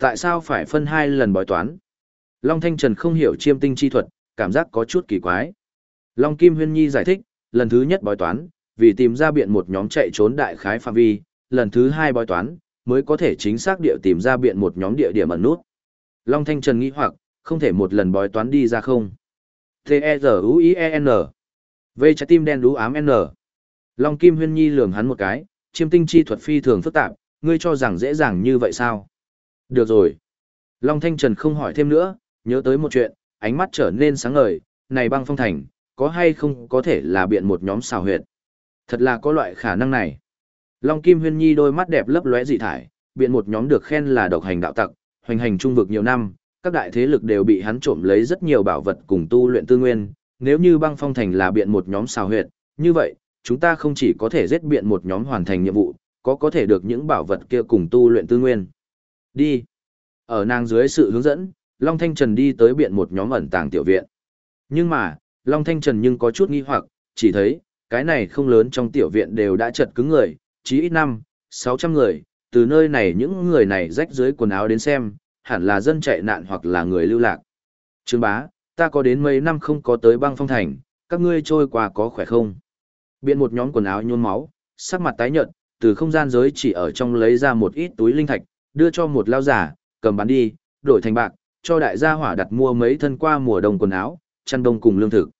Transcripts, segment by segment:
Tại sao phải phân hai lần bói toán? Long Thanh Trần không hiểu chiêm tinh chi thuật, cảm giác có chút kỳ quái. Long Kim Huyên Nhi giải thích, lần thứ nhất bói toán, vì tìm ra biện một nhóm chạy trốn đại khái phạm vi, lần thứ hai bói toán, mới có thể chính xác địa tìm ra biện một nhóm địa điểm ẩn nút. Long Thanh Trần nghĩ hoặc, không thể một lần bói toán đi ra không. T-E-Z-U-I-E-N V trái tim đen đú ám N Long Kim Huyên Nhi lường hắn một cái, chiêm tinh chi thuật phi thường phức tạp, ngươi cho rằng dễ dàng như vậy sao? Được rồi. Long Thanh Trần không hỏi thêm nữa, nhớ tới một chuyện, ánh mắt trở nên sáng ngời, này băng phong thành, có hay không có thể là biện một nhóm xào huyệt. Thật là có loại khả năng này. Long Kim Huyên Nhi đôi mắt đẹp lấp lóe dị thải, biện một nhóm được khen là độc hành đạo tặc, hoành hành trung vực nhiều năm, các đại thế lực đều bị hắn trộm lấy rất nhiều bảo vật cùng tu luyện tư nguyên, nếu như băng phong thành là biện một nhóm xào huyệt, như vậy, chúng ta không chỉ có thể giết biện một nhóm hoàn thành nhiệm vụ, có có thể được những bảo vật kia cùng tu luyện tư nguyên. Đi. Ở nàng dưới sự hướng dẫn, Long Thanh Trần đi tới biện một nhóm ẩn tàng tiểu viện. Nhưng mà, Long Thanh Trần nhưng có chút nghi hoặc, chỉ thấy, cái này không lớn trong tiểu viện đều đã chật cứng người, chí ít năm, 600 người, từ nơi này những người này rách dưới quần áo đến xem, hẳn là dân chạy nạn hoặc là người lưu lạc. Trương bá, ta có đến mấy năm không có tới băng phong thành, các ngươi trôi qua có khỏe không? Biện một nhóm quần áo nhuôn máu, sắc mặt tái nhợt, từ không gian giới chỉ ở trong lấy ra một ít túi linh thạch, đưa cho một lao giả, cầm bán đi, đổi thành bạc, cho đại gia hỏa đặt mua mấy thân qua mùa đông quần áo, chăn đông cùng lương thực.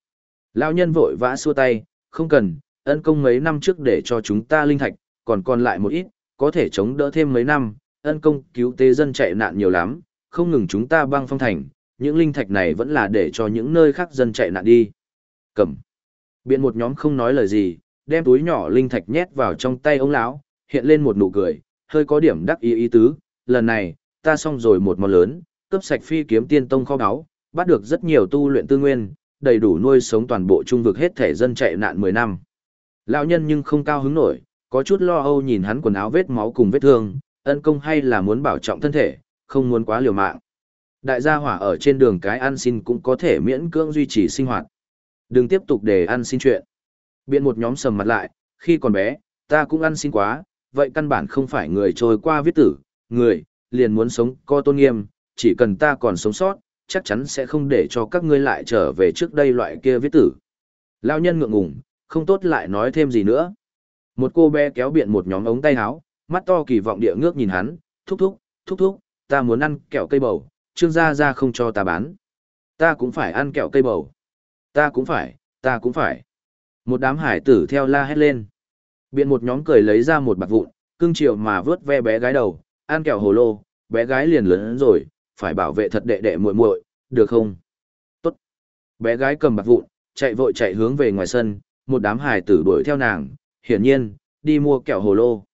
Lão nhân vội vã xua tay, không cần, ân công mấy năm trước để cho chúng ta linh thạch, còn còn lại một ít, có thể chống đỡ thêm mấy năm, ân công cứu tế dân chạy nạn nhiều lắm, không ngừng chúng ta băng phong thành, những linh thạch này vẫn là để cho những nơi khác dân chạy nạn đi. Cầm. Biện một nhóm không nói lời gì, đem túi nhỏ linh thạch nhét vào trong tay ông lão, hiện lên một nụ cười, hơi có điểm đắc ý ý tứ, lần này, ta xong rồi một món lớn, cướp sạch phi kiếm tiên tông kho báu, bắt được rất nhiều tu luyện tư nguyên, đầy đủ nuôi sống toàn bộ trung vực hết thể dân chạy nạn 10 năm. Lão nhân nhưng không cao hứng nổi, có chút lo âu nhìn hắn quần áo vết máu cùng vết thương, ân công hay là muốn bảo trọng thân thể, không muốn quá liều mạng. Đại gia hỏa ở trên đường cái ăn xin cũng có thể miễn cưỡng duy trì sinh hoạt. Đừng tiếp tục để ăn xin chuyện. Biện một nhóm sầm mặt lại, khi còn bé, ta cũng ăn xin quá, vậy căn bản không phải người trôi qua viết tử, người, liền muốn sống co tôn nghiêm, chỉ cần ta còn sống sót, chắc chắn sẽ không để cho các ngươi lại trở về trước đây loại kia viết tử. Lao nhân ngượng ngùng, không tốt lại nói thêm gì nữa. Một cô bé kéo biện một nhóm ống tay áo, mắt to kỳ vọng địa ngước nhìn hắn, thúc thúc, thúc thúc, ta muốn ăn kẹo cây bầu, trương gia gia không cho ta bán. Ta cũng phải ăn kẹo cây bầu. Ta cũng phải, ta cũng phải. Một đám hải tử theo la hét lên. Biện một nhóm cười lấy ra một bạc vụn, cưng chiều mà vớt ve bé gái đầu, ăn kẹo hồ lô, bé gái liền lớn rồi, phải bảo vệ thật đệ đệ muội muội, được không? Tốt. Bé gái cầm bạc vụn, chạy vội chạy hướng về ngoài sân, một đám hài tử đuổi theo nàng, hiển nhiên, đi mua kẹo hồ lô.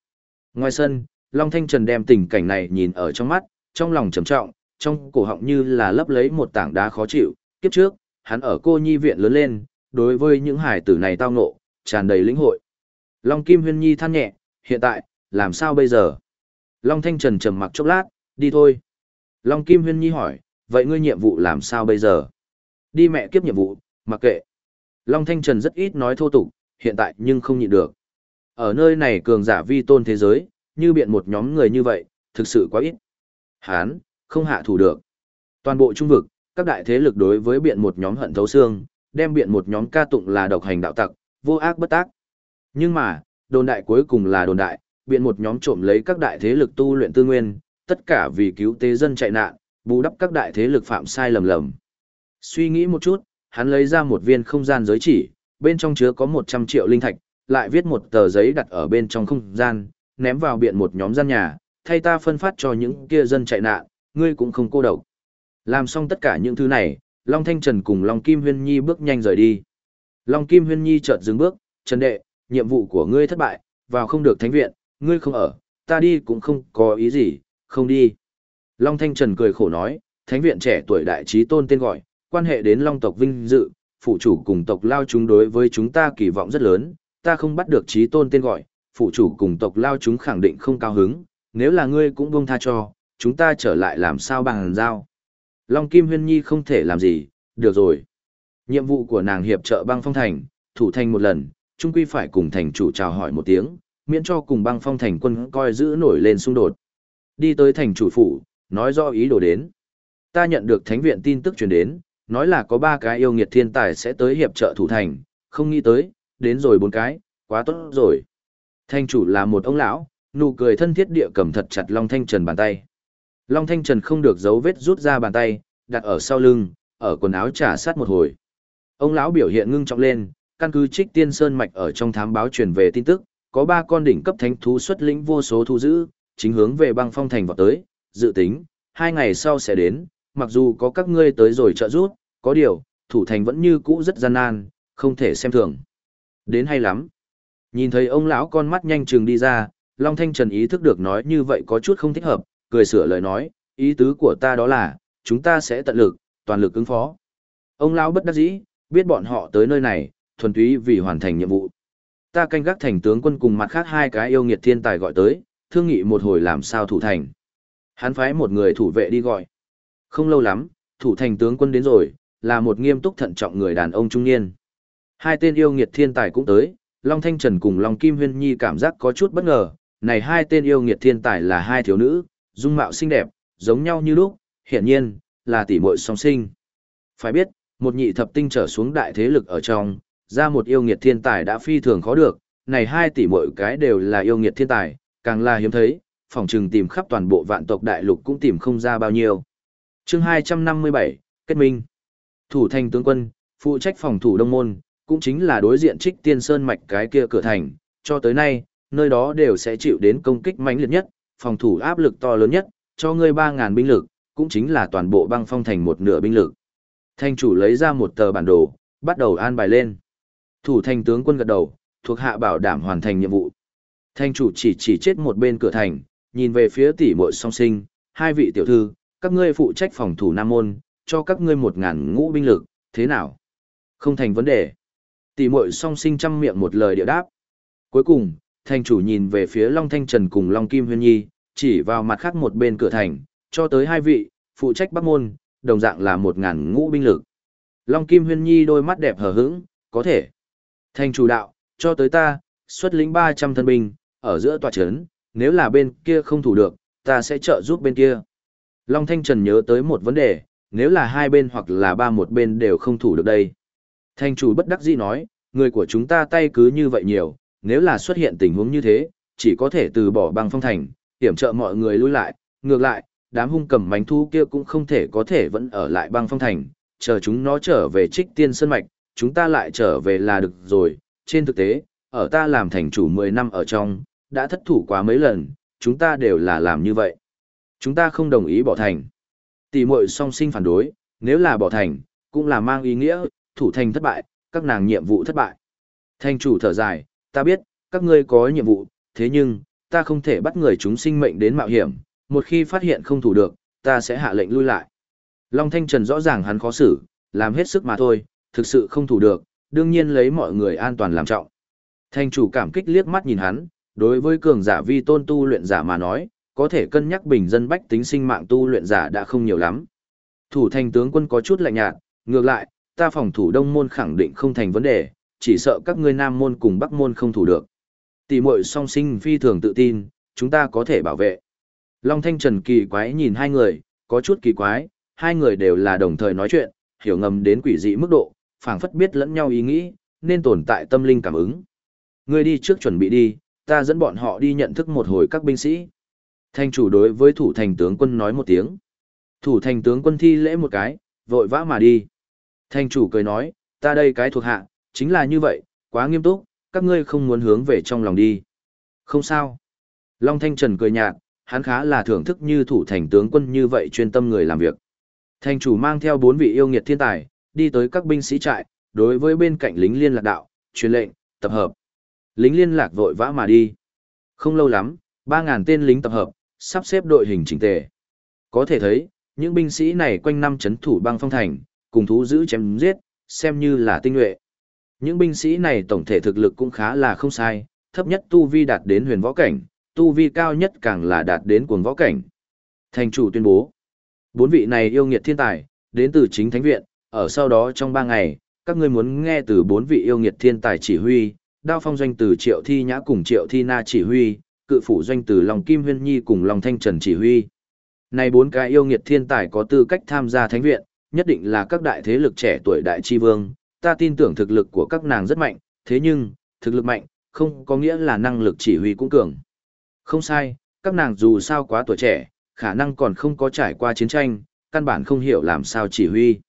Ngoài sân, Long Thanh Trần đem tình cảnh này nhìn ở trong mắt, trong lòng trầm trọng, trong cổ họng như là lấp lấy một tảng đá khó chịu. Kiếp trước, hắn ở cô nhi viện lớn lên, đối với những hài tử này tao ngộ, tràn đầy lĩnh hội. Long Kim Huyên Nhi than nhẹ, hiện tại, làm sao bây giờ? Long Thanh Trần trầm mặc chốc lát, đi thôi. Long Kim Huyên Nhi hỏi, vậy ngươi nhiệm vụ làm sao bây giờ? Đi mẹ kiếp nhiệm vụ, mặc kệ. Long Thanh Trần rất ít nói thô tục, hiện tại nhưng không nhịn được. Ở nơi này cường giả vi tôn thế giới, như biện một nhóm người như vậy, thực sự quá ít. Hán, không hạ thủ được. Toàn bộ trung vực, các đại thế lực đối với biện một nhóm hận thấu xương, đem biện một nhóm ca tụng là độc hành đạo tặc, vô ác bất tác. Nhưng mà, đồn đại cuối cùng là đồn đại, biện một nhóm trộm lấy các đại thế lực tu luyện tư nguyên, tất cả vì cứu tế dân chạy nạn, bù đắp các đại thế lực phạm sai lầm lầm. Suy nghĩ một chút, hắn lấy ra một viên không gian giới chỉ, bên trong chứa có 100 triệu linh thạch, lại viết một tờ giấy đặt ở bên trong không gian, ném vào biện một nhóm gian nhà, thay ta phân phát cho những kia dân chạy nạn, ngươi cũng không cô độc. Làm xong tất cả những thứ này, Long Thanh Trần cùng Long Kim Huyên Nhi bước nhanh rời đi. Long Kim Huyên Nhi chợt dừng bước, Trần Đệ, nhiệm vụ của ngươi thất bại, vào không được thánh viện, ngươi không ở, ta đi cũng không có ý gì, không đi. Long Thanh Trần cười khổ nói, thánh viện trẻ tuổi đại trí tôn tên gọi, quan hệ đến Long tộc vinh dự, phụ chủ cùng tộc lao chúng đối với chúng ta kỳ vọng rất lớn, ta không bắt được trí tôn tên gọi, phụ chủ cùng tộc lao chúng khẳng định không cao hứng, nếu là ngươi cũng buông tha cho, chúng ta trở lại làm sao bằng giao. Long Kim Huyên Nhi không thể làm gì, được rồi. Nhiệm vụ của nàng hiệp trợ băng phong thành, thủ thành một lần, Trung quy phải cùng thành chủ chào hỏi một tiếng, miễn cho cùng băng phong thành quân coi giữ nổi lên xung đột. Đi tới thành chủ phủ, nói rõ ý đồ đến. Ta nhận được thánh viện tin tức truyền đến, nói là có ba cái yêu nghiệt thiên tài sẽ tới hiệp trợ thủ thành, không nghĩ tới, đến rồi bốn cái, quá tốt rồi. Thành chủ là một ông lão, nụ cười thân thiết địa cầm thật chặt Long Thanh Trần bàn tay. Long Thanh Trần không được dấu vết rút ra bàn tay, đặt ở sau lưng, ở quần áo trả sát một hồi. Ông lão biểu hiện ngưng trọng lên, căn cứ trích tiên sơn mạch ở trong thám báo truyền về tin tức, có ba con đỉnh cấp thánh thú xuất lĩnh vô số thu giữ, chính hướng về băng phong thành vọt tới, dự tính, hai ngày sau sẽ đến, mặc dù có các ngươi tới rồi trợ giúp có điều, thủ thành vẫn như cũ rất gian nan, không thể xem thường. Đến hay lắm. Nhìn thấy ông lão con mắt nhanh chừng đi ra, Long Thanh Trần ý thức được nói như vậy có chút không thích hợp, cười sửa lời nói, ý tứ của ta đó là, chúng ta sẽ tận lực, toàn lực ứng phó. Ông lão bất đắc dĩ, biết bọn họ tới nơi này, thuần túy vì hoàn thành nhiệm vụ. Ta canh gác thành tướng quân cùng mặt khác hai cái yêu nghiệt thiên tài gọi tới, thương nghị một hồi làm sao thủ thành. Hắn phái một người thủ vệ đi gọi. Không lâu lắm, thủ thành tướng quân đến rồi, là một nghiêm túc thận trọng người đàn ông trung niên. Hai tên yêu nghiệt thiên tài cũng tới, Long Thanh Trần cùng Long Kim Huyên Nhi cảm giác có chút bất ngờ, này hai tên yêu nghiệt thiên tài là hai thiếu nữ, dung mạo xinh đẹp, giống nhau như lúc, hiển nhiên, là tỷ muội song sinh. Phải biết, một nhị thập tinh trở xuống đại thế lực ở trong, ra một yêu nghiệt thiên tài đã phi thường khó được, này hai tỷ mỗi cái đều là yêu nghiệt thiên tài, càng là hiếm thấy, phòng trừng tìm khắp toàn bộ vạn tộc đại lục cũng tìm không ra bao nhiêu. chương 257, Kết Minh Thủ thành tướng quân, phụ trách phòng thủ đông môn, cũng chính là đối diện trích tiên sơn mạch cái kia cửa thành, cho tới nay, nơi đó đều sẽ chịu đến công kích mãnh liệt nhất, phòng thủ áp lực to lớn nhất, cho ngươi 3.000 binh lực, cũng chính là toàn bộ băng phong thành một nửa binh lực. Thanh chủ lấy ra một tờ bản đồ, bắt đầu an bài lên. Thủ thành tướng quân gật đầu, thuộc hạ bảo đảm hoàn thành nhiệm vụ. Thanh chủ chỉ chỉ chết một bên cửa thành, nhìn về phía tỷ muội song sinh, hai vị tiểu thư, các ngươi phụ trách phòng thủ Nam Môn, cho các ngươi một ngàn ngũ binh lực, thế nào? Không thành vấn đề. Tỷ muội song sinh trăm miệng một lời địa đáp. Cuối cùng, thành chủ nhìn về phía Long Thanh Trần cùng Long Kim Huyên Nhi, chỉ vào mặt khác một bên cửa thành, cho tới hai vị, phụ trách Bắc Môn, đồng dạng là một ngàn ngũ binh lực. Long Kim Huyên Nhi đôi mắt đẹp hờ hững, có thể. Thành chủ đạo, cho tới ta, xuất lĩnh 300 thân binh, ở giữa tòa chấn, nếu là bên kia không thủ được, ta sẽ trợ giúp bên kia. Long Thanh Trần nhớ tới một vấn đề, nếu là hai bên hoặc là ba một bên đều không thủ được đây. Thành chủ bất đắc dĩ nói, người của chúng ta tay cứ như vậy nhiều, nếu là xuất hiện tình huống như thế, chỉ có thể từ bỏ băng phong thành, hiểm trợ mọi người lui lại, ngược lại, đám hung cầm mánh thu kia cũng không thể có thể vẫn ở lại băng phong thành, chờ chúng nó trở về trích tiên sơn mạch, chúng ta lại trở về là được rồi. Trên thực tế, ở ta làm thành chủ 10 năm ở trong, đã thất thủ quá mấy lần, chúng ta đều là làm như vậy. Chúng ta không đồng ý bỏ thành. Tỷ muội song sinh phản đối, nếu là bỏ thành, cũng là mang ý nghĩa, thủ thành thất bại, các nàng nhiệm vụ thất bại. Thành chủ thở dài, ta biết, các ngươi có nhiệm vụ, thế nhưng, ta không thể bắt người chúng sinh mệnh đến mạo hiểm, một khi phát hiện không thủ được, ta sẽ hạ lệnh lui lại. Long Thanh Trần rõ ràng hắn khó xử, làm hết sức mà thôi, thực sự không thủ được, đương nhiên lấy mọi người an toàn làm trọng. Thành chủ cảm kích liếc mắt nhìn hắn, đối với cường giả vi tôn tu luyện giả mà nói, có thể cân nhắc bình dân bách tính sinh mạng tu luyện giả đã không nhiều lắm. Thủ thành tướng quân có chút lạnh nhạt, ngược lại, ta phòng thủ đông môn khẳng định không thành vấn đề, chỉ sợ các ngươi nam môn cùng bắc môn không thủ được. Tỷ muội song sinh phi thường tự tin, chúng ta có thể bảo vệ. Long Thanh Trần kỳ quái nhìn hai người, có chút kỳ quái, hai người đều là đồng thời nói chuyện, hiểu ngầm đến quỷ dị mức độ, phảng phất biết lẫn nhau ý nghĩ, nên tồn tại tâm linh cảm ứng. Ngươi đi trước chuẩn bị đi, ta dẫn bọn họ đi nhận thức một hồi các binh sĩ. Thanh chủ đối với thủ thành tướng quân nói một tiếng. Thủ thành tướng quân thi lễ một cái, vội vã mà đi. Thanh chủ cười nói, ta đây cái thuộc hạ, chính là như vậy, quá nghiêm túc, các ngươi không muốn hướng về trong lòng đi. Không sao. Long Thanh Trần cười nhạt, hắn khá là thưởng thức như thủ thành tướng quân như vậy chuyên tâm người làm việc. Thành chủ mang theo bốn vị yêu nghiệt thiên tài, đi tới các binh sĩ trại, đối với bên cạnh lính liên lạc đạo, truyền lệnh, tập hợp. Lính liên lạc vội vã mà đi. Không lâu lắm, 3.000 tên lính tập hợp, sắp xếp đội hình chỉnh tề. Có thể thấy, những binh sĩ này quanh năm chấn thủ băng phong thành, cùng thú giữ chém giết, xem như là tinh nhuệ. Những binh sĩ này tổng thể thực lực cũng khá là không sai, thấp nhất tu vi đạt đến huyền võ cảnh, tu vi cao nhất càng là đạt đến cuồng võ cảnh. Thành chủ tuyên bố, bốn vị này yêu nghiệt thiên tài, đến từ chính thánh viện, ở sau đó trong ba ngày, các ngươi muốn nghe từ bốn vị yêu nghiệt thiên tài chỉ huy, đao phong doanh từ triệu thi nhã cùng triệu thi na chỉ huy, cự phủ doanh từ lòng kim huyên nhi cùng lòng thanh trần chỉ huy. Này bốn cái yêu nghiệt thiên tài có tư cách tham gia thánh viện, nhất định là các đại thế lực trẻ tuổi đại chi vương, ta tin tưởng thực lực của các nàng rất mạnh, thế nhưng, thực lực mạnh, không có nghĩa là năng lực chỉ huy cũng cường. Không sai, các nàng dù sao quá tuổi trẻ, khả năng còn không có trải qua chiến tranh, căn bản không hiểu làm sao chỉ huy.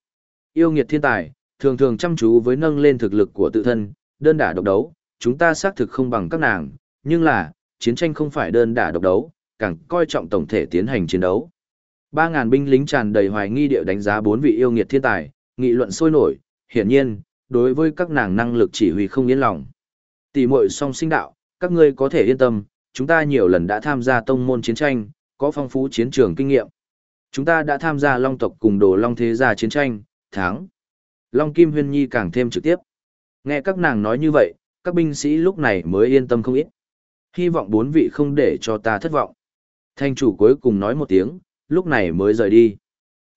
Yêu nghiệt thiên tài, thường thường chăm chú với nâng lên thực lực của tự thân, đơn đả độc đấu, chúng ta xác thực không bằng các nàng, nhưng là, chiến tranh không phải đơn đả độc đấu, càng coi trọng tổng thể tiến hành chiến đấu. 3.000 binh lính tràn đầy hoài nghi điệu đánh giá bốn vị yêu nghiệt thiên tài, nghị luận sôi nổi, hiển nhiên, đối với các nàng năng lực chỉ huy không yên lòng. Tỷ muội song sinh đạo, các ngươi có thể yên tâm, chúng ta nhiều lần đã tham gia tông môn chiến tranh, có phong phú chiến trường kinh nghiệm. Chúng ta đã tham gia Long tộc cùng Đồ Long thế gia chiến tranh, thắng. Long Kim Huyên Nhi càng thêm trực tiếp. Nghe các nàng nói như vậy, các binh sĩ lúc này mới yên tâm không ít. Hy vọng bốn vị không để cho ta thất vọng. Thanh chủ cuối cùng nói một tiếng, lúc này mới rời đi.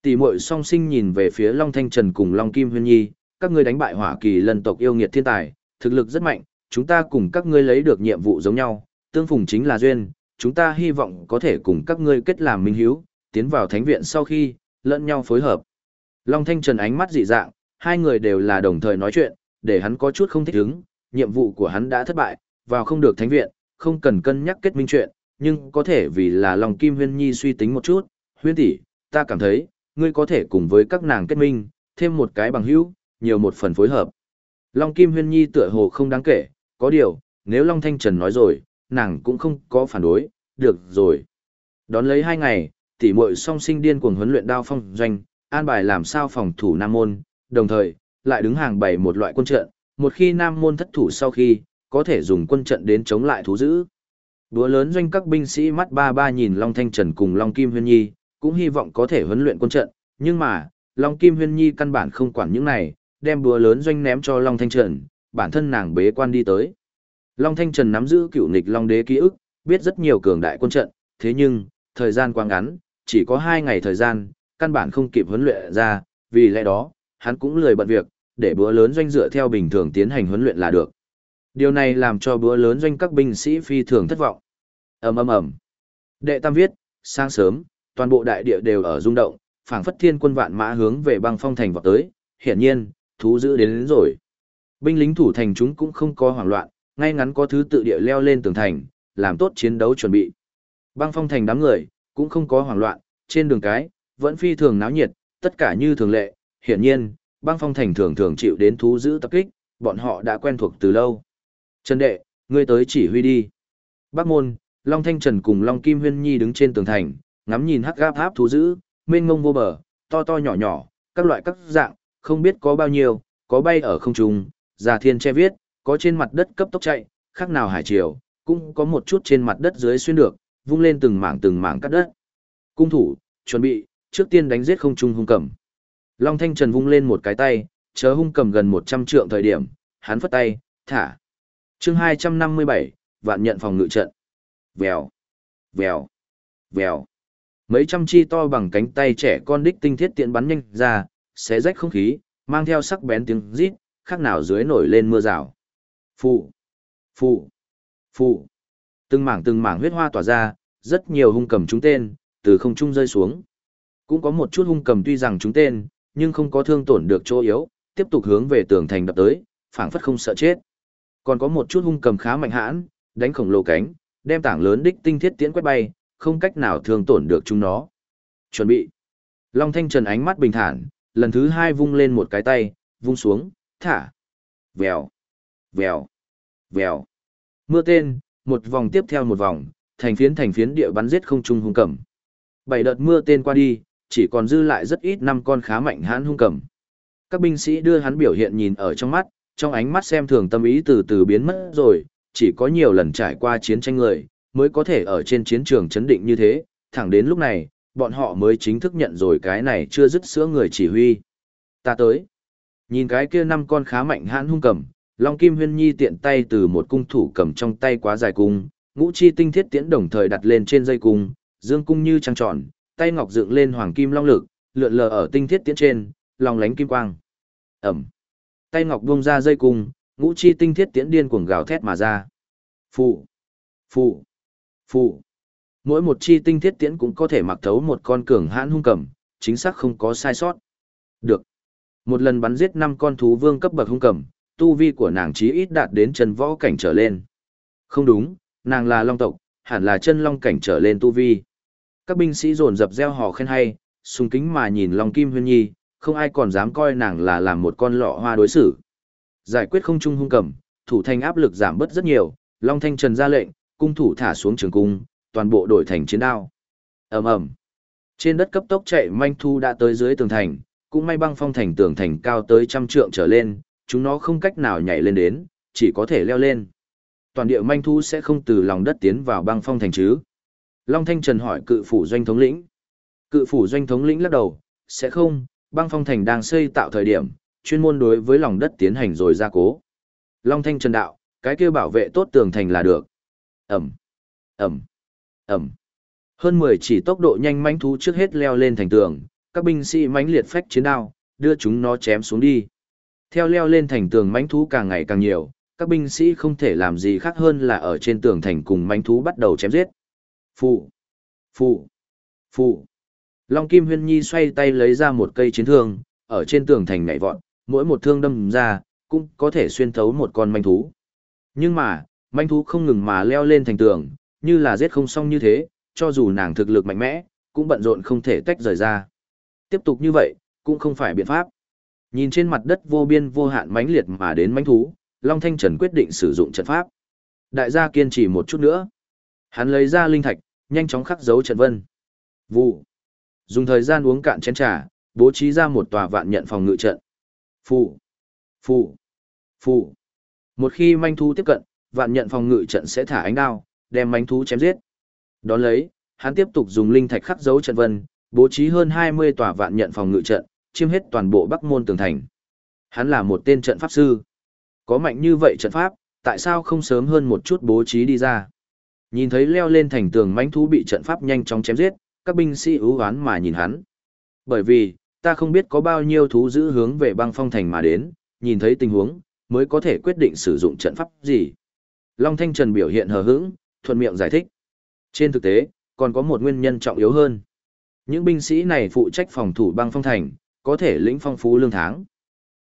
Tỷ muội song sinh nhìn về phía Long Thanh Trần cùng Long Kim Huyên Nhi, các ngươi đánh bại hỏa kỳ lân tộc yêu nghiệt thiên tài, thực lực rất mạnh, chúng ta cùng các ngươi lấy được nhiệm vụ giống nhau, tương phùng chính là duyên, chúng ta hy vọng có thể cùng các ngươi kết làm minh hiếu, tiến vào thánh viện sau khi, lẫn nhau phối hợp. Long Thanh Trần ánh mắt dị dạng, hai người đều là đồng thời nói chuyện, để hắn có chút không thích ứng, nhiệm vụ của hắn đã thất bại, vào không được thánh viện, không cần cân nhắc kết minh chuyện, nhưng có thể vì là lòng Kim Huyên Nhi suy tính một chút, Huyên tỷ, ta cảm thấy, ngươi có thể cùng với các nàng kết minh, thêm một cái bằng hữu, nhiều một phần phối hợp. Long Kim Huyên Nhi tựa hồ không đáng kể, có điều, nếu Long Thanh Trần nói rồi, nàng cũng không có phản đối, được rồi. Đón lấy hai ngày, tỷ muội song sinh điên cuồng huấn luyện đao phong doanh, an bài làm sao phòng thủ Nam Môn, đồng thời, lại đứng hàng bày một loại quân trận, một khi Nam Môn thất thủ sau khi, có thể dùng quân trận đến chống lại thú dữ. Đúa lớn doanh các binh sĩ mắt ba ba nhìn Long Thanh Trần cùng Long Kim Huyên Nhi, cũng hy vọng có thể huấn luyện quân trận, nhưng mà, Long Kim Huyên Nhi căn bản không quản những này, đem búa lớn doanh ném cho Long Thanh Trần, bản thân nàng bế quan đi tới. Long Thanh Trần nắm giữ cựu nịch Long Đế ký ức, biết rất nhiều cường đại quân trận, thế nhưng, thời gian quá ngắn, chỉ có hai ngày thời gian, căn bản không kịp huấn luyện ra, vì lẽ đó, hắn cũng lười bận việc, để bữa lớn doanh dựa theo bình thường tiến hành huấn luyện là được. Điều này làm cho bữa lớn doanh các binh sĩ phi thường thất vọng. ầm ầm ầm. Đệ Tam viết, sáng sớm, toàn bộ đại địa đều ở rung động, phảng phất thiên quân vạn mã hướng về băng phong thành vọt tới, hiển nhiên, thú dữ đến, đến rồi. Binh lính thủ thành chúng cũng không có hoảng loạn, ngay ngắn có thứ tự địa leo lên tường thành, làm tốt chiến đấu chuẩn bị. Băng phong thành đám người, cũng không có hoảng loạn, trên đường cái, vẫn phi thường náo nhiệt, tất cả như thường lệ, hiển nhiên, băng phong thành thường thường chịu đến thú giữ tập kích, bọn họ đã quen thuộc từ lâu. Trần đệ, ngươi tới chỉ huy đi. Bắc môn, Long Thanh Trần cùng Long Kim Huyên Nhi đứng trên tường thành, ngắm nhìn hắc gáp tháp thú giữ mênh ngông vô bờ, to to nhỏ nhỏ, các loại các dạng, không biết có bao nhiêu, có bay ở không trung, già thiên che viết, có trên mặt đất cấp tốc chạy, khác nào hải triều, cũng có một chút trên mặt đất dưới xuyên được, vung lên từng mảng từng mảng cắt đất. Cung thủ, chuẩn bị, trước tiên đánh giết không trung hung cầm. Long Thanh Trần vung lên một cái tay, chớ hung cầm gần 100 trượng thời điểm, hắn phất tay, thả. chương 257, vạn nhận phòng ngự trận. Vèo, vèo, vèo. Mấy trăm chi to bằng cánh tay trẻ con đích tinh thiết tiện bắn nhanh ra, xé rách không khí, mang theo sắc bén tiếng rít, khác nào dưới nổi lên mưa rào. Phụ, phụ, phụ. Từng mảng từng mảng huyết hoa tỏa ra, rất nhiều hung cầm chúng tên, từ không trung rơi xuống. Cũng có một chút hung cầm tuy rằng chúng tên, nhưng không có thương tổn được chỗ yếu, tiếp tục hướng về tường thành đập tới, phảng phất không sợ chết. Còn có một chút hung cầm khá mạnh hãn, đánh khổng lồ cánh, đem tảng lớn đích tinh thiết tiễn quét bay, không cách nào thương tổn được chúng nó. Chuẩn bị. Long Thanh Trần ánh mắt bình thản, lần thứ hai vung lên một cái tay, vung xuống, thả. Vèo, vèo, vèo. Mưa tên, một vòng tiếp theo một vòng, thành phiến thành phiến địa bắn giết không trung hung cầm. Bảy đợt mưa tên qua đi, chỉ còn dư lại rất ít năm con khá mạnh hãn hung cầm. Các binh sĩ đưa hắn biểu hiện nhìn ở trong mắt, trong ánh mắt xem thường tâm ý từ từ biến mất rồi, chỉ có nhiều lần trải qua chiến tranh người, mới có thể ở trên chiến trường chấn định như thế, thẳng đến lúc này, bọn họ mới chính thức nhận rồi cái này chưa dứt sữa người chỉ huy. Ta tới. Nhìn cái kia năm con khá mạnh hãn hung cầm, Long Kim Huyên Nhi tiện tay từ một cung thủ cầm trong tay quá dài cung, ngũ chi tinh thiết tiễn đồng thời đặt lên trên dây cung, dương cung như trăng tròn, tay ngọc dựng lên hoàng kim long lực, lượn lờ ở tinh thiết tiễn trên, lòng lánh kim quang. Ẩm. Tay ngọc buông ra dây cung, ngũ chi tinh thiết tiễn điên cuồng gào thét mà ra. Phụ. Phụ. Phụ. Mỗi một chi tinh thiết tiễn cũng có thể mặc thấu một con cường hãn hung cầm, chính xác không có sai sót. Được. Một lần bắn giết năm con thú vương cấp bậc hung cầm, tu vi của nàng chí ít đạt đến chân võ cảnh trở lên. Không đúng, nàng là long tộc, hẳn là chân long cảnh trở lên tu vi. Các binh sĩ dồn dập reo hò khen hay, sung kính mà nhìn Long Kim Huyên Nhi, không ai còn dám coi nàng là làm một con lọ hoa đối xử. Giải quyết không trung hung cầm, thủ thành áp lực giảm bớt rất nhiều, Long Thanh Trần ra lệnh, cung thủ thả xuống trường cung, toàn bộ đổi thành chiến đao. Ầm ầm. Trên đất cấp tốc chạy manh thu đã tới dưới tường thành, cũng may băng phong thành tường thành cao tới trăm trượng trở lên, chúng nó không cách nào nhảy lên đến, chỉ có thể leo lên. Toàn địa manh thu sẽ không từ lòng đất tiến vào băng phong thành chứ. Long Thanh Trần hỏi cự phủ doanh thống lĩnh. Cự phủ doanh thống lĩnh lắc đầu, sẽ không, băng phong thành đang xây tạo thời điểm, chuyên môn đối với lòng đất tiến hành rồi gia cố. Long Thanh Trần đạo, cái kia bảo vệ tốt tường thành là được. Ẩm, Ẩm, Ẩm. Hơn 10 chỉ tốc độ nhanh mãnh thú trước hết leo lên thành tường, các binh sĩ mãnh liệt phách chiến đao, đưa chúng nó chém xuống đi. Theo leo lên thành tường mãnh thú càng ngày càng nhiều, các binh sĩ không thể làm gì khác hơn là ở trên tường thành cùng mãnh thú bắt đầu chém giết. Phụ, phụ, phụ. Long Kim Huyên Nhi xoay tay lấy ra một cây chiến thương, ở trên tường thành nhảy vọt, mỗi một thương đâm ra, cũng có thể xuyên thấu một con manh thú. Nhưng mà, manh thú không ngừng mà leo lên thành tường, như là giết không xong như thế, cho dù nàng thực lực mạnh mẽ, cũng bận rộn không thể tách rời ra. Tiếp tục như vậy, cũng không phải biện pháp. Nhìn trên mặt đất vô biên vô hạn mãnh liệt mà đến mãnh thú, Long Thanh Trần quyết định sử dụng trận pháp. Đại gia kiên trì một chút nữa. Hắn lấy ra linh thạch, nhanh chóng khắc dấu trận vân. Vụ. Dùng thời gian uống cạn chén trà, bố trí ra một tòa vạn nhận phòng ngự trận. Phụ. Phụ. Phụ. Một khi manh thú tiếp cận, vạn nhận phòng ngự trận sẽ thả ánh đao, đem manh thú chém giết. Đón lấy, hắn tiếp tục dùng linh thạch khắc dấu trận vân, bố trí hơn 20 tòa vạn nhận phòng ngự trận, chiếm hết toàn bộ Bắc môn tường thành. Hắn là một tên trận pháp sư. Có mạnh như vậy trận pháp, tại sao không sớm hơn một chút bố trí đi ra? Nhìn thấy leo lên thành tường mãnh thú bị trận pháp nhanh chóng chém giết, các binh sĩ ưu oán mà nhìn hắn. Bởi vì, ta không biết có bao nhiêu thú giữ hướng về băng phong thành mà đến, nhìn thấy tình huống, mới có thể quyết định sử dụng trận pháp gì. Long Thanh Trần biểu hiện hờ hững, thuận miệng giải thích. Trên thực tế, còn có một nguyên nhân trọng yếu hơn. Những binh sĩ này phụ trách phòng thủ băng phong thành, có thể lĩnh phong phú lương tháng.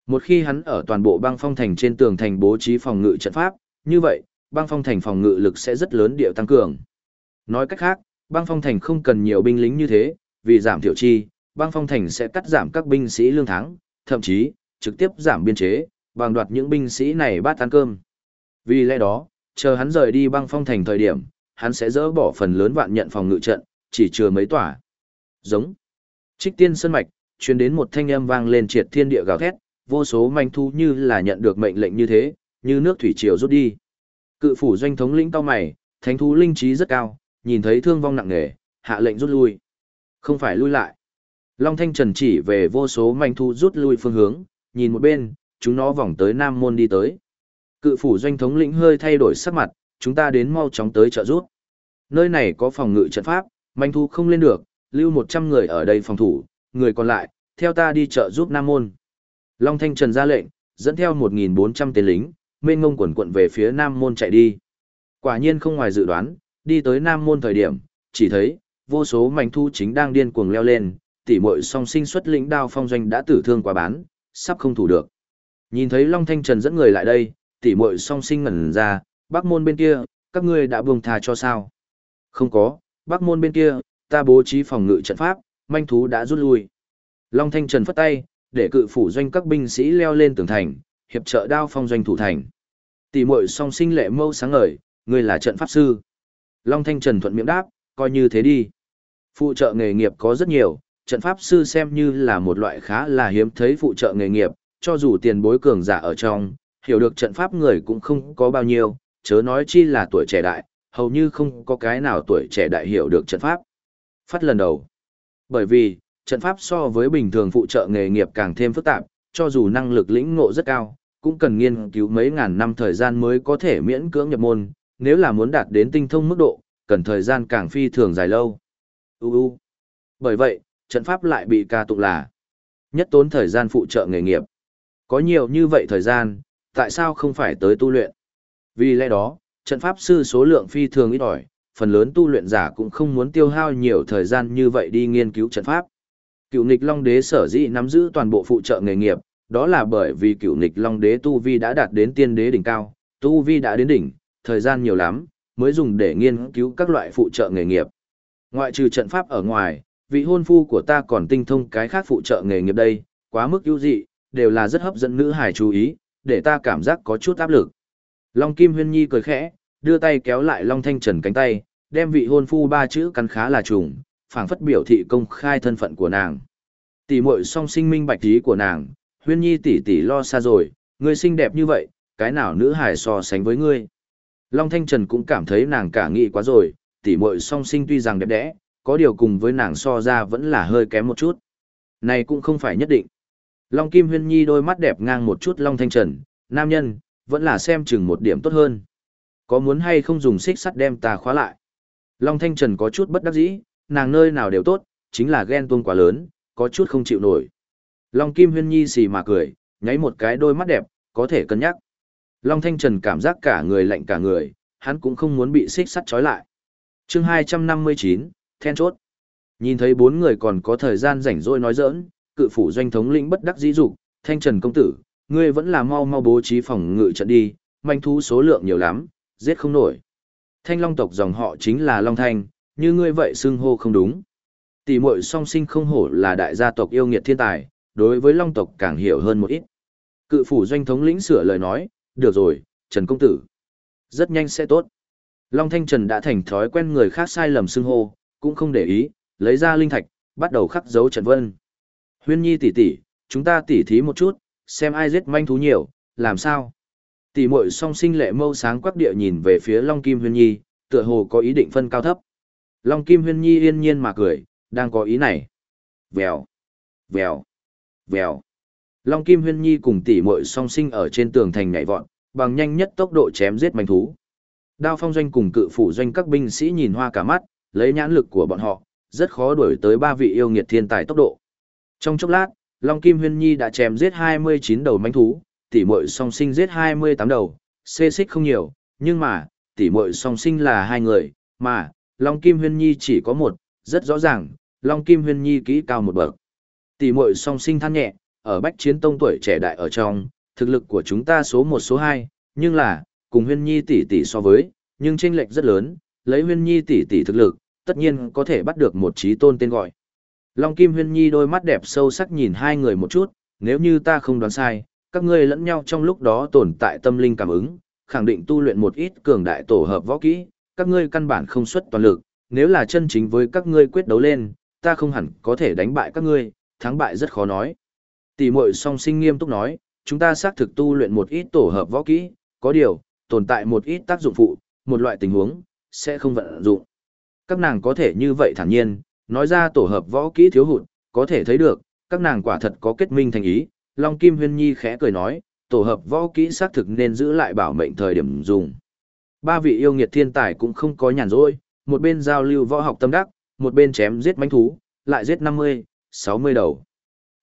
Một khi hắn ở toàn bộ băng phong thành trên tường thành bố trí phòng ngự trận pháp, như vậy, băng phong thành phòng ngự lực sẽ rất lớn điệu tăng cường. Nói cách khác, băng phong thành không cần nhiều binh lính như thế, vì giảm thiểu chi, băng phong thành sẽ cắt giảm các binh sĩ lương tháng, thậm chí, trực tiếp giảm biên chế, bằng đoạt những binh sĩ này bát ăn cơm. Vì lẽ đó, chờ hắn rời đi băng phong thành thời điểm, hắn sẽ dỡ bỏ phần lớn vạn nhận phòng ngự trận, chỉ chừa mấy tỏa. Giống. Trích tiên sân mạch, truyền đến một thanh âm vang lên triệt thiên địa gào thét, vô số manh thu như là nhận được mệnh lệnh như thế, như nước thủy triều rút đi. Cự phủ doanh thống lĩnh cao mày, thánh thú linh trí rất cao, nhìn thấy thương vong nặng nề, hạ lệnh rút lui. Không phải lui lại. Long Thanh Trần chỉ về vô số manh thu rút lui phương hướng, nhìn một bên, chúng nó vòng tới Nam Môn đi tới. Cự phủ doanh thống lĩnh hơi thay đổi sắc mặt, chúng ta đến mau chóng tới trợ rút. Nơi này có phòng ngự trận pháp, manh thu không lên được, lưu 100 người ở đây phòng thủ, người còn lại, theo ta đi trợ giúp Nam Môn. Long Thanh Trần ra lệnh, dẫn theo 1.400 tên lính, mênh ngông quần quận về phía Nam Môn chạy đi. Quả nhiên không ngoài dự đoán, đi tới Nam Môn thời điểm, chỉ thấy, vô số mảnh thu chính đang điên cuồng leo lên, tỉ muội song sinh xuất lĩnh đao phong doanh đã tử thương quá bán, sắp không thủ được. Nhìn thấy Long Thanh Trần dẫn người lại đây, tỉ muội song sinh ngẩn ra, Bắc Môn bên kia, các ngươi đã buông tha cho sao? Không có, Bắc Môn bên kia, ta bố trí phòng ngự trận pháp, manh thú đã rút lui. Long Thanh Trần phất tay, để cự phủ doanh các binh sĩ leo lên tường thành, hiệp trợ đao phong doanh thủ thành. Tỷ muội song sinh lệ mâu sáng ngời, ngươi là trận pháp sư. Long Thanh Trần thuận miệng đáp, coi như thế đi. Phụ trợ nghề nghiệp có rất nhiều, trận pháp sư xem như là một loại khá là hiếm thấy phụ trợ nghề nghiệp, cho dù tiền bối cường giả ở trong, hiểu được trận pháp người cũng không có bao nhiêu, chớ nói chi là tuổi trẻ đại, hầu như không có cái nào tuổi trẻ đại hiểu được trận pháp. Phát lần đầu. Bởi vì, trận pháp so với bình thường phụ trợ nghề nghiệp càng thêm phức tạp, cho dù năng lực lĩnh ngộ rất cao, cũng cần nghiên cứu mấy ngàn năm thời gian mới có thể miễn cưỡng nhập môn, nếu là muốn đạt đến tinh thông mức độ, cần thời gian càng phi thường dài lâu. Uu. Bởi vậy, trận pháp lại bị ca tụng là nhất tốn thời gian phụ trợ nghề nghiệp. Có nhiều như vậy thời gian, tại sao không phải tới tu luyện? Vì lẽ đó, trận pháp sư số lượng phi thường ít ỏi, phần lớn tu luyện giả cũng không muốn tiêu hao nhiều thời gian như vậy đi nghiên cứu trận pháp. Cựu nghịch Long Đế sở dĩ nắm giữ toàn bộ phụ trợ nghề nghiệp, đó là bởi vì cựu nghịch Long Đế Tu Vi đã đạt đến tiên đế đỉnh cao, Tu Vi đã đến đỉnh, thời gian nhiều lắm, mới dùng để nghiên cứu các loại phụ trợ nghề nghiệp. Ngoại trừ trận pháp ở ngoài, vị hôn phu của ta còn tinh thông cái khác phụ trợ nghề nghiệp đây, quá mức ưu dị, đều là rất hấp dẫn nữ hài chú ý, để ta cảm giác có chút áp lực. Long Kim Huyên Nhi cười khẽ, đưa tay kéo lại Long Thanh Trần cánh tay, đem vị hôn phu ba chữ cắn khá là trùng, phảng phất biểu thị công khai thân phận của nàng. Tỷ muội song sinh minh bạch ý của nàng, Huyên Nhi tỷ tỷ lo xa rồi, ngươi xinh đẹp như vậy, cái nào nữ hài so sánh với ngươi. Long Thanh Trần cũng cảm thấy nàng cả nghị quá rồi, tỷ muội song sinh tuy rằng đẹp đẽ, có điều cùng với nàng so ra vẫn là hơi kém một chút. Này cũng không phải nhất định. Long Kim Huyên Nhi đôi mắt đẹp ngang một chút Long Thanh Trần, nam nhân, vẫn là xem chừng một điểm tốt hơn. Có muốn hay không dùng xích sắt đem ta khóa lại? Long Thanh Trần có chút bất đắc dĩ, nàng nơi nào đều tốt, chính là ghen tuông quá lớn, có chút không chịu nổi. Long Kim Huyên Nhi xì mà cười, nháy một cái đôi mắt đẹp, có thể cân nhắc. Long Thanh Trần cảm giác cả người lạnh cả người, hắn cũng không muốn bị xích sắt trói lại. chương 259, then chốt. Nhìn thấy bốn người còn có thời gian rảnh rỗi nói giỡn, cự phủ doanh thống lĩnh bất đắc dĩ dục, Thanh Trần công tử, ngươi vẫn là mau mau bố trí phòng ngự trận đi, manh thú số lượng nhiều lắm, giết không nổi. Thanh Long tộc dòng họ chính là Long Thanh, như ngươi vậy xưng hô không đúng. Tỷ muội song sinh không hổ là đại gia tộc yêu nghiệt thiên tài, đối với Long tộc càng hiểu hơn một ít. Cự phủ doanh thống lĩnh sửa lời nói, được rồi, Trần Công Tử. Rất nhanh sẽ tốt. Long Thanh Trần đã thành thói quen người khác sai lầm xưng hô, cũng không để ý, lấy ra linh thạch, bắt đầu khắc dấu trận vân. Huyên Nhi tỷ tỷ, chúng ta tỉ thí một chút, xem ai giết manh thú nhiều, làm sao? Tỷ muội song sinh lệ mâu sáng quắc địa nhìn về phía Long Kim Huyên Nhi, tựa hồ có ý định phân cao thấp. Long Kim Huyên Nhi yên nhiên mà cười, đang có ý này. Vèo, vèo, vèo. Long Kim Huyên Nhi cùng tỷ muội song sinh ở trên tường thành nhảy vọt, bằng nhanh nhất tốc độ chém giết manh thú. Đao phong doanh cùng cự phủ doanh các binh sĩ nhìn hoa cả mắt, lấy nhãn lực của bọn họ, rất khó đuổi tới ba vị yêu nghiệt thiên tài tốc độ. Trong chốc lát, Long Kim Huyên Nhi đã chém giết 29 đầu manh thú, tỷ muội song sinh giết 28 đầu, xê xích không nhiều, nhưng mà, tỷ muội song sinh là hai người, mà, Long Kim Huyên Nhi chỉ có một, rất rõ ràng, Long Kim Huyên Nhi kỹ cao một bậc. Tỷ muội song sinh than nhẹ, ở bách chiến tông tuổi trẻ đại ở trong, thực lực của chúng ta số một số hai, nhưng là, cùng Huyên Nhi tỷ tỷ so với, nhưng chênh lệch rất lớn, lấy Huyên Nhi tỷ tỷ thực lực, tất nhiên có thể bắt được một trí tôn tên gọi. Long Kim Huyên Nhi đôi mắt đẹp sâu sắc nhìn hai người một chút, nếu như ta không đoán sai, các ngươi lẫn nhau trong lúc đó tồn tại tâm linh cảm ứng, khẳng định tu luyện một ít cường đại tổ hợp võ kỹ, các ngươi căn bản không xuất toàn lực, nếu là chân chính với các ngươi quyết đấu lên, ta không hẳn có thể đánh bại các ngươi, thắng bại rất khó nói. Tỷ muội song sinh nghiêm túc nói, chúng ta xác thực tu luyện một ít tổ hợp võ kỹ, có điều, tồn tại một ít tác dụng phụ, một loại tình huống, sẽ không vận dụng. Các nàng có thể như vậy thản nhiên, nói ra tổ hợp võ kỹ thiếu hụt, có thể thấy được, các nàng quả thật có kết minh thành ý. Long Kim Huyên Nhi khẽ cười nói, tổ hợp võ kỹ xác thực nên giữ lại bảo mệnh thời điểm dùng. Ba vị yêu nghiệt thiên tài cũng không có nhàn rỗi, một bên giao lưu võ học tâm đắc, một bên chém giết manh thú, lại giết 50, 60 đầu.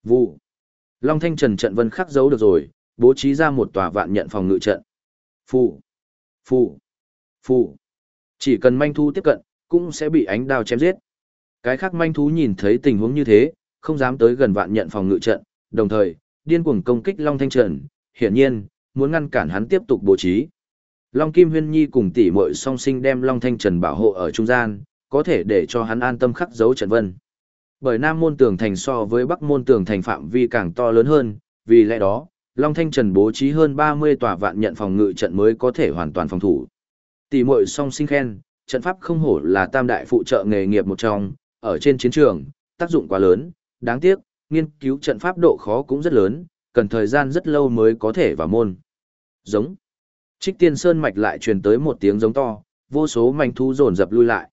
Vụ. Long Thanh Trần trận vân khắc dấu được rồi, bố trí ra một tòa vạn nhận phòng ngự trận. Phụ. Phụ. Phụ. Chỉ cần manh thú tiếp cận, cũng sẽ bị ánh đao chém giết. Cái khác manh thú nhìn thấy tình huống như thế, không dám tới gần vạn nhận phòng ngự trận, đồng thời, điên cuồng công kích Long Thanh Trần, hiển nhiên, muốn ngăn cản hắn tiếp tục bố trí. Long Kim Huyên Nhi cùng tỷ muội song sinh đem Long Thanh Trần bảo hộ ở trung gian, có thể để cho hắn an tâm khắc dấu trận vân. Bởi Nam môn tường thành so với Bắc môn tường thành phạm vi càng to lớn hơn, vì lẽ đó, Long Thanh Trần bố trí hơn 30 tòa vạn nhận phòng ngự trận mới có thể hoàn toàn phòng thủ. Tỷ muội song sinh khen, trận pháp không hổ là tam đại phụ trợ nghề nghiệp một trong, ở trên chiến trường, tác dụng quá lớn, đáng tiếc, nghiên cứu trận pháp độ khó cũng rất lớn, cần thời gian rất lâu mới có thể vào môn. Giống. Trích tiên sơn mạch lại truyền tới một tiếng giống to, vô số manh thú dồn dập lui lại.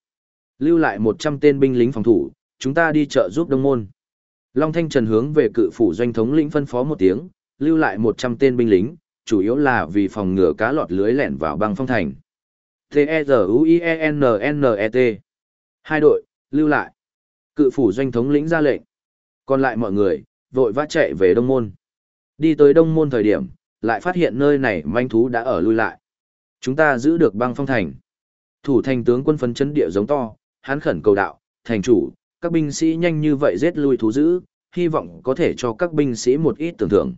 Lưu lại 100 tên binh lính phòng thủ, chúng ta đi chợ giúp đông môn. Long Thanh Trần hướng về cự phủ doanh thống lĩnh phân phó một tiếng, lưu lại 100 tên binh lính, chủ yếu là vì phòng ngừa cá lọt lưới lẻn vào băng phong thành. T-E-Z-U-I-E-N-N-E-T Hai đội, lưu lại. Cự phủ doanh thống lĩnh ra lệnh. Còn lại mọi người, vội vã chạy về đông môn. Đi tới đông môn thời điểm, lại phát hiện nơi này manh thú đã ở lui lại. Chúng ta giữ được băng phong thành. Thủ thành tướng quân phấn chấn địa giống to, hắn khẩn cầu đạo, thành chủ, các binh sĩ nhanh như vậy giết lui thú dữ, hy vọng có thể cho các binh sĩ một ít tưởng thưởng.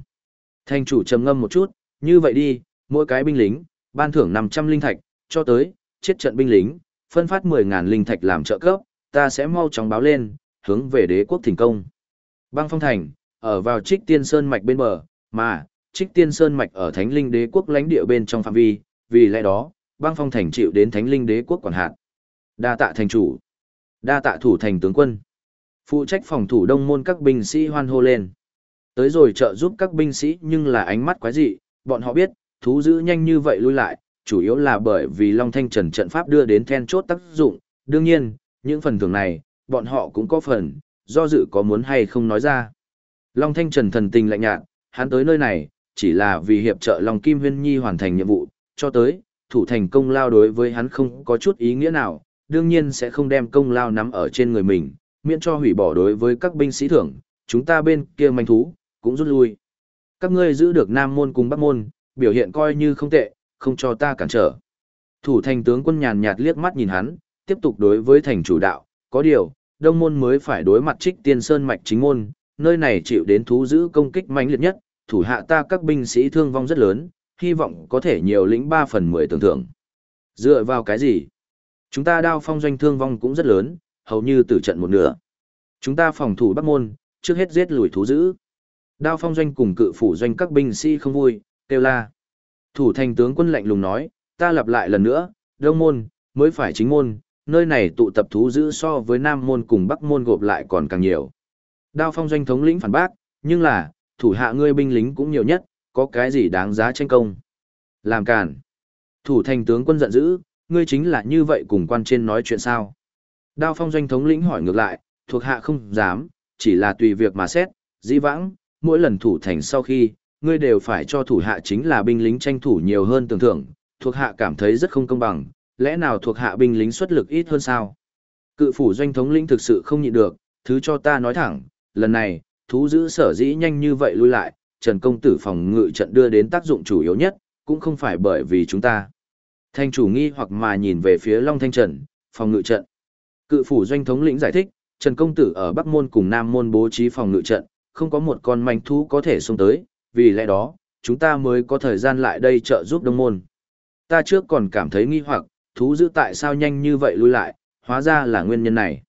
Thành chủ trầm ngâm một chút, như vậy đi, mỗi cái binh lính, ban thưởng 500 linh thạch, cho tới, chết trận binh lính, phân phát 10.000 linh thạch làm trợ cấp, ta sẽ mau chóng báo lên, hướng về đế quốc thỉnh công. Băng phong thành, ở vào trích tiên sơn mạch bên bờ, mà, trích tiên sơn mạch ở thánh linh đế quốc lãnh địa bên trong phạm vi, vì lẽ đó, băng phong thành chịu đến thánh linh đế quốc quản hạt. Đa tạ thành chủ, đa tạ thủ thành tướng quân. Phụ trách phòng thủ đông môn các binh sĩ hoan hô lên. Tới rồi trợ giúp các binh sĩ nhưng là ánh mắt quái dị, bọn họ biết, thú giữ nhanh như vậy lui lại, chủ yếu là bởi vì Long Thanh Trần trận pháp đưa đến then chốt tác dụng. Đương nhiên, những phần thưởng này, bọn họ cũng có phần, do dự có muốn hay không nói ra. Long Thanh Trần thần tình lạnh nhạt, hắn tới nơi này, chỉ là vì hiệp trợ Long Kim Huyên Nhi hoàn thành nhiệm vụ, cho tới, thủ thành công lao đối với hắn không có chút ý nghĩa nào, đương nhiên sẽ không đem công lao nắm ở trên người mình, miễn cho hủy bỏ đối với các binh sĩ thưởng, chúng ta bên kia manh thú, cũng rút lui. Các ngươi giữ được Nam Môn cùng Bắc Môn, biểu hiện coi như không tệ, không cho ta cản trở. Thủ thành tướng quân nhàn nhạt liếc mắt nhìn hắn, tiếp tục đối với thành chủ đạo, có điều, Đông Môn mới phải đối mặt trích tiên sơn mạch chính môn, nơi này chịu đến thú giữ công kích mãnh liệt nhất, thủ hạ ta các binh sĩ thương vong rất lớn, hy vọng có thể nhiều lĩnh 3 phần 10 tưởng thưởng. Dựa vào cái gì? Chúng ta đao phong doanh thương vong cũng rất lớn, hầu như tử trận một nửa. Chúng ta phòng thủ Bắc Môn, trước hết giết lùi thú dữ. Đao phong doanh cùng cự phủ doanh các binh sĩ không vui, kêu la. Thủ thành tướng quân lạnh lùng nói, ta lặp lại lần nữa, Đông Môn, mới phải chính môn, nơi này tụ tập thú dữ so với Nam Môn cùng Bắc Môn gộp lại còn càng nhiều. Đao phong doanh thống lĩnh phản bác, nhưng là, thủ hạ ngươi binh lính cũng nhiều nhất, có cái gì đáng giá tranh công. Làm cản. Thủ thành tướng quân giận dữ, ngươi chính là như vậy cùng quan trên nói chuyện sao. Đao phong doanh thống lĩnh hỏi ngược lại, thuộc hạ không dám, chỉ là tùy việc mà xét, dĩ vãng, mỗi lần thủ thành sau khi, ngươi đều phải cho thủ hạ chính là binh lính tranh thủ nhiều hơn tưởng thưởng, thuộc hạ cảm thấy rất không công bằng, lẽ nào thuộc hạ binh lính xuất lực ít hơn sao? Cự phủ doanh thống lĩnh thực sự không nhịn được, thứ cho ta nói thẳng, lần này, thú giữ sở dĩ nhanh như vậy lui lại, Trần Công Tử phòng ngự trận đưa đến tác dụng chủ yếu nhất, cũng không phải bởi vì chúng ta. Thanh chủ nghi hoặc mà nhìn về phía Long Thanh Trần, phòng ngự trận. Cự phủ doanh thống lĩnh giải thích, Trần Công Tử ở Bắc Môn cùng Nam Môn bố trí phòng ngự trận, không có một con manh thú có thể xông tới, vì lẽ đó, chúng ta mới có thời gian lại đây trợ giúp Đông Môn. Ta trước còn cảm thấy nghi hoặc, thú giữ tại sao nhanh như vậy lui lại, hóa ra là nguyên nhân này.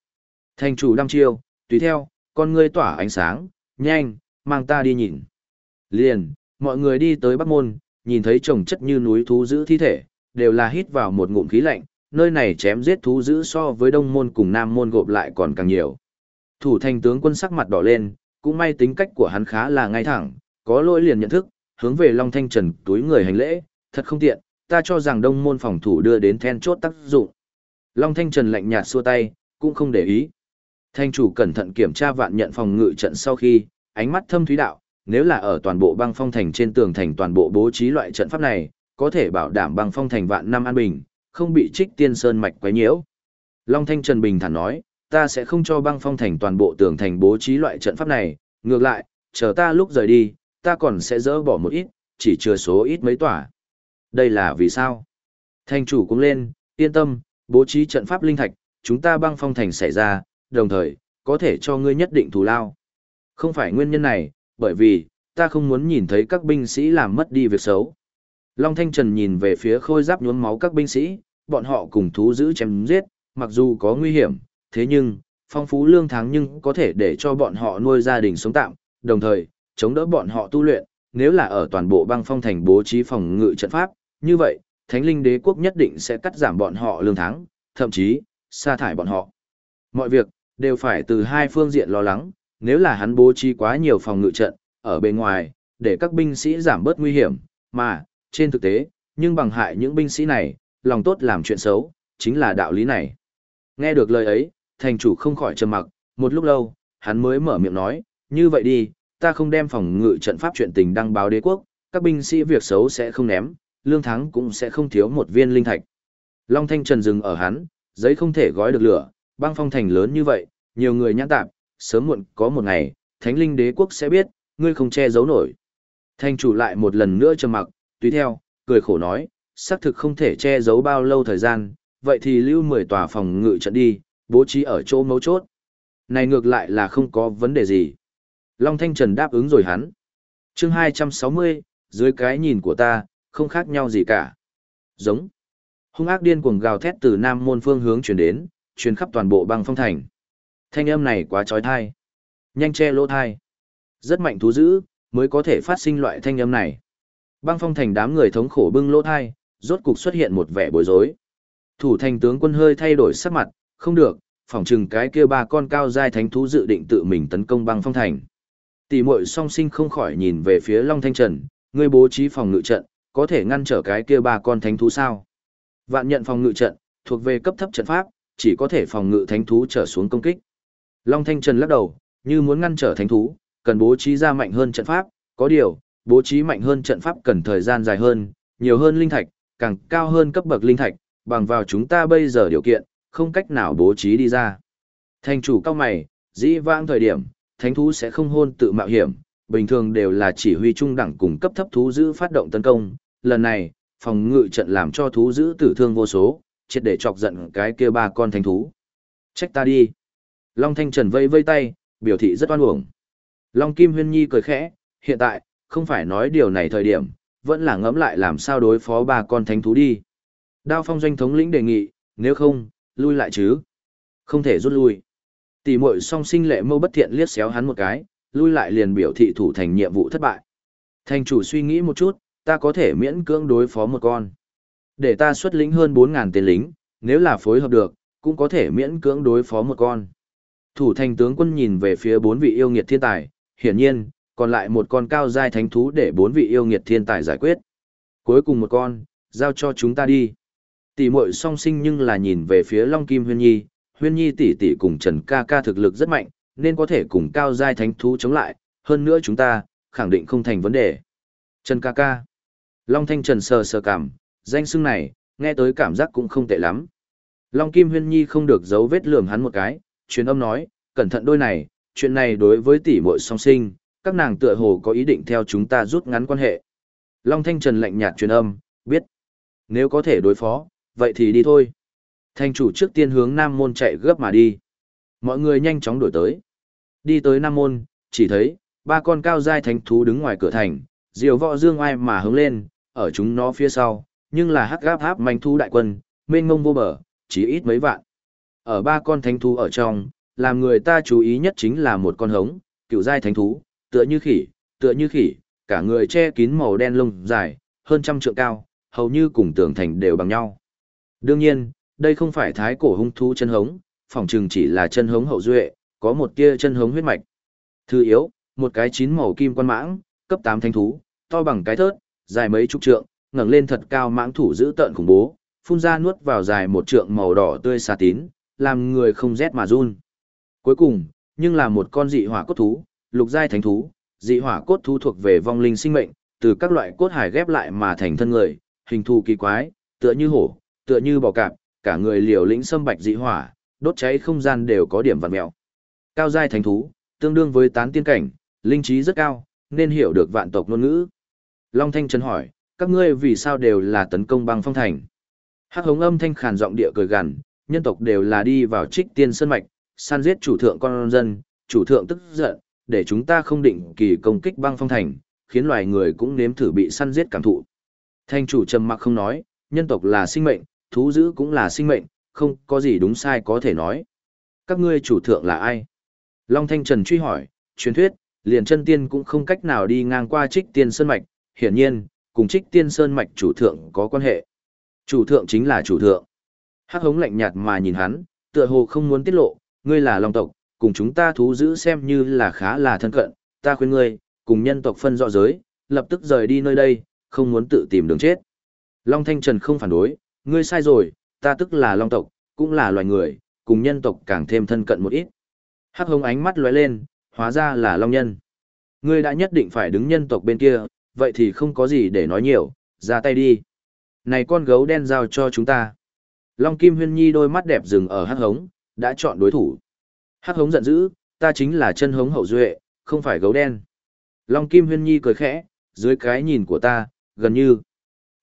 Thành chủ đăm chiêu, tùy theo, con ngươi tỏa ánh sáng, nhanh, mang ta đi nhìn. Liền, mọi người đi tới Bắc Môn, nhìn thấy chồng chất như núi thú giữ thi thể, đều là hít vào một ngụm khí lạnh, nơi này chém giết thú dữ so với Đông Môn cùng Nam Môn gộp lại còn càng nhiều. Thủ thành tướng quân sắc mặt đỏ lên, cũng may tính cách của hắn khá là ngay thẳng, có lỗi liền nhận thức, hướng về Long Thanh Trần túi người hành lễ, thật không tiện, ta cho rằng Đông Môn phòng thủ đưa đến then chốt tác dụng. Long Thanh Trần lạnh nhạt xua tay, cũng không để ý. Thanh chủ cẩn thận kiểm tra vạn nhận phòng ngự trận sau khi, ánh mắt thâm thúy đạo, nếu là ở toàn bộ băng phong thành trên tường thành toàn bộ bố trí loại trận pháp này, có thể bảo đảm băng phong thành vạn năm an bình, không bị trích tiên sơn mạch quấy nhiễu. Long Thanh Trần Bình thản nói, ta sẽ không cho băng phong thành toàn bộ tường thành bố trí loại trận pháp này, ngược lại, chờ ta lúc rời đi, ta còn sẽ dỡ bỏ một ít, chỉ chừa số ít mấy tỏa. Đây là vì sao? Thành chủ cũng lên, yên tâm, bố trí trận pháp linh thạch, chúng ta băng phong thành xảy ra, đồng thời, có thể cho ngươi nhất định thù lao. Không phải nguyên nhân này, bởi vì, ta không muốn nhìn thấy các binh sĩ làm mất đi việc xấu. Long Thanh Trần nhìn về phía khôi giáp nhuốm máu các binh sĩ, bọn họ cùng thú giữ chém giết, mặc dù có nguy hiểm, thế nhưng, phong phú lương tháng nhưng có thể để cho bọn họ nuôi gia đình sống tạm, đồng thời, chống đỡ bọn họ tu luyện, nếu là ở toàn bộ băng phong thành bố trí phòng ngự trận pháp, như vậy, Thánh linh đế quốc nhất định sẽ cắt giảm bọn họ lương tháng, thậm chí, sa thải bọn họ. Mọi việc, đều phải từ hai phương diện lo lắng, nếu là hắn bố trí quá nhiều phòng ngự trận, ở bên ngoài, để các binh sĩ giảm bớt nguy hiểm, mà, trên thực tế, nhưng bằng hại những binh sĩ này, lòng tốt làm chuyện xấu, chính là đạo lý này. Nghe được lời ấy, thành chủ không khỏi trầm mặc, một lúc lâu, hắn mới mở miệng nói, như vậy đi, ta không đem phòng ngự trận pháp chuyện tình đăng báo đế quốc, các binh sĩ việc xấu sẽ không ném, lương thắng cũng sẽ không thiếu một viên linh thạch. Long Thanh Trần dừng ở hắn, giấy không thể gói được lửa, băng phong thành lớn như vậy, nhiều người nhãn tạp, sớm muộn có một ngày, thánh linh đế quốc sẽ biết, ngươi không che giấu nổi. Thanh chủ lại một lần nữa trầm mặc, tùy theo, cười khổ nói, xác thực không thể che giấu bao lâu thời gian, vậy thì lưu 10 tòa phòng ngự trận đi, bố trí ở chỗ mấu chốt. Này ngược lại là không có vấn đề gì. Long Thanh Trần đáp ứng rồi hắn. chương 260, dưới cái nhìn của ta, không khác nhau gì cả. Giống. Hung ác điên cuồng gào thét từ nam môn phương hướng chuyển đến, truyền khắp toàn bộ băng phong thành. Thanh âm này quá trói thai. Nhanh che lỗ thai. Rất mạnh thú dữ, mới có thể phát sinh loại thanh âm này. Băng phong thành đám người thống khổ bưng lỗ thai, rốt cục xuất hiện một vẻ bối rối. Thủ thành tướng quân hơi thay đổi sắc mặt, không được, phỏng chừng cái kia ba con cao giai thánh thú dự định tự mình tấn công băng phong thành. Tỷ muội song sinh không khỏi nhìn về phía Long Thanh Trần, ngươi bố trí phòng ngự trận, có thể ngăn trở cái kia ba con thánh thú sao? Vạn nhận phòng ngự trận, thuộc về cấp thấp trận pháp, chỉ có thể phòng ngự thánh thú trở xuống công kích. Long Thanh Trần lắc đầu, như muốn ngăn trở thánh thú, cần bố trí ra mạnh hơn trận pháp, có điều, bố trí mạnh hơn trận pháp cần thời gian dài hơn, nhiều hơn linh thạch, càng cao hơn cấp bậc linh thạch, bằng vào chúng ta bây giờ điều kiện, không cách nào bố trí đi ra. Thành chủ cao mày, dĩ vãng thời điểm, thánh thú sẽ không hôn tự mạo hiểm, bình thường đều là chỉ huy trung đẳng cùng cấp thấp thú giữ phát động tấn công, lần này, phòng ngự trận làm cho thú giữ tử thương vô số, triệt để chọc giận cái kia ba con thánh thú. Trách ta đi. Long Thanh Trần vây vây tay, biểu thị rất oan uổng. Long Kim Huyên Nhi cười khẽ, hiện tại, không phải nói điều này thời điểm, vẫn là ngẫm lại làm sao đối phó ba con thánh thú đi. Đao phong doanh thống lĩnh đề nghị, nếu không, lui lại chứ. Không thể rút lui. Tỷ muội song sinh lệ mâu bất thiện liếc xéo hắn một cái, lui lại liền biểu thị thủ thành nhiệm vụ thất bại. Thành chủ suy nghĩ một chút, ta có thể miễn cưỡng đối phó một con. Để ta xuất lĩnh hơn 4.000 tên lính, nếu là phối hợp được, cũng có thể miễn cưỡng đối phó một con. Thủ thành tướng quân nhìn về phía bốn vị yêu nghiệt thiên tài, hiển nhiên, còn lại một con cao giai thánh thú để bốn vị yêu nghiệt thiên tài giải quyết. Cuối cùng một con, giao cho chúng ta đi. Tỷ muội song sinh nhưng là nhìn về phía Long Kim Huyên Nhi, Huyên Nhi tỷ tỷ cùng Trần ca ca thực lực rất mạnh, nên có thể cùng cao giai thánh thú chống lại, hơn nữa chúng ta, khẳng định không thành vấn đề. Trần ca ca. Long Thanh Trần sờ sờ cảm, danh xưng này, nghe tới cảm giác cũng không tệ lắm. Long Kim Huyên Nhi không được giấu vết lườm hắn một cái, truyền âm nói, cẩn thận đôi này, chuyện này đối với tỷ muội song sinh, các nàng tựa hồ có ý định theo chúng ta rút ngắn quan hệ. Long Thanh Trần lạnh nhạt truyền âm, biết. Nếu có thể đối phó, vậy thì đi thôi. Thanh chủ trước tiên hướng Nam Môn chạy gấp mà đi. Mọi người nhanh chóng đổi tới. Đi tới Nam Môn, chỉ thấy, ba con cao dai thánh thú đứng ngoài cửa thành, diều võ dương ai mà hướng lên, ở chúng nó phía sau, nhưng là hắc gáp háp manh thú đại quân, mênh mông vô bờ, chỉ ít mấy vạn. Ở ba con thánh thú ở trong, làm người ta chú ý nhất chính là một con hống, cựu giai thánh thú, tựa như khỉ, tựa như khỉ, cả người che kín màu đen lông dài, hơn trăm trượng cao, hầu như cùng tường thành đều bằng nhau. Đương nhiên, đây không phải thái cổ hung thú chân hống, phỏng chừng chỉ là chân hống hậu duệ, có một tia chân hống huyết mạch. Thứ yếu, một cái chín màu kim quan mãng, cấp 8 thanh thú, to bằng cái thớt, dài mấy chục trượng, ngẩng lên thật cao mãng thủ giữ tợn khủng bố, phun ra nuốt vào dài một trượng màu đỏ tươi xà tín, làm người không rét mà run. Cuối cùng, nhưng là một con dị hỏa cốt thú, lục giai thánh thú, dị hỏa cốt thú thuộc về vong linh sinh mệnh, từ các loại cốt hải ghép lại mà thành thân người, hình thù kỳ quái, tựa như hổ, tựa như bò cạp, cả người liều lĩnh xâm bạch dị hỏa, đốt cháy không gian đều có điểm vặn mèo. Cao giai thánh thú, tương đương với tán tiên cảnh, linh trí rất cao, nên hiểu được vạn tộc ngôn ngữ. Long Thanh Trần hỏi, các ngươi vì sao đều là tấn công băng phong thành? Hắc hống âm thanh khàn giọng địa cười gằn, nhân tộc đều là đi vào trích tiên sơn mạch, săn giết chủ thượng con dân, chủ thượng tức giận, để chúng ta không định kỳ công kích băng phong thành, khiến loài người cũng nếm thử bị săn giết cảm thụ. Thanh chủ trầm mặc không nói, nhân tộc là sinh mệnh, thú dữ cũng là sinh mệnh, không có gì đúng sai có thể nói. Các ngươi chủ thượng là ai? Long Thanh Trần truy hỏi, truyền thuyết, liền chân tiên cũng không cách nào đi ngang qua trích tiên sơn mạch, hiển nhiên, cùng trích tiên sơn mạch chủ thượng có quan hệ. Chủ thượng chính là chủ thượng. Hắc hống lạnh nhạt mà nhìn hắn, tựa hồ không muốn tiết lộ, ngươi là long tộc, cùng chúng ta thú giữ xem như là khá là thân cận, ta khuyên ngươi, cùng nhân tộc phân rõ giới, lập tức rời đi nơi đây, không muốn tự tìm đường chết. Long Thanh Trần không phản đối, ngươi sai rồi, ta tức là long tộc, cũng là loài người, cùng nhân tộc càng thêm thân cận một ít. Hắc Hồng ánh mắt lóe lên, hóa ra là long nhân. Ngươi đã nhất định phải đứng nhân tộc bên kia, vậy thì không có gì để nói nhiều, ra tay đi. Này con gấu đen giao cho chúng ta. Long Kim Huyên Nhi đôi mắt đẹp dừng ở hắc hống, đã chọn đối thủ. Hắc hống giận dữ, ta chính là chân hống hậu duệ, không phải gấu đen. Long Kim Huyên Nhi cười khẽ, dưới cái nhìn của ta, gần như.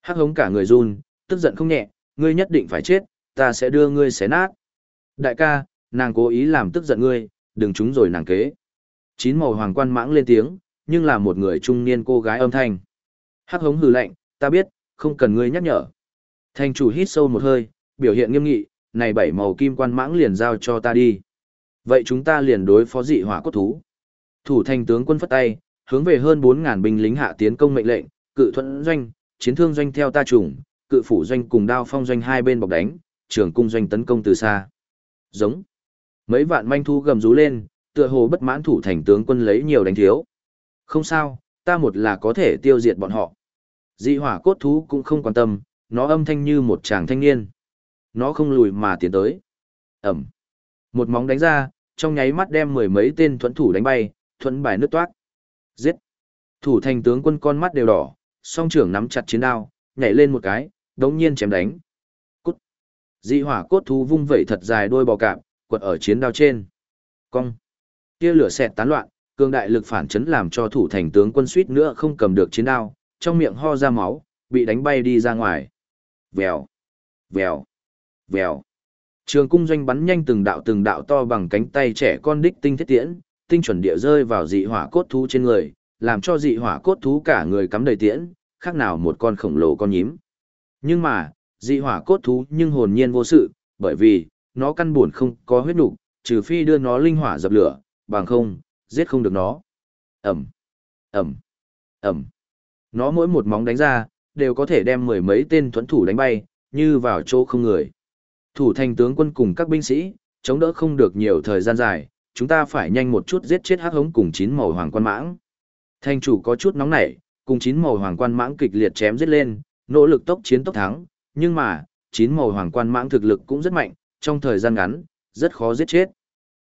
Hắc hống cả người run, tức giận không nhẹ, ngươi nhất định phải chết, ta sẽ đưa ngươi xé nát. Đại ca, nàng cố ý làm tức giận ngươi, đừng trúng rồi nàng kế. Chín màu hoàng quan mãng lên tiếng, nhưng là một người trung niên cô gái âm thanh. Hắc hống hừ lạnh, ta biết, không cần ngươi nhắc nhở. Thành chủ hít sâu một hơi, biểu hiện nghiêm nghị, này bảy màu kim quan mãng liền giao cho ta đi. Vậy chúng ta liền đối phó dị hỏa cốt thú. Thủ thành tướng quân phất tay, hướng về hơn bốn ngàn binh lính hạ tiến công mệnh lệnh, cự thuận doanh, chiến thương doanh theo ta chủng cự phủ doanh cùng đao phong doanh hai bên bọc đánh, trường cung doanh tấn công từ xa. Giống. Mấy vạn manh thu gầm rú lên, tựa hồ bất mãn thủ thành tướng quân lấy nhiều đánh thiếu. Không sao, ta một là có thể tiêu diệt bọn họ. Dị hỏa cốt thú cũng không quan tâm, nó âm thanh như một chàng thanh niên. Nó không lùi mà tiến tới. Ẩm. Một móng đánh ra, trong nháy mắt đem mười mấy tên thuẫn thủ đánh bay, thuẫn bài nước toát. Giết. Thủ thành tướng quân con mắt đều đỏ, song trưởng nắm chặt chiến đao, nhảy lên một cái, đống nhiên chém đánh. Cút. Dị hỏa cốt thú vung vẩy thật dài đôi bò cạp, quật ở chiến đao trên. Cong. Tia lửa xẹt tán loạn, cường đại lực phản chấn làm cho thủ thành tướng quân suýt nữa không cầm được chiến đao, trong miệng ho ra máu, bị đánh bay đi ra ngoài. Vèo, vèo, vèo. Trường cung doanh bắn nhanh từng đạo từng đạo to bằng cánh tay trẻ con đích tinh thiết tiễn, tinh chuẩn địa rơi vào dị hỏa cốt thú trên người, làm cho dị hỏa cốt thú cả người cắm đầy tiễn, khác nào một con khổng lồ con nhím. Nhưng mà, dị hỏa cốt thú nhưng hồn nhiên vô sự, bởi vì, nó căn buồn không có huyết nục, trừ phi đưa nó linh hỏa dập lửa, bằng không, giết không được nó. Ẩm, Ẩm, Ẩm. Nó mỗi một móng đánh ra, đều có thể đem mười mấy tên thuẫn thủ đánh bay, như vào chỗ không người. Thủ thành tướng quân cùng các binh sĩ, chống đỡ không được nhiều thời gian dài, chúng ta phải nhanh một chút giết chết hắc hống cùng chín màu hoàng quan mãng. Thành chủ có chút nóng nảy, cùng chín màu hoàng quan mãng kịch liệt chém giết lên, nỗ lực tốc chiến tốc thắng, nhưng mà, chín màu hoàng quan mãng thực lực cũng rất mạnh, trong thời gian ngắn, rất khó giết chết.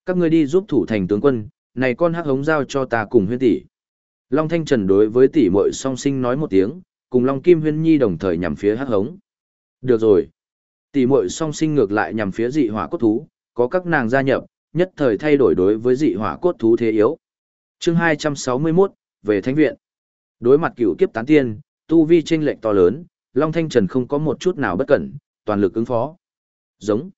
Các ngươi đi giúp thủ thành tướng quân, này con hắc hống giao cho ta cùng huyên tỷ. Long Thanh Trần đối với tỷ muội song sinh nói một tiếng, cùng Long Kim Huyên Nhi đồng thời nhằm phía hắc hống. Được rồi. Tỷ muội song sinh ngược lại nhằm phía dị hỏa cốt thú, có các nàng gia nhập, nhất thời thay đổi đối với dị hỏa cốt thú thế yếu. Chương 261, về thánh viện. Đối mặt cựu kiếp tán tiên, tu vi chênh lệch to lớn, Long Thanh Trần không có một chút nào bất cẩn, toàn lực ứng phó. Giống.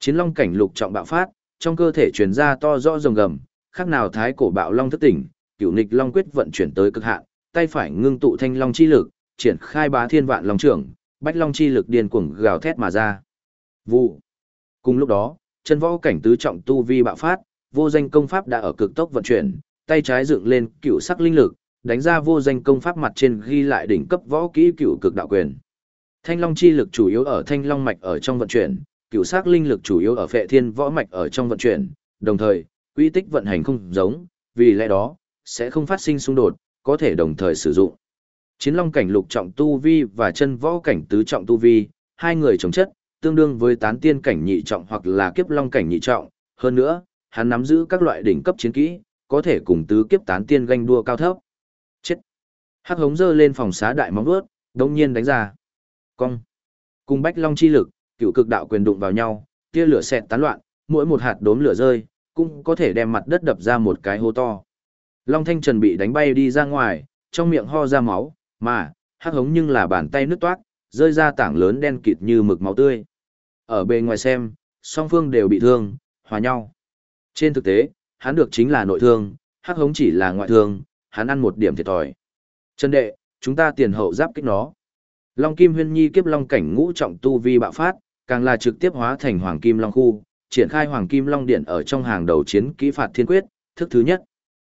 Chiến long cảnh lục trọng bạo phát, trong cơ thể truyền ra to rõ rồng gầm, khác nào thái cổ bạo long thức tỉnh, cựu nghịch long quyết vận chuyển tới cực hạn, tay phải ngưng tụ thanh long chi lực, triển khai bá thiên vạn long trưởng, bách long chi lực điên cuồng gào thét mà ra. Vụ. Cùng lúc đó, chân võ cảnh tứ trọng tu vi bạo phát, vô danh công pháp đã ở cực tốc vận chuyển, tay trái dựng lên cựu sắc linh lực, đánh ra vô danh công pháp mặt trên ghi lại đỉnh cấp võ kỹ cựu cực đạo quyền. Thanh long chi lực chủ yếu ở thanh long mạch ở trong vận chuyển, cựu sắc linh lực chủ yếu ở phệ thiên võ mạch ở trong vận chuyển, đồng thời, quy tích vận hành không giống, vì lẽ đó, sẽ không phát sinh xung đột, có thể đồng thời sử dụng. Chiến long cảnh lục trọng tu vi và chân võ cảnh tứ trọng tu vi, hai người chống chất, tương đương với tán tiên cảnh nhị trọng hoặc là kiếp long cảnh nhị trọng, hơn nữa, hắn nắm giữ các loại đỉnh cấp chiến kỹ, có thể cùng tứ kiếp tán tiên ganh đua cao thấp. Chết. Hắc hống dơ lên phòng xá đại móng vuốt, đồng nhiên đánh ra. Cong. Cùng bách long chi lực, cựu cực đạo quyền đụng vào nhau, tia lửa xẹt tán loạn, mỗi một hạt đốm lửa rơi, cũng có thể đem mặt đất đập ra một cái hố to. Long Thanh Trần bị đánh bay đi ra ngoài, trong miệng ho ra máu, mà, hắc hống nhưng là bàn tay nứt toát, rơi ra tảng lớn đen kịt như mực máu tươi. Ở bề ngoài xem, song phương đều bị thương, hòa nhau. Trên thực tế, hắn được chính là nội thương, hắc hống chỉ là ngoại thương, hắn ăn một điểm thiệt thòi. Trần đệ, chúng ta tiền hậu giáp kích nó. Long Kim Huyên Nhi kiếp long cảnh ngũ trọng tu vi bạo phát, càng là trực tiếp hóa thành Hoàng Kim Long khu, triển khai Hoàng Kim Long điện ở trong hàng đầu chiến kỹ phạt thiên quyết, thức thứ nhất.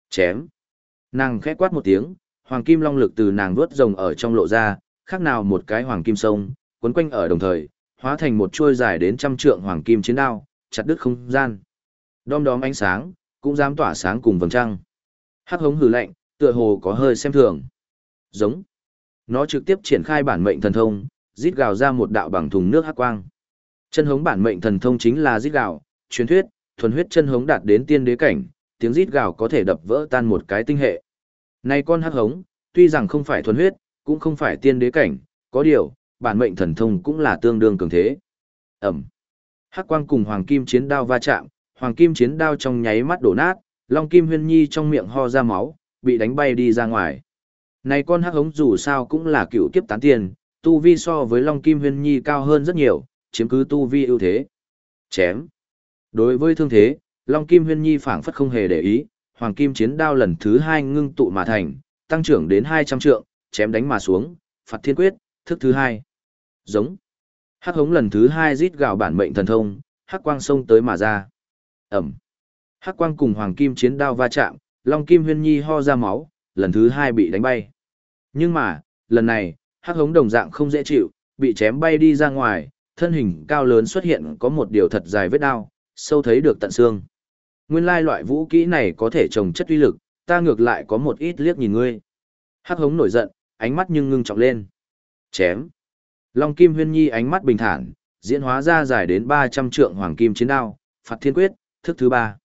Chém. Nàng khẽ quát một tiếng, Hoàng Kim Long lực từ nàng vuốt rồng ở trong lộ ra, khác nào một cái Hoàng Kim sông, quấn quanh ở đồng thời, hóa thành một chuôi dài đến trăm trượng Hoàng Kim chiến đao, chặt đứt không gian. Đom đóm ánh sáng, cũng dám tỏa sáng cùng vầng trăng. Hắc hống hừ lạnh, tựa hồ có hơi xem thường. Giống. Nó trực tiếp triển khai bản mệnh thần thông, rít gào ra một đạo bằng thùng nước hắc quang. Chân hống bản mệnh thần thông chính là rít gào, truyền thuyết, thuần huyết chân hống đạt đến tiên đế cảnh, tiếng rít gào có thể đập vỡ tan một cái tinh hệ. Này con hắc hống, tuy rằng không phải thuần huyết, cũng không phải tiên đế cảnh, có điều, bản mệnh thần thông cũng là tương đương cường thế. Ẩm. Hắc quang cùng hoàng kim chiến đao va chạm, hoàng kim chiến đao trong nháy mắt đổ nát, long kim huyên nhi trong miệng ho ra máu, bị đánh bay đi ra ngoài. Này con hắc hống dù sao cũng là cựu kiếp tán tiền, tu vi so với long kim huyên nhi cao hơn rất nhiều, chiếm cứ tu vi ưu thế. Chém. Đối với thương thế, Long Kim Huyên Nhi phảng phất không hề để ý, Hoàng Kim chiến đao lần thứ hai ngưng tụ mà thành, tăng trưởng đến 200 trượng, chém đánh mà xuống, phạt thiên quyết, thức thứ hai. Giống. Hắc hống lần thứ hai rít gào bản mệnh thần thông, hắc quang xông tới mà ra. Ẩm. Hắc quang cùng Hoàng Kim chiến đao va chạm, Long Kim Huyên Nhi ho ra máu, lần thứ hai bị đánh bay. Nhưng mà, lần này, hắc hống đồng dạng không dễ chịu, bị chém bay đi ra ngoài, thân hình cao lớn xuất hiện có một điều thật dài vết đao, sâu thấy được tận xương. Nguyên lai loại vũ kỹ này có thể trồng chất uy lực, ta ngược lại có một ít liếc nhìn ngươi. Hắc hống nổi giận, ánh mắt nhưng ngưng trọng lên. Chém. Long Kim Huyên Nhi ánh mắt bình thản, diễn hóa ra dài đến 300 trượng hoàng kim chiến đao, phạt thiên quyết, thức thứ ba.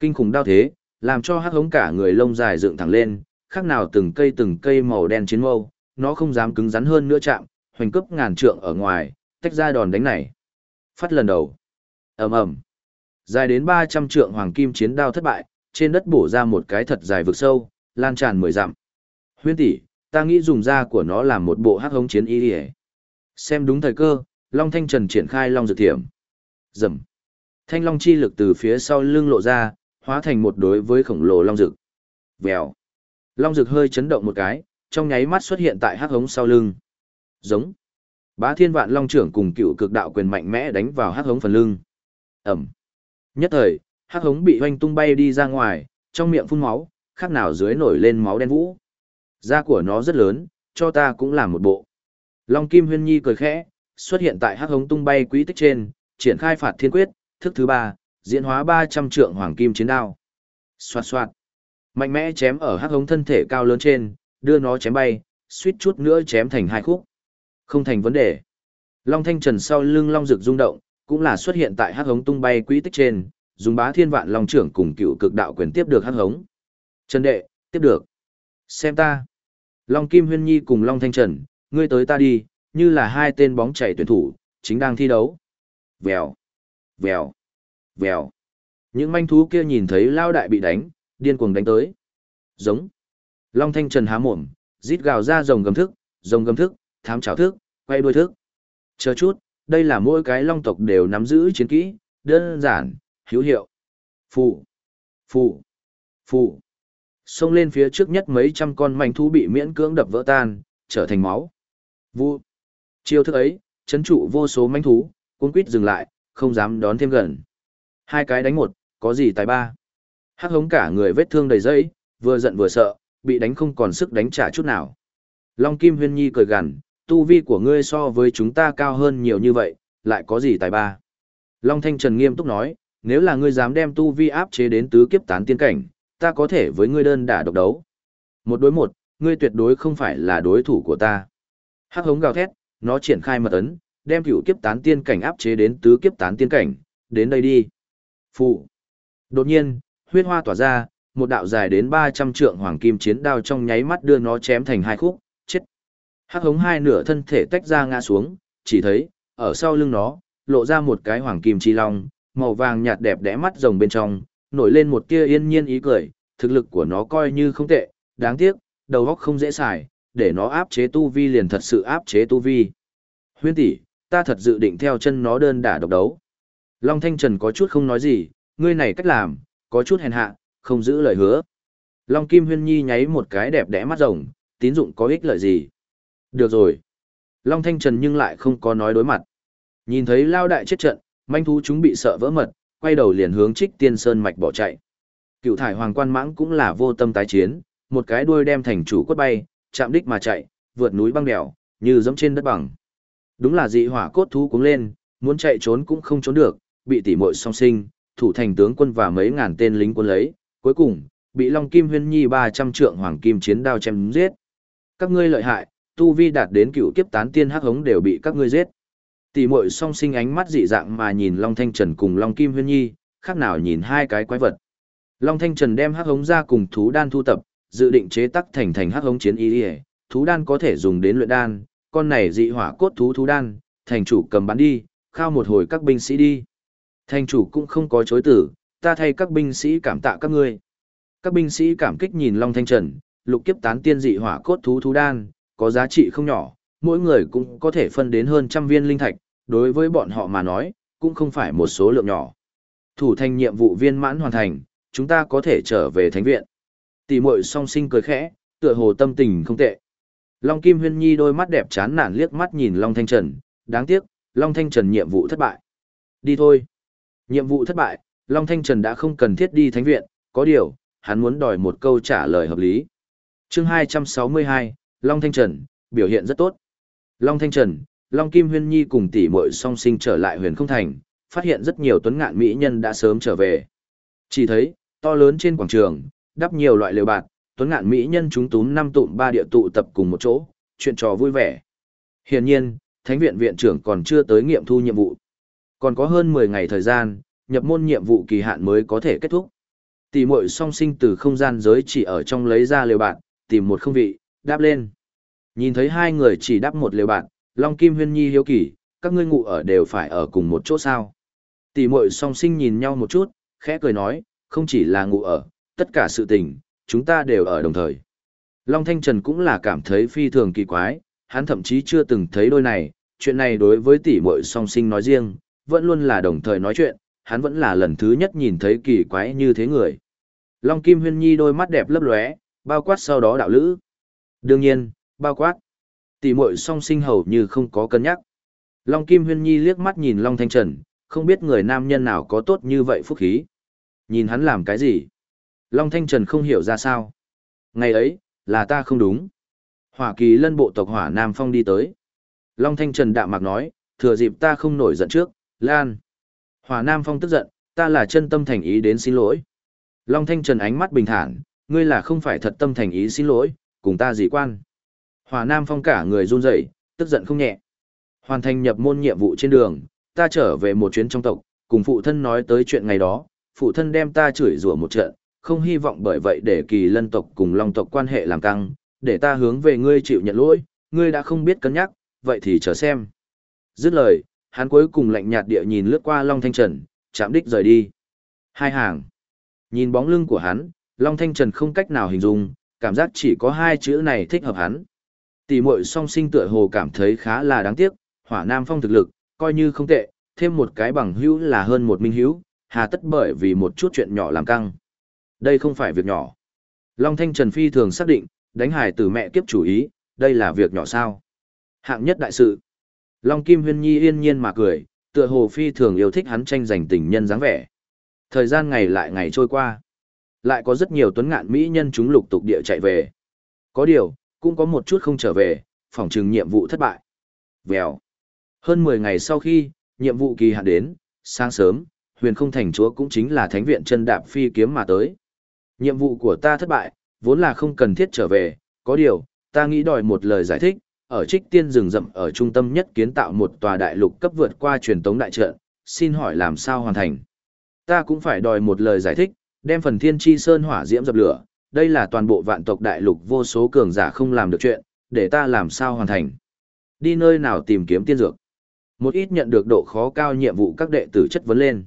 Kinh khủng đao thế, làm cho hắc hống cả người lông dài dựng thẳng lên, khác nào từng cây từng cây màu đen chiến mâu, nó không dám cứng rắn hơn nữa chạm, hoành cấp ngàn trượng ở ngoài, tách ra đòn đánh này. Phát lần đầu. ầm ầm Dài đến 300 trượng hoàng kim chiến đao thất bại, trên đất bổ ra một cái thật dài vực sâu, lan tràn mười dặm. Huyên tỷ, ta nghĩ dùng da của nó làm một bộ hắc hống chiến y đi Xem đúng thời cơ, Long Thanh Trần triển khai Long Dược Thiểm. Dầm. Thanh Long chi lực từ phía sau lưng lộ ra, hóa thành một đối với khổng lồ Long Dược. Vèo. Long Dược hơi chấn động một cái, trong nháy mắt xuất hiện tại hắc hống sau lưng. Giống. Bá Thiên Vạn Long trưởng cùng cựu cực đạo quyền mạnh mẽ đánh vào hắc hống phần lưng. Ẩm. Nhất thời, hắc hống bị hoanh tung bay đi ra ngoài, trong miệng phun máu, khác nào dưới nổi lên máu đen vũ. Da của nó rất lớn, cho ta cũng làm một bộ. Long Kim Huyên Nhi cười khẽ, xuất hiện tại hắc hống tung bay quý tích trên, triển khai phạt thiên quyết, thức thứ ba, diễn hóa 300 trượng hoàng kim chiến đao. Xoạt xoạt. Mạnh mẽ chém ở hắc hống thân thể cao lớn trên, đưa nó chém bay, suýt chút nữa chém thành hai khúc. Không thành vấn đề. Long Thanh Trần sau lưng long rực rung động, cũng là xuất hiện tại hắc hống tung bay quỹ tích trên, dùng bá thiên vạn long trưởng cùng cựu cực đạo quyền tiếp được hắc hống. Trần đệ, tiếp được. Xem ta. Long Kim Huyên Nhi cùng Long Thanh Trần, ngươi tới ta đi, như là hai tên bóng chảy tuyển thủ, chính đang thi đấu. Vèo, vèo, vèo. Những manh thú kia nhìn thấy lao đại bị đánh, điên cuồng đánh tới. Giống. Long Thanh Trần há mồm, rít gào ra rồng gầm thức, rồng gầm thức, thám chảo thức, quay đuôi thức. Chờ chút, đây là mỗi cái long tộc đều nắm giữ chiến kỹ, đơn giản, hữu hiệu. Phụ, phụ, phụ. Xông lên phía trước nhất mấy trăm con manh thú bị miễn cưỡng đập vỡ tan, trở thành máu. Vu. Chiêu thức ấy, chấn trụ vô số manh thú, cuốn quýt dừng lại, không dám đón thêm gần. Hai cái đánh một, có gì tài ba. Hắc hống cả người vết thương đầy dây, vừa giận vừa sợ, bị đánh không còn sức đánh trả chút nào. Long Kim Huyên Nhi cười gằn, tu vi của ngươi so với chúng ta cao hơn nhiều như vậy, lại có gì tài ba. Long Thanh Trần nghiêm túc nói, nếu là ngươi dám đem tu vi áp chế đến tứ kiếp tán tiên cảnh, ta có thể với ngươi đơn đả độc đấu. Một đối một, ngươi tuyệt đối không phải là đối thủ của ta. Hắc hống gào thét, nó triển khai mật ấn, đem cửu kiếp tán tiên cảnh áp chế đến tứ kiếp tán tiên cảnh, đến đây đi. Phụ. Đột nhiên, huyết hoa tỏa ra, một đạo dài đến 300 trượng hoàng kim chiến đao trong nháy mắt đưa nó chém thành hai khúc. Hắc hống hai nửa thân thể tách ra ngã xuống, chỉ thấy, ở sau lưng nó, lộ ra một cái hoàng kim chi long, màu vàng nhạt đẹp đẽ mắt rồng bên trong, nổi lên một tia yên nhiên ý cười, thực lực của nó coi như không tệ, đáng tiếc, đầu óc không dễ xài, để nó áp chế tu vi liền thật sự áp chế tu vi. Huyên tỷ, ta thật dự định theo chân nó đơn đả độc đấu. Long Thanh Trần có chút không nói gì, ngươi này cách làm, có chút hèn hạ, không giữ lời hứa. Long Kim Huyên Nhi nháy một cái đẹp đẽ mắt rồng, tín dụng có ích lợi gì. Được rồi. Long Thanh Trần nhưng lại không có nói đối mặt. Nhìn thấy lao đại chết trận, manh thú chúng bị sợ vỡ mật, quay đầu liền hướng trích tiên sơn mạch bỏ chạy. Cựu thải hoàng quan mãng cũng là vô tâm tái chiến, một cái đuôi đem thành chủ quất bay, chạm đích mà chạy, vượt núi băng đèo, như giống trên đất bằng. Đúng là dị hỏa cốt thú cũng lên, muốn chạy trốn cũng không trốn được, bị tỉ muội song sinh, thủ thành tướng quân và mấy ngàn tên lính quân lấy, cuối cùng, bị Long Kim Huyên Nhi 300 trượng hoàng kim chiến đao chém giết. Các ngươi lợi hại, tu vi đạt đến cựu kiếp tán tiên hắc hống đều bị các ngươi giết. Tỷ muội song sinh ánh mắt dị dạng mà nhìn Long Thanh Trần cùng Long Kim Huyên Nhi, khác nào nhìn hai cái quái vật. Long Thanh Trần đem hắc hống ra cùng thú đan thu tập, dự định chế tác thành thành hắc hống chiến y, thú đan có thể dùng đến luyện đan, con này dị hỏa cốt thú thú đan, thành chủ cầm bán đi, khao một hồi các binh sĩ đi. Thành chủ cũng không có chối tử, ta thay các binh sĩ cảm tạ các ngươi. Các binh sĩ cảm kích nhìn Long Thanh Trần, lục kiếp tán tiên dị hỏa cốt thú thú đan, có giá trị không nhỏ, mỗi người cũng có thể phân đến hơn trăm viên linh thạch, đối với bọn họ mà nói, cũng không phải một số lượng nhỏ. Thủ thành nhiệm vụ viên mãn hoàn thành, chúng ta có thể trở về thánh viện. Tỷ muội song sinh cười khẽ, tựa hồ tâm tình không tệ. Long Kim Huyên Nhi đôi mắt đẹp chán nản liếc mắt nhìn Long Thanh Trần, đáng tiếc, Long Thanh Trần nhiệm vụ thất bại. Đi thôi. Nhiệm vụ thất bại, Long Thanh Trần đã không cần thiết đi thánh viện, có điều, hắn muốn đòi một câu trả lời hợp lý. chương 262, Long Thanh Trần, biểu hiện rất tốt. Long Thanh Trần, Long Kim Huyên Nhi cùng tỷ muội song sinh trở lại huyền không thành, phát hiện rất nhiều tuấn ngạn mỹ nhân đã sớm trở về. Chỉ thấy, to lớn trên quảng trường, đắp nhiều loại lều bạc, tuấn ngạn mỹ nhân chúng túm năm tụm ba địa tụ tập cùng một chỗ, chuyện trò vui vẻ. Hiển nhiên, Thánh viện viện trưởng còn chưa tới nghiệm thu nhiệm vụ. Còn có hơn 10 ngày thời gian, nhập môn nhiệm vụ kỳ hạn mới có thể kết thúc. Tỷ muội song sinh từ không gian giới chỉ ở trong lấy ra lều bạc, tìm một không vị, đáp lên. Nhìn thấy hai người chỉ đáp một liều bạn, Long Kim Huyên Nhi hiếu kỳ, các ngươi ngủ ở đều phải ở cùng một chỗ sao. Tỷ muội song sinh nhìn nhau một chút, khẽ cười nói, không chỉ là ngủ ở, tất cả sự tình, chúng ta đều ở đồng thời. Long Thanh Trần cũng là cảm thấy phi thường kỳ quái, hắn thậm chí chưa từng thấy đôi này, chuyện này đối với tỷ muội song sinh nói riêng, vẫn luôn là đồng thời nói chuyện, hắn vẫn là lần thứ nhất nhìn thấy kỳ quái như thế người. Long Kim Huyên Nhi đôi mắt đẹp lấp lóe, bao quát sau đó đạo lữ. Đương nhiên, bao quát. Tỷ muội song sinh hầu như không có cân nhắc. Long Kim Huyên Nhi liếc mắt nhìn Long Thanh Trần, không biết người nam nhân nào có tốt như vậy phúc khí. Nhìn hắn làm cái gì? Long Thanh Trần không hiểu ra sao. Ngày ấy, là ta không đúng. Hỏa kỳ lân bộ tộc hỏa Nam Phong đi tới. Long Thanh Trần đạm mạc nói, thừa dịp ta không nổi giận trước, Lan. Hỏa Nam Phong tức giận, ta là chân tâm thành ý đến xin lỗi. Long Thanh Trần ánh mắt bình thản, ngươi là không phải thật tâm thành ý xin lỗi, cùng ta gì quan. hòa Nam Phong cả người run rẩy, tức giận không nhẹ. Hoàn thành nhập môn nhiệm vụ trên đường, ta trở về một chuyến trong tộc, cùng phụ thân nói tới chuyện ngày đó, phụ thân đem ta chửi rủa một trận, không hy vọng bởi vậy để kỳ lân tộc cùng long tộc quan hệ làm căng, để ta hướng về ngươi chịu nhận lỗi, ngươi đã không biết cân nhắc, vậy thì chờ xem. Dứt lời, hắn cuối cùng lạnh nhạt địa nhìn lướt qua Long Thanh Trần, chạm đích rời đi. Hai hàng. Nhìn bóng lưng của hắn, Long Thanh Trần không cách nào hình dung, cảm giác chỉ có hai chữ này thích hợp hắn. Tỷ muội song sinh tựa hồ cảm thấy khá là đáng tiếc, hỏa nam phong thực lực, coi như không tệ, thêm một cái bằng hữu là hơn một minh hữu, hà tất bởi vì một chút chuyện nhỏ làm căng. Đây không phải việc nhỏ. Long Thanh Trần phi thường xác định, đánh hài từ mẹ kiếp chủ ý, đây là việc nhỏ sao. Hạng nhất đại sự. Long Kim Huyên Nhi yên nhiên mà cười, tựa hồ phi thường yêu thích hắn tranh giành tình nhân dáng vẻ. Thời gian ngày lại ngày trôi qua. Lại có rất nhiều tuấn ngạn mỹ nhân chúng lục tục địa chạy về. Có điều, cũng có một chút không trở về, phòng trừng nhiệm vụ thất bại. Vèo. Hơn 10 ngày sau khi, nhiệm vụ kỳ hạn đến, sáng sớm, huyền không thành chúa cũng chính là thánh viện chân đạp phi kiếm mà tới. Nhiệm vụ của ta thất bại, vốn là không cần thiết trở về, có điều, ta nghĩ đòi một lời giải thích, ở trích tiên rừng rậm ở trung tâm nhất kiến tạo một tòa đại lục cấp vượt qua truyền tống đại trận, xin hỏi làm sao hoàn thành. Ta cũng phải đòi một lời giải thích, đem phần thiên tri sơn hỏa diễm dập lửa, đây là toàn bộ vạn tộc đại lục vô số cường giả không làm được chuyện, để ta làm sao hoàn thành. Đi nơi nào tìm kiếm tiên dược. Một ít nhận được độ khó cao nhiệm vụ các đệ tử chất vấn lên.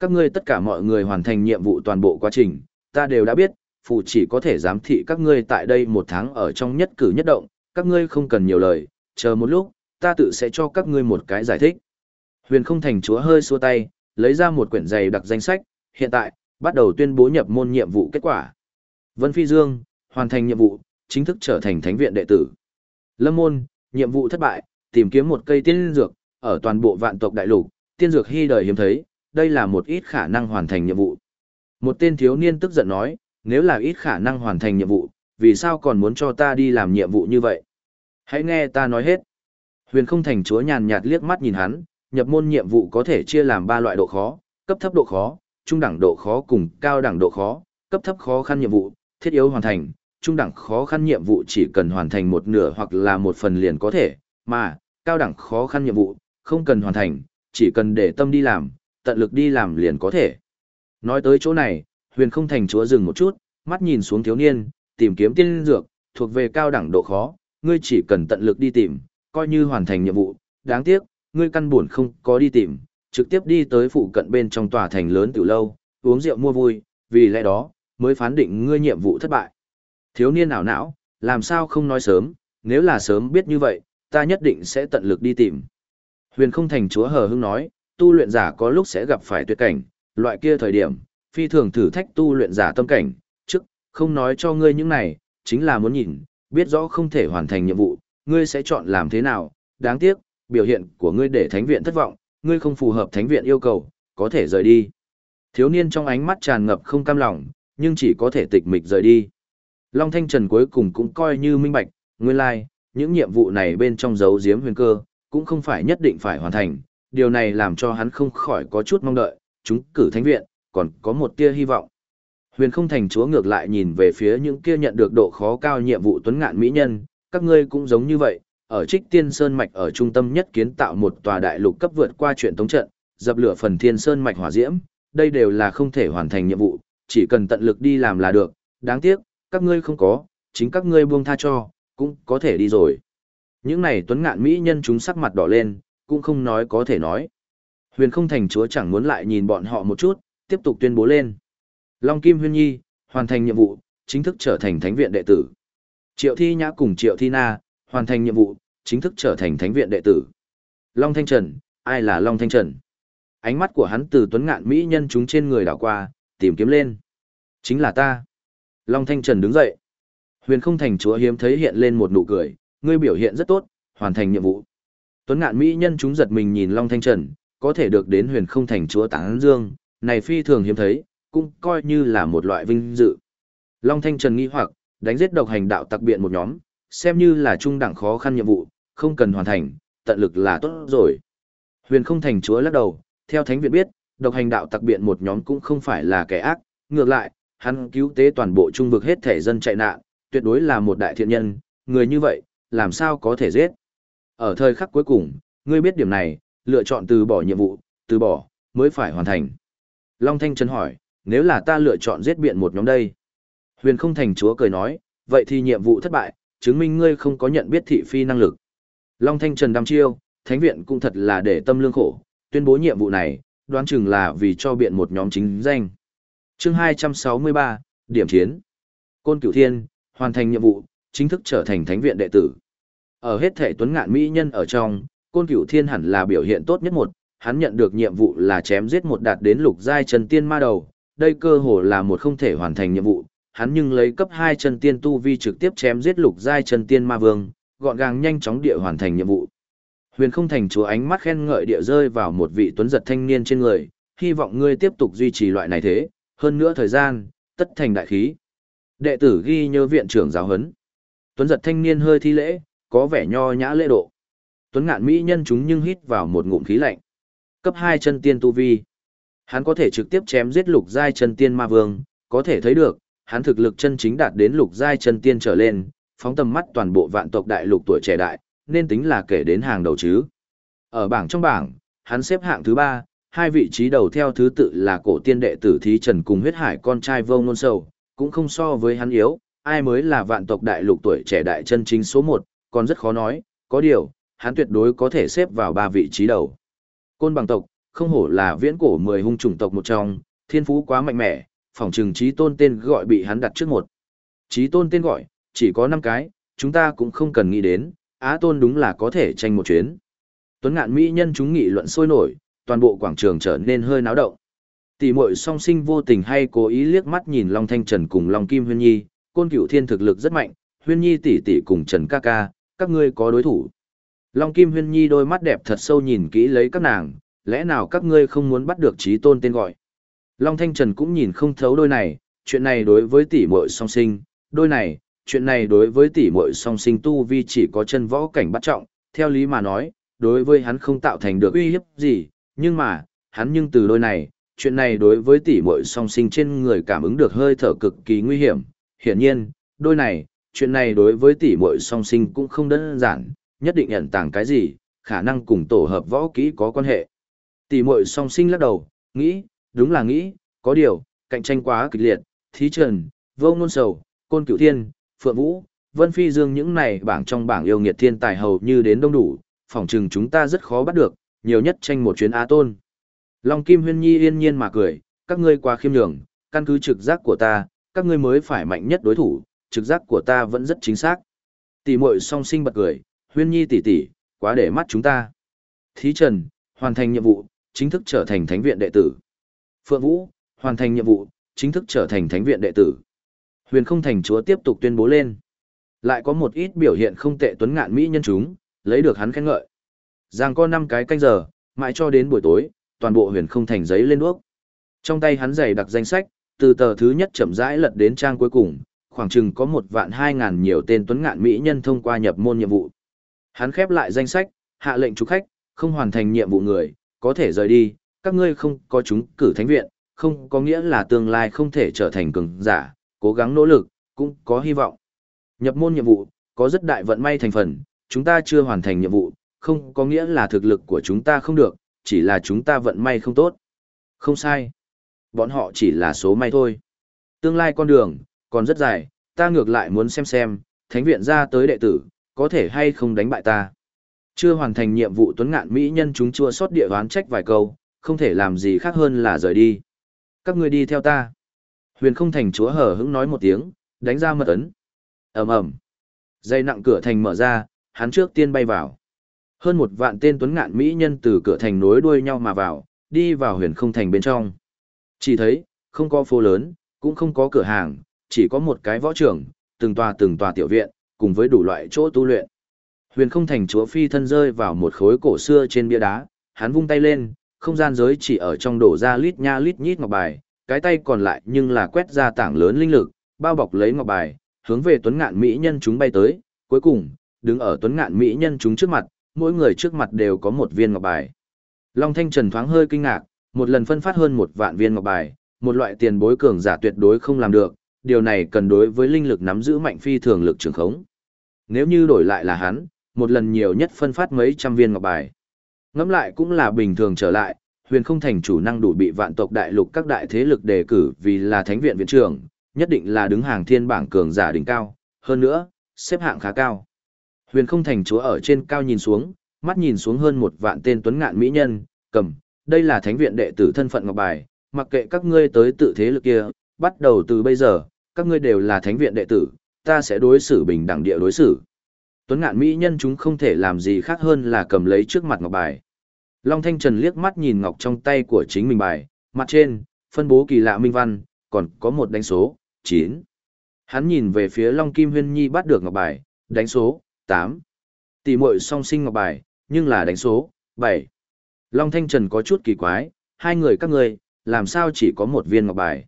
Các ngươi tất cả mọi người hoàn thành nhiệm vụ toàn bộ quá trình, ta đều đã biết, phụ chỉ có thể giám thị các ngươi tại đây một tháng ở trong nhất cử nhất động, các ngươi không cần nhiều lời, chờ một lúc, ta tự sẽ cho các ngươi một cái giải thích. Huyền không thành chúa hơi xua tay, lấy ra một quyển dày đặc danh sách, hiện tại, bắt đầu tuyên bố nhập môn nhiệm vụ kết quả. Vân Phi Dương, hoàn thành nhiệm vụ, chính thức trở thành thánh viện đệ tử. Lâm Môn, nhiệm vụ thất bại, tìm kiếm một cây tiên dược, ở toàn bộ vạn tộc đại lục, tiên dược hy đời hiếm thấy, đây là một ít khả năng hoàn thành nhiệm vụ. Một tên thiếu niên tức giận nói, nếu là ít khả năng hoàn thành nhiệm vụ, vì sao còn muốn cho ta đi làm nhiệm vụ như vậy? Hãy nghe ta nói hết. Huyền không thành chúa nhàn nhạt liếc mắt nhìn hắn, nhập môn nhiệm vụ có thể chia làm ba loại độ khó, cấp thấp độ khó, trung đẳng độ khó cùng cao đẳng độ khó, cấp thấp khó khăn nhiệm vụ, thiết yếu hoàn thành, trung đẳng khó khăn nhiệm vụ chỉ cần hoàn thành một nửa hoặc là một phần liền có thể, mà, cao đẳng khó khăn nhiệm vụ, không cần hoàn thành, chỉ cần để tâm đi làm, tận lực đi làm liền có thể. Nói tới chỗ này, huyền không thành chúa dừng một chút, mắt nhìn xuống thiếu niên, tìm kiếm tiên dược, thuộc về cao đẳng độ khó, ngươi chỉ cần tận lực đi tìm, coi như hoàn thành nhiệm vụ, đáng tiếc, ngươi căn buồn không có đi tìm, trực tiếp đi tới phụ cận bên trong tòa thành lớn từ lâu, uống rượu mua vui, vì lẽ đó, mới phán định ngươi nhiệm vụ thất bại. Thiếu niên ảo não, làm sao không nói sớm, nếu là sớm biết như vậy, ta nhất định sẽ tận lực đi tìm. Huyền không thành chúa hờ hững nói, tu luyện giả có lúc sẽ gặp phải tuyệt cảnh, loại kia thời điểm, phi thường thử thách tu luyện giả tâm cảnh, trước, không nói cho ngươi những này, chính là muốn nhìn, biết rõ không thể hoàn thành nhiệm vụ, ngươi sẽ chọn làm thế nào, đáng tiếc, biểu hiện của ngươi để thánh viện thất vọng, ngươi không phù hợp thánh viện yêu cầu, có thể rời đi. Thiếu niên trong ánh mắt tràn ngập không cam lòng, nhưng chỉ có thể tịch mịch rời đi. Long Thanh Trần cuối cùng cũng coi như minh bạch, nguyên lai, like, những nhiệm vụ này bên trong dấu giếm huyền cơ, cũng không phải nhất định phải hoàn thành, điều này làm cho hắn không khỏi có chút mong đợi, chúng cử thánh viện, còn có một tia hy vọng. Huyền không thành chúa ngược lại nhìn về phía những kia nhận được độ khó cao nhiệm vụ tuấn ngạn mỹ nhân, các ngươi cũng giống như vậy, ở trích tiên sơn mạch ở trung tâm nhất kiến tạo một tòa đại lục cấp vượt qua chuyện tống trận, dập lửa phần thiên sơn mạch hỏa diễm, đây đều là không thể hoàn thành nhiệm vụ, chỉ cần tận lực đi làm là được, đáng tiếc, các ngươi không có, chính các ngươi buông tha cho, cũng có thể đi rồi. Những này tuấn ngạn mỹ nhân chúng sắc mặt đỏ lên, cũng không nói có thể nói. Huyền không thành chúa chẳng muốn lại nhìn bọn họ một chút, tiếp tục tuyên bố lên. Long Kim Huyên Nhi, hoàn thành nhiệm vụ, chính thức trở thành thánh viện đệ tử. Triệu Thi Nhã cùng Triệu Thi Na, hoàn thành nhiệm vụ, chính thức trở thành thánh viện đệ tử. Long Thanh Trần, ai là Long Thanh Trần? Ánh mắt của hắn từ tuấn ngạn mỹ nhân chúng trên người đảo qua, tìm kiếm lên. Chính là ta. Long Thanh Trần đứng dậy. Huyền không thành chúa hiếm thấy hiện lên một nụ cười, ngươi biểu hiện rất tốt, hoàn thành nhiệm vụ. Tuấn ngạn mỹ nhân chúng giật mình nhìn Long Thanh Trần, có thể được đến huyền không thành chúa tán dương, này phi thường hiếm thấy, cũng coi như là một loại vinh dự. Long Thanh Trần nghi hoặc, đánh giết độc hành đạo tặc biện một nhóm, xem như là trung đẳng khó khăn nhiệm vụ, không cần hoàn thành, tận lực là tốt rồi. Huyền không thành chúa lắc đầu, theo thánh viện biết, độc hành đạo tặc biện một nhóm cũng không phải là kẻ ác, ngược lại, hắn cứu tế toàn bộ trung vực hết thể dân chạy nạn, tuyệt đối là một đại thiện nhân, người như vậy, làm sao có thể giết. Ở thời khắc cuối cùng, ngươi biết điểm này, lựa chọn từ bỏ nhiệm vụ, từ bỏ, mới phải hoàn thành. Long Thanh Trấn hỏi, nếu là ta lựa chọn giết biện một nhóm đây? Huyền không thành chúa cười nói, vậy thì nhiệm vụ thất bại, chứng minh ngươi không có nhận biết thị phi năng lực. Long Thanh Trần đăm chiêu, thánh viện cũng thật là để tâm lương khổ, tuyên bố nhiệm vụ này, đoán chừng là vì cho biện một nhóm chính danh. chương 263, Điểm Chiến Côn Cửu Thiên, hoàn thành nhiệm vụ, chính thức trở thành thánh viện đệ tử. Ở hết thể tuấn ngạn mỹ nhân ở trong, Côn Cửu Thiên hẳn là biểu hiện tốt nhất một, hắn nhận được nhiệm vụ là chém giết một đạt đến lục giai chân tiên ma đầu, đây cơ hồ là một không thể hoàn thành nhiệm vụ, hắn nhưng lấy cấp 2 chân tiên tu vi trực tiếp chém giết lục giai chân tiên ma vương, gọn gàng nhanh chóng địa hoàn thành nhiệm vụ. Huyền không thành chúa ánh mắt khen ngợi địa rơi vào một vị tuấn giật thanh niên trên người, hy vọng ngươi tiếp tục duy trì loại này thế, hơn nữa thời gian, tất thành đại khí. Đệ tử ghi nhớ viện trưởng giáo huấn. Tuấn giật thanh niên hơi thi lễ, có vẻ nho nhã lễ độ. Tuấn ngạn mỹ nhân chúng nhưng hít vào một ngụm khí lạnh. Cấp 2 chân tiên tu vi. Hắn có thể trực tiếp chém giết lục giai chân tiên ma vương, có thể thấy được, hắn thực lực chân chính đạt đến lục giai chân tiên trở lên, phóng tầm mắt toàn bộ vạn tộc đại lục tuổi trẻ đại, nên tính là kể đến hàng đầu chứ. Ở bảng trong bảng, hắn xếp hạng thứ ba, hai vị trí đầu theo thứ tự là cổ tiên đệ tử Thí Trần cùng huyết hải con trai vô ngôn sầu, cũng không so với hắn yếu, ai mới là vạn tộc đại lục tuổi trẻ đại chân chính số một, còn rất khó nói, có điều, hắn tuyệt đối có thể xếp vào ba vị trí đầu. Côn bằng tộc, không hổ là viễn cổ mười hung chủng tộc một trong, thiên phú quá mạnh mẽ, phòng trừng trí tôn tên gọi bị hắn đặt trước một. Trí tôn tên gọi, chỉ có 5 cái, chúng ta cũng không cần nghĩ đến, Á tôn đúng là có thể tranh một chuyến. Tuấn ngạn mỹ nhân chúng nghị luận sôi nổi, toàn bộ quảng trường trở nên hơi náo động. Tỷ muội song sinh vô tình hay cố ý liếc mắt nhìn Long Thanh Trần cùng Long Kim Huyên Nhi, côn cửu thiên thực lực rất mạnh, Huyên Nhi tỷ tỷ cùng Trần ca ca, các ngươi có đối thủ. Long Kim Huyên Nhi đôi mắt đẹp thật sâu nhìn kỹ lấy các nàng, lẽ nào các ngươi không muốn bắt được trí tôn tên gọi. Long Thanh Trần cũng nhìn không thấu đôi này, chuyện này đối với tỷ muội song sinh, đôi này, chuyện này đối với tỷ muội song sinh tu vi chỉ có chân võ cảnh bắt trọng, theo lý mà nói, đối với hắn không tạo thành được uy hiếp gì, nhưng mà, hắn nhưng từ đôi này, chuyện này đối với tỷ muội song sinh trên người cảm ứng được hơi thở cực kỳ nguy hiểm, hiển nhiên, đôi này, chuyện này đối với tỷ muội song sinh cũng không đơn giản, nhất định ẩn tàng cái gì, khả năng cùng tổ hợp võ kỹ có quan hệ. Tỷ muội song sinh lắc đầu, nghĩ, đúng là nghĩ, có điều, cạnh tranh quá kịch liệt, thí trần, vô ngôn sầu, côn cửu thiên, phượng vũ, vân phi dương những này bảng trong bảng yêu nghiệt thiên tài hầu như đến đông đủ, phỏng chừng chúng ta rất khó bắt được, nhiều nhất tranh một chuyến á tôn. Long Kim Huyên Nhi yên nhiên mà cười, các ngươi quá khiêm nhường, căn cứ trực giác của ta, các ngươi mới phải mạnh nhất đối thủ, trực giác của ta vẫn rất chính xác. Tỷ muội song sinh bật cười, Huyên Nhi tỷ tỷ, quá để mắt chúng ta. Thí Trần, hoàn thành nhiệm vụ, chính thức trở thành thánh viện đệ tử. Phượng Vũ, hoàn thành nhiệm vụ, chính thức trở thành thánh viện đệ tử. Huyền không thành chúa tiếp tục tuyên bố lên. Lại có một ít biểu hiện không tệ tuấn ngạn mỹ nhân chúng, lấy được hắn khen ngợi. Giang có 5 cái canh giờ, mãi cho đến buổi tối, toàn bộ huyền không thành giấy lên đuốc. Trong tay hắn giày đặc danh sách, từ tờ thứ nhất chậm rãi lật đến trang cuối cùng, khoảng chừng có một vạn hai ngàn nhiều tên tuấn ngạn mỹ nhân thông qua nhập môn nhiệm vụ. Hắn khép lại danh sách, hạ lệnh chủ khách, không hoàn thành nhiệm vụ người, có thể rời đi, các ngươi không có chúng cử thánh viện, không có nghĩa là tương lai không thể trở thành cường giả, cố gắng nỗ lực, cũng có hy vọng. Nhập môn nhiệm vụ, có rất đại vận may thành phần, chúng ta chưa hoàn thành nhiệm vụ, không có nghĩa là thực lực của chúng ta không được, chỉ là chúng ta vận may không tốt. Không sai. Bọn họ chỉ là số may thôi. Tương lai con đường, còn rất dài, ta ngược lại muốn xem xem, thánh viện ra tới đệ tử, có thể hay không đánh bại ta. Chưa hoàn thành nhiệm vụ tuấn ngạn mỹ nhân chúng chua xót địa đoán trách vài câu, không thể làm gì khác hơn là rời đi. Các ngươi đi theo ta. Huyền không thành chúa hở hững nói một tiếng, đánh ra mật ấn. ầm ầm Dây nặng cửa thành mở ra, hắn trước tiên bay vào. Hơn một vạn tên tuấn ngạn mỹ nhân từ cửa thành nối đuôi nhau mà vào, đi vào huyền không thành bên trong. Chỉ thấy, không có phố lớn, cũng không có cửa hàng, chỉ có một cái võ trường, từng tòa từng tòa tiểu viện, cùng với đủ loại chỗ tu luyện. Huyền không thành chúa phi thân rơi vào một khối cổ xưa trên bia đá, hắn vung tay lên, không gian giới chỉ ở trong đổ ra lít nha lít nhít ngọc bài, cái tay còn lại nhưng là quét ra tảng lớn linh lực, bao bọc lấy ngọc bài, hướng về tuấn ngạn mỹ nhân chúng bay tới, cuối cùng, đứng ở tuấn ngạn mỹ nhân chúng trước mặt, mỗi người trước mặt đều có một viên ngọc bài. Long Thanh Trần thoáng hơi kinh ngạc, một lần phân phát hơn một vạn viên ngọc bài, một loại tiền bối cường giả tuyệt đối không làm được, điều này cần đối với linh lực nắm giữ mạnh phi thường lực trường khống. Nếu như đổi lại là hắn, một lần nhiều nhất phân phát mấy trăm viên ngọc bài. Ngẫm lại cũng là bình thường trở lại, huyền không thành chủ năng đủ bị vạn tộc đại lục các đại thế lực đề cử vì là thánh viện viện trưởng, nhất định là đứng hàng thiên bảng cường giả đỉnh cao, hơn nữa, xếp hạng khá cao. Huyền không thành chúa ở trên cao nhìn xuống, mắt nhìn xuống hơn một vạn tên tuấn ngạn mỹ nhân, cầm, đây là thánh viện đệ tử thân phận ngọc bài, mặc kệ các ngươi tới tự thế lực kia, bắt đầu từ bây giờ, các ngươi đều là thánh viện đệ tử, ta sẽ đối xử bình đẳng địa đối xử. Tuấn ngạn mỹ nhân chúng không thể làm gì khác hơn là cầm lấy trước mặt ngọc bài. Long Thanh Trần liếc mắt nhìn ngọc trong tay của chính mình bài, mặt trên, phân bố kỳ lạ minh văn, còn có một đánh số, 9. Hắn nhìn về phía Long Kim Huyên Nhi bắt được ngọc bài, đánh số, 8. Tỷ muội song sinh ngọc bài, nhưng là đánh số, 7. Long Thanh Trần có chút kỳ quái, hai người các ngươi, làm sao chỉ có một viên ngọc bài.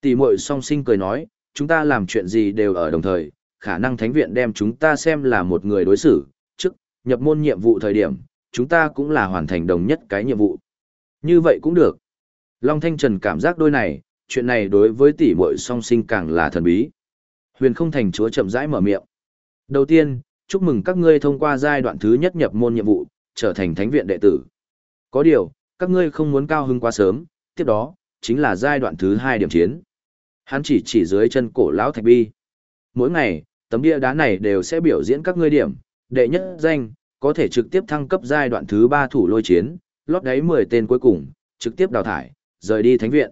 Tỷ muội song sinh cười nói, chúng ta làm chuyện gì đều ở đồng thời, khả năng thánh viện đem chúng ta xem là một người đối xử, trước, nhập môn nhiệm vụ thời điểm, chúng ta cũng là hoàn thành đồng nhất cái nhiệm vụ. Như vậy cũng được. Long Thanh Trần cảm giác đôi này, chuyện này đối với tỷ muội song sinh càng là thần bí. Huyền không thành chúa chậm rãi mở miệng. Đầu tiên, chúc mừng các ngươi thông qua giai đoạn thứ nhất nhập môn nhiệm vụ, trở thành thánh viện đệ tử. Có điều, các ngươi không muốn cao hứng quá sớm, tiếp đó, chính là giai đoạn thứ hai điểm chiến. Hắn chỉ chỉ dưới chân cổ lão thạch bi. Mỗi ngày, tấm bia đá này đều sẽ biểu diễn các ngươi điểm, đệ nhất danh, có thể trực tiếp thăng cấp giai đoạn thứ ba thủ lôi chiến, lót đáy 10 tên cuối cùng, trực tiếp đào thải, rời đi thánh viện.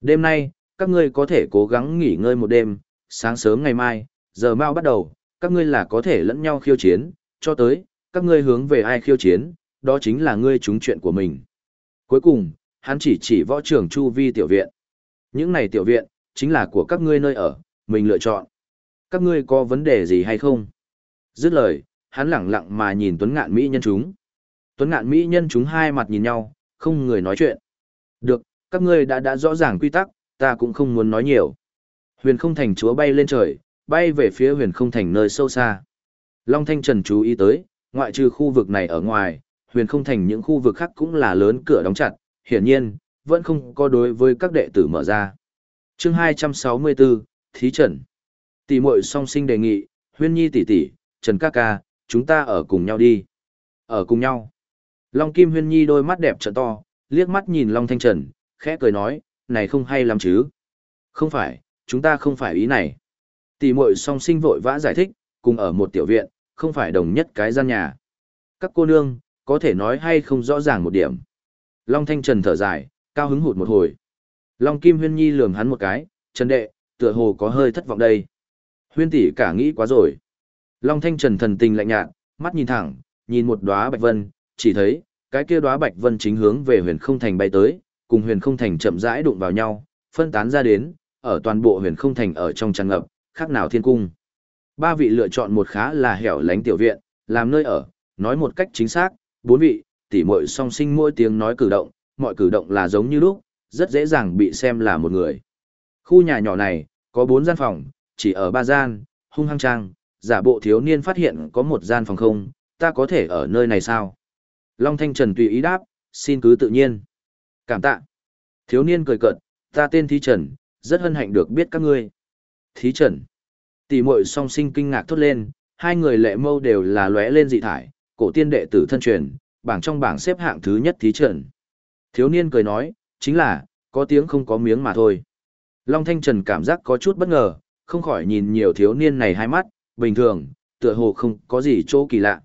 Đêm nay, các ngươi có thể cố gắng nghỉ ngơi một đêm, sáng sớm ngày mai, giờ mau bắt đầu, các ngươi là có thể lẫn nhau khiêu chiến, cho tới, các ngươi hướng về ai khiêu chiến, đó chính là ngươi trúng chuyện của mình. Cuối cùng, hắn chỉ chỉ võ trưởng chu vi tiểu viện. Những này tiểu viện, chính là của các ngươi nơi ở, mình lựa chọn. Các ngươi có vấn đề gì hay không? Dứt lời, hắn lẳng lặng mà nhìn Tuấn Ngạn Mỹ nhân chúng. Tuấn Ngạn Mỹ nhân chúng hai mặt nhìn nhau, không người nói chuyện. Được, các ngươi đã đã rõ ràng quy tắc, ta cũng không muốn nói nhiều. Huyền không thành chúa bay lên trời, bay về phía huyền không thành nơi sâu xa. Long Thanh Trần chú ý tới, ngoại trừ khu vực này ở ngoài, huyền không thành những khu vực khác cũng là lớn cửa đóng chặt, hiển nhiên, vẫn không có đối với các đệ tử mở ra. chương 264, Thí Trần. Tỷ muội song sinh đề nghị, huyên nhi tỷ tỷ, Trần ca ca, chúng ta ở cùng nhau đi. Ở cùng nhau. Long Kim huyên nhi đôi mắt đẹp trợ to, liếc mắt nhìn Long Thanh Trần, khẽ cười nói, này không hay lắm chứ. Không phải, chúng ta không phải ý này. Tỷ muội song sinh vội vã giải thích, cùng ở một tiểu viện, không phải đồng nhất cái gian nhà. Các cô nương, có thể nói hay không rõ ràng một điểm. Long Thanh Trần thở dài, cao hứng hụt một hồi. Long Kim Huyên Nhi lườm hắn một cái, Trần đệ, tựa hồ có hơi thất vọng đây. Huyên tỷ cả nghĩ quá rồi. Long Thanh Trần thần tình lạnh nhạt, mắt nhìn thẳng, nhìn một đóa bạch vân, chỉ thấy, cái kia đóa bạch vân chính hướng về huyền không thành bay tới, cùng huyền không thành chậm rãi đụng vào nhau, phân tán ra đến, ở toàn bộ huyền không thành ở trong tràn ngập, khác nào thiên cung. Ba vị lựa chọn một khá là hẻo lánh tiểu viện, làm nơi ở, nói một cách chính xác, bốn vị, tỉ muội song sinh mỗi tiếng nói cử động, mọi cử động là giống như lúc, rất dễ dàng bị xem là một người. Khu nhà nhỏ này, có bốn gian phòng, chỉ ở ba gian, hung hăng trang, giả bộ thiếu niên phát hiện có một gian phòng không, ta có thể ở nơi này sao? Long Thanh Trần tùy ý đáp, xin cứ tự nhiên. Cảm tạ. Thiếu niên cười cợt, ta tên Thí Trần, rất hân hạnh được biết các ngươi. Thí Trần. Tỷ muội song sinh kinh ngạc thốt lên, hai người lệ mâu đều là lóe lên dị thải, cổ tiên đệ tử thân truyền, bảng trong bảng xếp hạng thứ nhất Thí Trần. Thiếu niên cười nói, chính là, có tiếng không có miếng mà thôi. Long Thanh Trần cảm giác có chút bất ngờ, không khỏi nhìn nhiều thiếu niên này hai mắt, bình thường, tựa hồ không có gì chỗ kỳ lạ.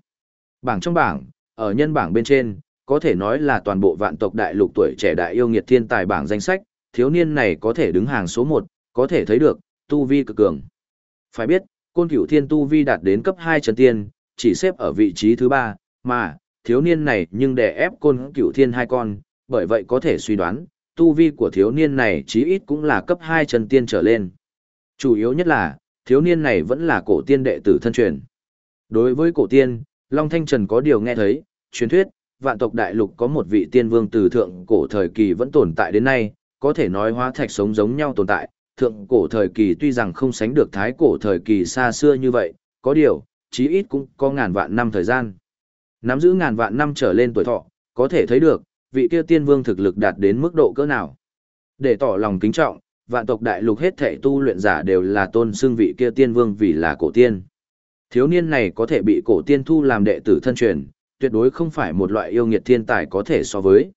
Bảng trong bảng, ở nhân bảng bên trên, có thể nói là toàn bộ vạn tộc đại lục tuổi trẻ đại yêu nghiệt thiên tài bảng danh sách, thiếu niên này có thể đứng hàng số 1, có thể thấy được, tu vi cực cường. Phải biết, côn cửu thiên tu vi đạt đến cấp 2 chân tiên, chỉ xếp ở vị trí thứ 3, mà, thiếu niên này nhưng đè ép côn cửu thiên hai con, bởi vậy có thể suy đoán, tu vi của thiếu niên này chí ít cũng là cấp 2 chân tiên trở lên. Chủ yếu nhất là, thiếu niên này vẫn là cổ tiên đệ tử thân truyền. Đối với cổ tiên, Long Thanh Trần có điều nghe thấy, truyền thuyết, vạn tộc đại lục có một vị tiên vương từ thượng cổ thời kỳ vẫn tồn tại đến nay, có thể nói hóa thạch sống giống nhau tồn tại. Thượng cổ thời kỳ tuy rằng không sánh được thái cổ thời kỳ xa xưa như vậy, có điều, chí ít cũng có ngàn vạn năm thời gian. Nắm giữ ngàn vạn năm trở lên tuổi thọ, có thể thấy được, vị kia tiên vương thực lực đạt đến mức độ cỡ nào. Để tỏ lòng kính trọng, vạn tộc đại lục hết thể tu luyện giả đều là tôn xương vị kia tiên vương vì là cổ tiên. Thiếu niên này có thể bị cổ tiên thu làm đệ tử thân truyền, tuyệt đối không phải một loại yêu nghiệt thiên tài có thể so với.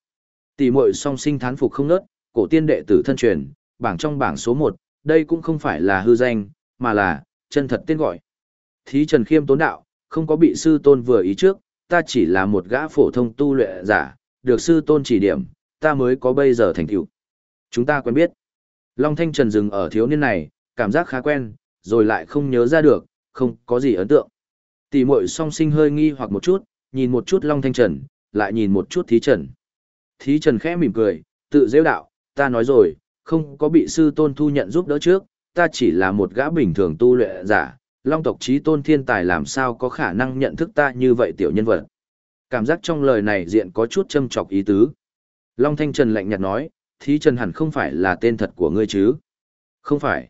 Tỷ muội song sinh thán phục không nớt, cổ tiên đệ tử thân truyền, bảng trong bảng số 1, đây cũng không phải là hư danh, mà là chân thật tên gọi. Thí Trần Khiêm tốn đạo, không có bị sư tôn vừa ý trước, ta chỉ là một gã phổ thông tu luyện giả, được sư tôn chỉ điểm, ta mới có bây giờ thành tựu. Chúng ta quen biết. Long Thanh Trần dừng ở thiếu niên này, cảm giác khá quen, rồi lại không nhớ ra được, không có gì ấn tượng. Tỷ muội song sinh hơi nghi hoặc một chút, nhìn một chút Long Thanh Trần, lại nhìn một chút Thí Trần. Thí Trần khẽ mỉm cười, tự dễ đạo, ta nói rồi, không có bị sư tôn thu nhận giúp đỡ trước, ta chỉ là một gã bình thường tu luyện giả, Long tộc trí tôn thiên tài làm sao có khả năng nhận thức ta như vậy tiểu nhân vật. Cảm giác trong lời này diện có chút châm chọc ý tứ. Long Thanh Trần lạnh nhạt nói, Thí Trần hẳn không phải là tên thật của ngươi chứ? Không phải.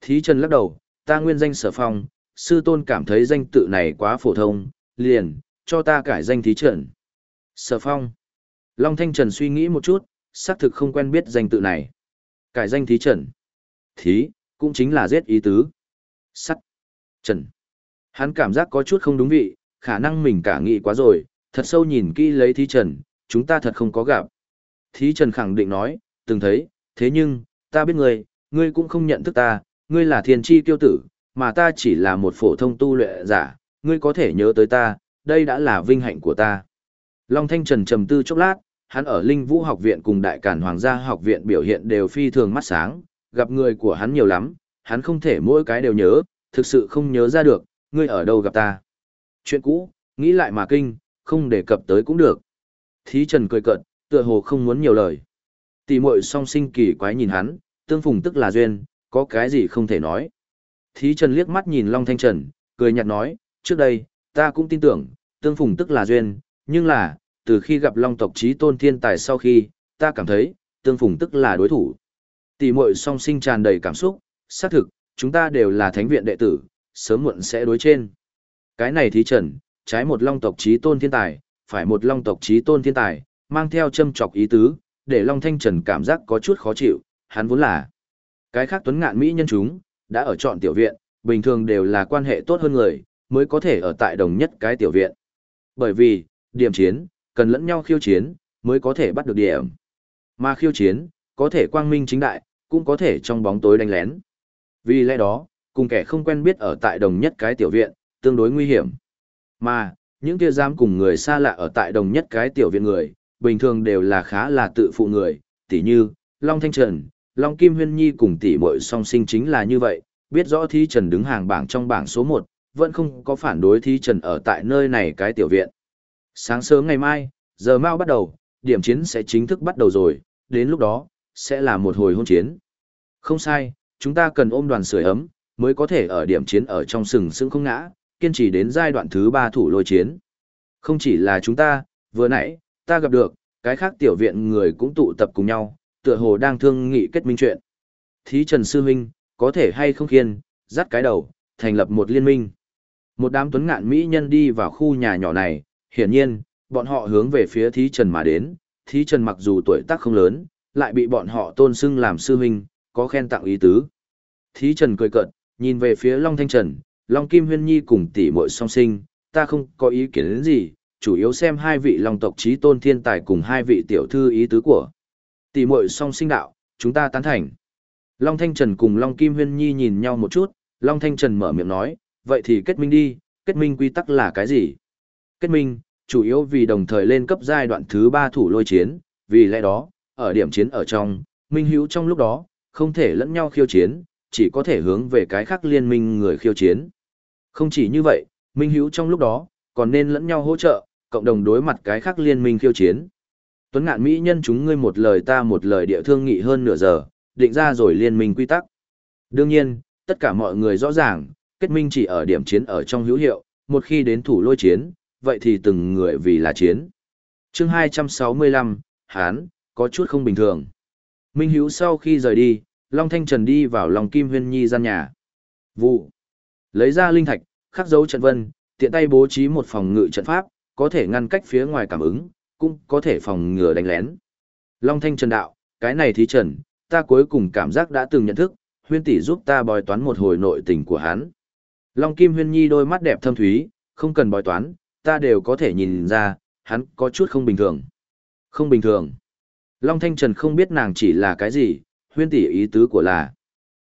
Thí Trần lắc đầu, ta nguyên danh sở phong, sư tôn cảm thấy danh tự này quá phổ thông, liền, cho ta cải danh Thí Trần. Sở phong. Long Thanh Trần suy nghĩ một chút, xác thực không quen biết danh tự này. Cải danh Thí Trần. Thí, cũng chính là giết ý tứ. Sắt. Trần. Hắn cảm giác có chút không đúng vị, khả năng mình cả nghĩ quá rồi, thật sâu nhìn kỹ lấy Thí Trần, chúng ta thật không có gặp. Thí Trần khẳng định nói, từng thấy, thế nhưng, ta biết ngươi, ngươi cũng không nhận thức ta, ngươi là thiên tri tiêu tử, mà ta chỉ là một phổ thông tu luyện giả, ngươi có thể nhớ tới ta, đây đã là vinh hạnh của ta. Long Thanh Trần trầm tư chốc lát, hắn ở Linh Vũ học viện cùng Đại Cản Hoàng gia học viện biểu hiện đều phi thường mắt sáng, gặp người của hắn nhiều lắm, hắn không thể mỗi cái đều nhớ, thực sự không nhớ ra được, ngươi ở đâu gặp ta. Chuyện cũ, nghĩ lại mà kinh, không đề cập tới cũng được. Thí Trần cười cợt, tựa hồ không muốn nhiều lời. Tỷ muội song sinh kỳ quái nhìn hắn, tương phùng tức là duyên, có cái gì không thể nói. Thí Trần liếc mắt nhìn Long Thanh Trần, cười nhạt nói, trước đây, ta cũng tin tưởng, tương phùng tức là duyên, nhưng là, từ khi gặp Long tộc trí tôn thiên tài sau khi, ta cảm thấy, tương phùng tức là đối thủ. Tỷ muội song sinh tràn đầy cảm xúc, xác thực, chúng ta đều là thánh viện đệ tử, sớm muộn sẽ đối trên. Cái này thí trần, trái một Long tộc trí tôn thiên tài, phải một Long tộc trí tôn thiên tài, mang theo châm chọc ý tứ, để Long Thanh Trần cảm giác có chút khó chịu, hắn vốn là. Cái khác tuấn ngạn Mỹ nhân chúng, đã ở chọn tiểu viện, bình thường đều là quan hệ tốt hơn người, mới có thể ở tại đồng nhất cái tiểu viện. Bởi vì, điểm chiến, cần lẫn nhau khiêu chiến, mới có thể bắt được điểm. Mà khiêu chiến, có thể quang minh chính đại, cũng có thể trong bóng tối đánh lén. Vì lẽ đó, cùng kẻ không quen biết ở tại đồng nhất cái tiểu viện, tương đối nguy hiểm. Mà, những kia dám cùng người xa lạ ở tại đồng nhất cái tiểu viện người, bình thường đều là khá là tự phụ người, tỉ như, Long Thanh Trần, Long Kim Huyên Nhi cùng tỷ muội song sinh chính là như vậy, biết rõ Thi Trần đứng hàng bảng trong bảng số 1, vẫn không có phản đối Thi Trần ở tại nơi này cái tiểu viện. Sáng sớm ngày mai, giờ mau bắt đầu, điểm chiến sẽ chính thức bắt đầu rồi, đến lúc đó, sẽ là một hồi hôn chiến. Không sai, chúng ta cần ôm đoàn sưởi ấm, mới có thể ở điểm chiến ở trong sừng sững không ngã, kiên trì đến giai đoạn thứ ba thủ lôi chiến. Không chỉ là chúng ta, vừa nãy, ta gặp được, cái khác tiểu viện người cũng tụ tập cùng nhau, tựa hồ đang thương nghị kết minh chuyện. Thí Trần Sư minh có thể hay không khiên, dắt cái đầu, thành lập một liên minh. Một đám tuấn ngạn mỹ nhân đi vào khu nhà nhỏ này, hiển nhiên, bọn họ hướng về phía Thí Trần mà đến, Thí Trần mặc dù tuổi tác không lớn, lại bị bọn họ tôn xưng làm sư huynh, có khen tặng ý tứ. Thí Trần cười cợt, nhìn về phía Long Thanh Trần, Long Kim Huyên Nhi cùng tỷ muội song sinh, ta không có ý kiến đến gì, chủ yếu xem hai vị Long tộc trí tôn thiên tài cùng hai vị tiểu thư ý tứ của. Tỷ muội song sinh đạo, chúng ta tán thành. Long Thanh Trần cùng Long Kim Huyên Nhi nhìn nhau một chút, Long Thanh Trần mở miệng nói, vậy thì kết minh đi, kết minh quy tắc là cái gì? Kết minh, chủ yếu vì đồng thời lên cấp giai đoạn thứ ba thủ lôi chiến, vì lẽ đó, ở điểm chiến ở trong, minh hữu trong lúc đó, không thể lẫn nhau khiêu chiến, chỉ có thể hướng về cái khác liên minh người khiêu chiến. Không chỉ như vậy, minh hữu trong lúc đó, còn nên lẫn nhau hỗ trợ, cộng đồng đối mặt cái khác liên minh khiêu chiến. Tuấn ngạn Mỹ nhân chúng ngươi một lời ta một lời địa thương nghị hơn nửa giờ, định ra rồi liên minh quy tắc. Đương nhiên, tất cả mọi người rõ ràng, kết minh chỉ ở điểm chiến ở trong hữu hiệu, một khi đến thủ lôi chiến, vậy thì từng người vì là chiến. chương 265, Hán, có chút không bình thường. Minh Hữu sau khi rời đi, Long Thanh Trần đi vào lòng Kim Huyên Nhi gian nhà. Vụ. Lấy ra linh thạch, khắc dấu trận vân, tiện tay bố trí một phòng ngự trận pháp, có thể ngăn cách phía ngoài cảm ứng, cũng có thể phòng ngừa đánh lén. Long Thanh Trần đạo, cái này thí trần, ta cuối cùng cảm giác đã từng nhận thức, huyên tỷ giúp ta bói toán một hồi nội tình của hắn. Long Kim Huyên Nhi đôi mắt đẹp thâm thúy, không cần bói toán, ta đều có thể nhìn ra, hắn có chút không bình thường. Không bình thường. Long Thanh Trần không biết nàng chỉ là cái gì, huyên tỷ ý tứ của là.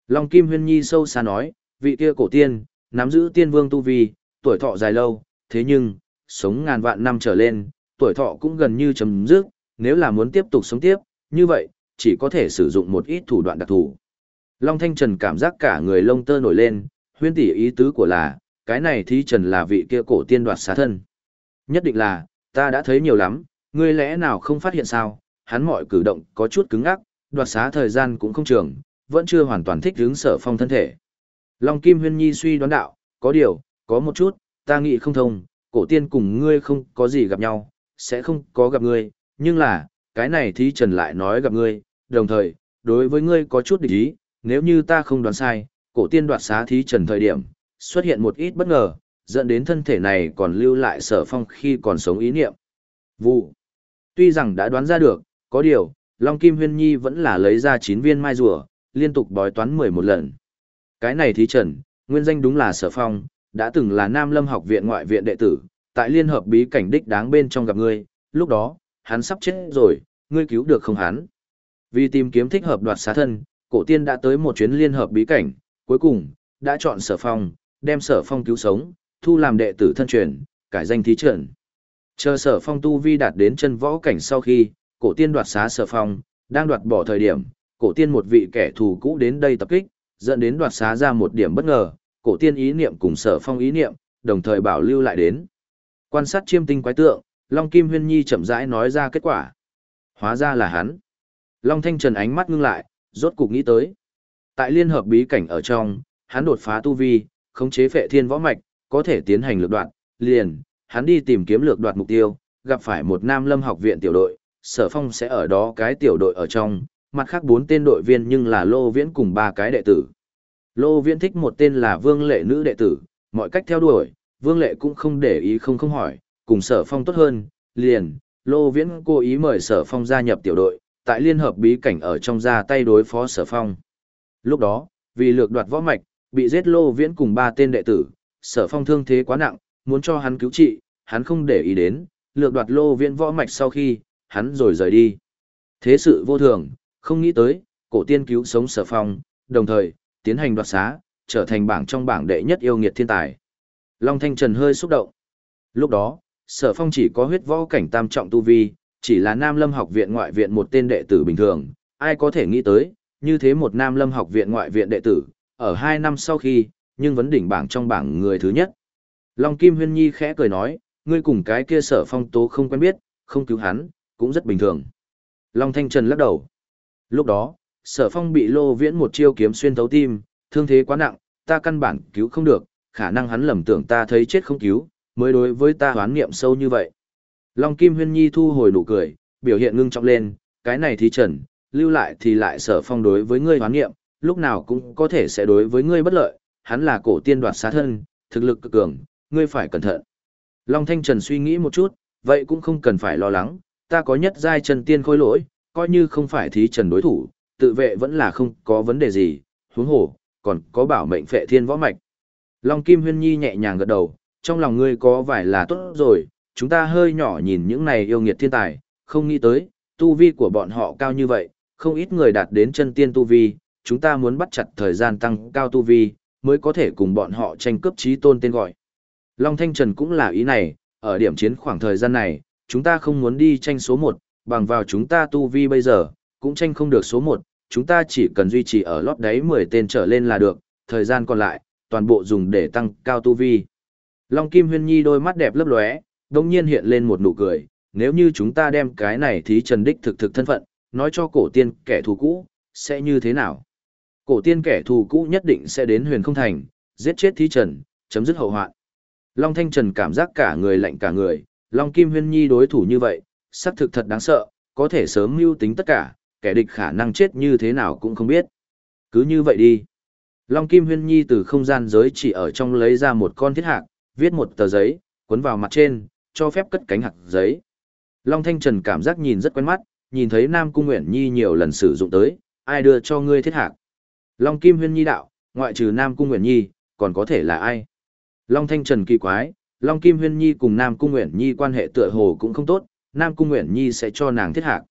Long Kim Huyên Nhi sâu xa nói, vị kia cổ tiên, nắm giữ tiên vương tu vi, tuổi thọ dài lâu, thế nhưng, sống ngàn vạn năm trở lên, tuổi thọ cũng gần như chấm dứt, nếu là muốn tiếp tục sống tiếp, như vậy, chỉ có thể sử dụng một ít thủ đoạn đặc thù. Long Thanh Trần cảm giác cả người lông tơ nổi lên, huyên tỷ ý tứ của là, cái này thí trần là vị kia cổ tiên đoạt xá thân. Nhất định là, ta đã thấy nhiều lắm, ngươi lẽ nào không phát hiện sao, hắn mọi cử động có chút cứng ắc, đoạt xá thời gian cũng không trường, vẫn chưa hoàn toàn thích hướng sở phong thân thể. Long Kim Huyên Nhi suy đoán đạo, có điều, có một chút, ta nghĩ không thông, cổ tiên cùng ngươi không có gì gặp nhau, sẽ không có gặp ngươi, nhưng là, cái này thí trần lại nói gặp ngươi, đồng thời, đối với ngươi có chút địch ý, nếu như ta không đoán sai, cổ tiên đoạt xá thí trần thời điểm, xuất hiện một ít bất ngờ, dẫn đến thân thể này còn lưu lại sở phong khi còn sống ý niệm. Vụ. Tuy rằng đã đoán ra được, có điều, Long Kim Huyên Nhi vẫn là lấy ra 9 viên mai rùa, liên tục bói toán 11 lần. Cái này thí trần, nguyên danh đúng là sở phong, đã từng là Nam Lâm học viện ngoại viện đệ tử, tại liên hợp bí cảnh đích đáng bên trong gặp ngươi, lúc đó, hắn sắp chết rồi, ngươi cứu được không hắn. Vì tìm kiếm thích hợp đoạt xá thân, cổ tiên đã tới một chuyến liên hợp bí cảnh, cuối cùng, đã chọn sở phong, đem sở phong cứu sống, thu làm đệ tử thân truyền, cải danh thí trần. Chờ sở phong tu vi đạt đến chân võ cảnh sau khi, cổ tiên đoạt xá sở phong, đang đoạt bỏ thời điểm, cổ tiên một vị kẻ thù cũ đến đây tập kích, dẫn đến đoạt xá ra một điểm bất ngờ, cổ tiên ý niệm cùng sở phong ý niệm, đồng thời bảo lưu lại đến. Quan sát chiêm tinh quái tượng, Long Kim Huyên Nhi chậm rãi nói ra kết quả. Hóa ra là hắn. Long Thanh Trần ánh mắt ngưng lại, rốt cục nghĩ tới. Tại liên hợp bí cảnh ở trong, hắn đột phá tu vi, khống chế phệ thiên võ mạch, có thể tiến hành lược đoạt. liền, hắn đi tìm kiếm lược đoạt mục tiêu, gặp phải một nam lâm học viện tiểu đội, sở phong sẽ ở đó cái tiểu đội ở trong, mặt khác bốn tên đội viên nhưng là Lô Viễn cùng ba cái đệ tử. Lô Viễn thích một tên là Vương Lệ nữ đệ tử, mọi cách theo đuổi, Vương Lệ cũng không để ý không không hỏi, cùng sở phong tốt hơn, liền, Lô Viễn cố ý mời sở phong gia nhập tiểu đội, tại liên hợp bí cảnh ở trong ra tay đối phó sở phong. Lúc đó, vì lược đoạt võ mạch, bị giết Lô Viễn cùng ba tên đệ tử, sở phong thương thế quá nặng, muốn cho hắn cứu trị, hắn không để ý đến, lược đoạt Lô Viễn võ mạch sau khi, hắn rồi rời đi. Thế sự vô thường, không nghĩ tới, cổ tiên cứu sống sở phong, đồng thời, tiến hành đoạt xá, trở thành bảng trong bảng đệ nhất yêu nghiệt thiên tài. Long Thanh Trần hơi xúc động. Lúc đó, sở phong chỉ có huyết võ cảnh tam trọng tu vi, chỉ là Nam Lâm học viện ngoại viện một tên đệ tử bình thường, ai có thể nghĩ tới, như thế một Nam Lâm học viện ngoại viện đệ tử, ở hai năm sau khi, nhưng vẫn đỉnh bảng trong bảng người thứ nhất. Long Kim Huyên Nhi khẽ cười nói, ngươi cùng cái kia sở phong tố không quen biết, không cứu hắn, cũng rất bình thường. Long Thanh Trần lắc đầu. Lúc đó, sở phong bị lô viễn một chiêu kiếm xuyên thấu tim, thương thế quá nặng, ta căn bản cứu không được, khả năng hắn lầm tưởng ta thấy chết không cứu, mới đối với ta hoán niệm sâu như vậy. Long Kim Huyên Nhi thu hồi nụ cười, biểu hiện ngưng trọng lên, cái này thì trần, lưu lại thì lại sở phong đối với ngươi hoán niệm, lúc nào cũng có thể sẽ đối với ngươi bất lợi, hắn là cổ tiên đoạt xá thân, thực lực cực cường, ngươi phải cẩn thận. Long Thanh Trần suy nghĩ một chút, vậy cũng không cần phải lo lắng, ta có nhất giai trần tiên khôi lỗi, coi như không phải thí trần đối thủ, tự vệ vẫn là không có vấn đề gì, huống hồ, còn có bảo mệnh phệ thiên võ mạch. Long Kim Huyên Nhi nhẹ nhàng gật đầu, trong lòng ngươi có vài là tốt rồi, chúng ta hơi nhỏ nhìn những này yêu nghiệt thiên tài, không nghĩ tới, tu vi của bọn họ cao như vậy, không ít người đạt đến chân tiên tu vi, chúng ta muốn bắt chặt thời gian tăng cao tu vi, mới có thể cùng bọn họ tranh cướp trí tôn tên gọi. Long Thanh Trần cũng là ý này, ở điểm chiến khoảng thời gian này, chúng ta không muốn đi tranh số 1, bằng vào chúng ta tu vi bây giờ, cũng tranh không được số 1, chúng ta chỉ cần duy trì ở lót đáy 10 tên trở lên là được, thời gian còn lại, toàn bộ dùng để tăng cao tu vi. Long Kim Huyên Nhi đôi mắt đẹp lấp lóe, đồng nhiên hiện lên một nụ cười, nếu như chúng ta đem cái này thí trần đích thực thực thân phận, nói cho cổ tiên kẻ thù cũ, sẽ như thế nào? Cổ tiên kẻ thù cũ nhất định sẽ đến huyền không thành, giết chết thí trần, chấm dứt hậu hoạn. Long Thanh Trần cảm giác cả người lạnh cả người, Long Kim Huyên Nhi đối thủ như vậy, xác thực thật đáng sợ, có thể sớm mưu tính tất cả, kẻ địch khả năng chết như thế nào cũng không biết. Cứ như vậy đi. Long Kim Huyên Nhi từ không gian giới chỉ ở trong lấy ra một con thiết hạc, viết một tờ giấy, cuốn vào mặt trên, cho phép cất cánh hạc giấy. Long Thanh Trần cảm giác nhìn rất quen mắt, nhìn thấy Nam Cung Nguyễn Nhi nhiều lần sử dụng tới, ai đưa cho ngươi thiết hạc. Long Kim Huyên Nhi đạo, ngoại trừ Nam Cung Nguyễn Nhi, còn có thể là ai? Long Thanh Trần kỳ quái, Long Kim Huyên Nhi cùng Nam Cung Nguyễn Nhi quan hệ tựa hồ cũng không tốt, Nam Cung Nguyễn Nhi sẽ cho nàng thiết hạc.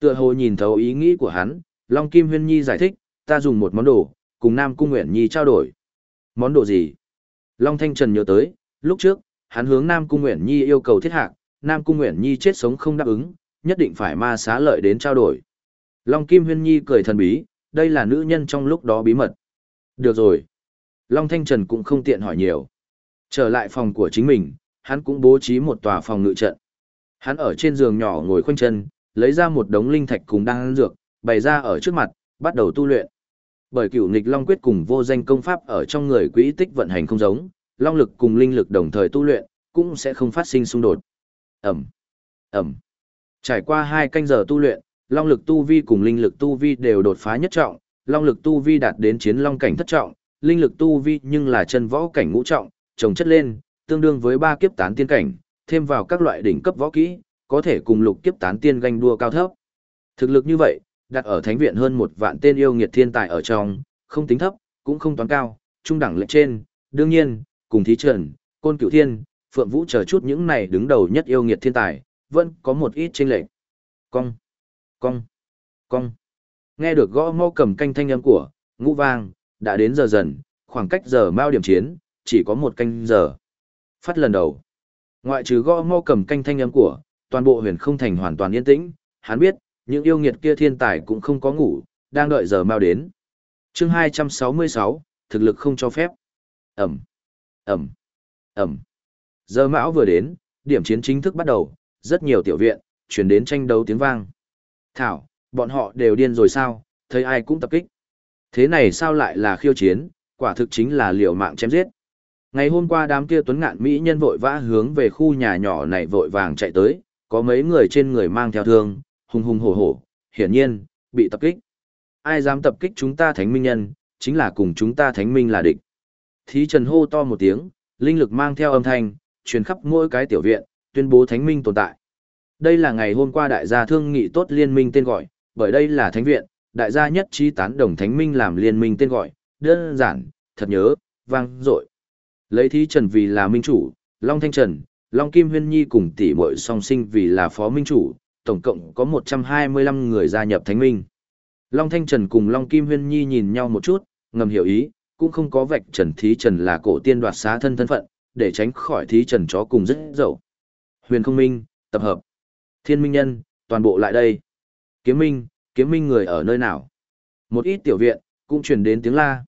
Tựa hồ nhìn thấu ý nghĩ của hắn, Long Kim Huyên Nhi giải thích, ta dùng một món đồ, cùng Nam Cung Nguyễn Nhi trao đổi. Món đồ gì? Long Thanh Trần nhớ tới, lúc trước, hắn hướng Nam Cung Nguyễn Nhi yêu cầu thiết hạc, Nam Cung Nguyễn Nhi chết sống không đáp ứng, nhất định phải ma xá lợi đến trao đổi. Long Kim Huyên Nhi cười thần bí, đây là nữ nhân trong lúc đó bí mật. Được rồi. Long Thanh Trần cũng không tiện hỏi nhiều. Trở lại phòng của chính mình, hắn cũng bố trí một tòa phòng ngự trận. Hắn ở trên giường nhỏ ngồi khoanh chân, lấy ra một đống linh thạch cùng đang dược, bày ra ở trước mặt, bắt đầu tu luyện. Bởi cửu nghịch long quyết cùng vô danh công pháp ở trong người quỹ tích vận hành không giống, long lực cùng linh lực đồng thời tu luyện, cũng sẽ không phát sinh xung đột. Ẩm, Ẩm. Trải qua hai canh giờ tu luyện, long lực tu vi cùng linh lực tu vi đều đột phá nhất trọng, long lực tu vi đạt đến chiến long cảnh thất trọng, linh lực tu vi nhưng là chân võ cảnh ngũ trọng, trồng chất lên, tương đương với ba kiếp tán tiên cảnh, thêm vào các loại đỉnh cấp võ kỹ, có thể cùng lục kiếp tán tiên ganh đua cao thấp. Thực lực như vậy, đặt ở thánh viện hơn một vạn tên yêu nghiệt thiên tài ở trong, không tính thấp, cũng không toán cao, trung đẳng lệ trên, đương nhiên, cùng thí trần, côn cửu thiên, phượng vũ chờ chút những này đứng đầu nhất yêu nghiệt thiên tài, vẫn có một ít chênh lệch. Cong, cong, cong. Nghe được gõ mõ cầm canh thanh âm của, ngũ vang, đã đến giờ dần, khoảng cách giờ mao điểm chiến, chỉ có một canh giờ. Phát lần đầu. Ngoại trừ gõ mõ cầm canh thanh âm của, toàn bộ huyền không thành hoàn toàn yên tĩnh, hắn biết, những yêu nghiệt kia thiên tài cũng không có ngủ, đang đợi giờ mau đến. chương 266, thực lực không cho phép. Ẩm, Ẩm, Ẩm. Giờ mão vừa đến, điểm chiến chính thức bắt đầu, rất nhiều tiểu viện, chuyển đến tranh đấu tiếng vang. Thảo, bọn họ đều điên rồi sao, thấy ai cũng tập kích. Thế này sao lại là khiêu chiến, quả thực chính là liều mạng chém giết. Ngày hôm qua đám kia tuấn ngạn Mỹ nhân vội vã hướng về khu nhà nhỏ này vội vàng chạy tới, có mấy người trên người mang theo thương, hùng hùng hổ hổ, hiển nhiên, bị tập kích. Ai dám tập kích chúng ta thánh minh nhân, chính là cùng chúng ta thánh minh là địch. Thí trần hô to một tiếng, linh lực mang theo âm thanh, truyền khắp mỗi cái tiểu viện, tuyên bố thánh minh tồn tại. Đây là ngày hôm qua đại gia thương nghị tốt liên minh tên gọi, bởi đây là thánh viện, đại gia nhất trí tán đồng thánh minh làm liên minh tên gọi, đơn giản, thật nhớ, vang dội. Lấy thí trần vì là minh chủ, Long Thanh Trần, Long Kim Huyên Nhi cùng tỷ muội song sinh vì là phó minh chủ, tổng cộng có 125 người gia nhập thánh minh. Long Thanh Trần cùng Long Kim Huyên Nhi nhìn nhau một chút, ngầm hiểu ý, cũng không có vạch Trần Thí Trần là cổ tiên đoạt xá thân thân phận, để tránh khỏi Thí Trần chó cùng rất dậu. Huyền không minh, tập hợp. Thiên minh nhân, toàn bộ lại đây. Kiếm minh, kiếm minh người ở nơi nào? Một ít tiểu viện, cũng truyền đến tiếng la.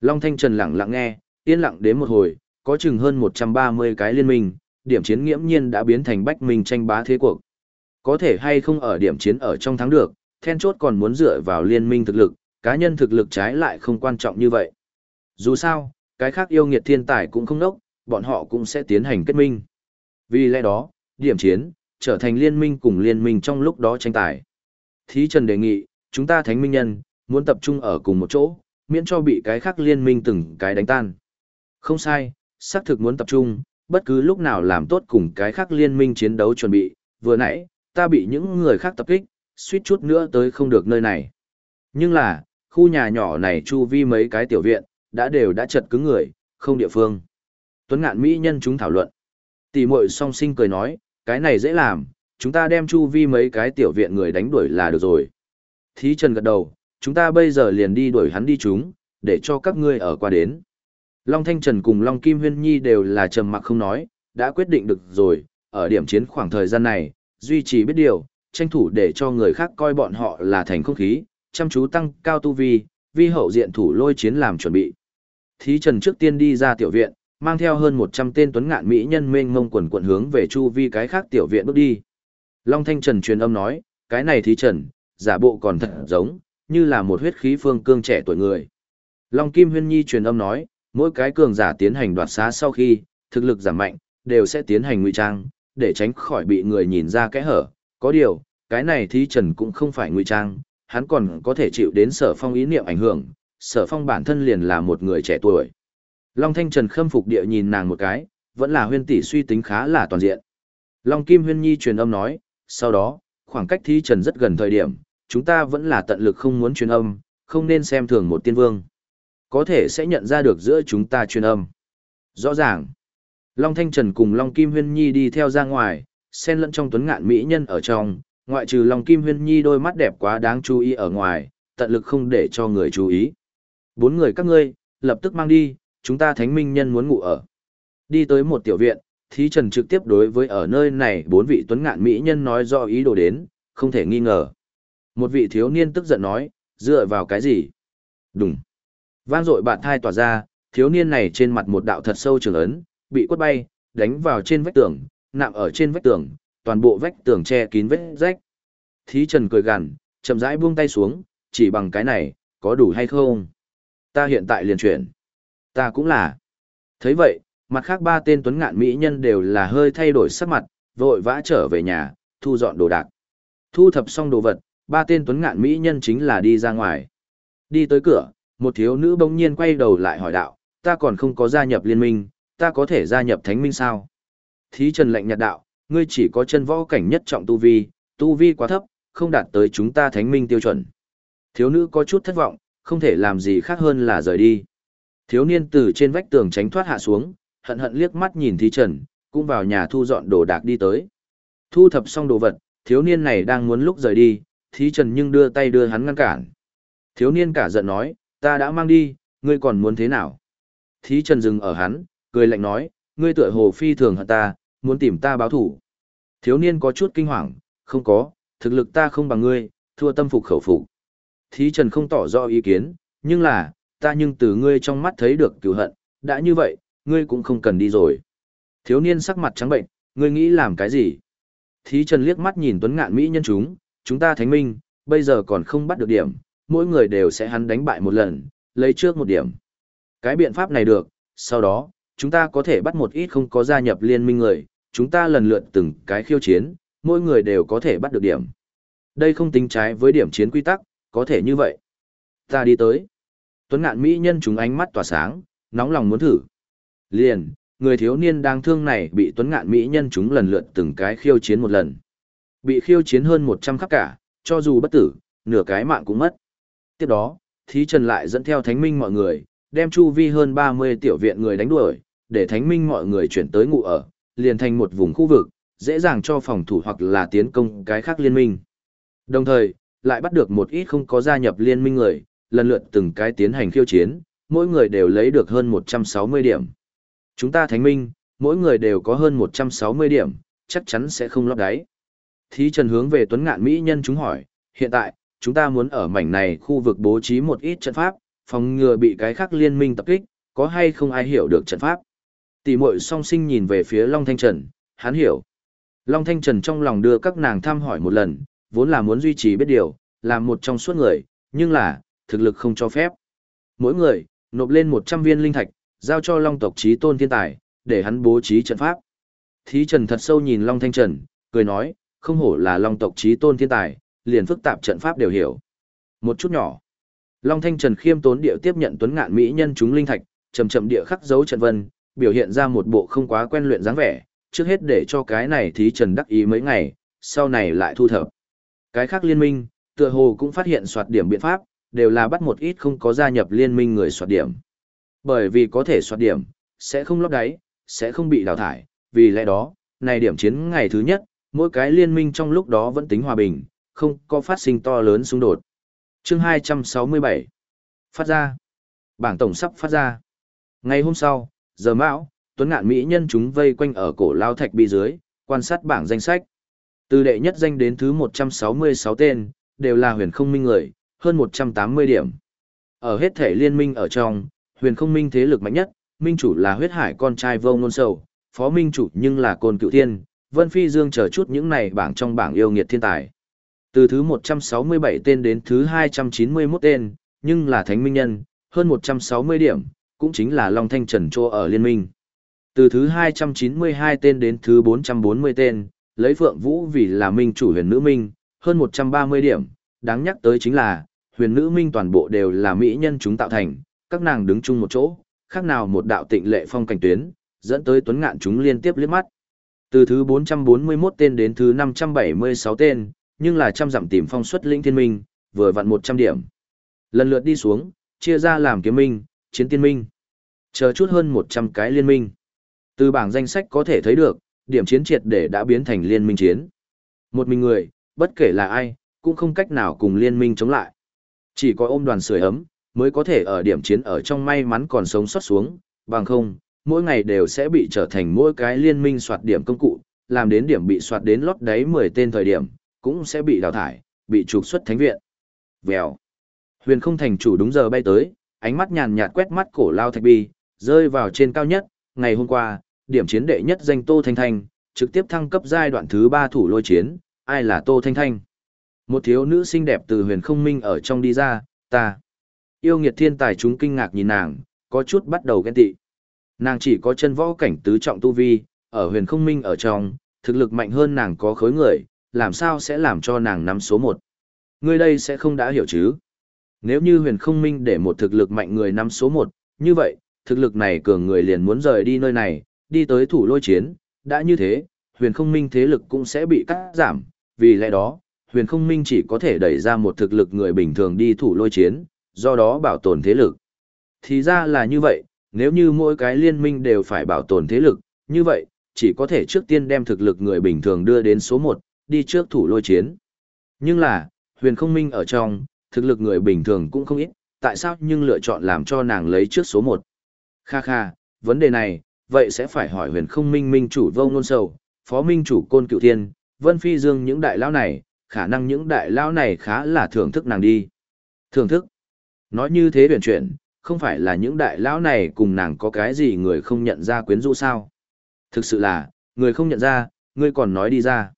Long Thanh Trần lặng lặng nghe, yên lặng đến một hồi, có chừng hơn 130 cái liên minh, điểm chiến nghiễm nhiên đã biến thành bách minh tranh bá thế cuộc. Có thể hay không ở điểm chiến ở trong thắng được, then chốt còn muốn dựa vào liên minh thực lực, cá nhân thực lực trái lại không quan trọng như vậy. Dù sao, cái khác yêu nghiệt thiên tài cũng không đốc, bọn họ cũng sẽ tiến hành kết minh. Vì lẽ đó, điểm chiến, trở thành liên minh cùng liên minh trong lúc đó tranh tài. Thí Trần đề nghị, chúng ta thánh minh nhân, muốn tập trung ở cùng một chỗ, miễn cho bị cái khác liên minh từng cái đánh tan. Không sai, xác thực muốn tập trung, bất cứ lúc nào làm tốt cùng cái khác liên minh chiến đấu chuẩn bị, vừa nãy, ta bị những người khác tập kích, suýt chút nữa tới không được nơi này. Nhưng là, khu nhà nhỏ này chu vi mấy cái tiểu viện, đã đều đã chật cứng người, không địa phương. Tuấn ngạn Mỹ nhân chúng thảo luận. Tỷ muội song sinh cười nói, cái này dễ làm, chúng ta đem chu vi mấy cái tiểu viện người đánh đuổi là được rồi. Thí Trần gật đầu, chúng ta bây giờ liền đi đuổi hắn đi chúng, để cho các ngươi ở qua đến. Long Thanh Trần cùng Long Kim Huyên Nhi đều là trầm mặc không nói, đã quyết định được rồi, ở điểm chiến khoảng thời gian này, duy trì biết điều, tranh thủ để cho người khác coi bọn họ là thành không khí, chăm chú tăng cao tu vi, vi hậu diện thủ lôi chiến làm chuẩn bị. Thí Trần trước tiên đi ra tiểu viện, mang theo hơn 100 tên tuấn ngạn mỹ nhân mênh mông quần quần hướng về chu vi cái khác tiểu viện bước đi. Long Thanh Trần truyền âm nói, cái này Thí Trần, giả bộ còn thật giống, như là một huyết khí phương cương trẻ tuổi người. Long Kim Huyên Nhi truyền âm nói, mỗi cái cường giả tiến hành đoạt xá sau khi, thực lực giảm mạnh, đều sẽ tiến hành ngụy trang, để tránh khỏi bị người nhìn ra kẽ hở. Có điều, cái này Thí Trần cũng không phải ngụy trang, hắn còn có thể chịu đến sở phong ý niệm ảnh hưởng, sở phong bản thân liền là một người trẻ tuổi. Long Thanh Trần khâm phục địa nhìn nàng một cái, vẫn là huyên tỷ suy tính khá là toàn diện. Long Kim Huyên Nhi truyền âm nói, sau đó, khoảng cách Thí Trần rất gần thời điểm, chúng ta vẫn là tận lực không muốn truyền âm, không nên xem thường một tiên vương. Có thể sẽ nhận ra được giữa chúng ta truyền âm. Rõ ràng, Long Thanh Trần cùng Long Kim Huyên Nhi đi theo ra ngoài, xen lẫn trong tuấn ngạn mỹ nhân ở trong, ngoại trừ Long Kim Huyên Nhi đôi mắt đẹp quá đáng chú ý ở ngoài, tận lực không để cho người chú ý. Bốn người các ngươi, lập tức mang đi, chúng ta thánh minh nhân muốn ngủ ở. Đi tới một tiểu viện, Thí Trần trực tiếp đối với ở nơi này bốn vị tuấn ngạn mỹ nhân nói do ý đồ đến, không thể nghi ngờ. Một vị thiếu niên tức giận nói, dựa vào cái gì? Đúng. Vang dội bạn thai tỏa ra, thiếu niên này trên mặt một đạo thật sâu trường ấn, bị quất bay, đánh vào trên vách tường, nạm ở trên vách tường, toàn bộ vách tường che kín vết rách. Thí Trần cười gằn, chậm rãi buông tay xuống, chỉ bằng cái này, có đủ hay không? Ta hiện tại liền chuyển. Ta cũng là. thấy vậy, mặt khác ba tên tuấn ngạn mỹ nhân đều là hơi thay đổi sắc mặt, vội vã trở về nhà, thu dọn đồ đạc. Thu thập xong đồ vật, ba tên tuấn ngạn mỹ nhân chính là đi ra ngoài. Đi tới cửa, một thiếu nữ bỗng nhiên quay đầu lại hỏi đạo, ta còn không có gia nhập liên minh, ta có thể gia nhập thánh minh sao? Thí Trần lệnh nhạt đạo, ngươi chỉ có chân võ cảnh nhất trọng tu vi, tu vi quá thấp, không đạt tới chúng ta thánh minh tiêu chuẩn. Thiếu nữ có chút thất vọng, không thể làm gì khác hơn là rời đi. Thiếu niên từ trên vách tường tránh thoát hạ xuống, hận hận liếc mắt nhìn Thí Trần, cũng vào nhà thu dọn đồ đạc đi tới. Thu thập xong đồ vật, thiếu niên này đang muốn lúc rời đi, Thí Trần nhưng đưa tay đưa hắn ngăn cản. Thiếu niên cả giận nói, ta đã mang đi, ngươi còn muốn thế nào? Thí Trần dừng ở hắn, cười lạnh nói, ngươi tựa hồ phi thường hận ta, muốn tìm ta báo thủ. Thiếu niên có chút kinh hoàng, không có, thực lực ta không bằng ngươi, thua tâm phục khẩu phục. Thí Trần không tỏ rõ ý kiến, nhưng là, ta nhưng từ ngươi trong mắt thấy được cứu hận, đã như vậy, ngươi cũng không cần đi rồi. Thiếu niên sắc mặt trắng bệnh, ngươi nghĩ làm cái gì? Thí Trần liếc mắt nhìn Tuấn Ngạn Mỹ nhân chúng, chúng ta thánh minh, bây giờ còn không bắt được điểm, mỗi người đều sẽ hắn đánh bại một lần, lấy trước một điểm. Cái biện pháp này được, sau đó, chúng ta có thể bắt một ít không có gia nhập liên minh người, chúng ta lần lượt từng cái khiêu chiến, mỗi người đều có thể bắt được điểm. Đây không tính trái với điểm chiến quy tắc, có thể như vậy. Ta đi tới. Tuấn ngạn mỹ nhân chúng ánh mắt tỏa sáng, nóng lòng muốn thử. Liền, người thiếu niên đang thương này bị tuấn ngạn mỹ nhân chúng lần lượt từng cái khiêu chiến một lần. Bị khiêu chiến hơn 100 khắp cả, cho dù bất tử, nửa cái mạng cũng mất. Tiếp đó, Thí Trần lại dẫn theo thánh minh mọi người, đem chu vi hơn 30 tiểu viện người đánh đuổi, để thánh minh mọi người chuyển tới ngụ ở, liền thành một vùng khu vực, dễ dàng cho phòng thủ hoặc là tiến công cái khác liên minh. Đồng thời, lại bắt được một ít không có gia nhập liên minh người, lần lượt từng cái tiến hành khiêu chiến, mỗi người đều lấy được hơn 160 điểm. Chúng ta thánh minh, mỗi người đều có hơn 160 điểm, chắc chắn sẽ không lót đáy. Thí Trần hướng về Tuấn Ngạn Mỹ nhân chúng hỏi, hiện tại, chúng ta muốn ở mảnh này khu vực bố trí một ít trận pháp, phòng ngừa bị cái khác liên minh tập kích, có hay không ai hiểu được trận pháp. Tỷ muội song sinh nhìn về phía Long Thanh Trần, hắn hiểu. Long Thanh Trần trong lòng đưa các nàng thăm hỏi một lần, vốn là muốn duy trì biết điều, làm một trong suốt người, nhưng là, thực lực không cho phép. Mỗi người, nộp lên 100 viên linh thạch, giao cho Long tộc trí tôn thiên tài, để hắn bố trí trận pháp. Thí Trần thật sâu nhìn Long Thanh Trần, cười nói, không hổ là Long tộc trí tôn thiên tài, liền phức tạp trận pháp đều hiểu. Một chút nhỏ. Long Thanh Trần khiêm tốn điệu tiếp nhận tuấn ngạn mỹ nhân chúng linh thạch, chậm chậm địa khắc dấu trận vân, biểu hiện ra một bộ không quá quen luyện dáng vẻ, trước hết để cho cái này thí Trần đắc ý mấy ngày, sau này lại thu thập. Cái khác liên minh, tựa hồ cũng phát hiện soạt điểm biện pháp, đều là bắt một ít không có gia nhập liên minh người soạt điểm. Bởi vì có thể soạt điểm, sẽ không lót đáy, sẽ không bị đào thải, vì lẽ đó, này điểm chiến ngày thứ nhất, mỗi cái liên minh trong lúc đó vẫn tính hòa bình, không có phát sinh to lớn xung đột. Chương 267 Phát ra Bảng tổng sắp phát ra. Ngày hôm sau, giờ mão, tuấn ngạn mỹ nhân chúng vây quanh ở cổ lao thạch bi dưới, quan sát bảng danh sách. Từ đệ nhất danh đến thứ 166 tên, đều là huyền không minh người, hơn 180 điểm. Ở hết thể liên minh ở trong, huyền không minh thế lực mạnh nhất, minh chủ là huyết hải con trai vô ngôn sầu, phó minh chủ nhưng là côn cựu thiên, vân phi dương chờ chút những này bảng trong bảng yêu nghiệt thiên tài. Từ thứ 167 tên đến thứ 291 tên, nhưng là thánh minh nhân, hơn 160 điểm, cũng chính là Long Thanh Trần Chô ở liên minh. Từ thứ 292 tên đến thứ 440 tên, lấy Phượng Vũ vì là minh chủ huyền nữ minh, hơn 130 điểm, đáng nhắc tới chính là, huyền nữ minh toàn bộ đều là mỹ nhân chúng tạo thành, các nàng đứng chung một chỗ, khác nào một đạo tịnh lệ phong cảnh tuyến, dẫn tới tuấn ngạn chúng liên tiếp liếc mắt. Từ thứ 441 tên đến thứ 576 tên, nhưng là trăm dặm tìm phong xuất lĩnh thiên minh, vừa vặn 100 điểm. Lần lượt đi xuống, chia ra làm kiếm minh, chiến tiên minh. Chờ chút hơn 100 cái liên minh. Từ bảng danh sách có thể thấy được, điểm chiến triệt để đã biến thành liên minh chiến. Một mình người, bất kể là ai, cũng không cách nào cùng liên minh chống lại. Chỉ có ôm đoàn sưởi ấm, mới có thể ở điểm chiến ở trong may mắn còn sống sót xuống, bằng không, mỗi ngày đều sẽ bị trở thành mỗi cái liên minh soạt điểm công cụ, làm đến điểm bị soạt đến lót đáy 10 tên thời điểm, cũng sẽ bị đào thải, bị trục xuất thánh viện. Vèo. Huyền không thành chủ đúng giờ bay tới, ánh mắt nhàn nhạt quét mắt cổ lao thạch bi, rơi vào trên cao nhất, ngày hôm qua, điểm chiến đệ nhất danh Tô Thanh Thanh, trực tiếp thăng cấp giai đoạn thứ 3 thủ lôi chiến, ai là Tô Thanh Thanh? Một thiếu nữ xinh đẹp từ huyền không minh ở trong đi ra, ta. Yêu nghiệt thiên tài chúng kinh ngạc nhìn nàng, có chút bắt đầu ghen tị. Nàng chỉ có chân võ cảnh tứ trọng tu vi, ở huyền không minh ở trong, thực lực mạnh hơn nàng có khối người, làm sao sẽ làm cho nàng nắm số một. Ngươi đây sẽ không đã hiểu chứ. Nếu như huyền không minh để một thực lực mạnh người nắm số một, như vậy, thực lực này cường người liền muốn rời đi nơi này, đi tới thủ lôi chiến, đã như thế, huyền không minh thế lực cũng sẽ bị cắt giảm, vì lẽ đó, huyền không minh chỉ có thể đẩy ra một thực lực người bình thường đi thủ lôi chiến, do đó bảo tồn thế lực. Thì ra là như vậy, nếu như mỗi cái liên minh đều phải bảo tồn thế lực, như vậy, chỉ có thể trước tiên đem thực lực người bình thường đưa đến số 1, đi trước thủ lôi chiến. Nhưng là, huyền không minh ở trong, thực lực người bình thường cũng không ít, tại sao nhưng lựa chọn làm cho nàng lấy trước số 1? Kha kha, vấn đề này, vậy sẽ phải hỏi huyền không minh minh chủ vô ngôn sầu, phó minh chủ côn cựu thiên, vân phi dương những đại lão này, khả năng những đại lão này khá là thưởng thức nàng đi. Thưởng thức. Nói như thế huyền chuyển, không phải là những đại lão này cùng nàng có cái gì người không nhận ra quyến rũ sao. Thực sự là, người không nhận ra, ngươi còn nói đi ra.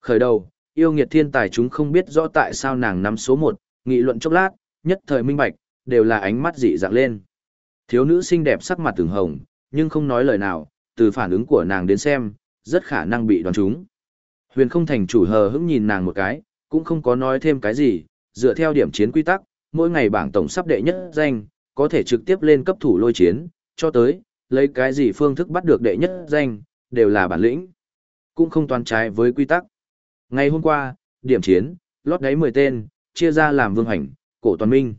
Khởi đầu, yêu nghiệt thiên tài chúng không biết rõ tại sao nàng nắm số một, nghị luận chốc lát, nhất thời minh bạch, đều là ánh mắt dị dạng lên. Thiếu nữ xinh đẹp sắc mặt từng hồng, nhưng không nói lời nào, từ phản ứng của nàng đến xem, rất khả năng bị đoán trúng. Huyền không thành chủ hờ hững nhìn nàng một cái, cũng không có nói thêm cái gì, dựa theo điểm chiến quy tắc, mỗi ngày bảng tổng sắp đệ nhất danh, có thể trực tiếp lên cấp thủ lôi chiến, cho tới, lấy cái gì phương thức bắt được đệ nhất danh, đều là bản lĩnh. Cũng không toàn trái với quy tắc. Ngày hôm qua, điểm chiến, lót đáy 10 tên, chia ra làm vương hành, cổ toàn minh.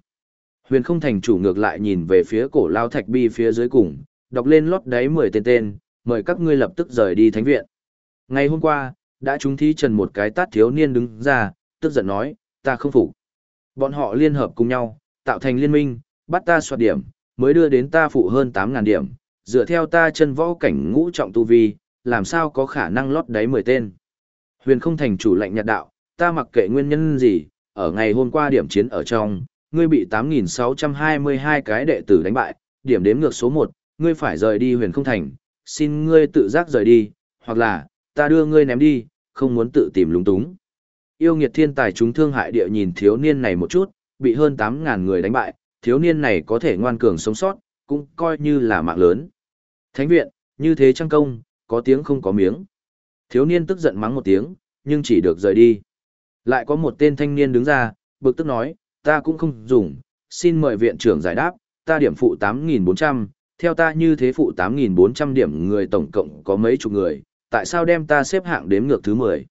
Huyền không thành chủ ngược lại nhìn về phía cổ lao thạch bi phía dưới cùng, đọc lên lót đáy 10 tên tên, mời các ngươi lập tức rời đi thánh viện. Ngày hôm qua, đã trúng thí trần một cái tát thiếu niên đứng ra, tức giận nói, ta không phục. Bọn họ liên hợp cùng nhau, tạo thành liên minh, bắt ta soạt điểm, mới đưa đến ta phụ hơn 8.000 điểm, dựa theo ta chân võ cảnh ngũ trọng tu vi, làm sao có khả năng lót đáy 10 tên. Huyền không thành chủ lệnh nhạt đạo, ta mặc kệ nguyên nhân gì, ở ngày hôm qua điểm chiến ở trong, ngươi bị 8.622 cái đệ tử đánh bại, điểm đếm ngược số 1, ngươi phải rời đi huyền không thành, xin ngươi tự giác rời đi, hoặc là, ta đưa ngươi ném đi, không muốn tự tìm lúng túng. Yêu nghiệt thiên tài chúng thương hại địa nhìn thiếu niên này một chút, bị hơn 8.000 người đánh bại, thiếu niên này có thể ngoan cường sống sót, cũng coi như là mạng lớn. Thánh viện, như thế trăng công, có tiếng không có miếng. Thiếu niên tức giận mắng một tiếng, nhưng chỉ được rời đi. Lại có một tên thanh niên đứng ra, bực tức nói, ta cũng không dùng, xin mời viện trưởng giải đáp, ta điểm phụ 8.400, theo ta như thế phụ 8.400 điểm người tổng cộng có mấy chục người, tại sao đem ta xếp hạng đếm ngược thứ 10?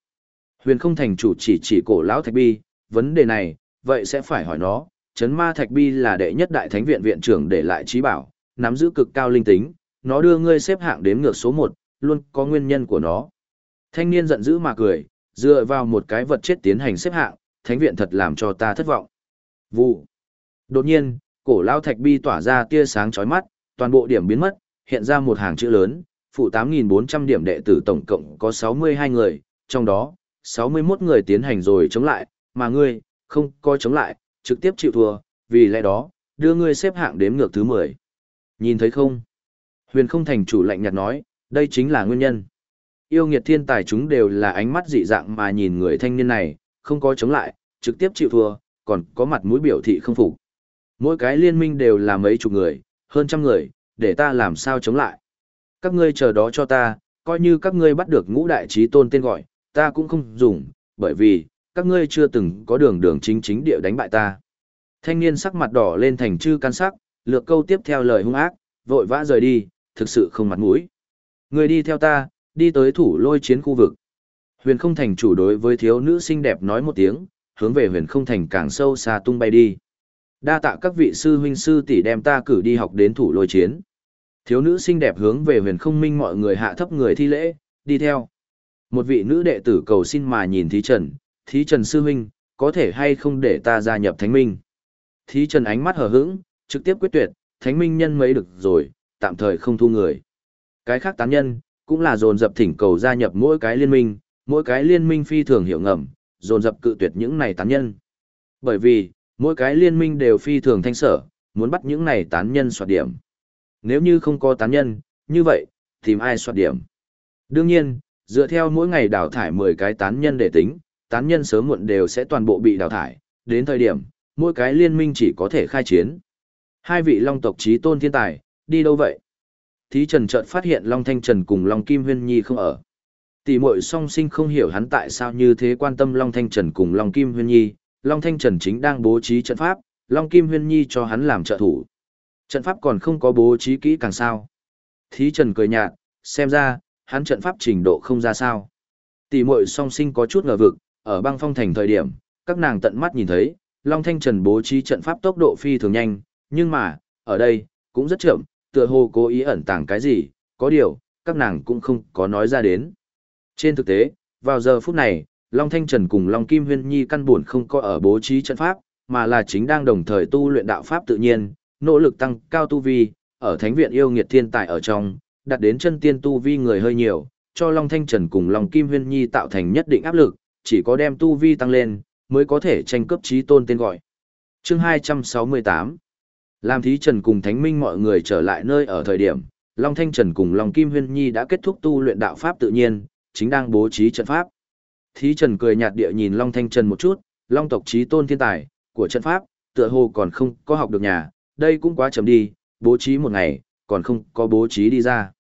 Huyền không thành chủ chỉ chỉ cổ lão thạch bi, vấn đề này, vậy sẽ phải hỏi nó, chấn ma thạch bi là đệ nhất đại thánh viện viện trưởng để lại trí bảo, nắm giữ cực cao linh tính, nó đưa ngươi xếp hạng đếm ngược số 1, luôn có nguyên nhân của nó. Thanh niên giận dữ mà cười, dựa vào một cái vật chết tiến hành xếp hạng, thánh viện thật làm cho ta thất vọng. Vụ. Đột nhiên, cổ lao thạch bi tỏa ra tia sáng chói mắt, toàn bộ điểm biến mất, hiện ra một hàng chữ lớn, phụ 8.400 điểm đệ tử tổng cộng có 62 người, trong đó, 61 người tiến hành rồi chống lại, mà ngươi, không có chống lại, trực tiếp chịu thua, vì lẽ đó, đưa ngươi xếp hạng đếm ngược thứ 10. Nhìn thấy không? Huyền không thành chủ lạnh nhạt nói, đây chính là nguyên nhân. Yêu nghiệt thiên tài chúng đều là ánh mắt dị dạng mà nhìn người thanh niên này, không có chống lại, trực tiếp chịu thua, còn có mặt mũi biểu thị không phục. Mỗi cái liên minh đều là mấy chục người, hơn trăm người, để ta làm sao chống lại. Các ngươi chờ đó cho ta, coi như các ngươi bắt được ngũ đại trí tôn tên gọi, ta cũng không dùng, bởi vì, các ngươi chưa từng có đường đường chính chính địa đánh bại ta. Thanh niên sắc mặt đỏ lên thành chư can sắc, lược câu tiếp theo lời hung ác, vội vã rời đi, thực sự không mặt mũi. Người đi theo ta, đi tới thủ lôi chiến khu vực. Huyền không thành chủ đối với thiếu nữ xinh đẹp nói một tiếng, hướng về huyền không thành càng sâu xa tung bay đi. Đa tạ các vị sư huynh sư tỷ đem ta cử đi học đến thủ lôi chiến. Thiếu nữ xinh đẹp hướng về huyền không minh mọi người hạ thấp người thi lễ, đi theo. Một vị nữ đệ tử cầu xin mà nhìn thí trần, thí trần sư huynh, có thể hay không để ta gia nhập thánh minh. Thí trần ánh mắt hờ hững, trực tiếp quyết tuyệt, thánh minh nhân mấy được rồi, tạm thời không thu người. Cái khác tán nhân, cũng là dồn dập thỉnh cầu gia nhập mỗi cái liên minh, mỗi cái liên minh phi thường hiểu ngầm, dồn dập cự tuyệt những này tán nhân. Bởi vì, mỗi cái liên minh đều phi thường thanh sở, muốn bắt những này tán nhân soạt điểm. Nếu như không có tán nhân, như vậy, tìm ai soạt điểm. Đương nhiên, dựa theo mỗi ngày đào thải 10 cái tán nhân để tính, tán nhân sớm muộn đều sẽ toàn bộ bị đào thải, đến thời điểm, mỗi cái liên minh chỉ có thể khai chiến. Hai vị long tộc trí tôn thiên tài, đi đâu vậy? Thí Trần chợt phát hiện Long Thanh Trần cùng Long Kim Huyên Nhi không ở. Tỷ muội song sinh không hiểu hắn tại sao như thế quan tâm Long Thanh Trần cùng Long Kim Huyên Nhi, Long Thanh Trần chính đang bố trí trận pháp, Long Kim Huyên Nhi cho hắn làm trợ thủ. Trận pháp còn không có bố trí kỹ càng sao. Thí Trần cười nhạt, xem ra, hắn trận pháp trình độ không ra sao. Tỷ muội song sinh có chút ngờ vực, ở băng phong thành thời điểm, các nàng tận mắt nhìn thấy, Long Thanh Trần bố trí trận pháp tốc độ phi thường nhanh, nhưng mà, ở đây, cũng rất chậm, tựa hồ cố ý ẩn tàng cái gì, có điều, các nàng cũng không có nói ra đến. Trên thực tế, vào giờ phút này, Long Thanh Trần cùng Long Kim Huyên Nhi căn buồn không có ở bố trí trận pháp, mà là chính đang đồng thời tu luyện đạo pháp tự nhiên, nỗ lực tăng cao tu vi, ở Thánh viện yêu nghiệt thiên tài ở trong, đặt đến chân tiên tu vi người hơi nhiều, cho Long Thanh Trần cùng Long Kim Huyên Nhi tạo thành nhất định áp lực, chỉ có đem tu vi tăng lên, mới có thể tranh cấp trí tôn tên gọi. Chương 268 làm thí Trần cùng Thánh Minh mọi người trở lại nơi ở thời điểm, Long Thanh Trần cùng Long Kim Huyên Nhi đã kết thúc tu luyện đạo pháp tự nhiên, chính đang bố trí trận pháp. Thí Trần cười nhạt địa nhìn Long Thanh Trần một chút, Long tộc trí tôn thiên tài của trận pháp, tựa hồ còn không có học được nhà, đây cũng quá chậm đi, bố trí một ngày, còn không có bố trí đi ra.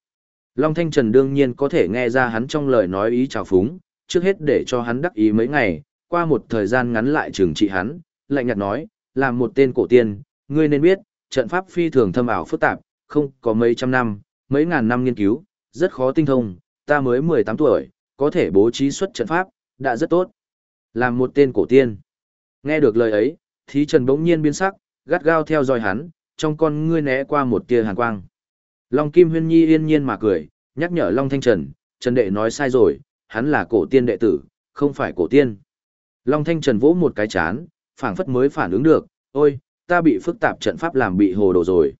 Long Thanh Trần đương nhiên có thể nghe ra hắn trong lời nói ý chào phúng, trước hết để cho hắn đắc ý mấy ngày, qua một thời gian ngắn lại trừng trị hắn, lạnh nhạt nói, làm một tên cổ tiên, ngươi nên biết, trận pháp phi thường thâm ảo phức tạp, không có mấy trăm năm, mấy ngàn năm nghiên cứu, rất khó tinh thông, ta mới 18 tuổi, có thể bố trí xuất trận pháp, đã rất tốt. Làm một tên cổ tiên. Nghe được lời ấy, thí trần bỗng nhiên biến sắc, gắt gao theo dõi hắn, trong con ngươi né qua một tia hàn quang. Long Kim Huyên Nhi yên nhiên mà cười, nhắc nhở Long Thanh Trần, Trần Đệ nói sai rồi, hắn là cổ tiên đệ tử, không phải cổ tiên. Long Thanh Trần vỗ một cái chán, phảng phất mới phản ứng được, ôi, ta bị phức tạp trận pháp làm bị hồ đồ rồi.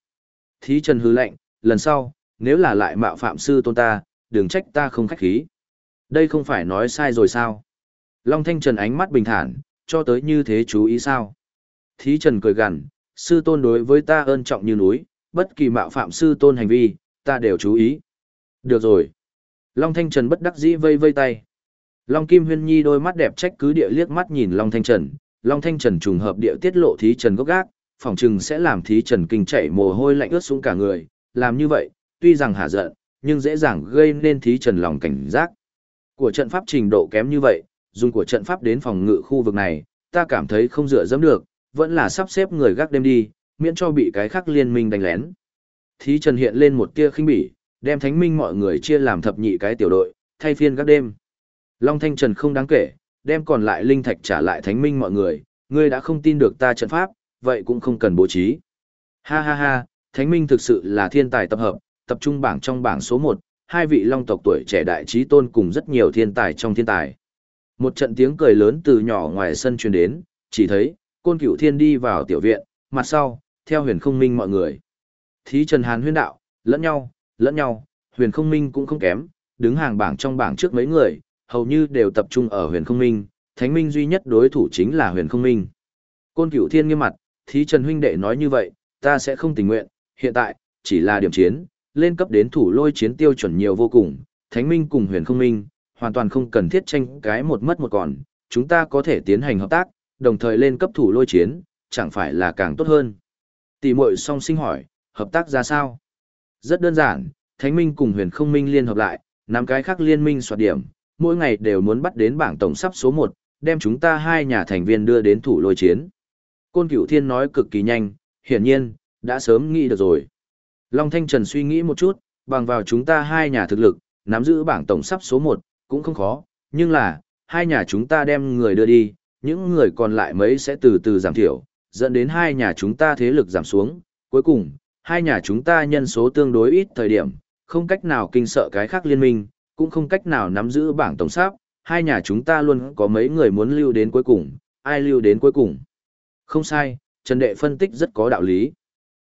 Thí Trần hư lệnh, lần sau, nếu là lại mạo phạm sư tôn ta, đừng trách ta không khách khí. Đây không phải nói sai rồi sao? Long Thanh Trần ánh mắt bình thản, cho tới như thế chú ý sao? Thí Trần cười gằn, sư tôn đối với ta ơn trọng như núi, bất kỳ mạo phạm sư tôn hành vi, ta đều chú ý. Được rồi. Long Thanh Trần bất đắc dĩ vây vây tay. Long Kim Huyên Nhi đôi mắt đẹp trách cứ địa liếc mắt nhìn Long Thanh Trần, Long Thanh Trần trùng hợp địa tiết lộ thí trần gốc gác, Phỏng chừng sẽ làm thí trần kinh chạy mồ hôi lạnh ướt xuống cả người, làm như vậy, tuy rằng hả giận, nhưng dễ dàng gây nên thí trần lòng cảnh giác. Của trận pháp trình độ kém như vậy, dùng của trận pháp đến phòng ngự khu vực này, ta cảm thấy không dựa dẫm được, vẫn là sắp xếp người gác đêm đi, miễn cho bị cái khác liên minh đánh lén. Thí Trần hiện lên một tia khinh bỉ, đem thánh minh mọi người chia làm thập nhị cái tiểu đội, thay phiên gác đêm. Long Thanh Trần không đáng kể, đem còn lại linh thạch trả lại thánh minh mọi người, ngươi đã không tin được ta trận pháp, vậy cũng không cần bố trí. Ha ha ha, thánh minh thực sự là thiên tài tập hợp, tập trung bảng trong bảng số 1, hai vị long tộc tuổi trẻ đại trí tôn cùng rất nhiều thiên tài trong thiên tài. Một trận tiếng cười lớn từ nhỏ ngoài sân truyền đến, chỉ thấy, côn cửu thiên đi vào tiểu viện, mặt sau, theo huyền không minh mọi người. Thí Trần Hàn huyên đạo, lẫn nhau, lẫn nhau, huyền không minh cũng không kém, đứng hàng bảng trong bảng trước mấy người, hầu như đều tập trung ở huyền không minh, thánh minh duy nhất đối thủ chính là huyền không minh. Côn cửu thiên nghiêm mặt, thí Trần huynh đệ nói như vậy, ta sẽ không tình nguyện, hiện tại, chỉ là điểm chiến, lên cấp đến thủ lôi chiến tiêu chuẩn nhiều vô cùng, thánh minh cùng huyền không minh, hoàn toàn không cần thiết tranh cái một mất một còn, chúng ta có thể tiến hành hợp tác, đồng thời lên cấp thủ lôi chiến, chẳng phải là càng tốt hơn. Tỷ muội song sinh hỏi, hợp tác ra sao? Rất đơn giản, Thánh Minh cùng Huyền Không Minh liên hợp lại, năm cái khác liên minh soạt điểm, mỗi ngày đều muốn bắt đến bảng tổng sắp số 1, đem chúng ta hai nhà thành viên đưa đến thủ lôi chiến. Côn Cửu Thiên nói cực kỳ nhanh, hiển nhiên, đã sớm nghĩ được rồi. Long Thanh Trần suy nghĩ một chút, bằng vào chúng ta hai nhà thực lực, nắm giữ bảng tổng sắp số 1, cũng không khó, nhưng là, hai nhà chúng ta đem người đưa đi, những người còn lại mấy sẽ từ từ giảm thiểu, dẫn đến hai nhà chúng ta thế lực giảm xuống, cuối cùng, hai nhà chúng ta nhân số tương đối ít thời điểm, không cách nào kinh sợ cái khác liên minh, cũng không cách nào nắm giữ bảng tổng sắp, hai nhà chúng ta luôn có mấy người muốn lưu đến cuối cùng, ai lưu đến cuối cùng. Không sai, Trần Đệ phân tích rất có đạo lý.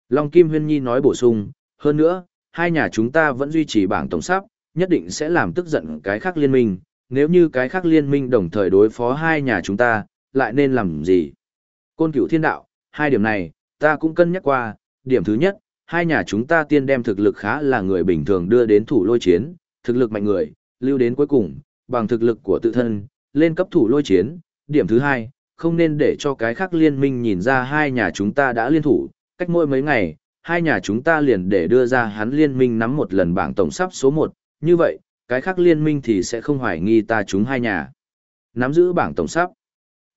Long Kim Huyên Nhi nói bổ sung, hơn nữa, hai nhà chúng ta vẫn duy trì bảng tổng sắp, nhất định sẽ làm tức giận cái khác liên minh, nếu như cái khác liên minh đồng thời đối phó hai nhà chúng ta, lại nên làm gì? Côn cửu thiên đạo, hai điểm này, ta cũng cân nhắc qua, điểm thứ nhất, hai nhà chúng ta tiên đem thực lực khá là người bình thường đưa đến thủ lôi chiến, thực lực mạnh người, lưu đến cuối cùng, bằng thực lực của tự thân, lên cấp thủ lôi chiến. Điểm thứ hai, không nên để cho cái khác liên minh nhìn ra hai nhà chúng ta đã liên thủ, cách mỗi mấy ngày, hai nhà chúng ta liền để đưa ra hắn liên minh nắm một lần bảng tổng sắp số 1, như vậy, cái khác liên minh thì sẽ không hoài nghi ta chúng hai nhà. Nắm giữ bảng tổng sắp.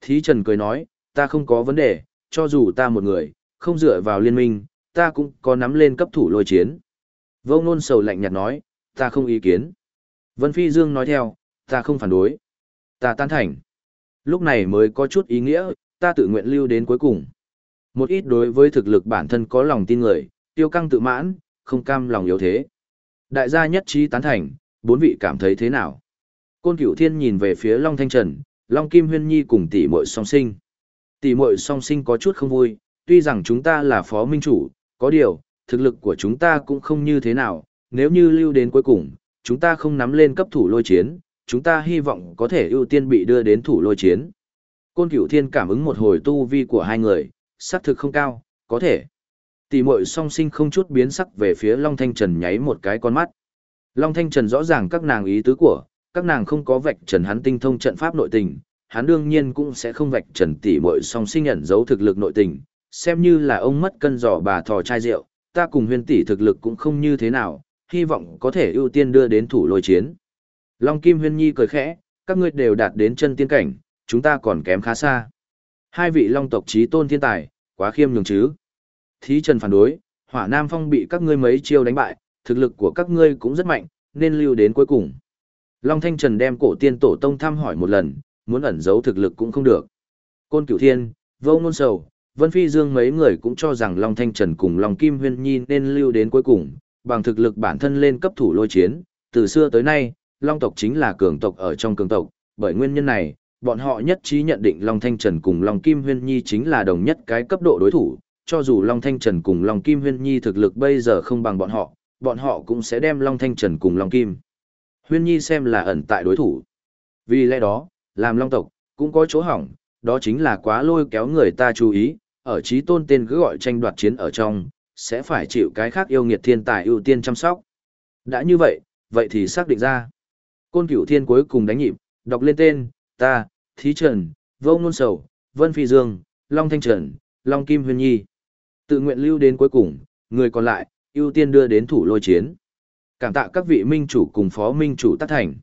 Thí Trần cười nói, ta không có vấn đề, cho dù ta một người, không dựa vào liên minh, ta cũng có nắm lên cấp thủ lôi chiến. Vô ngôn sầu lạnh nhạt nói, ta không ý kiến. Vân Phi Dương nói theo, ta không phản đối. Ta tan thành. Lúc này mới có chút ý nghĩa, ta tự nguyện lưu đến cuối cùng. Một ít đối với thực lực bản thân có lòng tin người, tiêu căng tự mãn, không cam lòng yếu thế. Đại gia nhất trí tán thành, bốn vị cảm thấy thế nào? Côn Cửu Thiên nhìn về phía Long Thanh Trần, Long Kim Huyên Nhi cùng tỷ muội song sinh. Tỷ muội song sinh có chút không vui, tuy rằng chúng ta là phó minh chủ, có điều, thực lực của chúng ta cũng không như thế nào, nếu như lưu đến cuối cùng, chúng ta không nắm lên cấp thủ lôi chiến, chúng ta hy vọng có thể ưu tiên bị đưa đến thủ lôi chiến. Côn Cửu Thiên cảm ứng một hồi tu vi của hai người, sắc thực không cao, có thể. Tỷ muội song sinh không chút biến sắc về phía Long Thanh Trần nháy một cái con mắt. Long Thanh Trần rõ ràng các nàng ý tứ của, các nàng không có vạch trần hắn tinh thông trận pháp nội tình, hắn đương nhiên cũng sẽ không vạch trần tỷ muội song sinh ẩn giấu thực lực nội tình, xem như là ông mất cân giỏ bà thò chai rượu, ta cùng huyền tỷ thực lực cũng không như thế nào, hy vọng có thể ưu tiên đưa đến thủ lôi chiến. Long Kim Huyên Nhi cười khẽ, các ngươi đều đạt đến chân tiên cảnh, chúng ta còn kém khá xa. Hai vị long tộc trí tôn thiên tài, quá khiêm nhường chứ. Thí Trần phản đối, hỏa Nam Phong bị các ngươi mấy chiêu đánh bại, thực lực của các ngươi cũng rất mạnh, nên lưu đến cuối cùng. Long Thanh Trần đem cổ tiên tổ tông thăm hỏi một lần, muốn ẩn giấu thực lực cũng không được. Côn Cửu Thiên, Vô Ngôn Sầu, Vân Phi Dương mấy người cũng cho rằng Long Thanh Trần cùng Long Kim Huyên Nhi nên lưu đến cuối cùng, bằng thực lực bản thân lên cấp thủ lôi chiến. Từ xưa tới nay, Long tộc chính là cường tộc ở trong cường tộc, bởi nguyên nhân này, bọn họ nhất trí nhận định Long Thanh Trần cùng Long Kim Huyên Nhi chính là đồng nhất cái cấp độ đối thủ, cho dù Long Thanh Trần cùng Long Kim Huyên Nhi thực lực bây giờ không bằng bọn họ, bọn họ cũng sẽ đem Long Thanh Trần cùng Long Kim. Huyên Nhi xem là ẩn tại đối thủ. Vì lẽ đó, làm Long tộc, cũng có chỗ hỏng, đó chính là quá lôi kéo người ta chú ý, ở trí tôn tên cứ gọi tranh đoạt chiến ở trong, sẽ phải chịu cái khác yêu nghiệt thiên tài ưu tiên chăm sóc. Đã như vậy, vậy thì xác định ra. Côn cửu thiên cuối cùng đánh nhịp, đọc lên tên, ta, Thí Trần, Vô Ngôn Sầu, Vân Phi Dương, Long Thanh Trần, Long Kim Huyền Nhi. Tự nguyện lưu đến cuối cùng, người còn lại, ưu tiên đưa đến thủ lôi chiến. Cảm tạ các vị minh chủ cùng phó minh chủ tác thành.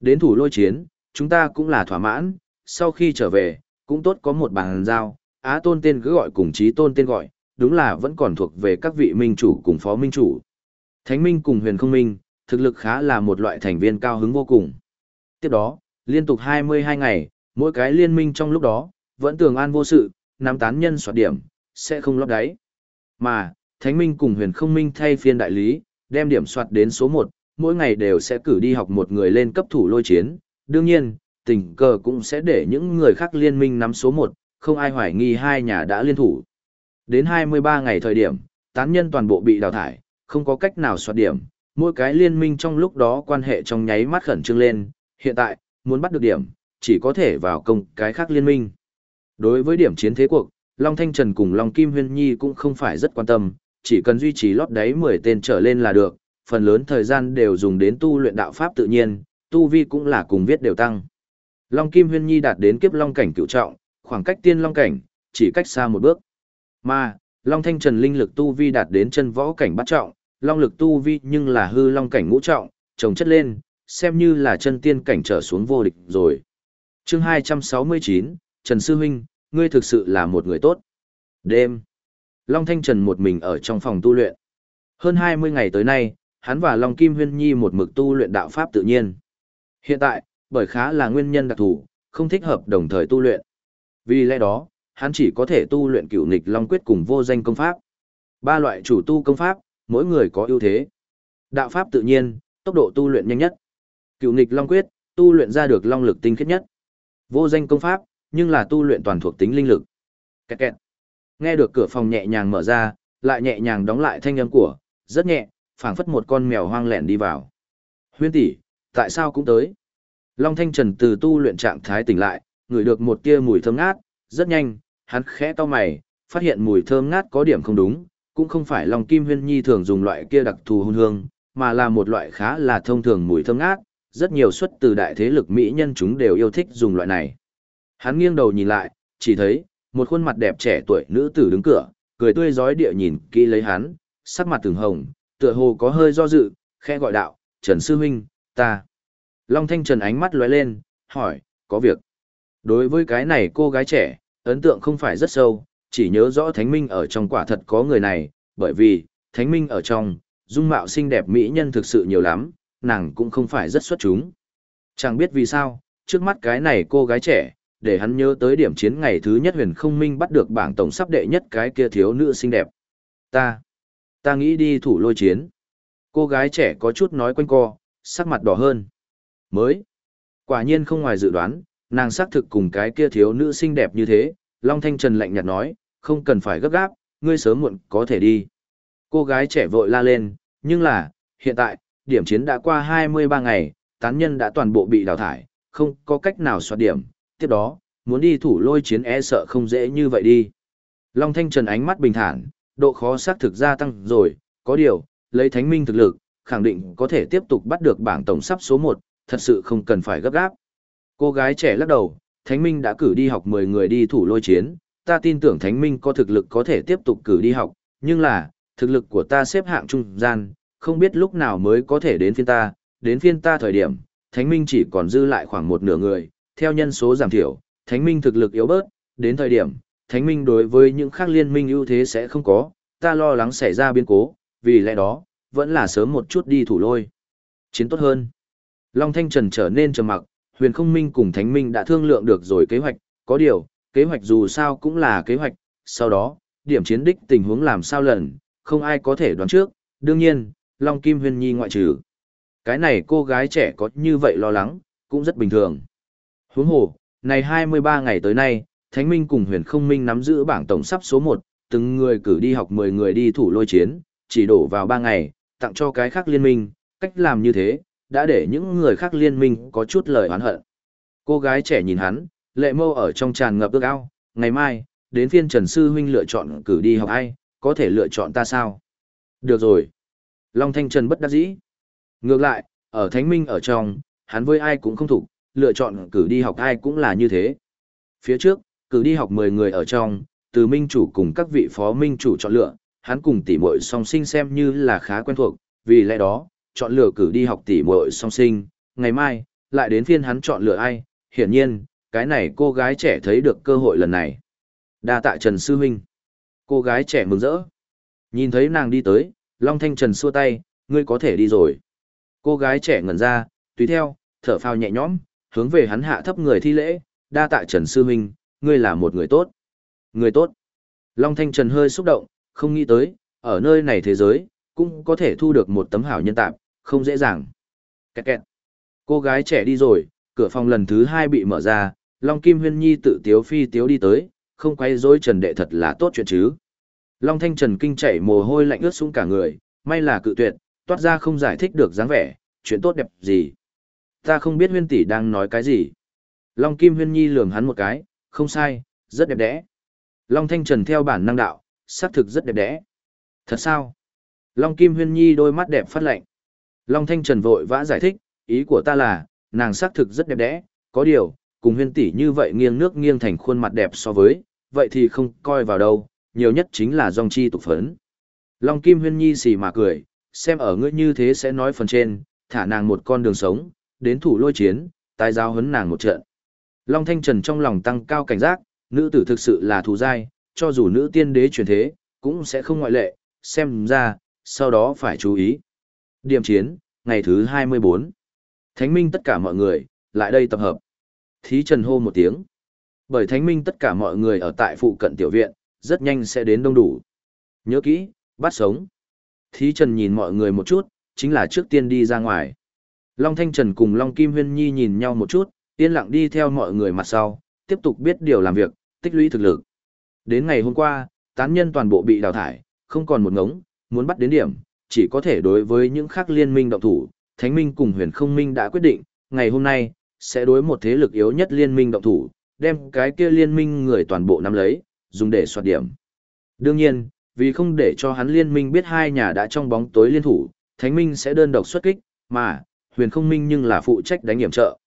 Đến thủ lôi chiến, chúng ta cũng là thỏa mãn, sau khi trở về, cũng tốt có một bàn giao, á tôn tên cứ gọi cùng chí tôn tên gọi, đúng là vẫn còn thuộc về các vị minh chủ cùng phó minh chủ. Thánh minh cùng huyền không minh, thực lực khá là một loại thành viên cao hứng vô cùng. Tiếp đó, liên tục 22 ngày, mỗi cái liên minh trong lúc đó, vẫn tường an vô sự, nắm tán nhân soạt điểm, sẽ không lót đáy. Mà, Thánh Minh cùng huyền không minh thay phiên đại lý, đem điểm soạt đến số 1, mỗi ngày đều sẽ cử đi học một người lên cấp thủ lôi chiến. Đương nhiên, tình cờ cũng sẽ để những người khác liên minh nắm số 1, không ai hoài nghi hai nhà đã liên thủ. Đến 23 ngày thời điểm, tán nhân toàn bộ bị đào thải, không có cách nào soạt điểm, mỗi cái liên minh trong lúc đó quan hệ trong nháy mắt khẩn trương lên, hiện tại, muốn bắt được điểm, chỉ có thể vào công cái khác liên minh. Đối với điểm chiến thế cuộc, Long Thanh Trần cùng Long Kim Huyên Nhi cũng không phải rất quan tâm, chỉ cần duy trì lót đáy 10 tên trở lên là được, phần lớn thời gian đều dùng đến tu luyện đạo pháp tự nhiên, tu vi cũng là cùng viết đều tăng. Long Kim Huyên Nhi đạt đến kiếp long cảnh cựu trọng, khoảng cách tiên long cảnh, chỉ cách xa một bước. Mà, Long Thanh Trần linh lực tu vi đạt đến chân võ cảnh bắt trọng, long lực tu vi nhưng là hư long cảnh ngũ trọng, trồng chất lên, xem như là chân tiên cảnh trở xuống vô địch rồi. chương 269, Trần Sư Huynh, ngươi thực sự là một người tốt. Đêm, Long Thanh Trần một mình ở trong phòng tu luyện. Hơn 20 ngày tới nay, hắn và Long Kim Huyên Nhi một mực tu luyện đạo pháp tự nhiên. Hiện tại, bởi khá là nguyên nhân đặc thù, không thích hợp đồng thời tu luyện. Vì lẽ đó, hắn chỉ có thể tu luyện cửu nghịch Long Quyết cùng vô danh công pháp. Ba loại chủ tu công pháp, mỗi người có ưu thế. Đạo pháp tự nhiên, tốc độ tu luyện nhanh nhất. Cựu nghịch Long Quyết, tu luyện ra được long lực tinh khiết nhất. Vô danh công pháp, nhưng là tu luyện toàn thuộc tính linh lực. Kẹt kẹt. Nghe được cửa phòng nhẹ nhàng mở ra, lại nhẹ nhàng đóng lại thanh âm của, rất nhẹ, phảng phất một con mèo hoang lẻn đi vào. Huyên tỷ, tại sao cũng tới? Long Thanh Trần từ tu luyện trạng thái tỉnh lại, ngửi được một tia mùi thơm ngát, rất nhanh, hắn khẽ to mày, phát hiện mùi thơm ngát có điểm không đúng, cũng không phải Long Kim Huyên Nhi thường dùng loại kia đặc thù hôn hương, mà là một loại khá là thông thường mùi thơm ngát, rất nhiều xuất từ đại thế lực mỹ nhân chúng đều yêu thích dùng loại này. Hắn nghiêng đầu nhìn lại, chỉ thấy một khuôn mặt đẹp trẻ tuổi nữ tử đứng cửa, cười tươi rói địa nhìn kỹ lấy hắn, sắc mặt từng hồng, tựa hồ có hơi do dự, khẽ gọi đạo, "Trần sư huynh, ta." Long Thanh Trần ánh mắt lóe lên, hỏi, "Có việc?" Đối với cái này cô gái trẻ, ấn tượng không phải rất sâu, chỉ nhớ rõ Thánh Minh ở trong quả thật có người này, bởi vì, Thánh Minh ở trong, dung mạo xinh đẹp mỹ nhân thực sự nhiều lắm, nàng cũng không phải rất xuất chúng. Chẳng biết vì sao, trước mắt cái này cô gái trẻ, để hắn nhớ tới điểm chiến ngày thứ nhất huyền không minh bắt được bảng tổng sắp đệ nhất cái kia thiếu nữ xinh đẹp. Ta, ta nghĩ đi thủ lôi chiến. Cô gái trẻ có chút nói quanh co, sắc mặt đỏ hơn. Mới, quả nhiên không ngoài dự đoán, nàng xác thực cùng cái kia thiếu nữ xinh đẹp như thế, Long Thanh Trần lạnh nhạt nói, không cần phải gấp gáp, ngươi sớm muộn có thể đi. Cô gái trẻ vội la lên, nhưng là, hiện tại, điểm chiến đã qua 23 ngày, tán nhân đã toàn bộ bị đào thải, không có cách nào soát điểm, tiếp đó, muốn đi thủ lôi chiến e sợ không dễ như vậy đi. Long Thanh Trần ánh mắt bình thản, độ khó xác thực gia tăng rồi, có điều, lấy thánh minh thực lực, khẳng định có thể tiếp tục bắt được bảng tổng sắp số 1, thật sự không cần phải gấp gáp. Cô gái trẻ lắc đầu, thánh minh đã cử đi học 10 người đi thủ lôi chiến, ta tin tưởng thánh minh có thực lực có thể tiếp tục cử đi học, nhưng là, thực lực của ta xếp hạng trung gian, không biết lúc nào mới có thể đến phiên ta, đến phiên ta thời điểm, thánh minh chỉ còn dư lại khoảng một nửa người, theo nhân số giảm thiểu, thánh minh thực lực yếu bớt, đến thời điểm, thánh minh đối với những khác liên minh ưu thế sẽ không có, ta lo lắng xảy ra biến cố, vì lẽ đó, vẫn là sớm một chút đi thủ lôi. Chiến tốt hơn. Long Thanh Trần trở nên trầm mặc, huyền không minh cùng thánh minh đã thương lượng được rồi kế hoạch, có điều, kế hoạch dù sao cũng là kế hoạch, sau đó, điểm chiến đích tình huống làm sao lần, không ai có thể đoán trước, đương nhiên, Long Kim Huyền Nhi ngoại trừ. Cái này cô gái trẻ có như vậy lo lắng, cũng rất bình thường. Huống hồ, này 23 ngày tới nay, Thánh Minh cùng Huyền Không Minh nắm giữ bảng tổng sắp số 1, từng người cử đi học 10 người đi thủ lôi chiến, chỉ đổ vào 3 ngày, tặng cho cái khác liên minh, cách làm như thế, đã để những người khác liên minh có chút lời oán hận. Cô gái trẻ nhìn hắn, lệ mâu ở trong tràn ngập ước ao, ngày mai, đến phiên Trần Sư Huynh lựa chọn cử đi học ai, có thể lựa chọn ta sao? Được rồi. Long Thanh Trần bất đắc dĩ. Ngược lại, ở Thánh Minh ở trong, hắn với ai cũng không thủ, lựa chọn cử đi học ai cũng là như thế. Phía trước, cử đi học 10 người ở trong, từ minh chủ cùng các vị phó minh chủ chọn lựa, hắn cùng tỷ muội song sinh xem như là khá quen thuộc, vì lẽ đó, chọn lựa cử đi học tỷ muội song sinh, ngày mai, lại đến phiên hắn chọn lựa ai, hiển nhiên, cái này cô gái trẻ thấy được cơ hội lần này. Đa tạ Trần Sư Huynh. Cô gái trẻ mừng rỡ. Nhìn thấy nàng đi tới, Long Thanh Trần xua tay, ngươi có thể đi rồi. Cô gái trẻ ngẩn ra, tùy theo, thở phào nhẹ nhõm, hướng về hắn hạ thấp người thi lễ, đa tạ Trần Sư Huynh, ngươi là một người tốt. Người tốt. Long Thanh Trần hơi xúc động, không nghĩ tới, ở nơi này thế giới, cũng có thể thu được một tấm hảo nhân tạp, không dễ dàng. Kẹt kẹt. Cô gái trẻ đi rồi, cửa phòng lần thứ hai bị mở ra, Long Kim Huyên Nhi tự tiếu phi tiếu đi tới, không quay dối Trần Đệ thật là tốt chuyện chứ. Long Thanh Trần kinh chảy mồ hôi lạnh ướt xuống cả người, may là cự tuyệt, toát ra không giải thích được dáng vẻ, chuyện tốt đẹp gì. Ta không biết huyên tỷ đang nói cái gì. Long Kim Huyên Nhi lườm hắn một cái, không sai, rất đẹp đẽ. Long Thanh Trần theo bản năng đạo, xác thực rất đẹp đẽ. Thật sao? Long Kim Huyên Nhi đôi mắt đẹp phát lạnh. Long Thanh Trần vội vã giải thích, ý của ta là, nàng xác thực rất đẹp đẽ, có điều, cùng huyên tỷ như vậy nghiêng nước nghiêng thành khuôn mặt đẹp so với, vậy thì không coi vào đâu, nhiều nhất chính là dòng chi tục phấn. Long Kim Huyên Nhi xì mà cười, xem ở ngươi như thế sẽ nói phần trên, thả nàng một con đường sống, đến thủ lôi chiến, tái giáo hấn nàng một trận. Long Thanh Trần trong lòng tăng cao cảnh giác, nữ tử thực sự là thù dai, cho dù nữ tiên đế truyền thế, cũng sẽ không ngoại lệ, xem ra, sau đó phải chú ý. Điểm chiến, ngày thứ 24. Thánh minh tất cả mọi người, lại đây tập hợp. Thí Trần hô một tiếng. Bởi thánh minh tất cả mọi người ở tại phụ cận tiểu viện, rất nhanh sẽ đến đông đủ. Nhớ kỹ, bắt sống. Thí Trần nhìn mọi người một chút, chính là trước tiên đi ra ngoài. Long Thanh Trần cùng Long Kim Huyên Nhi nhìn nhau một chút, yên lặng đi theo mọi người mặt sau, tiếp tục biết điều làm việc, tích lũy thực lực. Đến ngày hôm qua, tán nhân toàn bộ bị đào thải, không còn một ngống, muốn bắt đến điểm, chỉ có thể đối với những khác liên minh động thủ, Thánh Minh cùng Huyền Không Minh đã quyết định, ngày hôm nay, sẽ đối một thế lực yếu nhất liên minh động thủ, đem cái kia liên minh người toàn bộ nắm lấy, dùng để soạt điểm. Đương nhiên, vì không để cho hắn liên minh biết hai nhà đã trong bóng tối liên thủ, Thánh Minh sẽ đơn độc xuất kích, mà, Huyền Không Minh nhưng là phụ trách đánh hiểm trợ.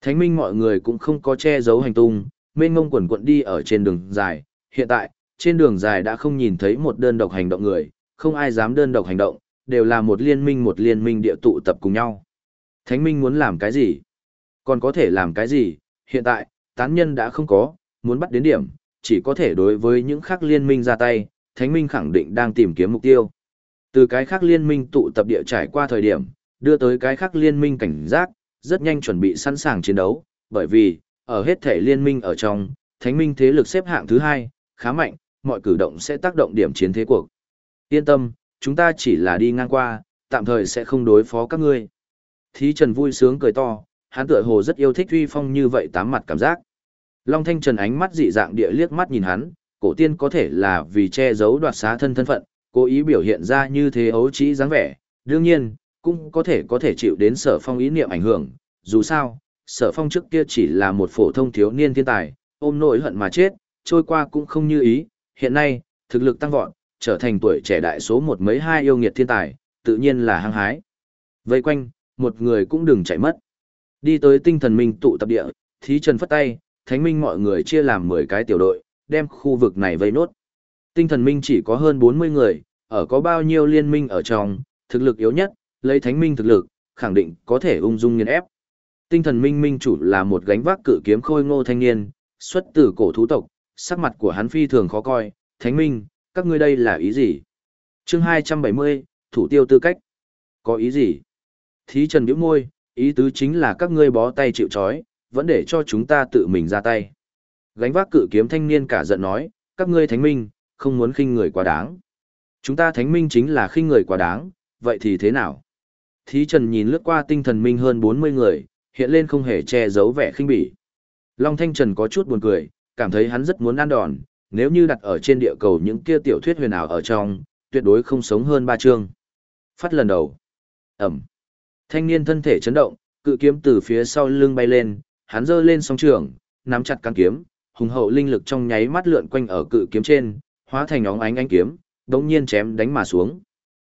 Thánh Minh mọi người cũng không có che giấu hành tung, mênh ngông quần quận đi ở trên đường dài. Hiện tại, trên đường dài đã không nhìn thấy một đơn độc hành động người, không ai dám đơn độc hành động, đều là một liên minh một liên minh địa tụ tập cùng nhau. Thánh Minh muốn làm cái gì? Còn có thể làm cái gì? Hiện tại, tán nhân đã không có, muốn bắt đến điểm, chỉ có thể đối với những khác liên minh ra tay, Thánh Minh khẳng định đang tìm kiếm mục tiêu. Từ cái khác liên minh tụ tập địa trải qua thời điểm, đưa tới cái khác liên minh cảnh giác, rất nhanh chuẩn bị sẵn sàng chiến đấu, bởi vì, ở hết thể liên minh ở trong, Thánh Minh thế lực xếp hạng thứ hai, khá mạnh, mọi cử động sẽ tác động điểm chiến thế cuộc. Yên tâm, chúng ta chỉ là đi ngang qua, tạm thời sẽ không đối phó các ngươi. Thí Trần vui sướng cười to, hắn tựa hồ rất yêu thích uy phong như vậy tám mặt cảm giác. Long Thanh Trần ánh mắt dị dạng địa liếc mắt nhìn hắn, cổ tiên có thể là vì che giấu đoạt xá thân thân phận, cố ý biểu hiện ra như thế ấu trĩ dáng vẻ, đương nhiên, cũng có thể có thể chịu đến sở phong ý niệm ảnh hưởng, dù sao, sở phong trước kia chỉ là một phổ thông thiếu niên thiên tài, ôm nỗi hận mà chết, trôi qua cũng không như ý, hiện nay, thực lực tăng vọt, trở thành tuổi trẻ đại số một mấy hai yêu nghiệt thiên tài, tự nhiên là hăng hái. Vây quanh, một người cũng đừng chạy mất. Đi tới tinh thần minh tụ tập địa, thí trần phất tay, thánh minh mọi người chia làm 10 cái tiểu đội, đem khu vực này vây nốt. Tinh thần minh chỉ có hơn 40 người, ở có bao nhiêu liên minh ở trong, thực lực yếu nhất, lấy thánh minh thực lực, khẳng định có thể ung dung nghiền ép. Tinh thần minh minh chủ là một gánh vác cự kiếm khôi ngô thanh niên, xuất từ cổ thú tộc, sắc mặt của hắn phi thường khó coi, thánh minh, các ngươi đây là ý gì? chương 270, thủ tiêu tư cách. Có ý gì? Thí trần biểu môi, ý tứ chính là các ngươi bó tay chịu trói, vẫn để cho chúng ta tự mình ra tay. Gánh vác cự kiếm thanh niên cả giận nói, các ngươi thánh minh, không muốn khinh người quá đáng. Chúng ta thánh minh chính là khinh người quá đáng, vậy thì thế nào? Thí Trần nhìn lướt qua tinh thần minh hơn 40 người, hiện lên không hề che giấu vẻ khinh bỉ. Long Thanh Trần có chút buồn cười, cảm thấy hắn rất muốn ăn đòn, nếu như đặt ở trên địa cầu những kia tiểu thuyết huyền ảo ở trong, tuyệt đối không sống hơn ba chương. Phát lần đầu. Ẩm. Thanh niên thân thể chấn động, cự kiếm từ phía sau lưng bay lên, hắn giơ lên song trường, nắm chặt căn kiếm, hùng hậu linh lực trong nháy mắt lượn quanh ở cự kiếm trên, hóa thành óng ánh ánh kiếm, đống nhiên chém đánh mà xuống.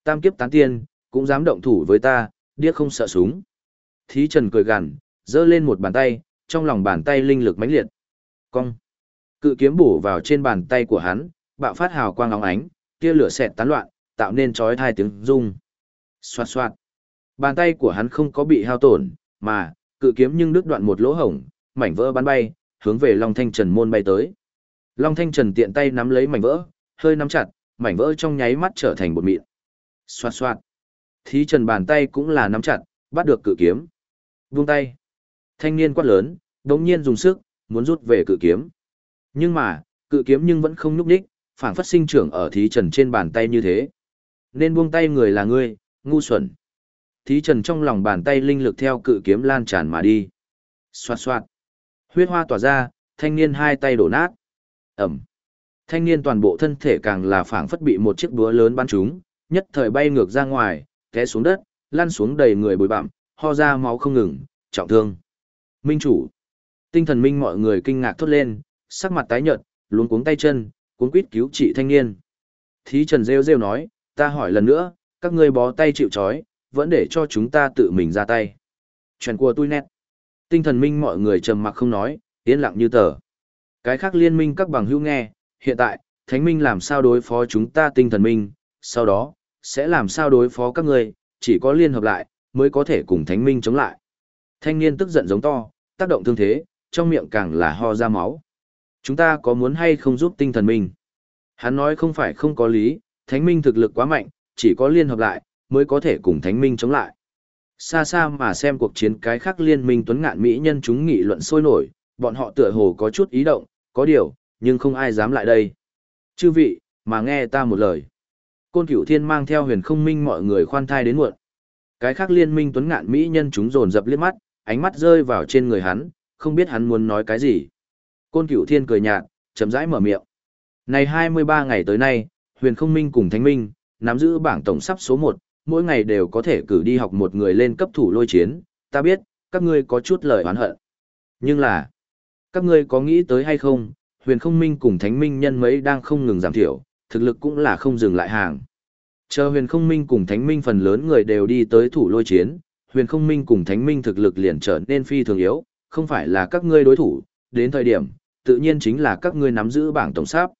Tam kiếp tán tiên, cũng dám động thủ với ta, điếc không sợ súng. Thí Trần cười gằn, giơ lên một bàn tay, trong lòng bàn tay linh lực mãnh liệt. Cong. Cự kiếm bổ vào trên bàn tay của hắn, bạo phát hào quang óng ánh, tia lửa xẹt tán loạn, tạo nên chói tai tiếng rung. Xoạt xoạt. Bàn tay của hắn không có bị hao tổn, mà cự kiếm nhưng đứt đoạn một lỗ hổng, mảnh vỡ bắn bay, hướng về Long Thanh Trần môn bay tới. Long Thanh Trần tiện tay nắm lấy mảnh vỡ, hơi nắm chặt, mảnh vỡ trong nháy mắt trở thành bột mịn. Xoạt xoạt. Thí Trần bàn tay cũng là nắm chặt, bắt được cự kiếm. Buông tay. Thanh niên quát lớn, đống nhiên dùng sức, muốn rút về cự kiếm. Nhưng mà, cự kiếm nhưng vẫn không nhúc nhích, phản phất sinh trưởng ở thí trần trên bàn tay như thế. Nên buông tay người là ngươi, ngu xuẩn. Thí trần trong lòng bàn tay linh lực theo cự kiếm lan tràn mà đi. Xoạt xoạt. Huyết hoa tỏa ra, thanh niên hai tay đổ nát. Ẩm. Thanh niên toàn bộ thân thể càng là phảng phất bị một chiếc búa lớn bắn trúng, nhất thời bay ngược ra ngoài, té xuống đất, lăn xuống đầy người bụi bặm, ho ra máu không ngừng, trọng thương. Minh chủ. Tinh thần minh mọi người kinh ngạc thốt lên, sắc mặt tái nhợt, luống cuống tay chân, cuống quýt cứu trị thanh niên. Thí Trần rêu rêu nói, ta hỏi lần nữa, các ngươi bó tay chịu trói, vẫn để cho chúng ta tự mình ra tay. Chuyện của tôi nét. Tinh thần minh mọi người trầm mặc không nói, yên lặng như tờ. Cái khác liên minh các bằng hữu nghe, hiện tại, thánh minh làm sao đối phó chúng ta tinh thần minh, sau đó, sẽ làm sao đối phó các người, chỉ có liên hợp lại, mới có thể cùng thánh minh chống lại. Thanh niên tức giận giống to, tác động thương thế, trong miệng càng là ho ra máu. Chúng ta có muốn hay không giúp tinh thần minh? Hắn nói không phải không có lý, thánh minh thực lực quá mạnh, chỉ có liên hợp lại, mới có thể cùng thánh minh chống lại. Xa xa mà xem cuộc chiến cái khác liên minh tuấn ngạn mỹ nhân chúng nghị luận sôi nổi, bọn họ tựa hồ có chút ý động, có điều, nhưng không ai dám lại đây. Chư vị, mà nghe ta một lời. Côn cửu thiên mang theo huyền không minh mọi người khoan thai đến muộn. Cái khác liên minh tuấn ngạn mỹ nhân chúng dồn dập liếc mắt, ánh mắt rơi vào trên người hắn, không biết hắn muốn nói cái gì. Côn cửu thiên cười nhạt, chậm rãi mở miệng. Này 23 ngày tới nay, huyền không minh cùng thánh minh, nắm giữ bảng tổng sắp số 1, mỗi ngày đều có thể cử đi học một người lên cấp thủ lôi chiến, ta biết, các ngươi có chút lời oán hận. Nhưng là, các ngươi có nghĩ tới hay không, huyền không minh cùng thánh minh nhân mấy đang không ngừng giảm thiểu, thực lực cũng là không dừng lại hàng. Chờ huyền không minh cùng thánh minh phần lớn người đều đi tới thủ lôi chiến, huyền không minh cùng thánh minh thực lực liền trở nên phi thường yếu, không phải là các ngươi đối thủ, đến thời điểm, tự nhiên chính là các ngươi nắm giữ bảng tổng sáp.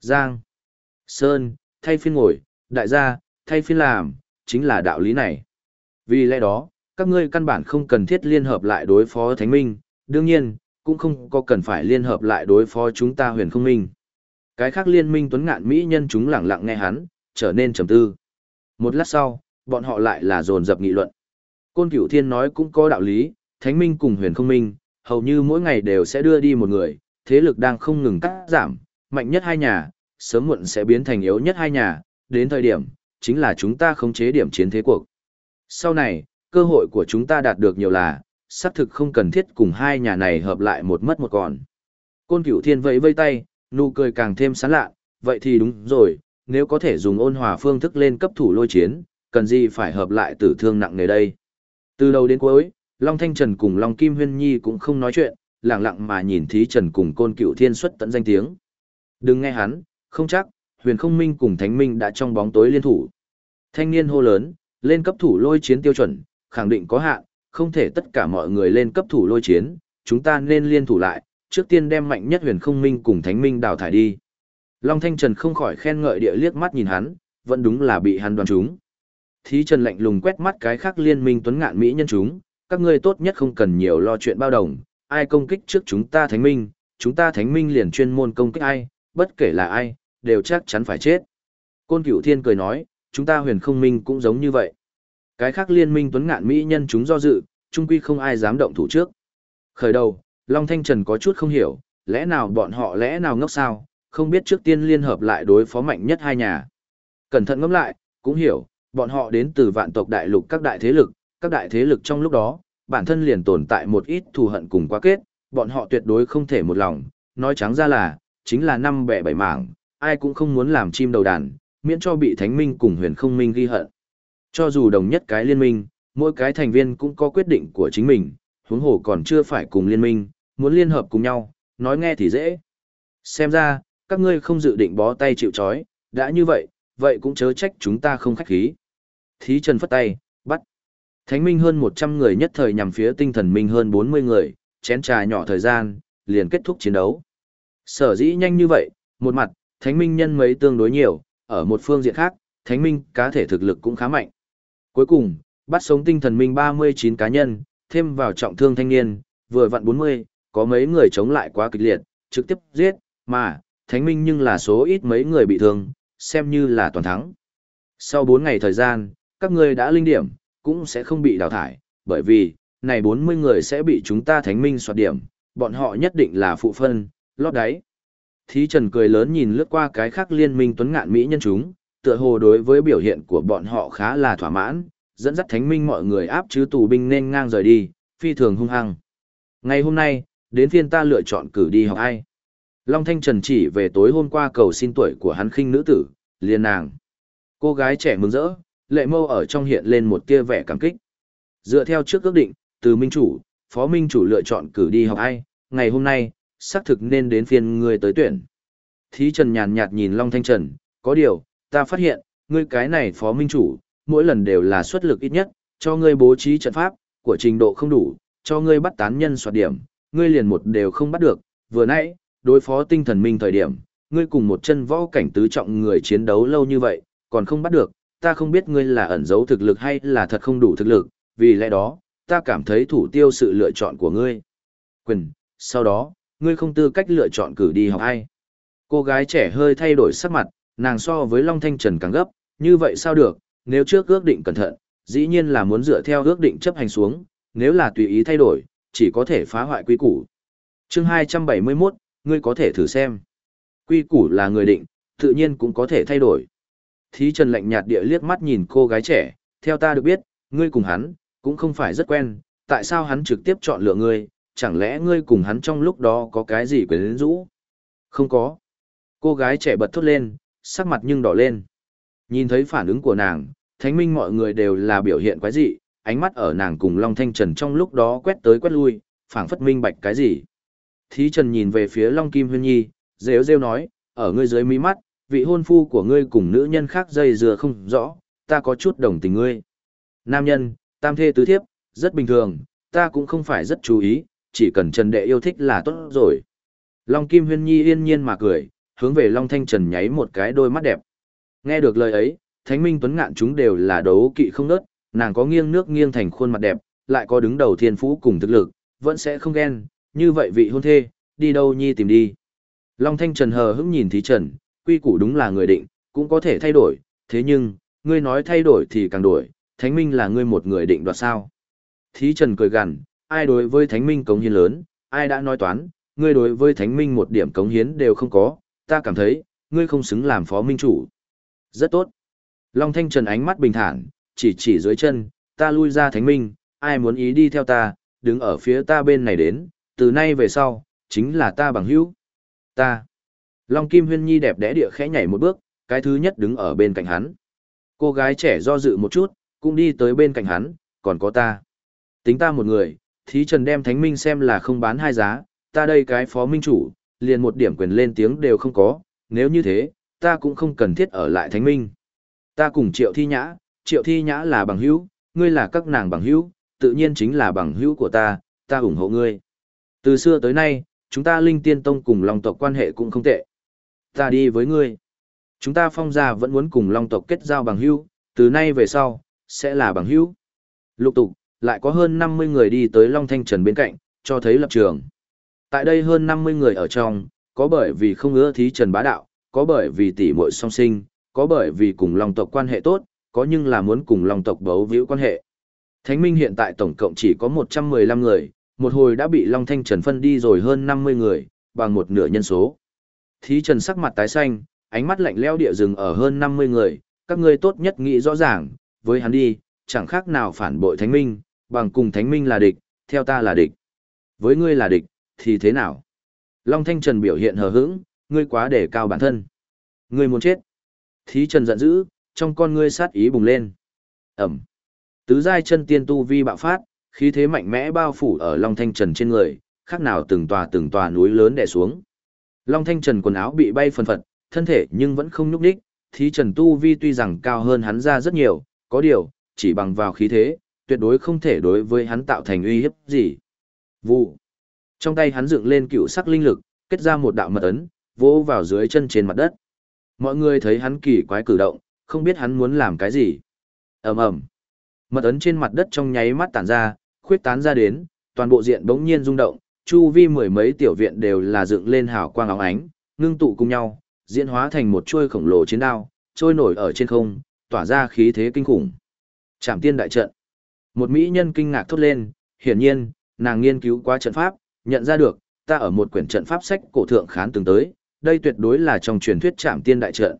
Giang, Sơn, thay phiên ngồi, đại gia, thay phiên làm, chính là đạo lý này. Vì lẽ đó, các ngươi căn bản không cần thiết liên hợp lại đối phó thánh minh, đương nhiên, cũng không có cần phải liên hợp lại đối phó chúng ta huyền không minh. Cái khác liên minh tuấn ngạn mỹ nhân chúng lặng lặng nghe hắn, trở nên trầm tư. Một lát sau, bọn họ lại là dồn dập nghị luận. Côn Cửu Thiên nói cũng có đạo lý, Thánh Minh cùng Huyền Không Minh, hầu như mỗi ngày đều sẽ đưa đi một người, thế lực đang không ngừng cắt giảm, mạnh nhất hai nhà, sớm muộn sẽ biến thành yếu nhất hai nhà, đến thời điểm, chính là chúng ta khống chế điểm chiến thế cuộc. Sau này, cơ hội của chúng ta đạt được nhiều là, xác thực không cần thiết cùng hai nhà này hợp lại một mất một còn. Côn Cửu Thiên vẫy vây tay, nụ cười càng thêm sán lạ, vậy thì đúng rồi, nếu có thể dùng ôn hòa phương thức lên cấp thủ lôi chiến, cần gì phải hợp lại tử thương nặng nề đây. Từ đầu đến cuối, Long Thanh Trần cùng Long Kim Huyên Nhi cũng không nói chuyện, lặng lặng mà nhìn Thí Trần cùng Côn Cựu Thiên xuất tận danh tiếng. Đừng nghe hắn, không chắc, Huyền Không Minh cùng Thánh Minh đã trong bóng tối liên thủ. Thanh niên hô lớn, lên cấp thủ lôi chiến tiêu chuẩn, khẳng định có hạn, không thể tất cả mọi người lên cấp thủ lôi chiến, chúng ta nên liên thủ lại, trước tiên đem mạnh nhất Huyền Không Minh cùng Thánh Minh đào thải đi. Long Thanh Trần không khỏi khen ngợi địa liếc mắt nhìn hắn, vẫn đúng là bị hắn đoán trúng. Thí Trần lạnh lùng quét mắt cái khác liên minh tuấn ngạn mỹ nhân chúng, các ngươi tốt nhất không cần nhiều lo chuyện bao đồng, ai công kích trước chúng ta thánh minh, chúng ta thánh minh liền chuyên môn công kích ai, bất kể là ai, đều chắc chắn phải chết. Côn Cửu Thiên cười nói, chúng ta huyền không minh cũng giống như vậy. Cái khác liên minh tuấn ngạn mỹ nhân chúng do dự, chung quy không ai dám động thủ trước. Khởi đầu, Long Thanh Trần có chút không hiểu, lẽ nào bọn họ lẽ nào ngốc sao, không biết trước tiên liên hợp lại đối phó mạnh nhất hai nhà. Cẩn thận ngẫm lại, cũng hiểu, bọn họ đến từ vạn tộc đại lục các đại thế lực, các đại thế lực trong lúc đó, bản thân liền tồn tại một ít thù hận cùng quá kết, bọn họ tuyệt đối không thể một lòng, nói trắng ra là, chính là năm bẻ bảy mảng, ai cũng không muốn làm chim đầu đàn, miễn cho bị thánh minh cùng huyền không minh ghi hận. Cho dù đồng nhất cái liên minh, mỗi cái thành viên cũng có quyết định của chính mình, huống hồ còn chưa phải cùng liên minh, muốn liên hợp cùng nhau, nói nghe thì dễ. Xem ra, các ngươi không dự định bó tay chịu trói, đã như vậy, vậy cũng chớ trách chúng ta không khách khí. Thí Trần phất tay, bắt. Thánh minh hơn 100 người nhất thời nhằm phía tinh thần minh hơn 40 người, chén trà nhỏ thời gian, liền kết thúc chiến đấu. Sở dĩ nhanh như vậy, một mặt, thánh minh nhân mấy tương đối nhiều, ở một phương diện khác, thánh minh cá thể thực lực cũng khá mạnh. Cuối cùng, bắt sống tinh thần minh 39 cá nhân, thêm vào trọng thương thanh niên, vừa vặn 40, có mấy người chống lại quá kịch liệt, trực tiếp giết, mà, thánh minh nhưng là số ít mấy người bị thương, xem như là toàn thắng. Sau 4 ngày thời gian, các ngươi đã linh điểm, cũng sẽ không bị đào thải, bởi vì, này 40 người sẽ bị chúng ta thánh minh soạt điểm, bọn họ nhất định là phụ phân, lót đáy. Thí Trần cười lớn nhìn lướt qua cái khác liên minh tuấn ngạn Mỹ nhân chúng, tựa hồ đối với biểu hiện của bọn họ khá là thỏa mãn, dẫn dắt thánh minh mọi người áp chứ tù binh nên ngang rời đi, phi thường hung hăng. Ngày hôm nay, đến phiên ta lựa chọn cử đi học ai. Long Thanh Trần chỉ về tối hôm qua cầu xin tuổi của hắn khinh nữ tử, liền nàng. Cô gái trẻ mừng rỡ, lệ mâu ở trong hiện lên một tia vẻ cảm kích. Dựa theo trước ước định, từ minh chủ, phó minh chủ lựa chọn cử đi học ai, ngày hôm nay, xác thực nên đến phiên ngươi tới tuyển. Thí Trần nhàn nhạt nhìn Long Thanh Trần, có điều, ta phát hiện, ngươi cái này phó minh chủ, mỗi lần đều là xuất lực ít nhất, cho ngươi bố trí trận pháp, của trình độ không đủ, cho ngươi bắt tán nhân soạt điểm, ngươi liền một đều không bắt được, vừa nãy, đối phó tinh thần minh thời điểm, ngươi cùng một chân võ cảnh tứ trọng người chiến đấu lâu như vậy, còn không bắt được, ta không biết ngươi là ẩn giấu thực lực hay là thật không đủ thực lực, vì lẽ đó, ta cảm thấy thủ tiêu sự lựa chọn của ngươi. Quyền, sau đó, ngươi không tư cách lựa chọn cử đi học ai. Cô gái trẻ hơi thay đổi sắc mặt, nàng so với Long Thanh Trần càng gấp, như vậy sao được, nếu trước ước định cẩn thận, dĩ nhiên là muốn dựa theo ước định chấp hành xuống, nếu là tùy ý thay đổi, chỉ có thể phá hoại quy củ. Chương 271, ngươi có thể thử xem. Quy củ là người định, tự nhiên cũng có thể thay đổi. Thí Trần lạnh nhạt địa liếc mắt nhìn cô gái trẻ, theo ta được biết, ngươi cùng hắn, cũng không phải rất quen, tại sao hắn trực tiếp chọn lựa ngươi, chẳng lẽ ngươi cùng hắn trong lúc đó có cái gì quyến rũ? Không có. Cô gái trẻ bật thốt lên, sắc mặt nhưng đỏ lên. Nhìn thấy phản ứng của nàng, thánh minh mọi người đều là biểu hiện quái dị, ánh mắt ở nàng cùng Long Thanh Trần trong lúc đó quét tới quét lui, phảng phất minh bạch cái gì. Thí Trần nhìn về phía Long Kim Huyên Nhi, rêu rêu nói, ở ngươi dưới mí mắt, vị hôn phu của ngươi cùng nữ nhân khác dây dừa không rõ, ta có chút đồng tình ngươi. Nam nhân, tam thê tứ thiếp, rất bình thường, ta cũng không phải rất chú ý, chỉ cần Trần Đệ yêu thích là tốt rồi. Long Kim Huyên Nhi yên nhiên mà cười, hướng về Long Thanh Trần nháy một cái đôi mắt đẹp. Nghe được lời ấy, Thánh Minh Tuấn Ngạn chúng đều là đấu kỵ không nớt, nàng có nghiêng nước nghiêng thành khuôn mặt đẹp, lại có đứng đầu thiên phú cùng thực lực, vẫn sẽ không ghen, như vậy vị hôn thê, đi đâu nhi tìm đi. Long Thanh Trần hờ hững nhìn Thí Trần, quy củ đúng là người định, cũng có thể thay đổi, thế nhưng, ngươi nói thay đổi thì càng đổi, Thánh Minh là ngươi một người định đoạt sao. Thí Trần cười gằn, ai đối với Thánh Minh cống hiến lớn, ai đã nói toán, ngươi đối với Thánh Minh một điểm cống hiến đều không có, ta cảm thấy, ngươi không xứng làm phó minh chủ. Rất tốt. Long Thanh Trần ánh mắt bình thản, chỉ chỉ dưới chân, ta lui ra Thánh Minh, ai muốn ý đi theo ta, đứng ở phía ta bên này đến, từ nay về sau, chính là ta bằng hữu. Ta. Long Kim Huyên Nhi đẹp đẽ địa khẽ nhảy một bước, cái thứ nhất đứng ở bên cạnh hắn. Cô gái trẻ do dự một chút, cũng đi tới bên cạnh hắn, còn có ta. Tính ta một người, thí trần đem thánh minh xem là không bán hai giá, ta đây cái phó minh chủ, liền một điểm quyền lên tiếng đều không có, nếu như thế, ta cũng không cần thiết ở lại thánh minh. Ta cùng triệu thi nhã, triệu thi nhã là bằng hữu, ngươi là các nàng bằng hữu, tự nhiên chính là bằng hữu của ta, ta ủng hộ ngươi. Từ xưa tới nay, chúng ta linh tiên tông cùng long tộc quan hệ cũng không tệ. Ta đi với ngươi. Chúng ta phong gia vẫn muốn cùng long tộc kết giao bằng hữu, từ nay về sau, sẽ là bằng hữu. Lục tục, lại có hơn 50 người đi tới Long Thanh Trần bên cạnh, cho thấy lập trường. Tại đây hơn 50 người ở trong, có bởi vì không ưa thí Trần bá đạo, có bởi vì tỷ muội song sinh, có bởi vì cùng Long tộc quan hệ tốt, có nhưng là muốn cùng Long tộc bấu víu quan hệ. Thánh Minh hiện tại tổng cộng chỉ có 115 người, một hồi đã bị Long Thanh Trần phân đi rồi hơn 50 người, bằng một nửa nhân số. Thí Trần sắc mặt tái xanh, ánh mắt lạnh lẽo địa rừng ở hơn 50 người, các ngươi tốt nhất nghĩ rõ ràng, với hắn đi, chẳng khác nào phản bội Thánh Minh, bằng cùng Thánh Minh là địch, theo ta là địch. Với ngươi là địch, thì thế nào? Long Thanh Trần biểu hiện hờ hững, ngươi quá để cao bản thân. Ngươi muốn chết. Thí Trần giận dữ, trong con ngươi sát ý bùng lên. Ẩm. Tứ giai chân tiên tu vi bạo phát, khí thế mạnh mẽ bao phủ ở Long Thanh Trần trên người, khác nào từng tòa từng tòa núi lớn đè xuống. Long Thanh Trần quần áo bị bay phần phật, thân thể nhưng vẫn không nhúc đích, thí Trần tu vi tuy rằng cao hơn hắn ra rất nhiều, có điều, chỉ bằng vào khí thế, tuyệt đối không thể đối với hắn tạo thành uy hiếp gì. Vụ. Trong tay hắn dựng lên cựu sắc linh lực, kết ra một đạo mật ấn, vỗ vào dưới chân trên mặt đất. Mọi người thấy hắn kỳ quái cử động, không biết hắn muốn làm cái gì. ầm ầm, Mật ấn trên mặt đất trong nháy mắt tản ra, khuyết tán ra đến, toàn bộ diện bỗng nhiên rung động, chu vi mười mấy tiểu viện đều là dựng lên hào quang óng ánh, ngưng tụ cùng nhau, diễn hóa thành một chuôi khổng lồ chiến đao, trôi nổi ở trên không, tỏa ra khí thế kinh khủng. Trảm tiên đại trận. Một mỹ nhân kinh ngạc thốt lên, hiển nhiên, nàng nghiên cứu qua trận pháp, nhận ra được, ta ở một quyển trận pháp sách cổ thượng khán từng tới, đây tuyệt đối là trong truyền thuyết trảm tiên đại trận.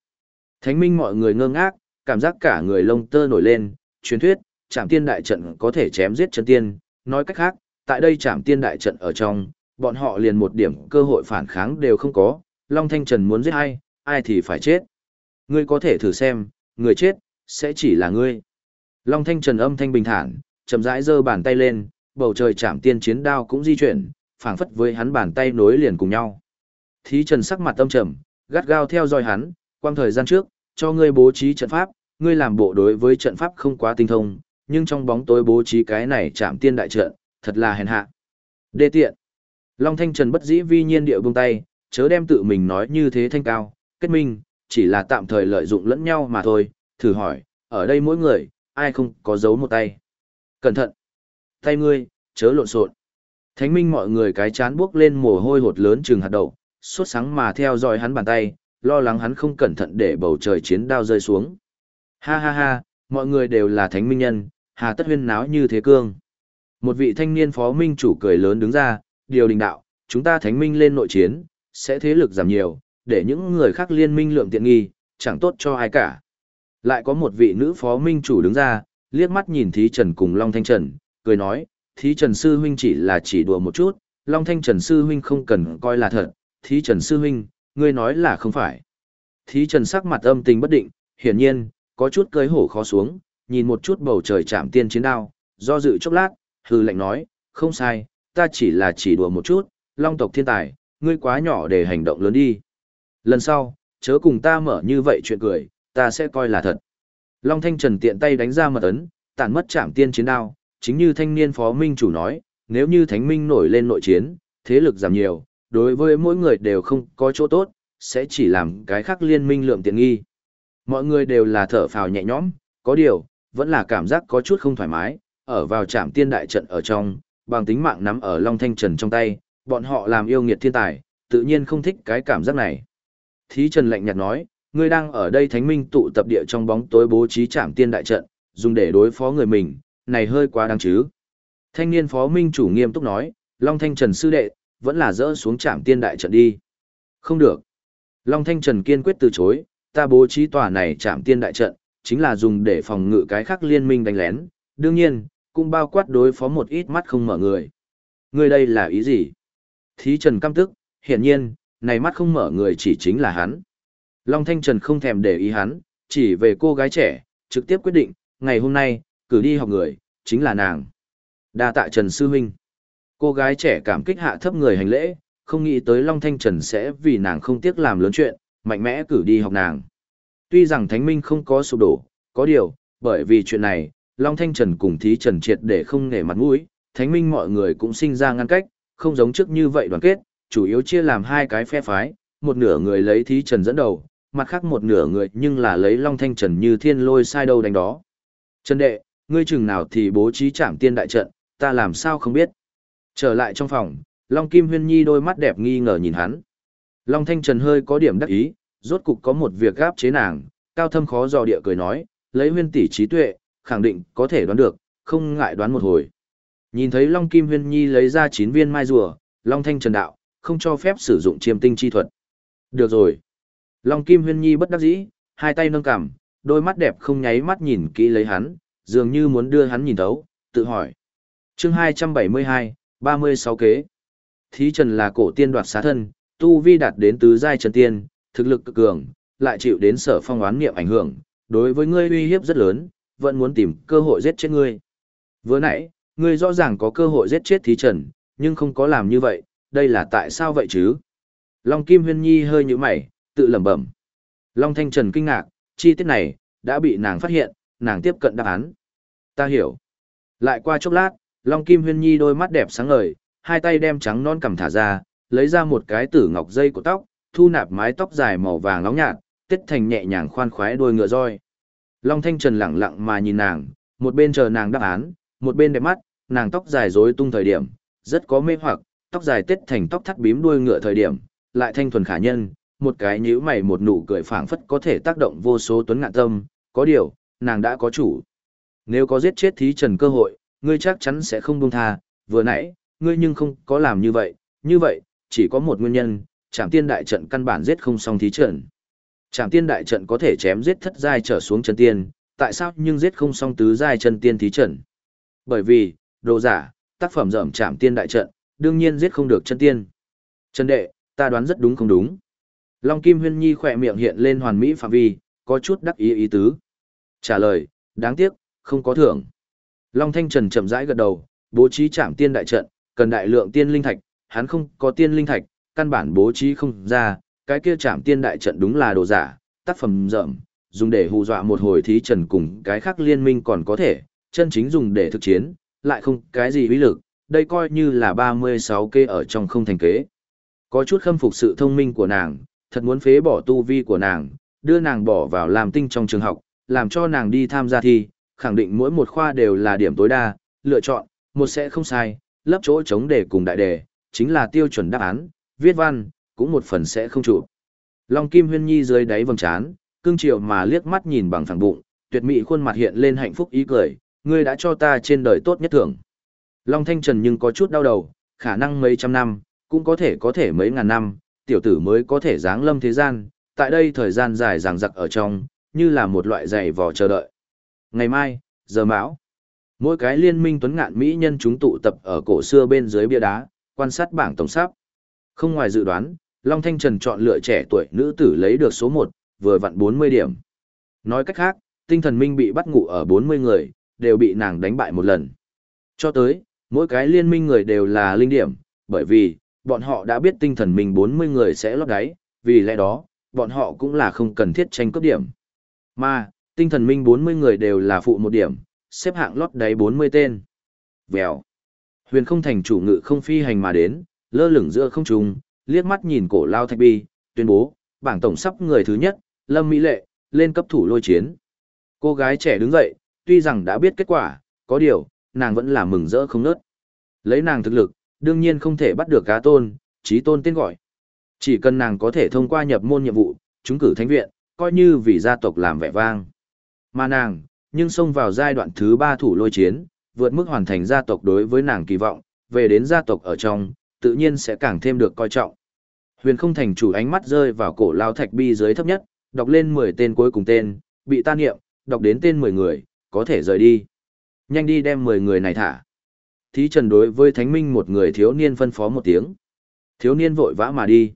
Thánh minh mọi người ngơ ngác, cảm giác cả người lông tơ nổi lên, truyền thuyết, trảm tiên đại trận có thể chém giết chân tiên, nói cách khác, tại đây trảm tiên đại trận ở trong, bọn họ liền một điểm cơ hội phản kháng đều không có, Long Thanh Trần muốn giết ai, ai thì phải chết. Ngươi có thể thử xem, người chết, sẽ chỉ là ngươi. Long Thanh Trần âm thanh bình thản, chậm rãi giơ bàn tay lên, bầu trời chạm tiên chiến đao cũng di chuyển, phảng phất với hắn bàn tay nối liền cùng nhau. Thí Trần sắc mặt âm trầm, gắt gao theo dõi hắn, quang thời gian trước, cho ngươi bố trí trận pháp, ngươi làm bộ đối với trận pháp không quá tinh thông, nhưng trong bóng tối bố trí cái này chạm tiên đại trận, thật là hèn hạ. Đê tiện. Long Thanh Trần bất dĩ vi nhiên điệu buông tay, chớ đem tự mình nói như thế thanh cao, kết minh, chỉ là tạm thời lợi dụng lẫn nhau mà thôi, thử hỏi, ở đây mỗi người, ai không có giấu một tay. Cẩn thận! Tay ngươi, chớ lộn xộn. Thánh minh mọi người cái chán bước lên mồ hôi hột lớn chừng hạt đậu, suốt sáng mà theo dõi hắn bàn tay, lo lắng hắn không cẩn thận để bầu trời chiến đao rơi xuống. Ha ha ha, mọi người đều là thánh minh nhân, hà tất huyên náo như thế cương. Một vị thanh niên phó minh chủ cười lớn đứng ra, điều đình đạo, chúng ta thánh minh lên nội chiến, sẽ thế lực giảm nhiều, để những người khác liên minh lượng tiện nghi, chẳng tốt cho ai cả. Lại có một vị nữ phó minh chủ đứng ra, liếc mắt nhìn Thí Trần cùng Long Thanh Trần, cười nói, Thí Trần Sư Huynh chỉ là chỉ đùa một chút, Long Thanh Trần Sư Huynh không cần coi là thật, Thí Trần Sư Huynh, ngươi nói là không phải. Thí Trần sắc mặt âm tình bất định, hiển nhiên, có chút cơi hổ khó xuống, nhìn một chút bầu trời chạm tiên chiến đao, do dự chốc lát, hư lệnh nói, không sai, ta chỉ là chỉ đùa một chút, Long tộc thiên tài, ngươi quá nhỏ để hành động lớn đi. Lần sau, chớ cùng ta mở như vậy chuyện cười, ta sẽ coi là thật. Long Thanh Trần tiện tay đánh ra mật ấn, tản mất chạm tiên chiến đao, chính như thanh niên phó minh chủ nói, nếu như thánh minh nổi lên nội chiến, thế lực giảm nhiều, đối với mỗi người đều không có chỗ tốt, sẽ chỉ làm cái khác liên minh lượm tiện nghi. Mọi người đều là thở phào nhẹ nhõm, có điều, vẫn là cảm giác có chút không thoải mái, ở vào trạm tiên đại trận ở trong, bằng tính mạng nắm ở Long Thanh Trần trong tay, bọn họ làm yêu nghiệt thiên tài, tự nhiên không thích cái cảm giác này. Thí Trần lạnh nhạt nói, ngươi đang ở đây thánh minh tụ tập địa trong bóng tối bố trí trạm tiên đại trận, dùng để đối phó người mình, này hơi quá đáng chứ. Thanh niên phó minh chủ nghiêm túc nói, Long Thanh Trần sư đệ, vẫn là dỡ xuống trạm tiên đại trận đi. Không được. Long Thanh Trần kiên quyết từ chối, ta bố trí tòa này trạm tiên đại trận, chính là dùng để phòng ngự cái khác liên minh đánh lén, đương nhiên, cũng bao quát đối phó một ít mắt không mở người. Ngươi đây là ý gì? Thí Trần căm tức, hiển nhiên, này mắt không mở người chỉ chính là hắn. Long Thanh Trần không thèm để ý hắn, chỉ về cô gái trẻ, trực tiếp quyết định, ngày hôm nay, cử đi học người, chính là nàng. đa tạ Trần Sư Minh. Cô gái trẻ cảm kích hạ thấp người hành lễ, không nghĩ tới Long Thanh Trần sẽ vì nàng không tiếc làm lớn chuyện, mạnh mẽ cử đi học nàng. Tuy rằng Thánh Minh không có sụp đổ, có điều, bởi vì chuyện này, Long Thanh Trần cùng Thí Trần triệt để không nể mặt mũi, Thánh Minh mọi người cũng sinh ra ngăn cách, không giống trước như vậy đoàn kết, chủ yếu chia làm hai cái phe phái, một nửa người lấy Thí Trần dẫn đầu, mặt khác một nửa người nhưng là lấy Long Thanh Trần như thiên lôi sai đâu đánh đó. Trần đệ, ngươi chừng nào thì bố trí trảm tiên đại trận, ta làm sao không biết. Trở lại trong phòng, Long Kim Huyên Nhi đôi mắt đẹp nghi ngờ nhìn hắn. Long Thanh Trần hơi có điểm đắc ý, rốt cục có một việc gáp chế nàng, cao thâm khó dò địa cười nói, lấy huyên tỷ trí tuệ, khẳng định có thể đoán được, không ngại đoán một hồi. Nhìn thấy Long Kim Huyên Nhi lấy ra 9 viên mai rùa, Long Thanh Trần đạo, không cho phép sử dụng chiêm tinh chi thuật. Được rồi. Long Kim Huyên Nhi bất đắc dĩ, hai tay nâng cằm, đôi mắt đẹp không nháy mắt nhìn kỹ lấy hắn, dường như muốn đưa hắn nhìn thấu, tự hỏi. chương 272, 36 kế. Thí Trần là cổ tiên đoạt xá thân, tu vi đạt đến tứ giai trần tiên, thực lực cực cường, lại chịu đến sở phong oán niệm ảnh hưởng, đối với ngươi uy hiếp rất lớn, vẫn muốn tìm cơ hội giết chết ngươi. Vừa nãy, ngươi rõ ràng có cơ hội giết chết Thí Trần, nhưng không có làm như vậy, đây là tại sao vậy chứ? Long Kim Huyên Nhi hơi như mày, tự lẩm bẩm. Long Thanh Trần kinh ngạc, chi tiết này, đã bị nàng phát hiện, nàng tiếp cận đáp án. Ta hiểu. Lại qua chốc lát, Long Kim Huyên Nhi đôi mắt đẹp sáng ngời, hai tay đem trắng non cầm thả ra, lấy ra một cái tử ngọc dây của tóc, thu nạp mái tóc dài màu vàng nóng nhạt, tết thành nhẹ nhàng khoan khoái đôi ngựa roi. Long Thanh Trần lặng lặng mà nhìn nàng, một bên chờ nàng đáp án, một bên đẹp mắt, nàng tóc dài rối tung thời điểm, rất có mê hoặc, tóc dài tết thành tóc thắt bím đuôi ngựa thời điểm, lại thanh thuần khả nhân, một cái nhíu mày một nụ cười phảng phất có thể tác động vô số tuấn ngạn tâm, có điều, nàng đã có chủ. Nếu có giết chết thí trần cơ hội, ngươi chắc chắn sẽ không buông tha, vừa nãy, ngươi nhưng không có làm như vậy, như vậy, chỉ có một nguyên nhân, trạm tiên đại trận căn bản giết không xong thí trần. Trạm tiên đại trận có thể chém giết thất giai trở xuống chân tiên, tại sao nhưng giết không xong tứ giai chân tiên thí trần? Bởi vì, đồ giả, tác phẩm rộng trạm tiên đại trận, đương nhiên giết không được chân tiên. Chân đệ, ta đoán rất đúng không đúng. Long Kim Huyên Nhi khỏe miệng hiện lên hoàn mỹ phạm vi, có chút đắc ý ý tứ. Trả lời, đáng tiếc, không có thưởng. Long Thanh Trần chậm rãi gật đầu, bố trí trạm tiên đại trận, cần đại lượng tiên linh thạch, hắn không có tiên linh thạch, căn bản bố trí không ra, cái kia trạm tiên đại trận đúng là đồ giả, tác phẩm rậm, dùng để hù dọa một hồi thí trần cùng cái khác liên minh còn có thể, chân chính dùng để thực chiến, lại không cái gì uy lực, đây coi như là 36 kê ở trong không thành kế. Có chút khâm phục sự thông minh của nàng, thật muốn phế bỏ tu vi của nàng, đưa nàng bỏ vào làm tinh trong trường học, làm cho nàng đi tham gia thi, khẳng định mỗi một khoa đều là điểm tối đa, lựa chọn, một sẽ không sai, lấp chỗ chống đề cùng đại đề, chính là tiêu chuẩn đáp án, viết văn, cũng một phần sẽ không trụ. Long Kim Huyên Nhi dưới đáy vầng trán, cương triều mà liếc mắt nhìn bằng phẳng bụng, tuyệt mỹ khuôn mặt hiện lên hạnh phúc ý cười, ngươi đã cho ta trên đời tốt nhất thưởng. Long Thanh Trần nhưng có chút đau đầu, khả năng mấy trăm năm, cũng có thể có thể mấy ngàn năm, tiểu tử mới có thể giáng lâm thế gian, tại đây thời gian dài ràng giặc ở trong, như là một loại dày vò chờ đợi. Ngày mai, giờ mão, mỗi cái liên minh tuấn ngạn mỹ nhân chúng tụ tập ở cổ xưa bên dưới bia đá, quan sát bảng tổng sắp. Không ngoài dự đoán, Long Thanh Trần chọn lựa trẻ tuổi nữ tử lấy được số 1, vừa vặn 40 điểm. Nói cách khác, tinh thần minh bị bắt ngủ ở 40 người, đều bị nàng đánh bại một lần. Cho tới, mỗi cái liên minh người đều là linh điểm, bởi vì, bọn họ đã biết tinh thần minh 40 người sẽ lót đáy, vì lẽ đó, bọn họ cũng là không cần thiết tranh cấp điểm. Mà, tinh thần minh 40 người đều là phụ một điểm, xếp hạng lót đáy 40 tên. Vèo. Huyền không thành chủ ngự không phi hành mà đến, lơ lửng giữa không trung, liếc mắt nhìn cổ lao thạch bi, tuyên bố, bảng tổng sắp người thứ nhất, Lâm Mỹ Lệ, lên cấp thủ lôi chiến. Cô gái trẻ đứng dậy, tuy rằng đã biết kết quả, có điều, nàng vẫn là mừng rỡ không nớt. Lấy nàng thực lực, đương nhiên không thể bắt được cá tôn, trí tôn tên gọi. Chỉ cần nàng có thể thông qua nhập môn nhiệm vụ, chúng cử thánh viện, coi như vì gia tộc làm vẻ vang. Mà nàng, nhưng xông vào giai đoạn thứ ba thủ lôi chiến, vượt mức hoàn thành gia tộc đối với nàng kỳ vọng, về đến gia tộc ở trong, tự nhiên sẽ càng thêm được coi trọng. Huyền không thành chủ ánh mắt rơi vào cổ lao thạch bi dưới thấp nhất, đọc lên 10 tên cuối cùng tên, bị ta niệm, đọc đến tên 10 người, có thể rời đi. Nhanh đi đem 10 người này thả. Thí trần đối với thánh minh một người thiếu niên phân phó một tiếng. Thiếu niên vội vã mà đi.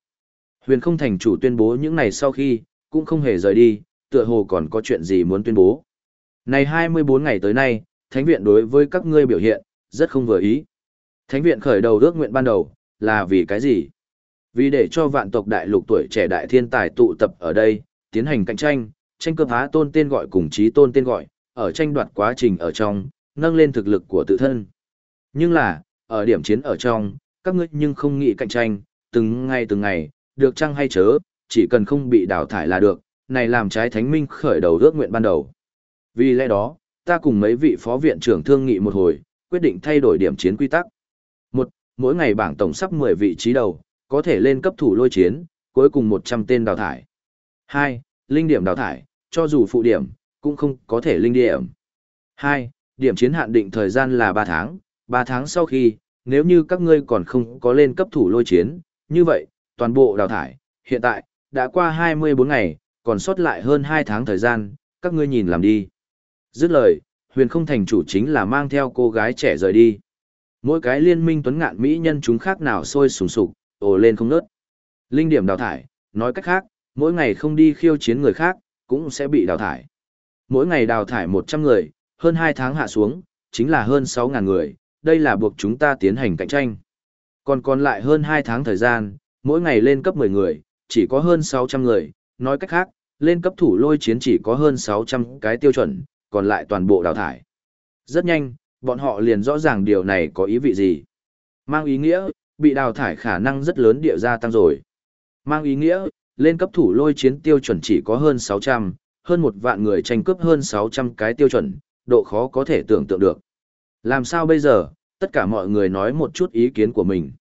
Huyền không thành chủ tuyên bố những này sau khi, cũng không hề rời đi, tựa hồ còn có chuyện gì muốn tuyên bố. Này 24 ngày tới nay, thánh viện đối với các ngươi biểu hiện, rất không vừa ý. Thánh viện khởi đầu ước nguyện ban đầu, là vì cái gì? Vì để cho vạn tộc đại lục tuổi trẻ đại thiên tài tụ tập ở đây, tiến hành cạnh tranh, tranh cướp phá tôn tên gọi cùng trí tôn tên gọi, ở tranh đoạt quá trình ở trong, nâng lên thực lực của tự thân. Nhưng là, ở điểm chiến ở trong, các ngươi nhưng không nghĩ cạnh tranh, từng ngày từng ngày, được chăng hay chớ, chỉ cần không bị đào thải là được, này làm trái thánh minh khởi đầu ước nguyện ban đầu. Vì lẽ đó, ta cùng mấy vị phó viện trưởng thương nghị một hồi, quyết định thay đổi điểm chiến quy tắc. Một, mỗi ngày bảng tổng sắp 10 vị trí đầu, có thể lên cấp thủ lôi chiến, cuối cùng 100 tên đào thải. hai Linh điểm đào thải, cho dù phụ điểm, cũng không có thể linh điểm. hai Điểm chiến hạn định thời gian là 3 tháng, Ba tháng sau khi, nếu như các ngươi còn không có lên cấp thủ lôi chiến, như vậy, toàn bộ đào thải, hiện tại, đã qua 24 ngày, còn sót lại hơn 2 tháng thời gian, các ngươi nhìn làm đi. Dứt lời, huyền không thành chủ chính là mang theo cô gái trẻ rời đi. Mỗi cái liên minh tuấn ngạn mỹ nhân chúng khác nào sôi sùng sục, ồ lên không nớt. Linh điểm đào thải, nói cách khác, mỗi ngày không đi khiêu chiến người khác, cũng sẽ bị đào thải. Mỗi ngày đào thải 100 người, hơn 2 tháng hạ xuống, chính là hơn 6.000 người, đây là buộc chúng ta tiến hành cạnh tranh. Còn còn lại hơn 2 tháng thời gian, mỗi ngày lên cấp 10 người, chỉ có hơn 600 người, nói cách khác, lên cấp thủ lôi chiến chỉ có hơn 600 cái tiêu chuẩn, còn lại toàn bộ đào thải. Rất nhanh, bọn họ liền rõ ràng điều này có ý vị gì. Mang ý nghĩa, bị đào thải khả năng rất lớn địa gia tăng rồi. Mang ý nghĩa, lên cấp thủ lôi chiến tiêu chuẩn chỉ có hơn 600, hơn một vạn người tranh cướp hơn 600 cái tiêu chuẩn, độ khó có thể tưởng tượng được. Làm sao bây giờ, tất cả mọi người nói một chút ý kiến của mình.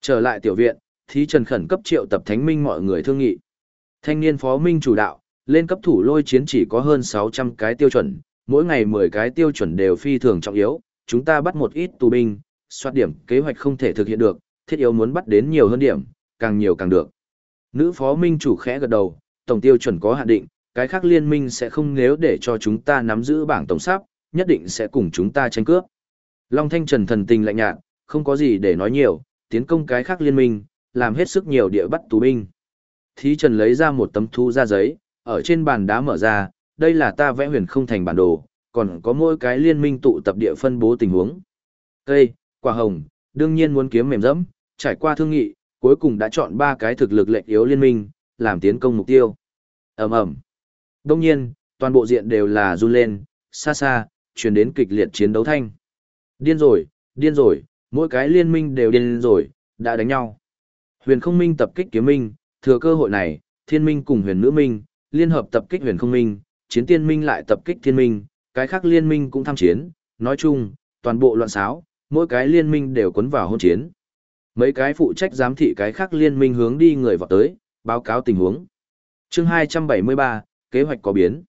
Trở lại tiểu viện, thí trần khẩn cấp triệu tập thánh minh mọi người thương nghị. Thanh niên phó minh chủ đạo, lên cấp thủ lôi chiến chỉ có hơn 600 cái tiêu chuẩn, mỗi ngày 10 cái tiêu chuẩn đều phi thường trọng yếu, chúng ta bắt một ít tù binh, soát điểm kế hoạch không thể thực hiện được, thiết yếu muốn bắt đến nhiều hơn điểm, càng nhiều càng được. Nữ phó minh chủ khẽ gật đầu, tổng tiêu chuẩn có hạn định, cái khác liên minh sẽ không nếu để cho chúng ta nắm giữ bảng tổng sắp, nhất định sẽ cùng chúng ta tranh cướp. Long Thanh Trần thần tình lạnh nhạt, không có gì để nói nhiều, tiến công cái khác liên minh, làm hết sức nhiều địa bắt tù binh. Thí Trần lấy ra một tấm thu ra giấy, ở trên bàn đá mở ra, đây là ta vẽ huyền không thành bản đồ, còn có mỗi cái liên minh tụ tập địa phân bố tình huống. Cây, quả hồng, đương nhiên muốn kiếm mềm dẫm, trải qua thương nghị, cuối cùng đã chọn ba cái thực lực lệnh yếu liên minh, làm tiến công mục tiêu. ầm ầm Đông nhiên, toàn bộ diện đều là run lên, xa xa, truyền đến kịch liệt chiến đấu thanh. Điên rồi, điên rồi, mỗi cái liên minh đều điên rồi, đã đánh nhau. Huyền không minh tập kích kiếm minh, thừa cơ hội này, thiên minh cùng huyền nữ minh, liên hợp tập kích huyền không minh, chiến tiên minh lại tập kích thiên minh, cái khác liên minh cũng tham chiến, nói chung, toàn bộ loạn xáo, mỗi cái liên minh đều cuốn vào hôn chiến. Mấy cái phụ trách giám thị cái khác liên minh hướng đi người vào tới, báo cáo tình huống. chương 273, kế hoạch có biến.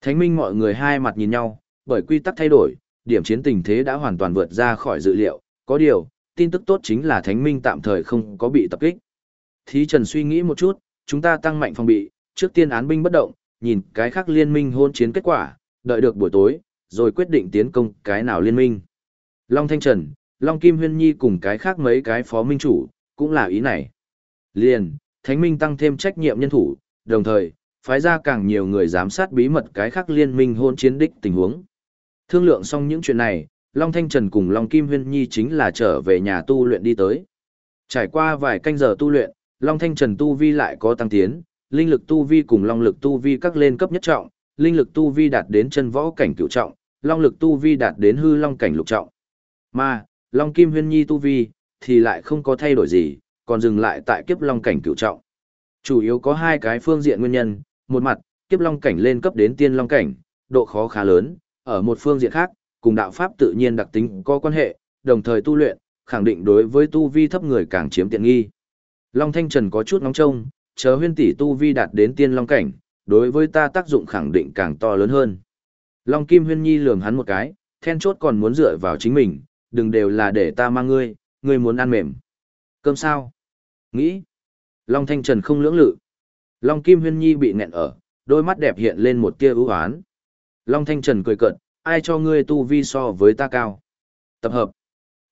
Thánh minh mọi người hai mặt nhìn nhau, bởi quy tắc thay đổi, điểm chiến tình thế đã hoàn toàn vượt ra khỏi dự liệu, có điều, tin tức tốt chính là thánh minh tạm thời không có bị tập kích. Thí Trần suy nghĩ một chút, chúng ta tăng mạnh phòng bị, trước tiên án binh bất động, nhìn cái khác liên minh hôn chiến kết quả, đợi được buổi tối, rồi quyết định tiến công cái nào liên minh. Long Thanh Trần, Long Kim Huyên Nhi cùng cái khác mấy cái phó minh chủ, cũng là ý này. Liền, Thánh Minh tăng thêm trách nhiệm nhân thủ, đồng thời, phái ra càng nhiều người giám sát bí mật cái khác liên minh hôn chiến đích tình huống. Thương lượng xong những chuyện này, Long Thanh Trần cùng Long Kim Huyên Nhi chính là trở về nhà tu luyện đi tới. Trải qua vài canh giờ tu luyện, Long Thanh Trần tu vi lại có tăng tiến, linh lực tu vi cùng long lực tu vi các lên cấp nhất trọng, linh lực tu vi đạt đến chân võ cảnh cửu trọng, long lực tu vi đạt đến hư long cảnh lục trọng. Mà, Long Kim Huyên Nhi tu vi thì lại không có thay đổi gì, còn dừng lại tại kiếp long cảnh cửu trọng. Chủ yếu có hai cái phương diện nguyên nhân, một mặt, kiếp long cảnh lên cấp đến tiên long cảnh, độ khó khá lớn, ở một phương diện khác, cùng đạo pháp tự nhiên đặc tính có quan hệ, đồng thời tu luyện, khẳng định đối với tu vi thấp người càng chiếm tiện nghi. Long Thanh Trần có chút nóng trông, chờ huyên tỷ tu vi đạt đến tiên long cảnh, đối với ta tác dụng khẳng định càng to lớn hơn. Long Kim Huyên Nhi lườm hắn một cái, then chốt còn muốn dựa vào chính mình, đừng đều là để ta mang ngươi, ngươi muốn ăn mềm. Cơm sao? Nghĩ. Long Thanh Trần không lưỡng lự. Long Kim Huyên Nhi bị nghẹn ở, đôi mắt đẹp hiện lên một tia ưu hoán. Long Thanh Trần cười cợt, ai cho ngươi tu vi so với ta cao. Tập hợp.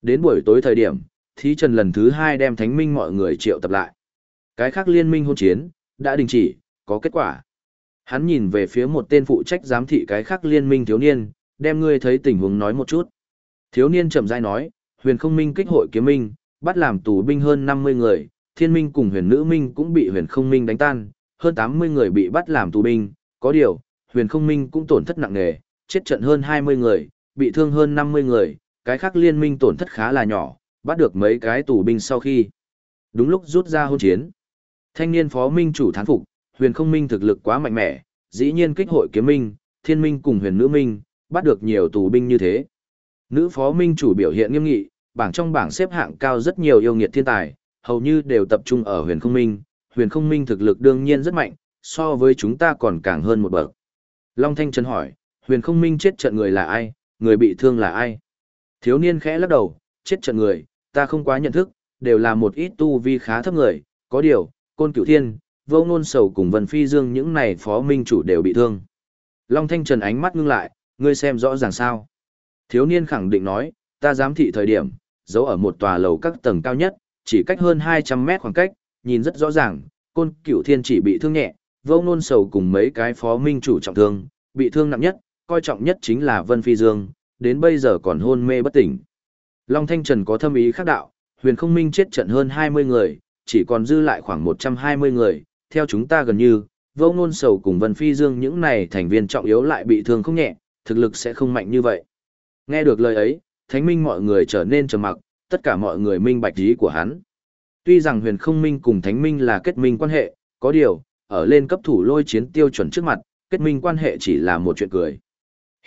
Đến buổi tối thời điểm, Thí Trần lần thứ hai đem thánh minh mọi người triệu tập lại. Cái khác liên minh hôn chiến, đã đình chỉ, có kết quả. Hắn nhìn về phía một tên phụ trách giám thị cái khác liên minh thiếu niên, đem ngươi thấy tình huống nói một chút. Thiếu niên chậm rãi nói, huyền không minh kích hội kiếm minh, bắt làm tù binh hơn 50 người, thiên minh cùng huyền nữ minh cũng bị huyền không minh đánh tan, hơn 80 người bị bắt làm tù binh, có điều, huyền không minh cũng tổn thất nặng nề, chết trận hơn 20 người, bị thương hơn 50 người, cái khác liên minh tổn thất khá là nhỏ, bắt được mấy cái tù binh sau khi. Đúng lúc rút ra hôn chiến. Thanh niên phó minh chủ thán phục, huyền không minh thực lực quá mạnh mẽ, dĩ nhiên kích hội kiếm minh, thiên minh cùng huyền nữ minh, bắt được nhiều tù binh như thế. Nữ phó minh chủ biểu hiện nghiêm nghị, bảng trong bảng xếp hạng cao rất nhiều yêu nghiệt thiên tài, hầu như đều tập trung ở huyền không minh, huyền không minh thực lực đương nhiên rất mạnh, so với chúng ta còn càng hơn một bậc. Long Thanh Trần hỏi, huyền không minh chết trận người là ai, người bị thương là ai? Thiếu niên khẽ lắc đầu, chết trận người, ta không quá nhận thức, đều là một ít tu vi khá thấp người, có điều, côn cửu thiên, vô ngôn sầu cùng vân phi dương những này phó minh chủ đều bị thương. Long Thanh Trần ánh mắt ngưng lại, ngươi xem rõ ràng sao. Thiếu niên khẳng định nói, ta giám thị thời điểm, giấu ở một tòa lầu các tầng cao nhất, chỉ cách hơn 200 mét khoảng cách, nhìn rất rõ ràng, côn cửu thiên chỉ bị thương nhẹ, vô ngôn sầu cùng mấy cái phó minh chủ trọng thương, bị thương nặng nhất, coi trọng nhất chính là Vân Phi Dương, đến bây giờ còn hôn mê bất tỉnh. Long Thanh Trần có thâm ý khác đạo, huyền không minh chết trận hơn 20 người, chỉ còn dư lại khoảng 120 người, theo chúng ta gần như, vô ngôn sầu cùng Vân Phi Dương những này thành viên trọng yếu lại bị thương không nhẹ, thực lực sẽ không mạnh như vậy. Nghe được lời ấy, thánh minh mọi người trở nên trầm mặc, tất cả mọi người minh bạch ý của hắn. Tuy rằng huyền không minh cùng thánh minh là kết minh quan hệ, có điều, ở lên cấp thủ lôi chiến tiêu chuẩn trước mặt, kết minh quan hệ chỉ là một chuyện cười.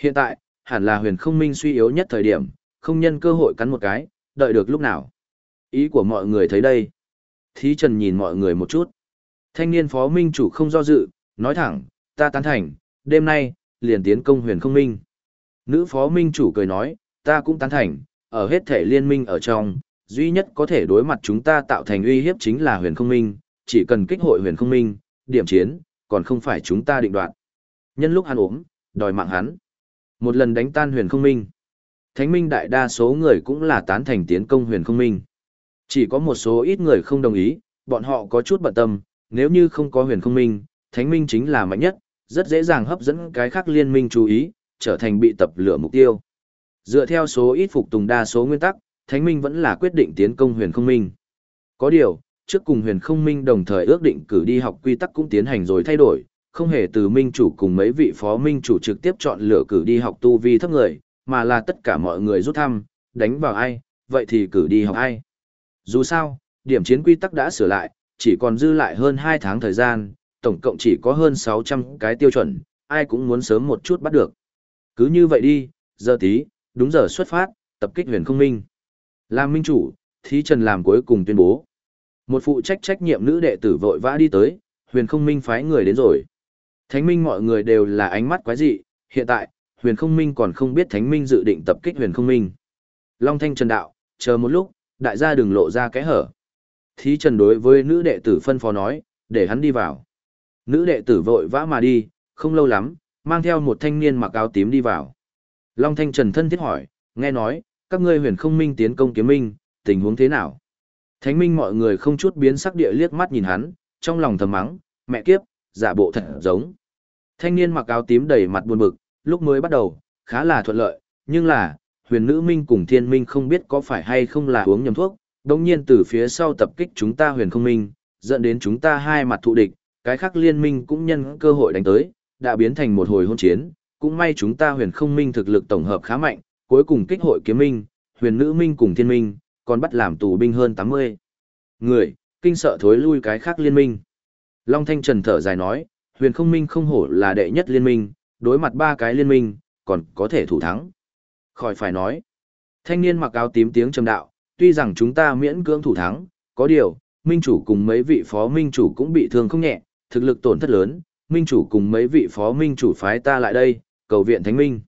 Hiện tại, hẳn là huyền không minh suy yếu nhất thời điểm, không nhân cơ hội cắn một cái, đợi được lúc nào. Ý của mọi người thấy đây. Thí Trần nhìn mọi người một chút. Thanh niên phó minh chủ không do dự, nói thẳng, ta tán thành, đêm nay, liền tiến công huyền không minh. Nữ phó minh chủ cười nói, ta cũng tán thành, ở hết thể liên minh ở trong, duy nhất có thể đối mặt chúng ta tạo thành uy hiếp chính là huyền không minh, chỉ cần kích hội huyền không minh, điểm chiến, còn không phải chúng ta định đoạt. Nhân lúc hắn ốm, đòi mạng hắn. Một lần đánh tan huyền không minh. Thánh minh đại đa số người cũng là tán thành tiến công huyền không minh. Chỉ có một số ít người không đồng ý, bọn họ có chút bận tâm, nếu như không có huyền không minh, thánh minh chính là mạnh nhất, rất dễ dàng hấp dẫn cái khác liên minh chú ý, trở thành bị tập lửa mục tiêu. Dựa theo số ít phục tùng đa số nguyên tắc, thánh minh vẫn là quyết định tiến công huyền không minh. Có điều, trước cùng huyền không minh đồng thời ước định cử đi học quy tắc cũng tiến hành rồi thay đổi, không hề từ minh chủ cùng mấy vị phó minh chủ trực tiếp chọn lựa cử đi học tu vi thấp người, mà là tất cả mọi người rút thăm, đánh vào ai, vậy thì cử đi học ai. Dù sao, điểm chiến quy tắc đã sửa lại, chỉ còn dư lại hơn 2 tháng thời gian, tổng cộng chỉ có hơn 600 cái tiêu chuẩn, ai cũng muốn sớm một chút bắt được. Cứ như vậy đi, giờ tí, đúng giờ xuất phát, tập kích huyền không minh. Làm minh chủ, thí trần làm cuối cùng tuyên bố. Một phụ trách trách nhiệm nữ đệ tử vội vã đi tới, huyền không minh phái người đến rồi. Thánh minh mọi người đều là ánh mắt quái dị, hiện tại, huyền không minh còn không biết thánh minh dự định tập kích huyền không minh. Long thanh trần đạo, chờ một lúc, đại gia đừng lộ ra cái hở. Thí trần đối với nữ đệ tử phân phó nói, để hắn đi vào. Nữ đệ tử vội vã mà đi, không lâu lắm, mang theo một thanh niên mặc áo tím đi vào. Long thanh trần thân thiết hỏi, nghe nói, các ngươi huyền không minh tiến công kiếm minh, tình huống thế nào? Thánh minh mọi người không chút biến sắc địa liếc mắt nhìn hắn, trong lòng thầm mắng, mẹ kiếp, giả bộ thật giống. Thanh niên mặc áo tím đầy mặt buồn bực, lúc mới bắt đầu, khá là thuận lợi, nhưng là, huyền nữ minh cùng thiên minh không biết có phải hay không là uống nhầm thuốc, đồng nhiên từ phía sau tập kích chúng ta huyền không minh, dẫn đến chúng ta hai mặt thụ địch, cái khác liên minh cũng nhân cơ hội đánh tới, đã biến thành một hồi hôn chiến, cũng may chúng ta huyền không minh thực lực tổng hợp khá mạnh, cuối cùng kích hội kiếm minh, huyền nữ minh cùng thiên minh, còn bắt làm tù binh hơn 80. Người, kinh sợ thối lui cái khác liên minh. Long Thanh Trần thở dài nói, huyền không minh không hổ là đệ nhất liên minh, đối mặt ba cái liên minh, còn có thể thủ thắng. Khỏi phải nói. Thanh niên mặc áo tím tiếng trầm đạo, tuy rằng chúng ta miễn cưỡng thủ thắng, có điều, minh chủ cùng mấy vị phó minh chủ cũng bị thương không nhẹ, thực lực tổn thất lớn, minh chủ cùng mấy vị phó minh chủ phái ta lại đây, cầu viện thánh minh.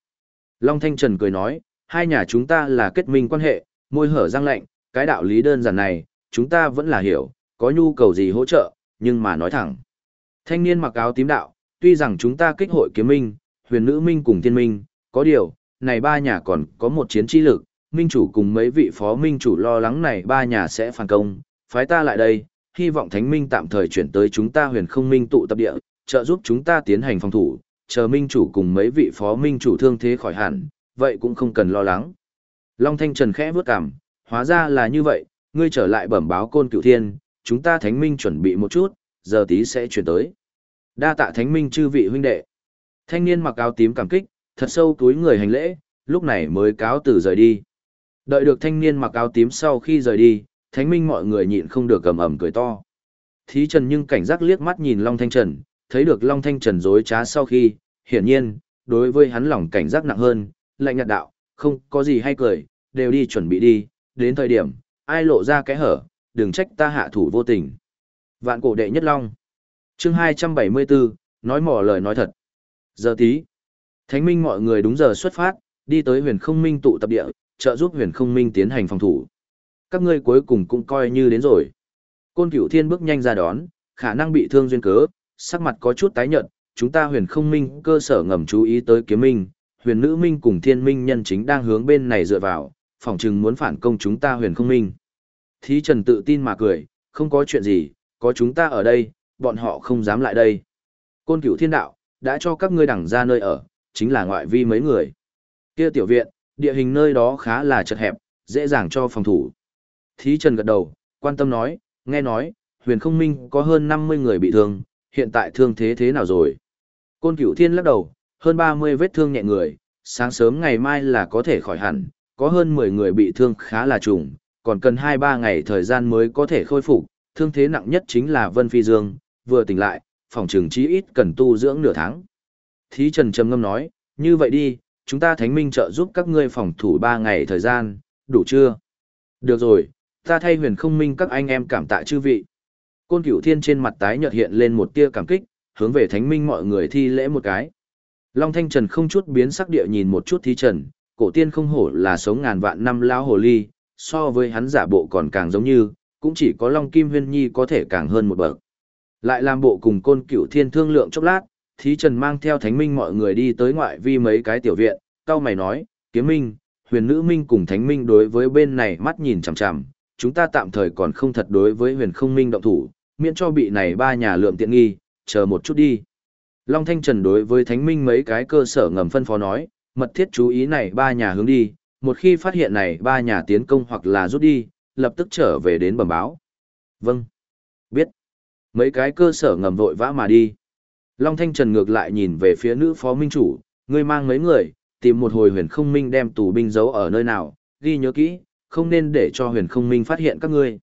Long Thanh Trần cười nói, hai nhà chúng ta là kết minh quan hệ, môi hở răng lạnh, cái đạo lý đơn giản này, chúng ta vẫn là hiểu, có nhu cầu gì hỗ trợ, nhưng mà nói thẳng. Thanh niên mặc áo tím đạo, tuy rằng chúng ta kích hội kiếm minh, huyền nữ minh cùng thiên minh, có điều, này ba nhà còn có một chiến trí lực, minh chủ cùng mấy vị phó minh chủ lo lắng này ba nhà sẽ phản công, phái ta lại đây, hy vọng thánh minh tạm thời chuyển tới chúng ta huyền không minh tụ tập địa, trợ giúp chúng ta tiến hành phòng thủ, chờ minh chủ cùng mấy vị phó minh chủ thương thế khỏi hẳn, vậy cũng không cần lo lắng. Long Thanh Trần khẽ vướt cảm, hóa ra là như vậy, ngươi trở lại bẩm báo côn cựu thiên, chúng ta thánh minh chuẩn bị một chút, giờ tí sẽ chuyển tới. Đa tạ thánh minh chư vị huynh đệ. Thanh niên mặc áo tím cảm kích, thật sâu túi người hành lễ, lúc này mới cáo từ rời đi. Đợi được thanh niên mặc áo tím sau khi rời đi, thánh minh mọi người nhịn không được cầm ẩm cười to. Thí Trần nhưng cảnh giác liếc mắt nhìn Long Thanh Trần, thấy được Long Thanh Trần dối trá sau khi, hiển nhiên, đối với hắn lòng cảnh giác nặng hơn, lạnh nhạt đạo, không có gì hay cười, đều đi chuẩn bị đi, đến thời điểm, ai lộ ra cái hở, đừng trách ta hạ thủ vô tình. Vạn cổ đệ nhất Long chương 274, nói mỏ lời nói thật. Giờ tí, thánh minh mọi người đúng giờ xuất phát, đi tới huyền không minh tụ tập địa, trợ giúp huyền không minh tiến hành phòng thủ. Các ngươi cuối cùng cũng coi như đến rồi. Côn cửu thiên bước nhanh ra đón, khả năng bị thương duyên cớ, sắc mặt có chút tái nhợt, chúng ta huyền không minh cơ sở ngầm chú ý tới kiếm minh, huyền nữ minh cùng thiên minh nhân chính đang hướng bên này dựa vào, phỏng chừng muốn phản công chúng ta huyền không minh. Thí trần tự tin mà cười, không có chuyện gì, có chúng ta ở đây, bọn họ không dám lại đây. Côn cửu thiên đạo, đã cho các ngươi đẳng ra nơi ở, chính là ngoại vi mấy người. Kia tiểu viện, địa hình nơi đó khá là chật hẹp, dễ dàng cho phòng thủ. Thí Trần gật đầu, quan tâm nói, nghe nói, huyền không minh có hơn 50 người bị thương, hiện tại thương thế thế nào rồi? Côn cửu thiên lắc đầu, hơn 30 vết thương nhẹ người, sáng sớm ngày mai là có thể khỏi hẳn, có hơn 10 người bị thương khá là trùng, còn cần 2-3 ngày thời gian mới có thể khôi phục, thương thế nặng nhất chính là Vân Phi Dương, vừa tỉnh lại, phòng trường chí ít cần tu dưỡng nửa tháng. Thí Trần trầm ngâm nói, như vậy đi, chúng ta thánh minh trợ giúp các ngươi phòng thủ 3 ngày thời gian, đủ chưa? Được rồi, ta thay huyền không minh các anh em cảm tạ chư vị. Côn cửu thiên trên mặt tái nhợt hiện lên một tia cảm kích, hướng về thánh minh mọi người thi lễ một cái. Long Thanh Trần không chút biến sắc địa nhìn một chút thí trần, cổ tiên không hổ là sống ngàn vạn năm lão hồ ly, so với hắn giả bộ còn càng giống như, cũng chỉ có Long Kim Huyên Nhi có thể càng hơn một bậc. Lại làm bộ cùng côn cửu thiên thương lượng chốc lát, thí trần mang theo thánh minh mọi người đi tới ngoại vi mấy cái tiểu viện, cao mày nói, kiếm minh, huyền nữ minh cùng thánh minh đối với bên này mắt nhìn chằm chằm, chúng ta tạm thời còn không thật đối với huyền không minh động thủ, miễn cho bị này ba nhà lượm tiện nghi, chờ một chút đi. Long Thanh Trần đối với thánh minh mấy cái cơ sở ngầm phân phó nói, mật thiết chú ý này ba nhà hướng đi, một khi phát hiện này ba nhà tiến công hoặc là rút đi, lập tức trở về đến bẩm báo. Vâng. Biết. Mấy cái cơ sở ngầm vội vã mà đi. Long Thanh Trần ngược lại nhìn về phía nữ phó minh chủ, người mang mấy người, tìm một hồi huyền không minh đem tù binh giấu ở nơi nào, ghi nhớ kỹ, không nên để cho huyền không minh phát hiện các ngươi.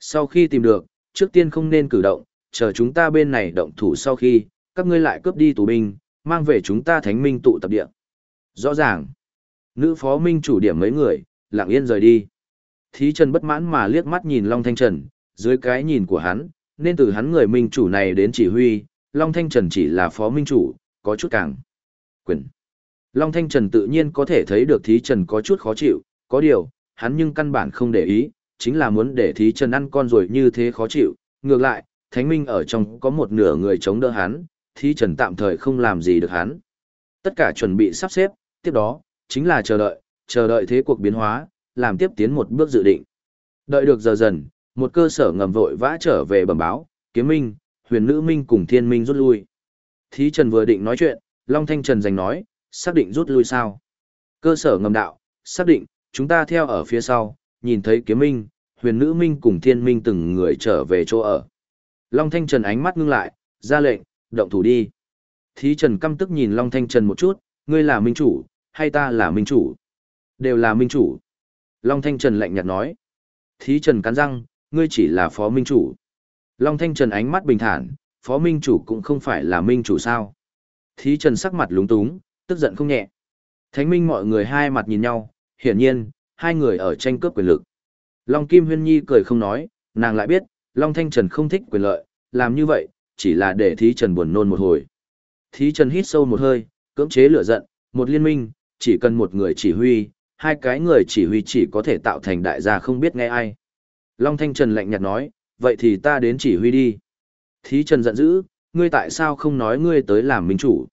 Sau khi tìm được, trước tiên không nên cử động, chờ chúng ta bên này động thủ sau khi, các ngươi lại cướp đi tù binh, mang về chúng ta thánh minh tụ tập địa. Rõ ràng, nữ phó minh chủ điểm mấy người, lặng yên rời đi. Thí Trần bất mãn mà liếc mắt nhìn Long Thanh Trần, dưới cái nhìn của hắn, nên từ hắn người minh chủ này đến chỉ huy, Long Thanh Trần chỉ là phó minh chủ, có chút càng. Quyền. Long Thanh Trần tự nhiên có thể thấy được Thí Trần có chút khó chịu, có điều, hắn nhưng căn bản không để ý, chính là muốn để Thí Trần ăn con rồi như thế khó chịu. Ngược lại, Thánh Minh ở trong có một nửa người chống đỡ hắn, Thí Trần tạm thời không làm gì được hắn. Tất cả chuẩn bị sắp xếp, tiếp đó, chính là chờ đợi, chờ đợi thế cuộc biến hóa, làm tiếp tiến một bước dự định. Đợi được giờ dần, một cơ sở ngầm vội vã trở về bẩm báo, kiếm minh, huyền nữ minh cùng thiên minh rút lui. Thí Trần vừa định nói chuyện, Long Thanh Trần giành nói, xác định rút lui sao. Cơ sở ngầm đạo, xác định, chúng ta theo ở phía sau, nhìn thấy kiếm minh, huyền nữ minh cùng thiên minh từng người trở về chỗ ở. Long Thanh Trần ánh mắt ngưng lại, ra lệnh, động thủ đi. Thí Trần căm tức nhìn Long Thanh Trần một chút, ngươi là minh chủ, hay ta là minh chủ? Đều là minh chủ. Long Thanh Trần lạnh nhạt nói. Thí Trần cắn răng, ngươi chỉ là phó minh chủ. Long Thanh Trần ánh mắt bình thản, phó minh chủ cũng không phải là minh chủ sao. Thí Trần sắc mặt lúng túng, tức giận không nhẹ. Thánh minh mọi người hai mặt nhìn nhau, hiển nhiên, hai người ở tranh cướp quyền lực. Long Kim Huyên Nhi cười không nói, nàng lại biết, Long Thanh Trần không thích quyền lợi, làm như vậy, chỉ là để Thí Trần buồn nôn một hồi. Thí Trần hít sâu một hơi, cưỡng chế lửa giận, một liên minh, chỉ cần một người chỉ huy, hai cái người chỉ huy chỉ có thể tạo thành đại gia không biết nghe ai. Long Thanh Trần lạnh nhạt nói, vậy thì ta đến chỉ huy đi. Thí Trần giận dữ, ngươi tại sao không nói ngươi tới làm minh chủ?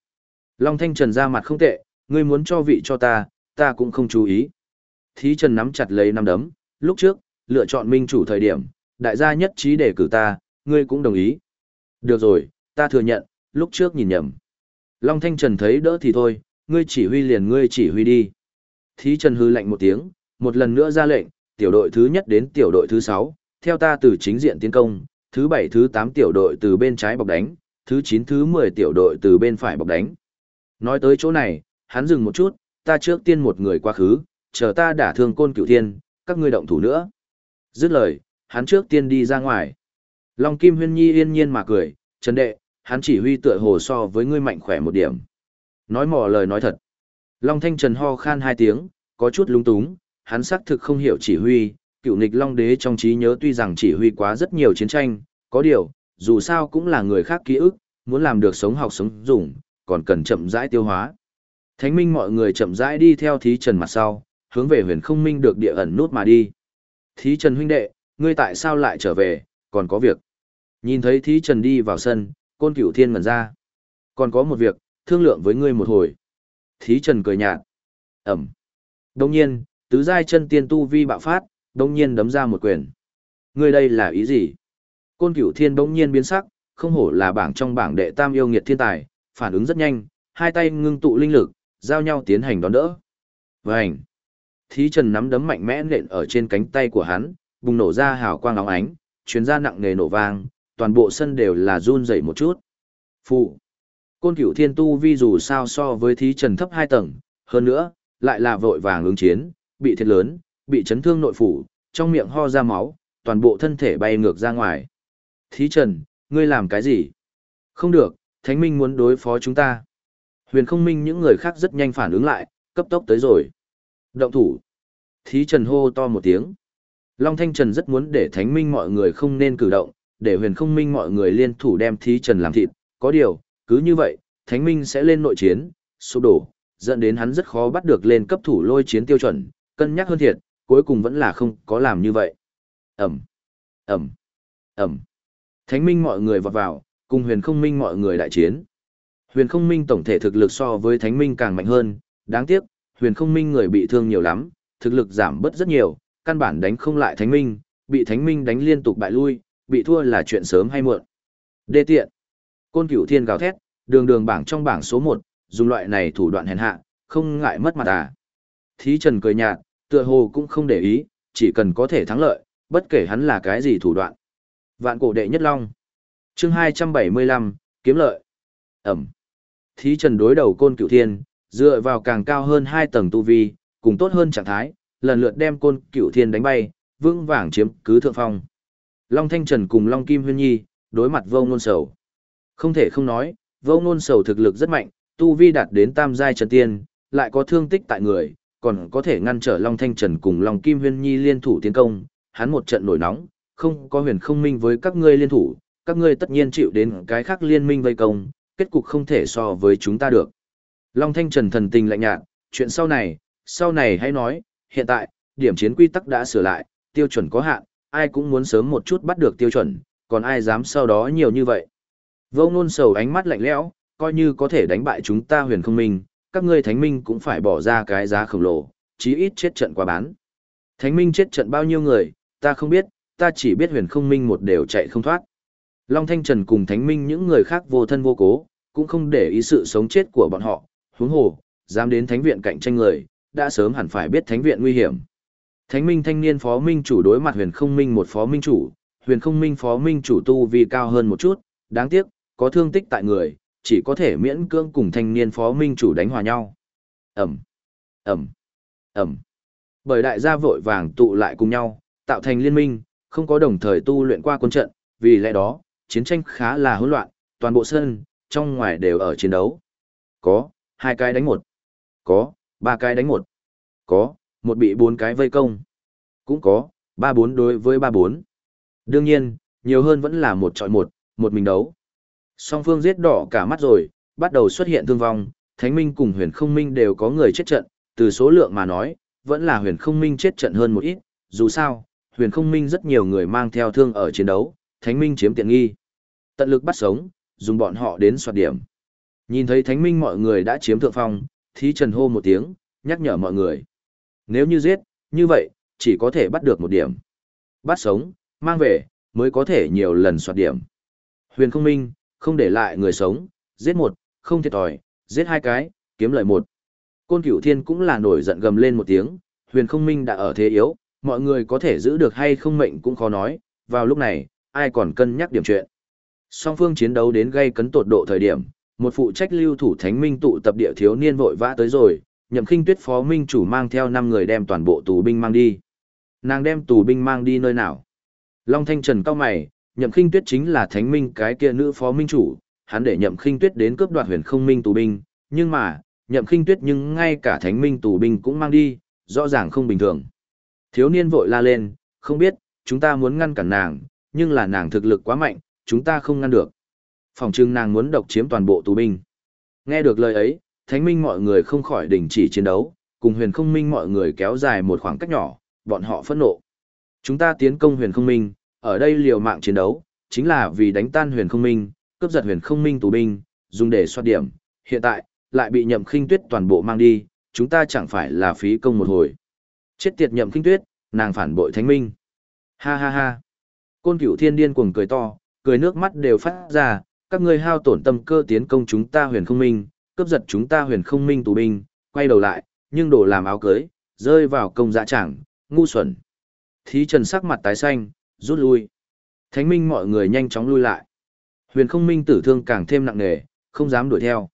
Long Thanh Trần ra mặt không tệ, ngươi muốn cho vị cho ta, ta cũng không chú ý. Thí Trần nắm chặt lấy năm đấm, lúc trước, lựa chọn minh chủ thời điểm, đại gia nhất trí để cử ta, ngươi cũng đồng ý. Được rồi, ta thừa nhận, lúc trước nhìn nhầm. Long Thanh Trần thấy đỡ thì thôi, ngươi chỉ huy liền ngươi chỉ huy đi. Thí Trần hư lạnh một tiếng, một lần nữa ra lệnh, tiểu đội thứ nhất đến tiểu đội thứ sáu, theo ta từ chính diện tiến công, thứ bảy thứ tám tiểu đội từ bên trái bọc đánh, thứ chín thứ mười tiểu đội từ bên phải bọc đánh. Nói tới chỗ này, hắn dừng một chút, ta trước tiên một người quá khứ, chờ ta đả thương côn cửu thiên, các ngươi động thủ nữa. Dứt lời, hắn trước tiên đi ra ngoài. Long Kim Huyên Nhi yên nhiên mà cười, Trần Đệ, hắn chỉ huy tựa hồ so với ngươi mạnh khỏe một điểm. Nói mỏ lời nói thật. Long Thanh Trần ho khan hai tiếng, có chút lung túng, hắn xác thực không hiểu chỉ huy, cựu nịch Long Đế trong trí nhớ tuy rằng chỉ huy quá rất nhiều chiến tranh, có điều, dù sao cũng là người khác ký ức, muốn làm được sống học sống dùng, còn cần chậm rãi tiêu hóa. Thánh minh mọi người chậm rãi đi theo thí trần mặt sau, hướng về huyền không minh được địa ẩn nút mà đi. Thí trần huynh đệ, ngươi tại sao lại trở về, còn có việc. Nhìn thấy thí trần đi vào sân, côn cửu thiên ngẩn ra. Còn có một việc, thương lượng với ngươi một hồi. Thí trần cười nhạt. Ẩm. Đông nhiên, tứ giai chân tiên tu vi bạo phát, đông nhiên đấm ra một quyền. Ngươi đây là ý gì? Côn cửu thiên đông nhiên biến sắc, không hổ là bảng trong bảng đệ tam yêu nghiệt thiên tài, phản ứng rất nhanh, hai tay ngưng tụ linh lực, giao nhau tiến hành đón đỡ. Vành. Thí trần nắm đấm mạnh mẽ nện ở trên cánh tay của hắn, bùng nổ ra hào quang óng ánh, chuyến ra nặng nề nổ vang, toàn bộ sân đều là run rẩy một chút. Phụ. Côn cửu thiên tu vi dù sao so với thí trần thấp hai tầng, hơn nữa, lại là vội vàng ứng chiến, bị thiệt lớn, bị chấn thương nội phủ, trong miệng ho ra máu, toàn bộ thân thể bay ngược ra ngoài. Thí Trần, ngươi làm cái gì? Không được, Thánh Minh muốn đối phó chúng ta. Huyền không minh những người khác rất nhanh phản ứng lại, cấp tốc tới rồi. Động thủ. Thí Trần hô to một tiếng. Long Thanh Trần rất muốn để Thánh Minh mọi người không nên cử động, để huyền không minh mọi người liên thủ đem Thí Trần làm thịt. Có điều, cứ như vậy, Thánh Minh sẽ lên nội chiến, sụp đổ, dẫn đến hắn rất khó bắt được lên cấp thủ lôi chiến tiêu chuẩn, cân nhắc hơn thiệt, cuối cùng vẫn là không có làm như vậy. Ẩm, Ẩm, Ẩm. Thánh Minh mọi người vọt vào, cùng huyền không minh mọi người đại chiến. Huyền không minh tổng thể thực lực so với thánh minh càng mạnh hơn, đáng tiếc, huyền không minh người bị thương nhiều lắm, thực lực giảm bớt rất nhiều, căn bản đánh không lại thánh minh, bị thánh minh đánh liên tục bại lui, bị thua là chuyện sớm hay muộn. Đê tiện. Côn cửu thiên gào thét, đường đường bảng trong bảng số 1, dùng loại này thủ đoạn hèn hạ, không ngại mất mặt à. Thí Trần cười nhạt, tựa hồ cũng không để ý, chỉ cần có thể thắng lợi, bất kể hắn là cái gì thủ đoạn. Vạn cổ đệ nhất long. Chương 275, kiếm lợi. Ẩm. Thí Trần đối đầu Côn Cửu Thiên, dựa vào càng cao hơn 2 tầng tu vi, cùng tốt hơn trạng thái, lần lượt đem Côn Cửu Thiên đánh bay, vững vàng chiếm cứ thượng phong. Long Thanh Trần cùng Long Kim Huyên Nhi, đối mặt Vô Nôn Sầu. Không thể không nói, Vô Nôn Sầu thực lực rất mạnh, tu vi đạt đến tam giai chân tiên, lại có thương tích tại người, còn có thể ngăn trở Long Thanh Trần cùng Long Kim Huyên Nhi liên thủ tiến công, hắn một trận nổi nóng, không có huyền không minh với các ngươi liên thủ, các ngươi tất nhiên chịu đến cái khác liên minh vây công, kết cục không thể so với chúng ta được. Long Thanh Trần thần tình lạnh nhạt, chuyện sau này, sau này hãy nói, hiện tại, điểm chiến quy tắc đã sửa lại, tiêu chuẩn có hạn, ai cũng muốn sớm một chút bắt được tiêu chuẩn, còn ai dám sau đó nhiều như vậy. Vô ngôn sầu ánh mắt lạnh lẽo, coi như có thể đánh bại chúng ta huyền không minh, các ngươi thánh minh cũng phải bỏ ra cái giá khổng lồ, chí ít chết trận qua bán. Thánh minh chết trận bao nhiêu người, ta không biết, ta chỉ biết huyền không minh một đều chạy không thoát. Long Thanh Trần cùng Thánh Minh những người khác vô thân vô cố, cũng không để ý sự sống chết của bọn họ, huống hồ, dám đến Thánh Viện cạnh tranh người, đã sớm hẳn phải biết Thánh Viện nguy hiểm. Thánh Minh thanh niên phó minh chủ đối mặt huyền không minh một phó minh chủ, huyền không minh phó minh chủ tu vi cao hơn một chút, đáng tiếc, có thương tích tại người, chỉ có thể miễn cưỡng cùng thanh niên phó minh chủ đánh hòa nhau. Ẩm, Ẩm, Ẩm. Bởi đại gia vội vàng tụ lại cùng nhau, tạo thành liên minh, không có đồng thời tu luyện qua quân trận, vì lẽ đó, chiến tranh khá là hỗn loạn, toàn bộ sân, trong ngoài đều ở chiến đấu. Có, hai cái đánh một. Có, ba cái đánh một. Có, một bị bốn cái vây công. Cũng có, ba bốn đối với ba bốn. Đương nhiên, nhiều hơn vẫn là một trọi một, một mình đấu. Song phương giết đỏ cả mắt rồi, bắt đầu xuất hiện thương vong, Thánh Minh cùng huyền không minh đều có người chết trận, từ số lượng mà nói, vẫn là huyền không minh chết trận hơn một ít, dù sao, huyền không minh rất nhiều người mang theo thương ở chiến đấu, Thánh Minh chiếm tiện nghi. Tận lực bắt sống, dùng bọn họ đến soạt điểm. Nhìn thấy Thánh Minh mọi người đã chiếm thượng phong, Thí Trần hô một tiếng, nhắc nhở mọi người. Nếu như giết, như vậy, chỉ có thể bắt được một điểm. Bắt sống, mang về, mới có thể nhiều lần soạt điểm. Huyền không minh, không để lại người sống, giết một, không thiệt thòi, giết hai cái, kiếm lợi một. Côn Cửu Thiên cũng là nổi giận gầm lên một tiếng, huyền không minh đã ở thế yếu, mọi người có thể giữ được hay không mệnh cũng khó nói, vào lúc này, ai còn cân nhắc điểm chuyện. Song phương chiến đấu đến gây cấn tột độ thời điểm, một phụ trách lưu thủ thánh minh tụ tập địa thiếu niên vội vã tới rồi, nhậm khinh tuyết phó minh chủ mang theo 5 người đem toàn bộ tù binh mang đi. Nàng đem tù binh mang đi nơi nào? Long Thanh Trần cao mày, nhậm khinh tuyết chính là thánh minh cái kia nữ phó minh chủ, hắn để nhậm khinh tuyết đến cướp đoạt huyền không minh tù binh, nhưng mà, nhậm khinh tuyết nhưng ngay cả thánh minh tù binh cũng mang đi, rõ ràng không bình thường. Thiếu niên vội la lên, không biết, chúng ta muốn ngăn cản nàng, nhưng là nàng thực lực quá mạnh, chúng ta không ngăn được. Phòng trưng nàng muốn độc chiếm toàn bộ tù binh. Nghe được lời ấy, thánh minh mọi người không khỏi đình chỉ chiến đấu, cùng huyền không minh mọi người kéo dài một khoảng cách nhỏ, bọn họ phẫn nộ. Chúng ta tiến công huyền không minh, ở đây liều mạng chiến đấu, chính là vì đánh tan huyền không minh, cướp giật huyền không minh tù binh, dùng để soát điểm. Hiện tại, lại bị nhậm khinh tuyết toàn bộ mang đi, chúng ta chẳng phải là phí công một hồi. Chết tiệt nhậm khinh tuyết, nàng phản bội thánh minh. Ha ha ha. Côn cửu thiên điên cuồng cười to, cười nước mắt đều phát ra, các ngươi hao tổn tâm cơ tiến công chúng ta huyền không minh, cướp giật chúng ta huyền không minh tù binh, quay đầu lại, nhưng đổ làm áo cưới, rơi vào công dạ chẳng, ngu xuẩn. Thí trần sắc mặt tái xanh, rút lui. Thánh minh mọi người nhanh chóng lui lại. Huyền không minh tử thương càng thêm nặng nề, không dám đuổi theo.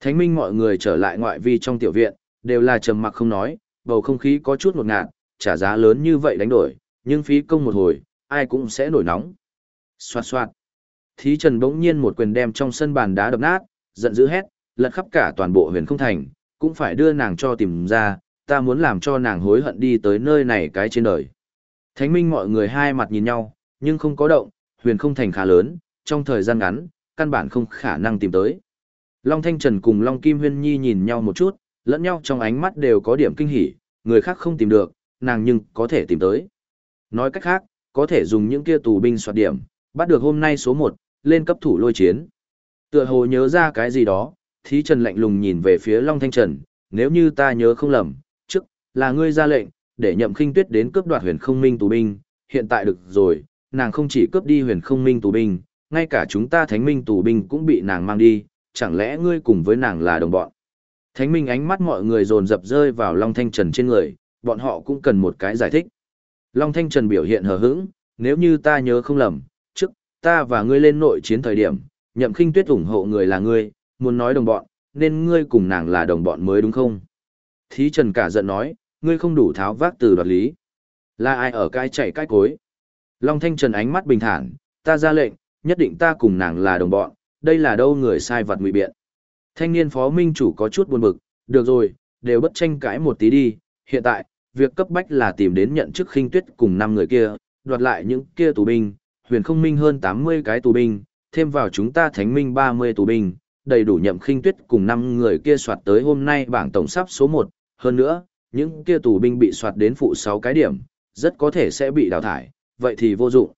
Thánh minh mọi người trở lại ngoại vi trong tiểu viện, đều là trầm mặc không nói, bầu không khí có chút ngột ngạt, trả giá lớn như vậy đánh đổi, nhưng phí công một hồi, ai cũng sẽ nổi nóng. Xoạt xoạt. Thí Trần bỗng nhiên một quyền đem trong sân bàn đá đập nát, giận dữ hét, lật khắp cả toàn bộ huyền không thành, cũng phải đưa nàng cho tìm ra, ta muốn làm cho nàng hối hận đi tới nơi này cái trên đời. Thánh minh mọi người hai mặt nhìn nhau, nhưng không có động, huyền không thành khá lớn, trong thời gian ngắn, căn bản không khả năng tìm tới. Long Thanh Trần cùng Long Kim Huyên Nhi nhìn nhau một chút, lẫn nhau trong ánh mắt đều có điểm kinh hỉ, người khác không tìm được, nàng nhưng có thể tìm tới. Nói cách khác, có thể dùng những kia tù binh soạt điểm, bắt được hôm nay số 1, lên cấp thủ lôi chiến. Tựa hồ nhớ ra cái gì đó, Thí Trần lạnh lùng nhìn về phía Long Thanh Trần, nếu như ta nhớ không lầm, trước, là ngươi ra lệnh, để nhậm khinh tuyết đến cướp đoạt huyền không minh tù binh, hiện tại được rồi, nàng không chỉ cướp đi huyền không minh tù binh, ngay cả chúng ta thánh minh tù binh cũng bị nàng mang đi, chẳng lẽ ngươi cùng với nàng là đồng bọn. Thánh minh ánh mắt mọi người dồn dập rơi vào Long Thanh Trần trên người, bọn họ cũng cần một cái giải thích. Long Thanh Trần biểu hiện hờ hững, nếu như ta nhớ không lầm, trước, ta và ngươi lên nội chiến thời điểm, nhậm khinh tuyết ủng hộ người là ngươi, muốn nói đồng bọn, nên ngươi cùng nàng là đồng bọn mới đúng không? Thí Trần cả giận nói, ngươi không đủ tháo vác từ đoạt lý. Là ai ở cái chạy cái cối? Long Thanh Trần ánh mắt bình thản, ta ra lệnh, nhất định ta cùng nàng là đồng bọn, đây là đâu người sai vật ngụy biện. Thanh niên phó minh chủ có chút buồn bực, được rồi, đều bất tranh cãi một tí đi, hiện tại, việc cấp bách là tìm đến nhận chức khinh tuyết cùng năm người kia, đoạt lại những kia tù binh, huyền không minh hơn 80 cái tù binh, thêm vào chúng ta thánh minh 30 tù binh, đầy đủ nhậm khinh tuyết cùng năm người kia soạt tới hôm nay bảng tổng sắp số 1, hơn nữa, những kia tù binh bị soạt đến phụ 6 cái điểm, rất có thể sẽ bị đào thải, vậy thì vô dụng.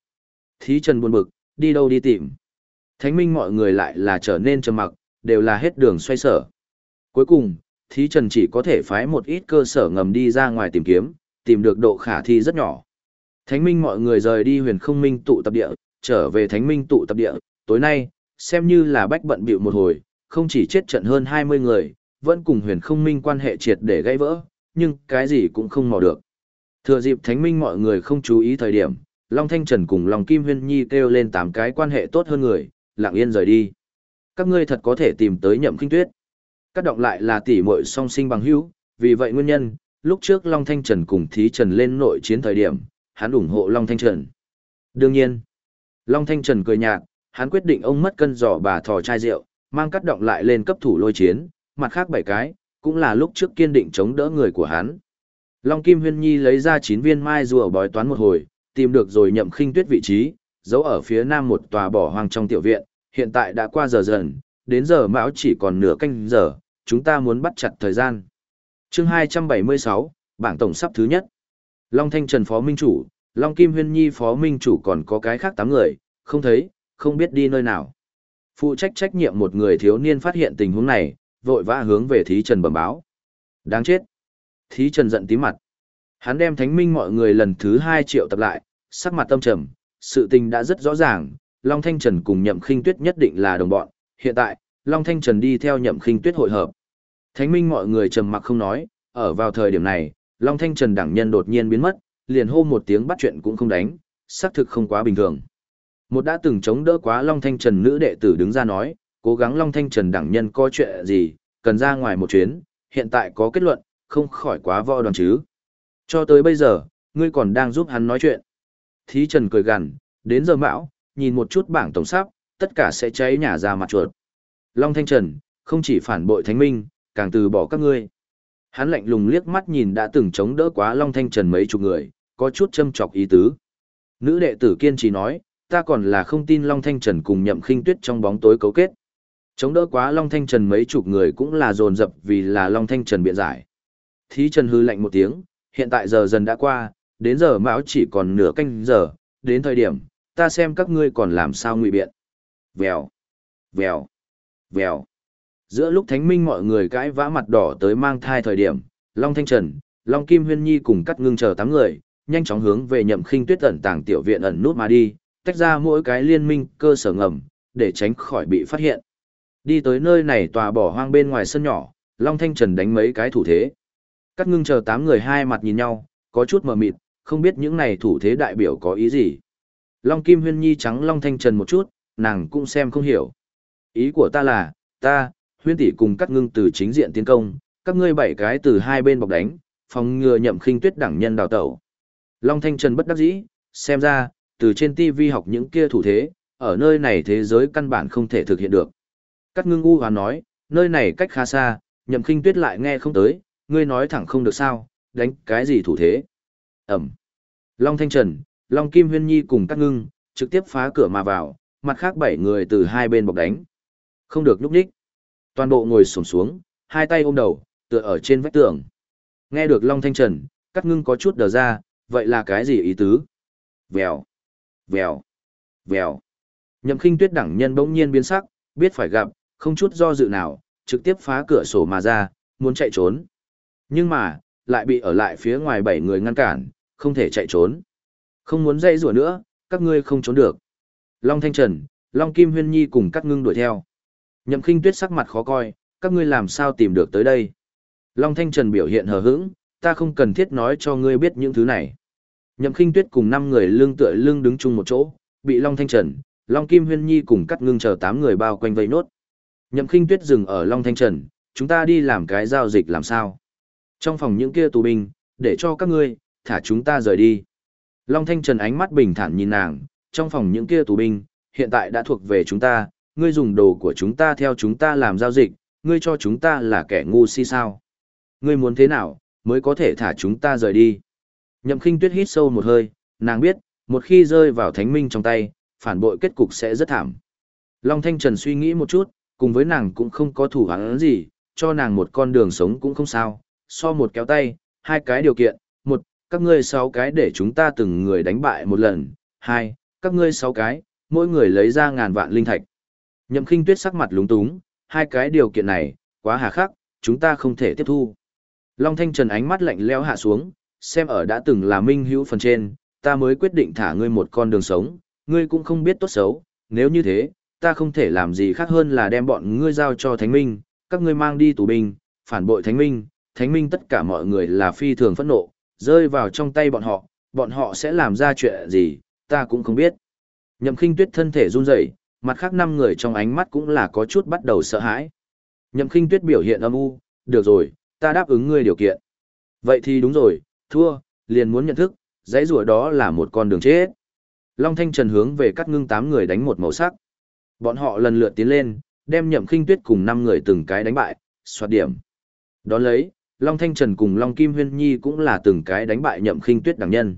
Thí Trần buồn bực, đi đâu đi tìm. Thánh minh mọi người lại là trở nên trầm mặc, đều là hết đường xoay sở. Cuối cùng, Thí Trần chỉ có thể phái một ít cơ sở ngầm đi ra ngoài tìm kiếm, tìm được độ khả thi rất nhỏ. Thánh minh mọi người rời đi huyền không minh tụ tập địa, trở về thánh minh tụ tập địa, tối nay, xem như là bách bận bịu một hồi, không chỉ chết trận hơn 20 người, vẫn cùng huyền không minh quan hệ triệt để gãy vỡ, nhưng cái gì cũng không mò được. Thừa dịp thánh minh mọi người không chú ý thời điểm, Long Thanh Trần cùng Long Kim Huyên Nhi kêu lên tám cái quan hệ tốt hơn người, lặng yên rời đi. Các ngươi thật có thể tìm tới nhậm kinh tuyết. Các động lại là tỷ muội song sinh bằng hữu, vì vậy nguyên nhân, lúc trước Long Thanh Trần cùng Thí Trần lên nội chiến thời điểm, hắn ủng hộ Long Thanh Trần. Đương nhiên, Long Thanh Trần cười nhạt, hắn quyết định ông mất cân giỏ bà thò chai rượu, mang cắt động lại lên cấp thủ lôi chiến, mặt khác bảy cái, cũng là lúc trước kiên định chống đỡ người của hắn. Long Kim Huyên Nhi lấy ra 9 viên mai rùa bói toán một hồi, tìm được rồi nhậm khinh tuyết vị trí, giấu ở phía nam một tòa bỏ hoang trong tiểu viện, hiện tại đã qua giờ dần, đến giờ mão chỉ còn nửa canh giờ, chúng ta muốn bắt chặt thời gian. chương 276, bảng tổng sắp thứ nhất. Long Thanh Trần Phó Minh Chủ, Long Kim Huyên Nhi Phó Minh Chủ còn có cái khác 8 người, không thấy, không biết đi nơi nào. Phụ trách trách nhiệm một người thiếu niên phát hiện tình huống này, vội vã hướng về Thí Trần bẩm báo. Đáng chết. Thí Trần giận tí mặt. Hắn đem thánh minh mọi người lần thứ hai triệu tập lại, sắc mặt tâm trầm, sự tình đã rất rõ ràng, Long Thanh Trần cùng Nhậm Khinh Tuyết nhất định là đồng bọn, hiện tại, Long Thanh Trần đi theo Nhậm Khinh Tuyết hội hợp. Thánh minh mọi người trầm mặc không nói, ở vào thời điểm này, Long Thanh Trần đẳng nhân đột nhiên biến mất, liền hô một tiếng bắt chuyện cũng không đánh, xác thực không quá bình thường. Một đã từng chống đỡ quá Long Thanh Trần nữ đệ tử đứng ra nói, cố gắng Long Thanh Trần đẳng nhân có chuyện gì, cần ra ngoài một chuyến, hiện tại có kết luận, không khỏi quá võ đoàn chứ. Cho tới bây giờ, ngươi còn đang giúp hắn nói chuyện. Thí Trần cười gằn, đến giờ mão, nhìn một chút bảng tổng sắp, tất cả sẽ cháy nhà ra mặt chuột. Long Thanh Trần, không chỉ phản bội thánh minh, càng từ bỏ các ngươi. Hắn lạnh lùng liếc mắt nhìn đã từng chống đỡ quá Long Thanh Trần mấy chục người, có chút châm chọc ý tứ. Nữ đệ tử kiên trì nói, ta còn là không tin Long Thanh Trần cùng nhậm khinh tuyết trong bóng tối cấu kết. Chống đỡ quá Long Thanh Trần mấy chục người cũng là dồn dập vì là Long Thanh Trần biện giải. Thí Trần hư lạnh một tiếng, hiện tại giờ dần đã qua, đến giờ mão chỉ còn nửa canh giờ, đến thời điểm, ta xem các ngươi còn làm sao ngụy biện. Vèo, vèo, vèo. Giữa lúc thánh minh mọi người cãi vã mặt đỏ tới mang thai thời điểm, Long Thanh Trần, Long Kim Huyên Nhi cùng cắt ngưng chờ tám người, nhanh chóng hướng về nhậm khinh tuyết ẩn tàng tiểu viện ẩn nút mà đi, tách ra mỗi cái liên minh cơ sở ngầm, để tránh khỏi bị phát hiện. Đi tới nơi này tòa bỏ hoang bên ngoài sân nhỏ, Long Thanh Trần đánh mấy cái thủ thế. Cắt ngưng chờ tám người hai mặt nhìn nhau, có chút mờ mịt, không biết những này thủ thế đại biểu có ý gì. Long Kim Huyên Nhi trắng Long Thanh Trần một chút, nàng cũng xem không hiểu. Ý của ta là, ta, huyên tỷ cùng cắt ngưng từ chính diện tiến công, các ngươi bảy cái từ hai bên bọc đánh, phòng ngừa nhậm khinh tuyết đẳng nhân đào tẩu. Long Thanh Trần bất đắc dĩ, xem ra, từ trên TV học những kia thủ thế, ở nơi này thế giới căn bản không thể thực hiện được. Cát ngưng u hoán nói, nơi này cách khá xa, nhậm khinh tuyết lại nghe không tới, ngươi nói thẳng không được sao, đánh cái gì thủ thế. Ẩm. Long Thanh Trần, Long Kim Huyên Nhi cùng Cát ngưng, trực tiếp phá cửa mà vào, mặt khác bảy người từ hai bên bọc đánh. Không được nhúc nhích. Toàn bộ ngồi sổm xuống, hai tay ôm đầu, tựa ở trên vách tường. Nghe được Long Thanh Trần, Cát ngưng có chút đờ ra, vậy là cái gì ý tứ? Vèo, vèo, vèo. Nhậm khinh tuyết đẳng nhân bỗng nhiên biến sắc, biết phải gặp, không chút do dự nào, trực tiếp phá cửa sổ mà ra, muốn chạy trốn. Nhưng mà, lại bị ở lại phía ngoài bảy người ngăn cản, không thể chạy trốn. Không muốn dây rùa nữa, các ngươi không trốn được. Long Thanh Trần, Long Kim Huyên Nhi cùng cắt ngưng đuổi theo. Nhậm khinh tuyết sắc mặt khó coi, các ngươi làm sao tìm được tới đây. Long Thanh Trần biểu hiện hờ hững, ta không cần thiết nói cho ngươi biết những thứ này. Nhậm khinh tuyết cùng năm người lưng tựa lưng đứng chung một chỗ, bị Long Thanh Trần, Long Kim Huyên Nhi cùng cắt ngưng chờ tám người bao quanh vây nốt. Nhậm khinh tuyết dừng ở Long Thanh Trần, chúng ta đi làm cái giao dịch làm sao? Trong phòng những kia tù binh, để cho các ngươi, thả chúng ta rời đi. Long Thanh Trần ánh mắt bình thản nhìn nàng, trong phòng những kia tù binh, hiện tại đã thuộc về chúng ta, ngươi dùng đồ của chúng ta theo chúng ta làm giao dịch, ngươi cho chúng ta là kẻ ngu si sao? Ngươi muốn thế nào, mới có thể thả chúng ta rời đi? Nhậm khinh tuyết hít sâu một hơi, nàng biết, một khi rơi vào thánh minh trong tay, phản bội kết cục sẽ rất thảm. Long Thanh Trần suy nghĩ một chút, cùng với nàng cũng không có thủ hắn gì, cho nàng một con đường sống cũng không sao, so một kéo tay, hai cái điều kiện, một, các ngươi sáu cái để chúng ta từng người đánh bại một lần, hai, các ngươi sáu cái, mỗi người lấy ra ngàn vạn linh thạch. Nhậm khinh tuyết sắc mặt lúng túng, hai cái điều kiện này, quá hà khắc, chúng ta không thể tiếp thu. Long Thanh Trần ánh mắt lạnh leo hạ xuống, xem ở đã từng là minh hữu phần trên, ta mới quyết định thả ngươi một con đường sống, ngươi cũng không biết tốt xấu, nếu như thế, ta không thể làm gì khác hơn là đem bọn ngươi giao cho Thánh Minh, các ngươi mang đi tù binh, phản bội Thánh Minh, Thánh Minh tất cả mọi người là phi thường phẫn nộ, rơi vào trong tay bọn họ, bọn họ sẽ làm ra chuyện gì, ta cũng không biết. Nhậm Khinh Tuyết thân thể run rẩy, mặt khác năm người trong ánh mắt cũng là có chút bắt đầu sợ hãi. Nhậm Khinh Tuyết biểu hiện âm u, được rồi, ta đáp ứng ngươi điều kiện. Vậy thì đúng rồi, thua, liền muốn nhận thức, dãy rủa đó là một con đường chết. Long Thanh Trần hướng về cắt ngưng tám người đánh một màu sắc. Bọn họ lần lượt tiến lên, đem nhậm khinh tuyết cùng năm người từng cái đánh bại, soạt điểm. Đón lấy, Long Thanh Trần cùng Long Kim Huyên Nhi cũng là từng cái đánh bại nhậm khinh tuyết đẳng nhân.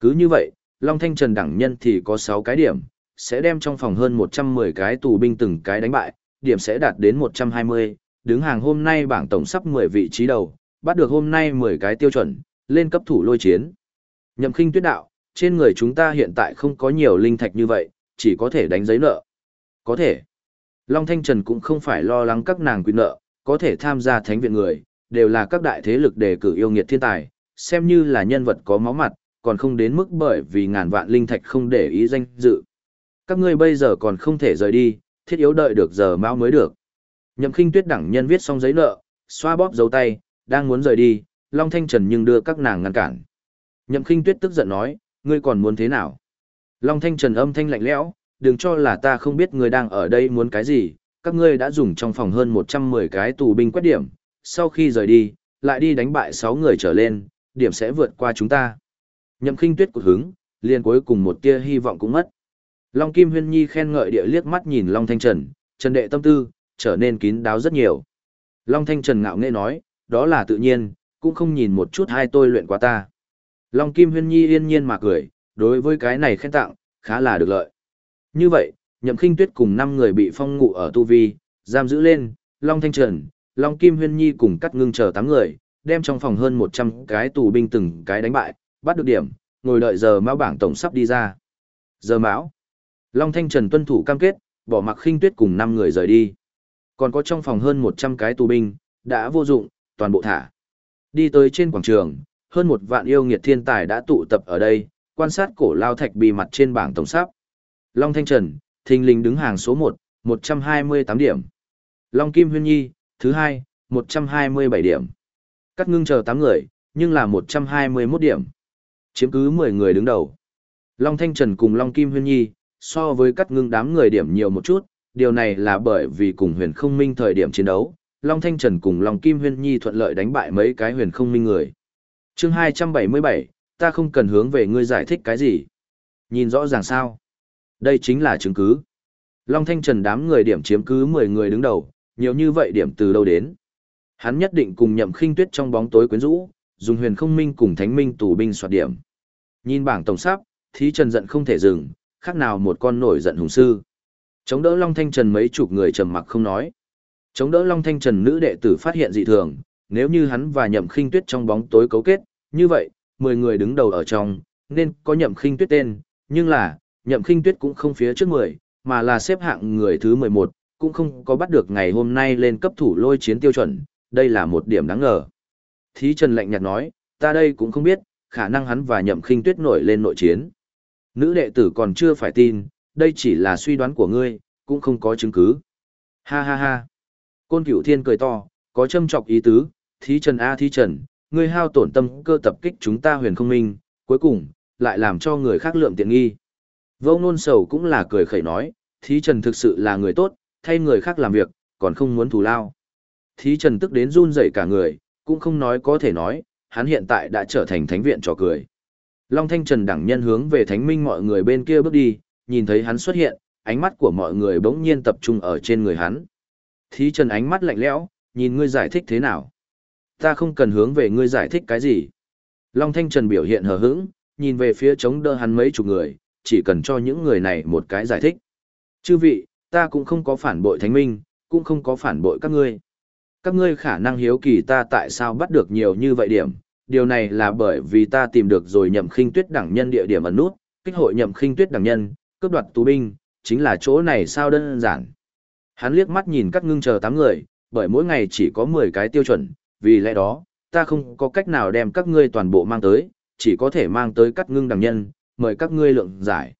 Cứ như vậy, Long Thanh Trần đẳng nhân thì có 6 cái điểm, sẽ đem trong phòng hơn 110 cái tù binh từng cái đánh bại, điểm sẽ đạt đến 120, đứng hàng hôm nay bảng tổng sắp 10 vị trí đầu, bắt được hôm nay 10 cái tiêu chuẩn, lên cấp thủ lôi chiến. Nhậm khinh tuyết đạo, trên người chúng ta hiện tại không có nhiều linh thạch như vậy, chỉ có thể đánh giấy nợ. Có thể. Long Thanh Trần cũng không phải lo lắng các nàng quyền nợ, có thể tham gia thánh viện người, đều là các đại thế lực đề cử yêu nghiệt thiên tài, xem như là nhân vật có máu mặt, còn không đến mức bởi vì ngàn vạn linh thạch không để ý danh dự. Các ngươi bây giờ còn không thể rời đi, thiết yếu đợi được giờ máu mới được. Nhậm khinh tuyết đẳng nhân viết xong giấy nợ, xoa bóp dấu tay, đang muốn rời đi, Long Thanh Trần nhưng đưa các nàng ngăn cản. Nhậm khinh tuyết tức giận nói, ngươi còn muốn thế nào? Long Thanh Trần âm thanh lạnh lẽo, đừng cho là ta không biết ngươi đang ở đây muốn cái gì, các ngươi đã dùng trong phòng hơn 110 cái tù binh quét điểm, sau khi rời đi, lại đi đánh bại 6 người trở lên, điểm sẽ vượt qua chúng ta. Nhậm khinh tuyết cụt hứng, liền cuối cùng một tia hy vọng cũng mất. Long Kim Huyên Nhi khen ngợi địa liếc mắt nhìn Long Thanh Trần, Trần đệ tâm tư, trở nên kín đáo rất nhiều. Long Thanh Trần ngạo nghễ nói, đó là tự nhiên, cũng không nhìn một chút hai tôi luyện qua ta. Long Kim Huyên Nhi yên nhiên mà cười, đối với cái này khen tặng, khá là được lợi. Như vậy, Nhậm Khinh Tuyết cùng 5 người bị phong ngụ ở tu vi, giam giữ lên, Long Thanh Trần, Long Kim Huyên Nhi cùng cắt ngưng chờ 8 người, đem trong phòng hơn 100 cái tù binh từng cái đánh bại, bắt được điểm, ngồi đợi giờ mão bảng tổng sắp đi ra. Giờ mão. Long Thanh Trần tuân thủ cam kết, bỏ mặc Khinh Tuyết cùng 5 người rời đi. Còn có trong phòng hơn 100 cái tù binh, đã vô dụng, toàn bộ thả. Đi tới trên quảng trường, hơn một vạn yêu nghiệt thiên tài đã tụ tập ở đây, quan sát cổ lao thạch bì mặt trên bảng tổng sắp. Long Thanh Trần, thình lình đứng hàng số 1, 128 điểm. Long Kim Huyên Nhi, thứ 2, 127 điểm. Cắt ngưng chờ 8 người, nhưng là 121 điểm. Chiếm cứ 10 người đứng đầu. Long Thanh Trần cùng Long Kim Huyên Nhi, so với cắt ngưng đám người điểm nhiều một chút, điều này là bởi vì cùng huyền không minh thời điểm chiến đấu, Long Thanh Trần cùng Long Kim Huyên Nhi thuận lợi đánh bại mấy cái huyền không minh người. chương 277, ta không cần hướng về ngươi giải thích cái gì. Nhìn rõ ràng sao? Đây chính là chứng cứ. Long Thanh Trần đám người điểm chiếm cứ 10 người đứng đầu, nhiều như vậy điểm từ đâu đến. Hắn nhất định cùng nhậm khinh tuyết trong bóng tối quyến rũ, dùng huyền không minh cùng thánh minh tù binh soạt điểm. Nhìn bảng tổng sắp, thí trần giận không thể dừng, khác nào một con nổi giận hùng sư. Chống đỡ Long Thanh Trần mấy chục người trầm mặc không nói. Chống đỡ Long Thanh Trần nữ đệ tử phát hiện dị thường, nếu như hắn và nhậm khinh tuyết trong bóng tối cấu kết, như vậy, 10 người đứng đầu ở trong, nên có nhậm khinh tuyết tên, nhưng là, nhậm khinh tuyết cũng không phía trước 10, mà là xếp hạng người thứ 11, cũng không có bắt được ngày hôm nay lên cấp thủ lôi chiến tiêu chuẩn, đây là một điểm đáng ngờ. Thí Trần lạnh nhạt nói, ta đây cũng không biết, khả năng hắn và nhậm khinh tuyết nổi lên nội chiến. Nữ đệ tử còn chưa phải tin, đây chỉ là suy đoán của ngươi, cũng không có chứng cứ. Ha ha ha. Côn cửu thiên cười to, có châm trọc ý tứ, thí trần a thí trần, ngươi hao tổn tâm cơ tập kích chúng ta huyền không minh, cuối cùng, lại làm cho người khác lượm tiện nghi. Vô nôn sầu cũng là cười khẩy nói, thí trần thực sự là người tốt, thay người khác làm việc, còn không muốn thù lao. Thí trần tức đến run rẩy cả người, cũng không nói có thể nói, hắn hiện tại đã trở thành thánh viện trò cười. Long Thanh Trần đẳng nhân hướng về thánh minh mọi người bên kia bước đi, nhìn thấy hắn xuất hiện, ánh mắt của mọi người bỗng nhiên tập trung ở trên người hắn. Thí Trần ánh mắt lạnh lẽo, nhìn ngươi giải thích thế nào. Ta không cần hướng về ngươi giải thích cái gì. Long Thanh Trần biểu hiện hờ hững, nhìn về phía chống đỡ hắn mấy chục người, chỉ cần cho những người này một cái giải thích. Chư vị, ta cũng không có phản bội thánh minh, cũng không có phản bội các ngươi. Các ngươi khả năng hiếu kỳ ta tại sao bắt được nhiều như vậy điểm, điều này là bởi vì ta tìm được rồi nhậm khinh tuyết đẳng nhân địa điểm ẩn nút, kích hội nhậm khinh tuyết đẳng nhân, cướp đoạt tù binh, chính là chỗ này sao đơn giản. Hắn liếc mắt nhìn các ngưng chờ 8 người, bởi mỗi ngày chỉ có 10 cái tiêu chuẩn, vì lẽ đó, ta không có cách nào đem các ngươi toàn bộ mang tới, chỉ có thể mang tới các ngưng đẳng nhân, mời các ngươi lượng giải.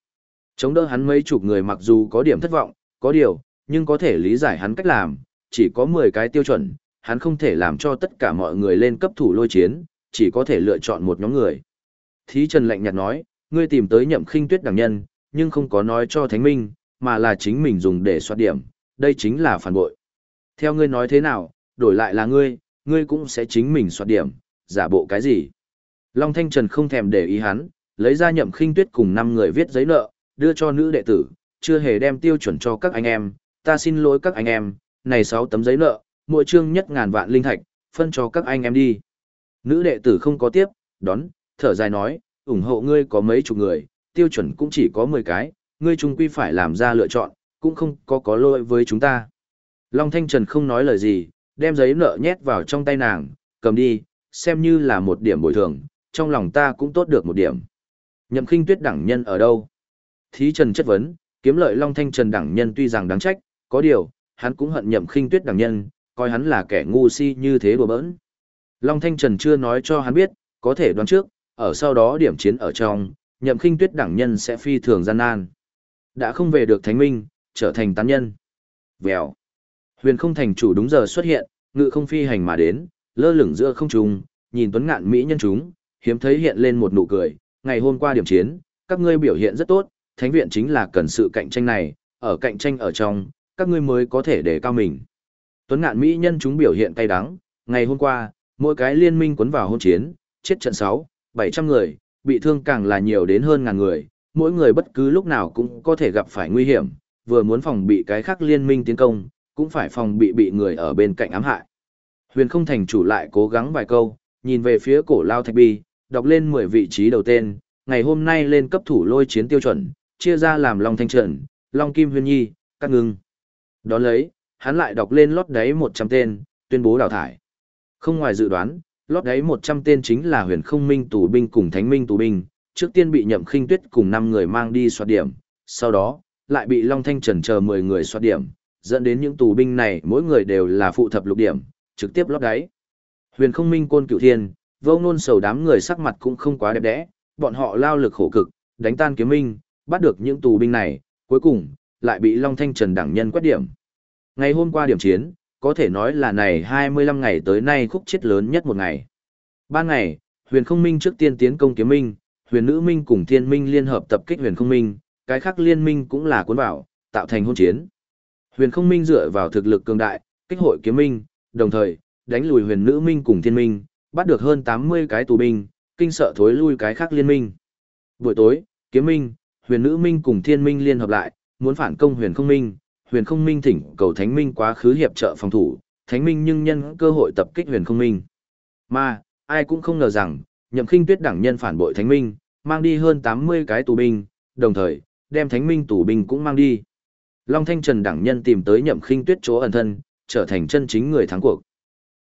Chống đỡ hắn mấy chục người mặc dù có điểm thất vọng, có điều, nhưng có thể lý giải hắn cách làm, chỉ có 10 cái tiêu chuẩn, hắn không thể làm cho tất cả mọi người lên cấp thủ lôi chiến, chỉ có thể lựa chọn một nhóm người. Thí Trần lạnh nhạt nói, ngươi tìm tới nhậm khinh tuyết đẳng nhân, nhưng không có nói cho Thánh Minh, mà là chính mình dùng để soát điểm, đây chính là phản bội. Theo ngươi nói thế nào, đổi lại là ngươi, ngươi cũng sẽ chính mình soát điểm, giả bộ cái gì. Long Thanh Trần không thèm để ý hắn, lấy ra nhậm khinh tuyết cùng 5 người viết giấy nợ, đưa cho nữ đệ tử, chưa hề đem tiêu chuẩn cho các anh em, ta xin lỗi các anh em, này 6 tấm giấy nợ, mỗi chương nhất ngàn vạn linh thạch, phân cho các anh em đi. Nữ đệ tử không có tiếp, đón, thở dài nói, ủng hộ ngươi có mấy chục người, tiêu chuẩn cũng chỉ có 10 cái, ngươi chung quy phải làm ra lựa chọn, cũng không có có lỗi với chúng ta. Long Thanh Trần không nói lời gì, đem giấy nợ nhét vào trong tay nàng, cầm đi, xem như là một điểm bồi thường, trong lòng ta cũng tốt được một điểm. Nhậm khinh tuyết đẳng nhân ở đâu? Thí Trần chất vấn, kiếm lợi Long Thanh Trần đẳng nhân tuy rằng đáng trách, có điều, hắn cũng hận nhậm khinh tuyết đẳng nhân, coi hắn là kẻ ngu si như thế đùa bỡn. Long Thanh Trần chưa nói cho hắn biết, có thể đoán trước, ở sau đó điểm chiến ở trong, nhậm khinh tuyết đẳng nhân sẽ phi thường gian nan. Đã không về được thánh minh, trở thành tán nhân. Vèo. Huyền không thành chủ đúng giờ xuất hiện, ngự không phi hành mà đến, lơ lửng giữa không trung, nhìn tuấn ngạn mỹ nhân chúng, hiếm thấy hiện lên một nụ cười, ngày hôm qua điểm chiến, các ngươi biểu hiện rất tốt, thánh viện chính là cần sự cạnh tranh này, ở cạnh tranh ở trong, các ngươi mới có thể đề cao mình. Tuấn ngạn mỹ nhân chúng biểu hiện cay đắng, ngày hôm qua, mỗi cái liên minh cuốn vào hôn chiến, chết trận 6, 700 người, bị thương càng là nhiều đến hơn ngàn người, mỗi người bất cứ lúc nào cũng có thể gặp phải nguy hiểm, vừa muốn phòng bị cái khác liên minh tiến công, cũng phải phòng bị bị người ở bên cạnh ám hại. Huyền không thành chủ lại cố gắng vài câu, nhìn về phía cổ lao thạch bi, đọc lên 10 vị trí đầu tên, ngày hôm nay lên cấp thủ lôi chiến tiêu chuẩn, chia ra làm Long Thanh Trần, Long Kim Huyên Nhi, Cát ngưng. Đón lấy, hắn lại đọc lên lót đáy 100 tên, tuyên bố đào thải. Không ngoài dự đoán, lót đáy 100 tên chính là huyền không minh tù binh cùng thánh minh tù binh, trước tiên bị nhậm khinh tuyết cùng 5 người mang đi soát điểm, sau đó, lại bị Long Thanh Trần chờ 10 người soát điểm, dẫn đến những tù binh này mỗi người đều là phụ thập lục điểm, trực tiếp lót đáy. Huyền không minh côn cựu thiên, vô nôn sầu đám người sắc mặt cũng không quá đẹp đẽ, bọn họ lao lực khổ cực, đánh tan kiếm minh, bắt được những tù binh này, cuối cùng, lại bị Long Thanh Trần đẳng nhân quét điểm. Ngày hôm qua điểm chiến, có thể nói là này 25 ngày tới nay khúc chết lớn nhất một ngày. Ban ngày, huyền không minh trước tiên tiến công kiếm minh, huyền nữ minh cùng thiên minh liên hợp tập kích huyền không minh, cái khác liên minh cũng là cuốn vào, tạo thành hôn chiến. Huyền không minh dựa vào thực lực cường đại, kích hội kiếm minh, đồng thời, đánh lùi huyền nữ minh cùng thiên minh, bắt được hơn 80 cái tù binh, kinh sợ thối lui cái khác liên minh. Buổi tối, kiếm minh, huyền nữ minh cùng thiên minh liên hợp lại, muốn phản công huyền không minh, huyền không minh thỉnh cầu thánh minh quá khứ hiệp trợ phòng thủ, thánh minh nhưng nhân cơ hội tập kích huyền không minh. Mà, ai cũng không ngờ rằng, nhậm khinh tuyết đảng nhân phản bội thánh minh, mang đi hơn 80 cái tù binh, đồng thời, đem thánh minh tù binh cũng mang đi. Long Thanh Trần đảng nhân tìm tới nhậm khinh tuyết chỗ ẩn thân, trở thành chân chính người thắng cuộc.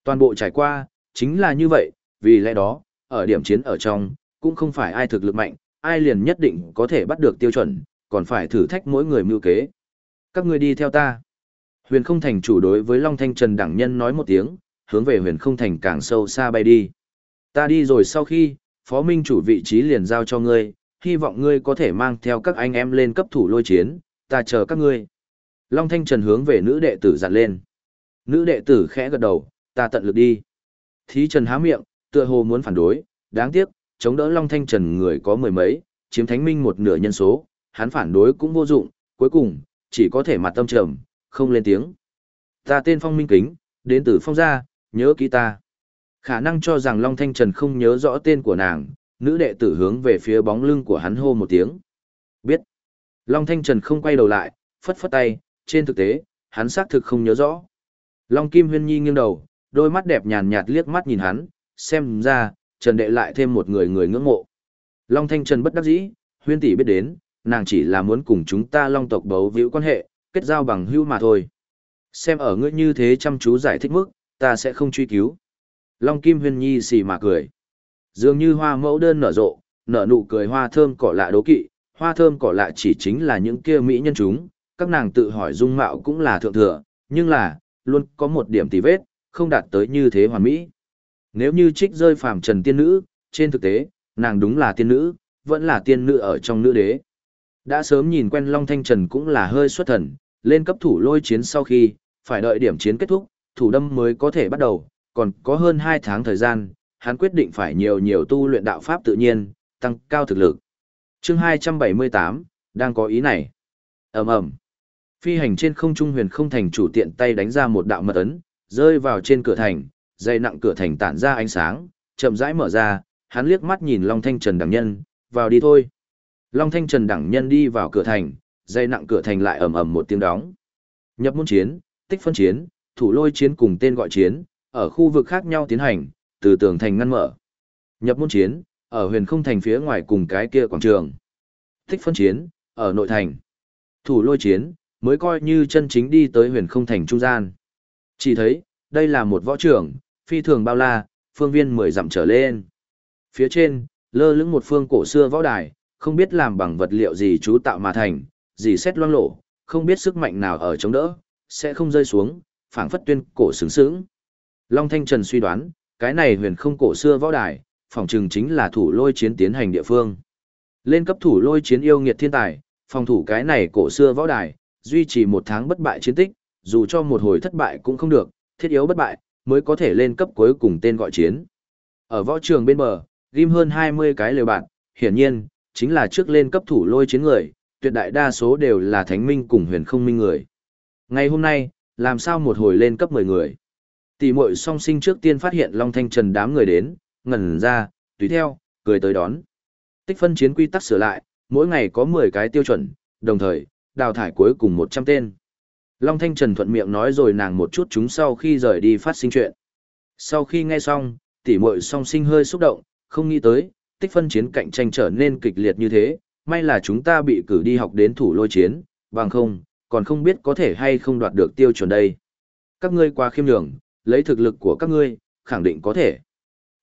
Toàn bộ trải qua, chính là như vậy, vì lẽ đó, ở điểm chiến ở trong, cũng không phải ai thực lực mạnh, ai liền nhất định có thể bắt được tiêu chuẩn, còn phải thử thách mỗi người mưu kế. Các ngươi đi theo ta. Huyền không thành chủ đối với Long Thanh Trần đảng nhân nói một tiếng, hướng về huyền không thành càng sâu xa bay đi. Ta đi rồi sau khi, phó minh chủ vị trí liền giao cho ngươi, hy vọng ngươi có thể mang theo các anh em lên cấp thủ lôi chiến, ta chờ các ngươi. Long Thanh Trần hướng về nữ đệ tử dặn lên. Nữ đệ tử khẽ gật đầu, ta tận lực đi. Thí Trần há miệng, tựa hồ muốn phản đối, đáng tiếc, chống đỡ Long Thanh Trần người có mười mấy, chiếm thánh minh một nửa nhân số, hắn phản đối cũng vô dụng, cuối cùng, chỉ có thể mặt tâm trầm, không lên tiếng. Ta tên Phong Minh Kính, đến từ Phong gia, nhớ kỹ ta. Khả năng cho rằng Long Thanh Trần không nhớ rõ tên của nàng, nữ đệ tử hướng về phía bóng lưng của hắn hô một tiếng. Biết. Long Thanh Trần không quay đầu lại, phất phất tay, trên thực tế, hắn xác thực không nhớ rõ. Long Kim Huyên Nhi nghiêng đầu, đôi mắt đẹp nhàn nhạt liếc mắt nhìn hắn, xem ra, Trần Đệ lại thêm một người người ngưỡng mộ. Long Thanh Trần bất đắc dĩ, Huyên tỷ biết đến, nàng chỉ là muốn cùng chúng ta Long tộc bấu víu quan hệ, kết giao bằng hữu mà thôi. Xem ở ngươi như thế chăm chú giải thích mức, ta sẽ không truy cứu. Long Kim Huyên Nhi xì mà cười. Dường như hoa mẫu đơn nở rộ, nở nụ cười hoa thơm cỏ lạ đố kỵ, hoa thơm cỏ lạ chỉ chính là những kia mỹ nhân chúng, các nàng tự hỏi dung mạo cũng là thượng thừa, nhưng là, luôn có một điểm tì vết, không đạt tới như thế hoàn mỹ. Nếu như trích rơi phàm trần tiên nữ, trên thực tế, nàng đúng là tiên nữ, vẫn là tiên nữ ở trong nữ đế. Đã sớm nhìn quen Long Thanh Trần cũng là hơi xuất thần, lên cấp thủ lôi chiến sau khi, phải đợi điểm chiến kết thúc, thủ đâm mới có thể bắt đầu, còn có hơn 2 tháng thời gian, hắn quyết định phải nhiều nhiều tu luyện đạo pháp tự nhiên, tăng cao thực lực. chương 278, đang có ý này. ầm ầm Phi hành trên không trung huyền không thành chủ tiện tay đánh ra một đạo mật ấn, rơi vào trên cửa thành, dây nặng cửa thành tản ra ánh sáng, chậm rãi mở ra, hắn liếc mắt nhìn Long Thanh Trần đẳng nhân, vào đi thôi. Long Thanh Trần đẳng nhân đi vào cửa thành, dây nặng cửa thành lại ầm ầm một tiếng đóng. Nhập môn chiến, tích phân chiến, thủ lôi chiến cùng tên gọi chiến, ở khu vực khác nhau tiến hành, từ tường thành ngăn mở. Nhập môn chiến, ở huyền không thành phía ngoài cùng cái kia quảng trường. Tích phân chiến, ở nội thành. Thủ lôi chiến, mới coi như chân chính đi tới huyền không thành trung gian. Chỉ thấy, đây là một võ trưởng, phi thường bao la, phương viên mười dặm trở lên. Phía trên, lơ lửng một phương cổ xưa võ đài, không biết làm bằng vật liệu gì chú tạo mà thành, gì xét loang lổ, không biết sức mạnh nào ở chống đỡ, sẽ không rơi xuống, phảng phất tuyên cổ sướng sướng. Long Thanh Trần suy đoán, cái này huyền không cổ xưa võ đài, phòng trừng chính là thủ lôi chiến tiến hành địa phương. Lên cấp thủ lôi chiến yêu nghiệt thiên tài, phòng thủ cái này cổ xưa võ đài, duy trì một tháng bất bại chiến tích, dù cho một hồi thất bại cũng không được, thiết yếu bất bại, mới có thể lên cấp cuối cùng tên gọi chiến. Ở võ trường bên bờ, ghim hơn 20 cái lều bạn, hiển nhiên, chính là trước lên cấp thủ lôi chiến người, tuyệt đại đa số đều là thánh minh cùng huyền không minh người. Ngày hôm nay, làm sao một hồi lên cấp 10 người? Tỷ muội song sinh trước tiên phát hiện Long Thanh Trần đám người đến, ngẩn ra, tùy theo, cười tới đón. Tích phân chiến quy tắc sửa lại, mỗi ngày có 10 cái tiêu chuẩn, đồng thời, đào thải cuối cùng 100 tên. Long Thanh Trần thuận miệng nói rồi nàng một chút chúng sau khi rời đi phát sinh chuyện. Sau khi nghe xong, tỷ muội song sinh hơi xúc động, không nghĩ tới, tích phân chiến cạnh tranh trở nên kịch liệt như thế, may là chúng ta bị cử đi học đến thủ lôi chiến, bằng không, còn không biết có thể hay không đoạt được tiêu chuẩn đây. Các ngươi quá khiêm nhường, lấy thực lực của các ngươi, khẳng định có thể.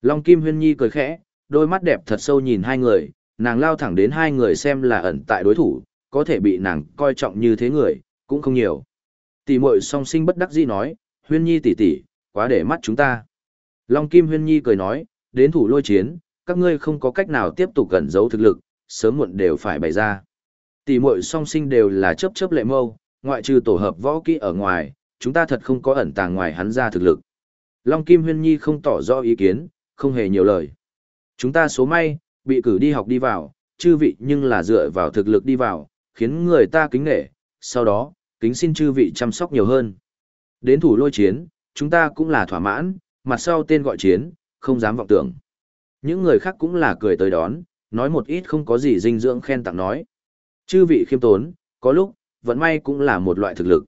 Long Kim Huyên Nhi cười khẽ, đôi mắt đẹp thật sâu nhìn hai người, nàng lao thẳng đến hai người xem là ẩn tại đối thủ, có thể bị nàng coi trọng như thế người, cũng không nhiều. Tỷ muội song sinh bất đắc dĩ nói, Huyên Nhi tỷ tỷ, quá để mắt chúng ta. Long Kim Huyên Nhi cười nói, đến thủ lôi chiến, các ngươi không có cách nào tiếp tục cẩn giấu thực lực, sớm muộn đều phải bày ra. Tỷ muội song sinh đều là chấp chấp lệ mâu, ngoại trừ tổ hợp võ kỹ ở ngoài, chúng ta thật không có ẩn tàng ngoài hắn ra thực lực. Long Kim Huyên Nhi không tỏ rõ ý kiến, không hề nhiều lời. Chúng ta số may, bị cử đi học đi vào, chư vị nhưng là dựa vào thực lực đi vào, khiến người ta kính nể, sau đó, kính xin chư vị chăm sóc nhiều hơn. Đến thủ lôi chiến, chúng ta cũng là thỏa mãn, mặt sau tên gọi chiến, không dám vọng tưởng. Những người khác cũng là cười tới đón, nói một ít không có gì dinh dưỡng khen tặng nói. Chư vị khiêm tốn, có lúc, vẫn may cũng là một loại thực lực.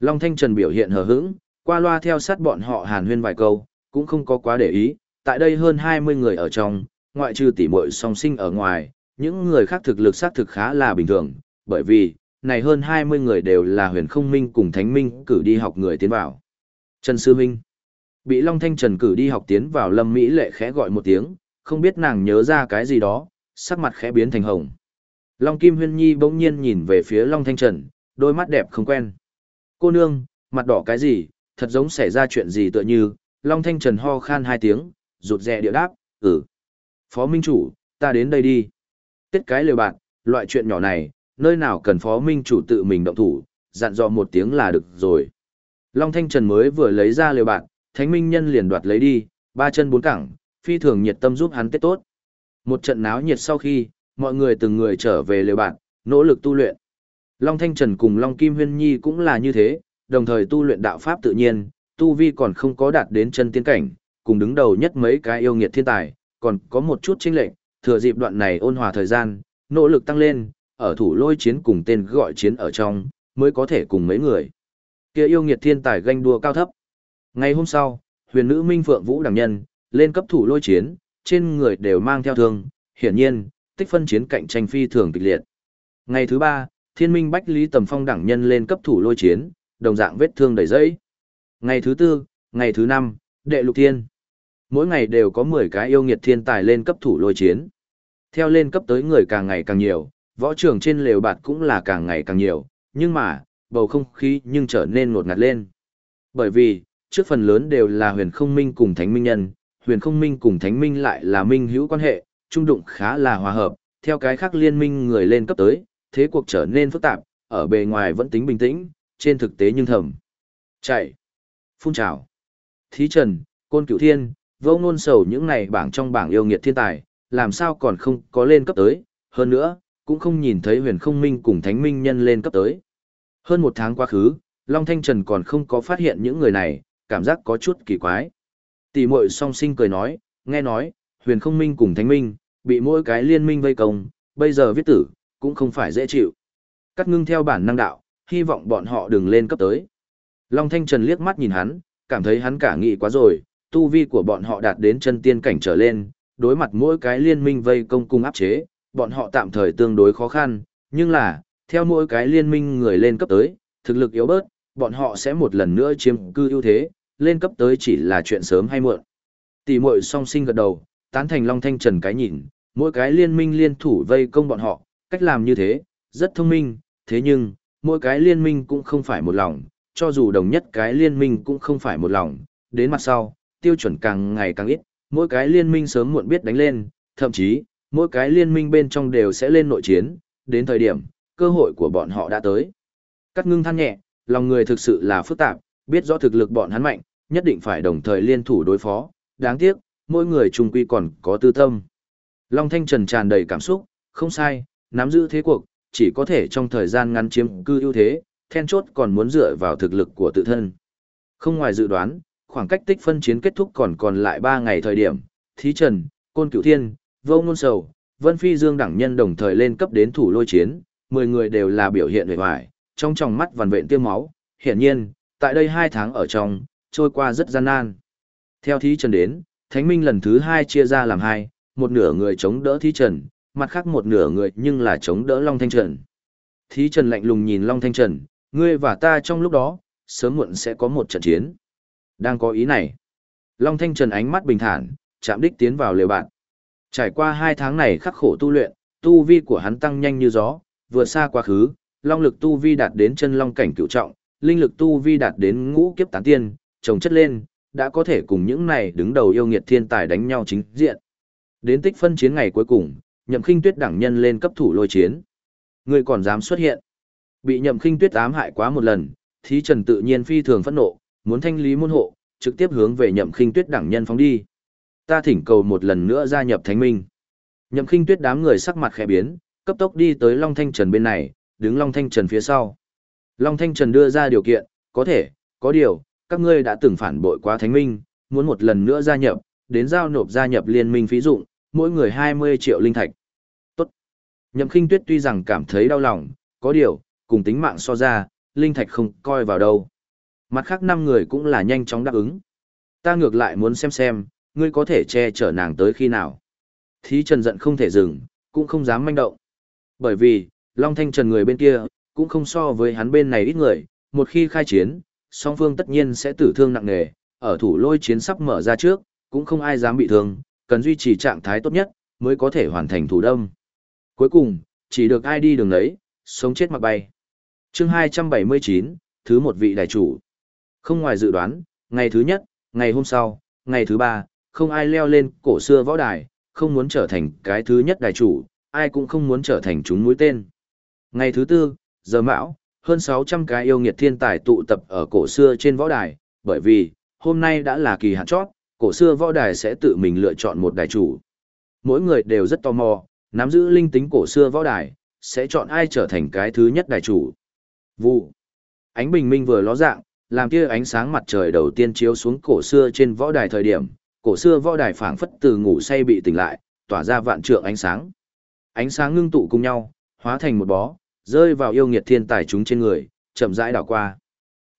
Long Thanh Trần biểu hiện hờ hững, qua loa theo sát bọn họ hàn huyên vài câu, cũng không có quá để ý, tại đây hơn 20 người ở trong, ngoại trừ tỷ muội song sinh ở ngoài, những người khác thực lực xác thực khá là bình thường, bởi vì, này hơn 20 người đều là huyền không minh cùng thánh minh cử đi học người tiến vào. Trần Sư Minh Bị Long Thanh Trần cử đi học tiến vào Lâm Mỹ lệ khẽ gọi một tiếng, không biết nàng nhớ ra cái gì đó, sắc mặt khẽ biến thành hồng. Long Kim Huyên Nhi bỗng nhiên nhìn về phía Long Thanh Trần, đôi mắt đẹp không quen. Cô nương, mặt đỏ cái gì, thật giống xảy ra chuyện gì tựa như, Long Thanh Trần ho khan hai tiếng, rụt rè điệu đáp, ừ. Phó Minh Chủ, ta đến đây đi. Tiết cái lều bạn, loại chuyện nhỏ này, nơi nào cần Phó Minh Chủ tự mình động thủ, dặn dò một tiếng là được rồi. Long Thanh Trần mới vừa lấy ra lều bạn, Thánh Minh Nhân liền đoạt lấy đi, ba chân bốn cẳng, phi thường nhiệt tâm giúp hắn tết tốt. Một trận náo nhiệt sau khi, mọi người từng người trở về lều bạn, nỗ lực tu luyện. Long Thanh Trần cùng Long Kim Huyên Nhi cũng là như thế, đồng thời tu luyện đạo pháp tự nhiên, tu vi còn không có đạt đến chân tiên cảnh, cùng đứng đầu nhất mấy cái yêu nghiệt thiên tài, còn có một chút chênh lệch, thừa dịp đoạn này ôn hòa thời gian, nỗ lực tăng lên, ở thủ lôi chiến cùng tên gọi chiến ở trong, mới có thể cùng mấy người. Kia yêu nghiệt thiên tài ganh đua cao thấp. Ngày hôm sau, huyền nữ Minh Phượng Vũ đẳng nhân, lên cấp thủ lôi chiến, trên người đều mang theo thương, hiển nhiên, tích phân chiến cạnh tranh phi thường kịch liệt. Ngày thứ ba, thiên minh bách lý tầm phong đẳng nhân lên cấp thủ lôi chiến, đồng dạng vết thương đầy dẫy. Ngày thứ tư, ngày thứ năm, đệ lục thiên. Mỗi ngày đều có 10 cái yêu nghiệt thiên tài lên cấp thủ lôi chiến. Theo lên cấp tới người càng ngày càng nhiều, võ trường trên lều bạt cũng là càng ngày càng nhiều, nhưng mà, bầu không khí nhưng trở nên ngột ngạt lên. Bởi vì, trước phần lớn đều là huyền không minh cùng thánh minh nhân, huyền không minh cùng thánh minh lại là minh hữu quan hệ, trung đụng khá là hòa hợp, theo cái khác liên minh người lên cấp tới, thế cuộc trở nên phức tạp, ở bề ngoài vẫn tính bình tĩnh, trên thực tế nhưng thầm. Chạy. Phun trào. Thí trần, côn cửu thiên, vô ngôn sầu những này bảng trong bảng yêu nghiệt thiên tài, làm sao còn không có lên cấp tới, hơn nữa, cũng không nhìn thấy huyền không minh cùng thánh minh nhân lên cấp tới. Hơn một tháng quá khứ, Long Thanh Trần còn không có phát hiện những người này, cảm giác có chút kỳ quái. Tỷ muội song sinh cười nói, nghe nói, huyền không minh cùng thánh minh, bị mỗi cái liên minh vây công, bây giờ viết tử, cũng không phải dễ chịu. Cắt ngưng theo bản năng đạo, hy vọng bọn họ đừng lên cấp tới. Long Thanh Trần liếc mắt nhìn hắn, cảm thấy hắn cả nghị quá rồi, tu vi của bọn họ đạt đến chân tiên cảnh trở lên, đối mặt mỗi cái liên minh vây công cung áp chế, bọn họ tạm thời tương đối khó khăn, nhưng là, theo mỗi cái liên minh người lên cấp tới, thực lực yếu bớt, bọn họ sẽ một lần nữa chiếm cư ưu thế, lên cấp tới chỉ là chuyện sớm hay muộn. Tỷ muội song sinh gật đầu, tán thành Long Thanh Trần cái nhìn, mỗi cái liên minh liên thủ vây công bọn họ, cách làm như thế, rất thông minh, thế nhưng, mỗi cái liên minh cũng không phải một lòng, cho dù đồng nhất cái liên minh cũng không phải một lòng, đến mặt sau, tiêu chuẩn càng ngày càng ít, mỗi cái liên minh sớm muộn biết đánh lên, thậm chí, mỗi cái liên minh bên trong đều sẽ lên nội chiến, đến thời điểm, cơ hội của bọn họ đã tới. Cắt ngưng than nhẹ, lòng người thực sự là phức tạp, biết rõ thực lực bọn hắn mạnh, nhất định phải đồng thời liên thủ đối phó, đáng tiếc, mỗi người chung quy còn có tư tâm. Long Thanh Trần tràn đầy cảm xúc, không sai, nắm giữ thế cuộc, chỉ có thể trong thời gian ngắn chiếm cư ưu thế, then chốt còn muốn dựa vào thực lực của tự thân. Không ngoài dự đoán, khoảng cách tích phân chiến kết thúc còn còn lại 3 ngày thời điểm, Thí Trần, Côn Cửu Thiên, Vô Ngôn Sầu, Vân Phi Dương đẳng nhân đồng thời lên cấp đến thủ lôi chiến, 10 người đều là biểu hiện vẻ hoài, trong tròng mắt vằn vện tiêu máu, hiển nhiên, tại đây 2 tháng ở trong, trôi qua rất gian nan. Theo Thí Trần đến, Thánh Minh lần thứ 2 chia ra làm hai, một nửa người chống đỡ Thí Trần, mặt khác một nửa người nhưng là chống đỡ Long Thanh Trần. Thí Trần lạnh lùng nhìn Long Thanh Trần, ngươi và ta trong lúc đó, sớm muộn sẽ có một trận chiến. Đang có ý này. Long Thanh Trần ánh mắt bình thản, chạm đích tiến vào lều bạn. Trải qua hai tháng này khắc khổ tu luyện, tu vi của hắn tăng nhanh như gió, vừa xa quá khứ, long lực tu vi đạt đến chân long cảnh cửu trọng, linh lực tu vi đạt đến ngũ kiếp tán tiên, trồng chất lên, đã có thể cùng những này đứng đầu yêu nghiệt thiên tài đánh nhau chính diện. Đến tích phân chiến ngày cuối cùng, nhậm khinh tuyết đẳng nhân lên cấp thủ lôi chiến. Người còn dám xuất hiện. Bị nhậm khinh tuyết ám hại quá một lần, thí trần tự nhiên phi thường phẫn nộ, muốn thanh lý môn hộ, trực tiếp hướng về nhậm khinh tuyết đẳng nhân phóng đi. Ta thỉnh cầu một lần nữa gia nhập thánh minh. Nhậm khinh tuyết đám người sắc mặt khẽ biến, cấp tốc đi tới Long Thanh Trần bên này, đứng Long Thanh Trần phía sau. Long Thanh Trần đưa ra điều kiện, có thể, có điều, các ngươi đã từng phản bội quá thánh minh, muốn một lần nữa gia nhập, đến giao nộp gia nhập liên minh phí dụng, mỗi người 20 triệu linh thạch. Tốt. Nhậm Khinh Tuyết tuy rằng cảm thấy đau lòng, có điều, cùng tính mạng so ra, linh thạch không coi vào đâu. Mặt khác năm người cũng là nhanh chóng đáp ứng. Ta ngược lại muốn xem xem, ngươi có thể che chở nàng tới khi nào. Thí Trần giận không thể dừng, cũng không dám manh động. Bởi vì, Long Thanh Trần người bên kia, cũng không so với hắn bên này ít người, một khi khai chiến, song phương tất nhiên sẽ tử thương nặng nề, ở thủ lôi chiến sắp mở ra trước, cũng không ai dám bị thương, cần duy trì trạng thái tốt nhất, mới có thể hoàn thành thủ đông. Cuối cùng, chỉ được ai đi đường đấy, sống chết mặc bay. chương 279, thứ một vị đại chủ. Không ngoài dự đoán, ngày thứ nhất, ngày hôm sau, ngày thứ ba, không ai leo lên cổ xưa võ đài, không muốn trở thành cái thứ nhất đại chủ, ai cũng không muốn trở thành chúng mũi tên. Ngày thứ tư, giờ mão, hơn 600 cái yêu nghiệt thiên tài tụ tập ở cổ xưa trên võ đài, bởi vì, hôm nay đã là kỳ hạn chót, cổ xưa võ đài sẽ tự mình lựa chọn một đài chủ. Mỗi người đều rất tò mò, nắm giữ linh tính cổ xưa võ đài, sẽ chọn ai trở thành cái thứ nhất đài chủ. Vụ. Ánh bình minh vừa ló dạng, làm kia ánh sáng mặt trời đầu tiên chiếu xuống cổ xưa trên võ đài thời điểm, cổ xưa võ đài phảng phất từ ngủ say bị tỉnh lại, tỏa ra vạn trượng ánh sáng. Ánh sáng ngưng tụ cùng nhau, hóa thành một bó, rơi vào yêu nghiệt thiên tài chúng trên người, chậm rãi đảo qua.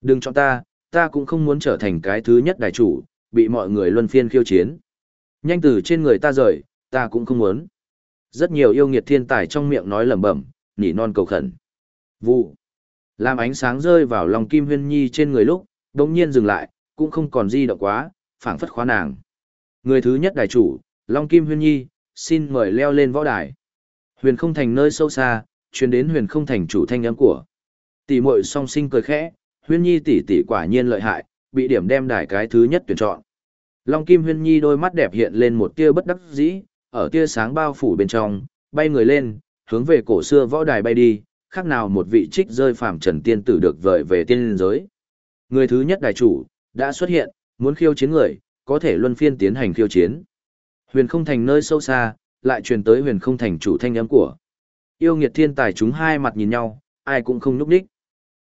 Đừng chọn ta, ta cũng không muốn trở thành cái thứ nhất đại chủ, bị mọi người luân phiên khiêu chiến. Nhanh từ trên người ta rời, ta cũng không muốn. Rất nhiều yêu nghiệt thiên tài trong miệng nói lẩm bẩm, nỉ non cầu khẩn. Vụ. Làm ánh sáng rơi vào lòng Kim Huyên Nhi trên người lúc, đống nhiên dừng lại, cũng không còn di động quá, phảng phất khóa nàng. Người thứ nhất đại chủ, Long Kim Huyên Nhi, xin mời leo lên võ đài. Huyền không thành nơi sâu xa, truyền đến huyền không thành chủ thanh âm của. Tỷ muội song sinh cười khẽ, Huyên Nhi tỷ tỷ quả nhiên lợi hại, bị điểm đem đài cái thứ nhất tuyển chọn. Long Kim Huyên Nhi đôi mắt đẹp hiện lên một tia bất đắc dĩ, ở tia sáng bao phủ bên trong, bay người lên, hướng về cổ xưa võ đài bay đi, khác nào một vị trích rơi phàm trần tiên tử được vời về tiên giới. Người thứ nhất đại chủ, đã xuất hiện, muốn khiêu chiến người, có thể luân phiên tiến hành khiêu chiến. Huyền không thành nơi sâu xa, lại truyền tới huyền không thành chủ thanh âm của. Yêu nghiệt thiên tài chúng hai mặt nhìn nhau, ai cũng không núp đích.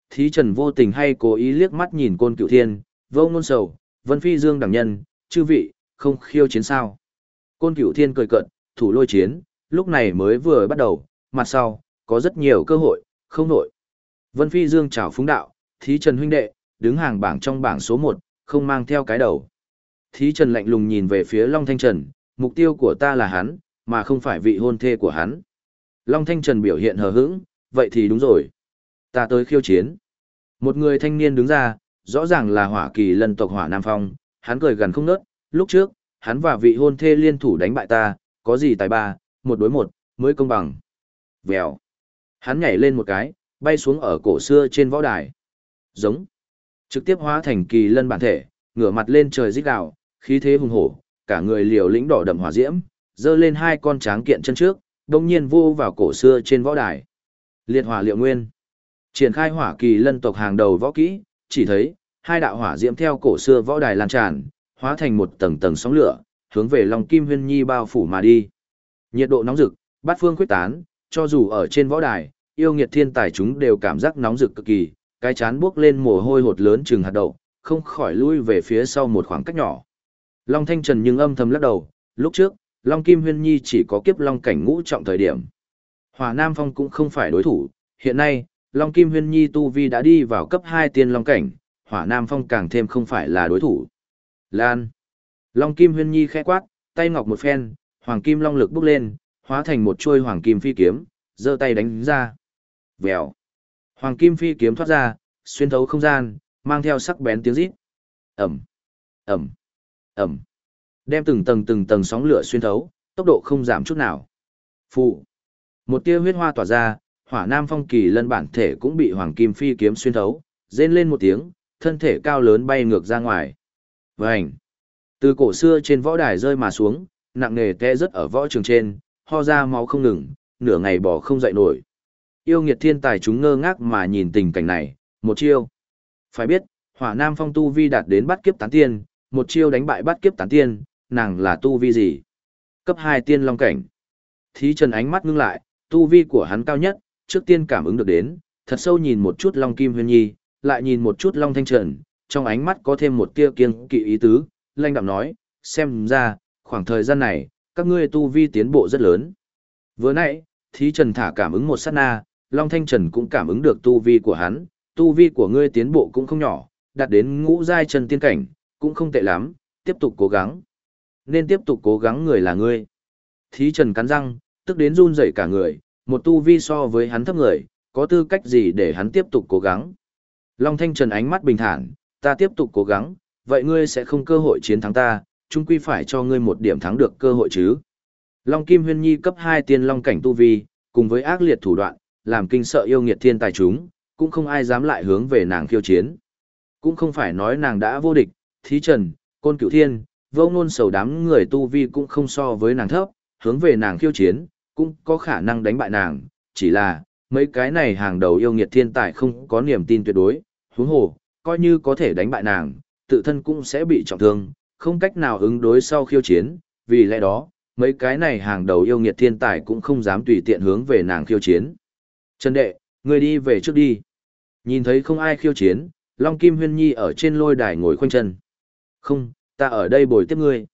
Thí trần vô tình hay cố ý liếc mắt nhìn côn cựu thiên, vô ngôn sầu, vân phi dương đẳng nhân, chư vị, không khiêu chiến sao. Côn cựu thiên cười cận, thủ lôi chiến, lúc này mới vừa bắt đầu, mặt sau, có rất nhiều cơ hội, không nổi. Vân phi dương chào phúng đạo, thí trần huynh đệ, đứng hàng bảng trong bảng số 1, không mang theo cái đầu. Thí trần lạnh lùng nhìn về phía Long Thanh Trần, mục tiêu của ta là hắn, mà không phải vị hôn thê của hắn. Long Thanh Trần biểu hiện hờ hững, vậy thì đúng rồi. Ta tới khiêu chiến. Một người thanh niên đứng ra, rõ ràng là hỏa kỳ lân tộc hỏa Nam Phong, hắn cười gần không nớt, lúc trước, hắn và vị hôn thê liên thủ đánh bại ta, có gì tài ba, một đối một, mới công bằng. Vèo. Hắn nhảy lên một cái, bay xuống ở cổ xưa trên võ đài. Giống. Trực tiếp hóa thành kỳ lân bản thể, ngửa mặt lên trời rít gào, khí thế hùng hổ, cả người liều lĩnh đỏ đậm hỏa diễm, dơ lên hai con tráng kiện chân trước, đồng nhiên vô vào cổ xưa trên võ đài. Liệt hỏa liệu nguyên. Triển khai hỏa kỳ lân tộc hàng đầu võ kỹ, chỉ thấy, hai đạo hỏa diễm theo cổ xưa võ đài lan tràn, hóa thành một tầng tầng sóng lửa, hướng về lòng kim huyên nhi bao phủ mà đi. Nhiệt độ nóng rực, bát phương quyết tán, cho dù ở trên võ đài, yêu nghiệt thiên tài chúng đều cảm giác nóng rực cực kỳ, cái chán buốc lên mồ hôi hột lớn chừng hạt đậu, không khỏi lui về phía sau một khoảng cách nhỏ. Long Thanh Trần nhưng âm thầm lắc đầu, lúc trước, Long Kim Huyên Nhi chỉ có kiếp Long cảnh ngũ trọng thời điểm. Hỏa Nam Phong cũng không phải đối thủ, hiện nay, Long Kim Huyên Nhi tu vi đã đi vào cấp 2 tiên Long cảnh, Hỏa Nam Phong càng thêm không phải là đối thủ. Lan. Long Kim Huyên Nhi khẽ quát, tay ngọc một phen, Hoàng Kim Long lực bốc lên, hóa thành một chuôi Hoàng Kim phi kiếm, giơ tay đánh ra. Vèo. Hoàng Kim phi kiếm thoát ra, xuyên thấu không gian, mang theo sắc bén tiếng rít. Ẩm. Ẩm. Ẩm. Đem từng tầng từng tầng sóng lửa xuyên thấu, tốc độ không giảm chút nào. Phụ. Một tia huyết hoa tỏa ra, hỏa nam phong kỳ lân bản thể cũng bị hoàng kim phi kiếm xuyên thấu, rên lên một tiếng, thân thể cao lớn bay ngược ra ngoài. Vành. Từ cổ xưa trên võ đài rơi mà xuống, nặng nề té rất ở võ trường trên, ho ra máu không ngừng, nửa ngày bỏ không dậy nổi. Yêu nghiệt thiên tài chúng ngơ ngác mà nhìn tình cảnh này, một chiêu. Phải biết, hỏa nam phong tu vi đạt đến bắt kiếp tán tiên, một chiêu đánh bại bắt kiếp tán tiên, nàng là tu vi gì? Cấp 2 tiên long cảnh. Thí trần ánh mắt ngưng lại, tu vi của hắn cao nhất, trước tiên cảm ứng được đến, thật sâu nhìn một chút long kim huyền nhi, lại nhìn một chút long thanh trần, trong ánh mắt có thêm một tia kiên kỵ ý tứ, lanh đạm nói, xem ra, khoảng thời gian này, các ngươi tu vi tiến bộ rất lớn. Vừa nãy, Thí Trần thả cảm ứng một sát na, Long Thanh Trần cũng cảm ứng được tu vi của hắn, tu vi của ngươi tiến bộ cũng không nhỏ, đạt đến ngũ giai chân tiên cảnh, cũng không tệ lắm, tiếp tục cố gắng. Nên tiếp tục cố gắng người là ngươi. Thí Trần cắn răng, tức đến run rẩy cả người, một tu vi so với hắn thấp người, có tư cách gì để hắn tiếp tục cố gắng. Long Thanh Trần ánh mắt bình thản, ta tiếp tục cố gắng, vậy ngươi sẽ không cơ hội chiến thắng ta, chung quy phải cho ngươi một điểm thắng được cơ hội chứ. Long Kim Huyên Nhi cấp 2 tiên long cảnh tu vi, cùng với ác liệt thủ đoạn, làm kinh sợ yêu nghiệt thiên tài chúng, cũng không ai dám lại hướng về nàng khiêu chiến. Cũng không phải nói nàng đã vô địch, thí trần, côn cửu thiên, vô ngôn sầu đám người tu vi cũng không so với nàng thấp, hướng về nàng khiêu chiến, cũng có khả năng đánh bại nàng, chỉ là, mấy cái này hàng đầu yêu nghiệt thiên tài không có niềm tin tuyệt đối, huống hồ, coi như có thể đánh bại nàng, tự thân cũng sẽ bị trọng thương, không cách nào ứng đối sau khiêu chiến, vì lẽ đó, mấy cái này hàng đầu yêu nghiệt thiên tài cũng không dám tùy tiện hướng về nàng khiêu chiến. Trần đệ, người đi về trước đi. Nhìn thấy không ai khiêu chiến, Long Kim Huyên Nhi ở trên lôi đài ngồi khoanh chân. Không, ta ở đây bồi tiếp ngươi.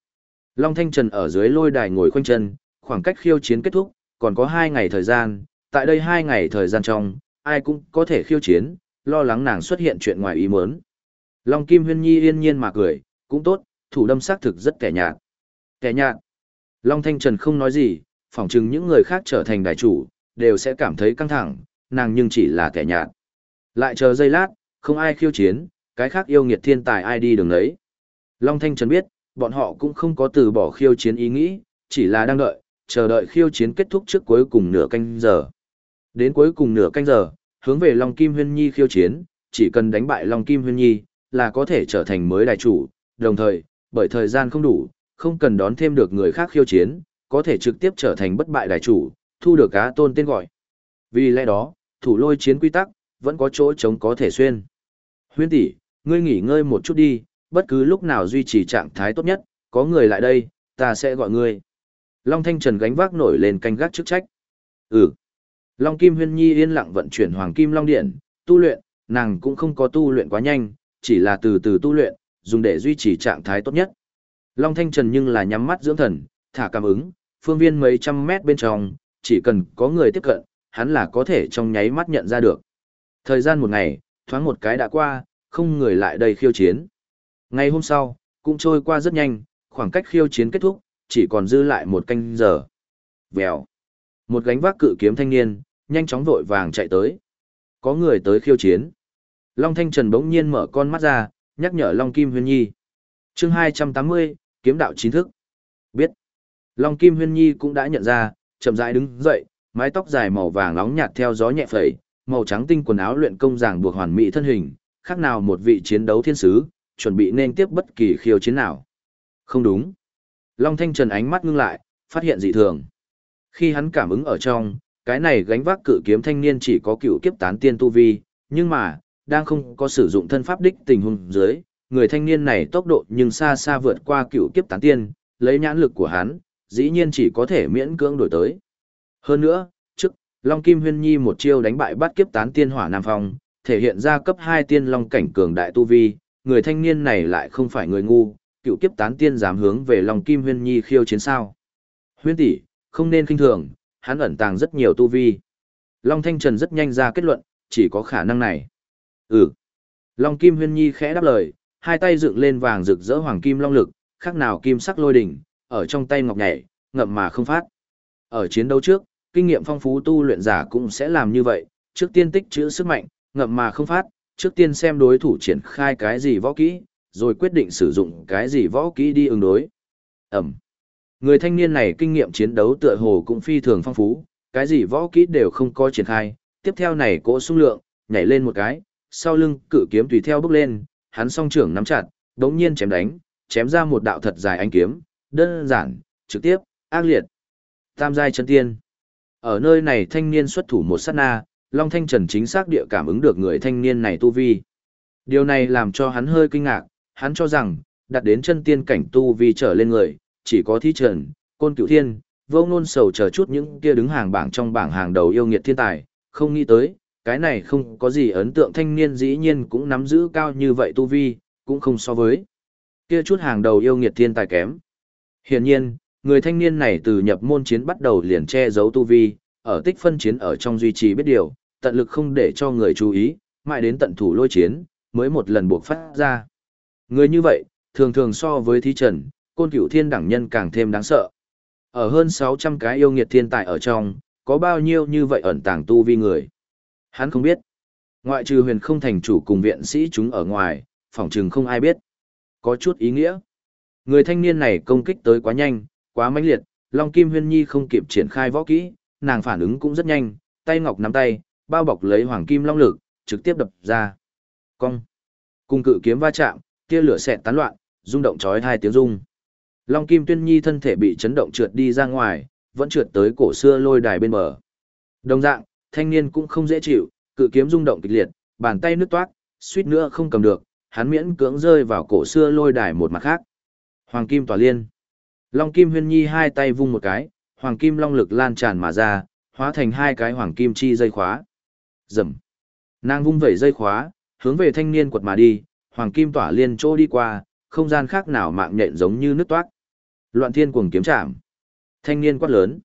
Long Thanh Trần ở dưới lôi đài ngồi khoanh chân, khoảng cách khiêu chiến kết thúc, còn có hai ngày thời gian, tại đây hai ngày thời gian trong, ai cũng có thể khiêu chiến, lo lắng nàng xuất hiện chuyện ngoài ý muốn. Long Kim Huyên Nhi yên nhiên mà cười, cũng tốt, thủ đâm xác thực rất kẻ nhạt. Kẻ nhạt. Long Thanh Trần không nói gì, phỏng chừng những người khác trở thành đại chủ, đều sẽ cảm thấy căng thẳng, nàng nhưng chỉ là kẻ nhạt. Lại chờ giây lát, không ai khiêu chiến, cái khác yêu nghiệt thiên tài ai đi đường đấy. Long Thanh Trần biết, bọn họ cũng không có từ bỏ khiêu chiến ý nghĩ, chỉ là đang đợi, chờ đợi khiêu chiến kết thúc trước cuối cùng nửa canh giờ. Đến cuối cùng nửa canh giờ, hướng về Long Kim Huyên Nhi khiêu chiến, chỉ cần đánh bại Long Kim Huyên Nhi, là có thể trở thành mới đại chủ, đồng thời, bởi thời gian không đủ, không cần đón thêm được người khác khiêu chiến, có thể trực tiếp trở thành bất bại đại chủ, thu được cá tôn tên gọi. Vì lẽ đó, thủ lôi chiến quy tắc, vẫn có chỗ chống có thể xuyên. Huyên tỷ, ngươi nghỉ ngơi một chút đi, bất cứ lúc nào duy trì trạng thái tốt nhất, có người lại đây, ta sẽ gọi ngươi. Long Thanh Trần gánh vác nổi lên canh gác chức trách. Ừ. Long Kim Huyên Nhi yên lặng vận chuyển Hoàng Kim Long Điện, tu luyện, nàng cũng không có tu luyện quá nhanh, chỉ là từ từ tu luyện, dùng để duy trì trạng thái tốt nhất. Long Thanh Trần nhưng là nhắm mắt dưỡng thần, thả cảm ứng, phương viên mấy trăm mét bên trong, chỉ cần có người tiếp cận, hắn là có thể trong nháy mắt nhận ra được. Thời gian một ngày, thoáng một cái đã qua, không người lại đây khiêu chiến. Ngày hôm sau, cũng trôi qua rất nhanh, khoảng cách khiêu chiến kết thúc, chỉ còn dư lại một canh giờ. Vèo. Một gánh vác cự kiếm thanh niên, nhanh chóng vội vàng chạy tới. Có người tới khiêu chiến. Long Thanh Trần bỗng nhiên mở con mắt ra, nhắc nhở Long Kim Huyên Nhi. chương 280, kiếm đạo chính thức. Biết. Long Kim Huyên Nhi cũng đã nhận ra, chậm rãi đứng dậy, mái tóc dài màu vàng nóng nhạt theo gió nhẹ phẩy, màu trắng tinh quần áo luyện công giảng buộc hoàn mỹ thân hình, khác nào một vị chiến đấu thiên sứ, chuẩn bị nên tiếp bất kỳ khiêu chiến nào. Không đúng. Long Thanh Trần ánh mắt ngưng lại, phát hiện dị thường. Khi hắn cảm ứng ở trong, cái này gánh vác cự kiếm thanh niên chỉ có cựu kiếp tán tiên tu vi, nhưng mà, đang không có sử dụng thân pháp đích tình huống dưới, người thanh niên này tốc độ nhưng xa xa vượt qua cựu kiếp tán tiên, lấy nhãn lực của hắn, dĩ nhiên chỉ có thể miễn cưỡng đổi tới. Hơn nữa, trước, Long Kim Huyên Nhi một chiêu đánh bại bắt kiếp tán tiên hỏa Nam Phong, thể hiện ra cấp 2 tiên long cảnh cường đại tu vi, người thanh niên này lại không phải người ngu, cựu kiếp tán tiên dám hướng về Long Kim Huyên Nhi khiêu chiến sao. Huyên tỷ, không nên kinh thường, hắn ẩn tàng rất nhiều tu vi. Long Thanh Trần rất nhanh ra kết luận, chỉ có khả năng này. Ừ. Long Kim Huyên Nhi khẽ đáp lời, hai tay dựng lên vàng rực rỡ hoàng kim long lực, khác nào kim sắc lôi đỉnh, ở trong tay ngọc nhảy, ngậm mà không phát. Ở chiến đấu trước, kinh nghiệm phong phú tu luyện giả cũng sẽ làm như vậy, trước tiên tích trữ sức mạnh, ngậm mà không phát, trước tiên xem đối thủ triển khai cái gì võ kỹ, rồi quyết định sử dụng cái gì võ kỹ đi ứng đối. Ẩm. Người thanh niên này kinh nghiệm chiến đấu tựa hồ cũng phi thường phong phú, cái gì võ kỹ đều không có triển khai, tiếp theo này cỗ sung lượng, nhảy lên một cái, sau lưng cự kiếm tùy theo bước lên, hắn song trưởng nắm chặt, đống nhiên chém đánh, chém ra một đạo thật dài ánh kiếm, đơn giản, trực tiếp, ác liệt. Tam giai chân tiên. Ở nơi này thanh niên xuất thủ một sát na, Long Thanh Trần chính xác địa cảm ứng được người thanh niên này tu vi. Điều này làm cho hắn hơi kinh ngạc, hắn cho rằng, đặt đến chân tiên cảnh tu vi trở lên người, chỉ có thi trần, côn cửu thiên, vô Nôn sầu chờ chút những kia đứng hàng bảng trong bảng hàng đầu yêu nghiệt thiên tài, không nghĩ tới, cái này không có gì ấn tượng thanh niên dĩ nhiên cũng nắm giữ cao như vậy tu vi, cũng không so với. Kia chút hàng đầu yêu nghiệt thiên tài kém. Hiển nhiên, người thanh niên này từ nhập môn chiến bắt đầu liền che giấu tu vi, ở tích phân chiến ở trong duy trì biết điều, tận lực không để cho người chú ý, mãi đến tận thủ lôi chiến, mới một lần buộc phát ra. Người như vậy, thường thường so với thí trần, côn cửu thiên đẳng nhân càng thêm đáng sợ. Ở hơn 600 cái yêu nghiệt thiên tài ở trong, có bao nhiêu như vậy ẩn tàng tu vi người. Hắn không biết. Ngoại trừ huyền không thành chủ cùng viện sĩ chúng ở ngoài, phỏng trừng không ai biết. Có chút ý nghĩa. Người thanh niên này công kích tới quá nhanh, quá mãnh liệt, Long Kim Huyên Nhi không kịp triển khai võ kỹ, nàng phản ứng cũng rất nhanh, tay ngọc nắm tay, bao bọc lấy hoàng kim long lực, trực tiếp đập ra. Cong. Cùng cự kiếm va chạm, tia lửa xẹt tán loạn, rung động chói hai tiếng rung. Long Kim Tuyên Nhi thân thể bị chấn động trượt đi ra ngoài, vẫn trượt tới cổ xưa lôi đài bên bờ. Đồng dạng, thanh niên cũng không dễ chịu, cự kiếm rung động kịch liệt, bàn tay nứt toát, suýt nữa không cầm được, hắn miễn cưỡng rơi vào cổ xưa lôi đài một mặt khác. Hoàng Kim tỏa liên. Long Kim Huyên Nhi hai tay vung một cái, Hoàng Kim long lực lan tràn mà ra, hóa thành hai cái Hoàng Kim chi dây khóa. Rầm. Nàng vung vẩy dây khóa, hướng về thanh niên quật mà đi, Hoàng Kim tỏa liên chỗ đi qua, không gian khác nào mạng nhện giống như nước toát. Loạn thiên cuồng kiếm chạm. Thanh niên quát lớn.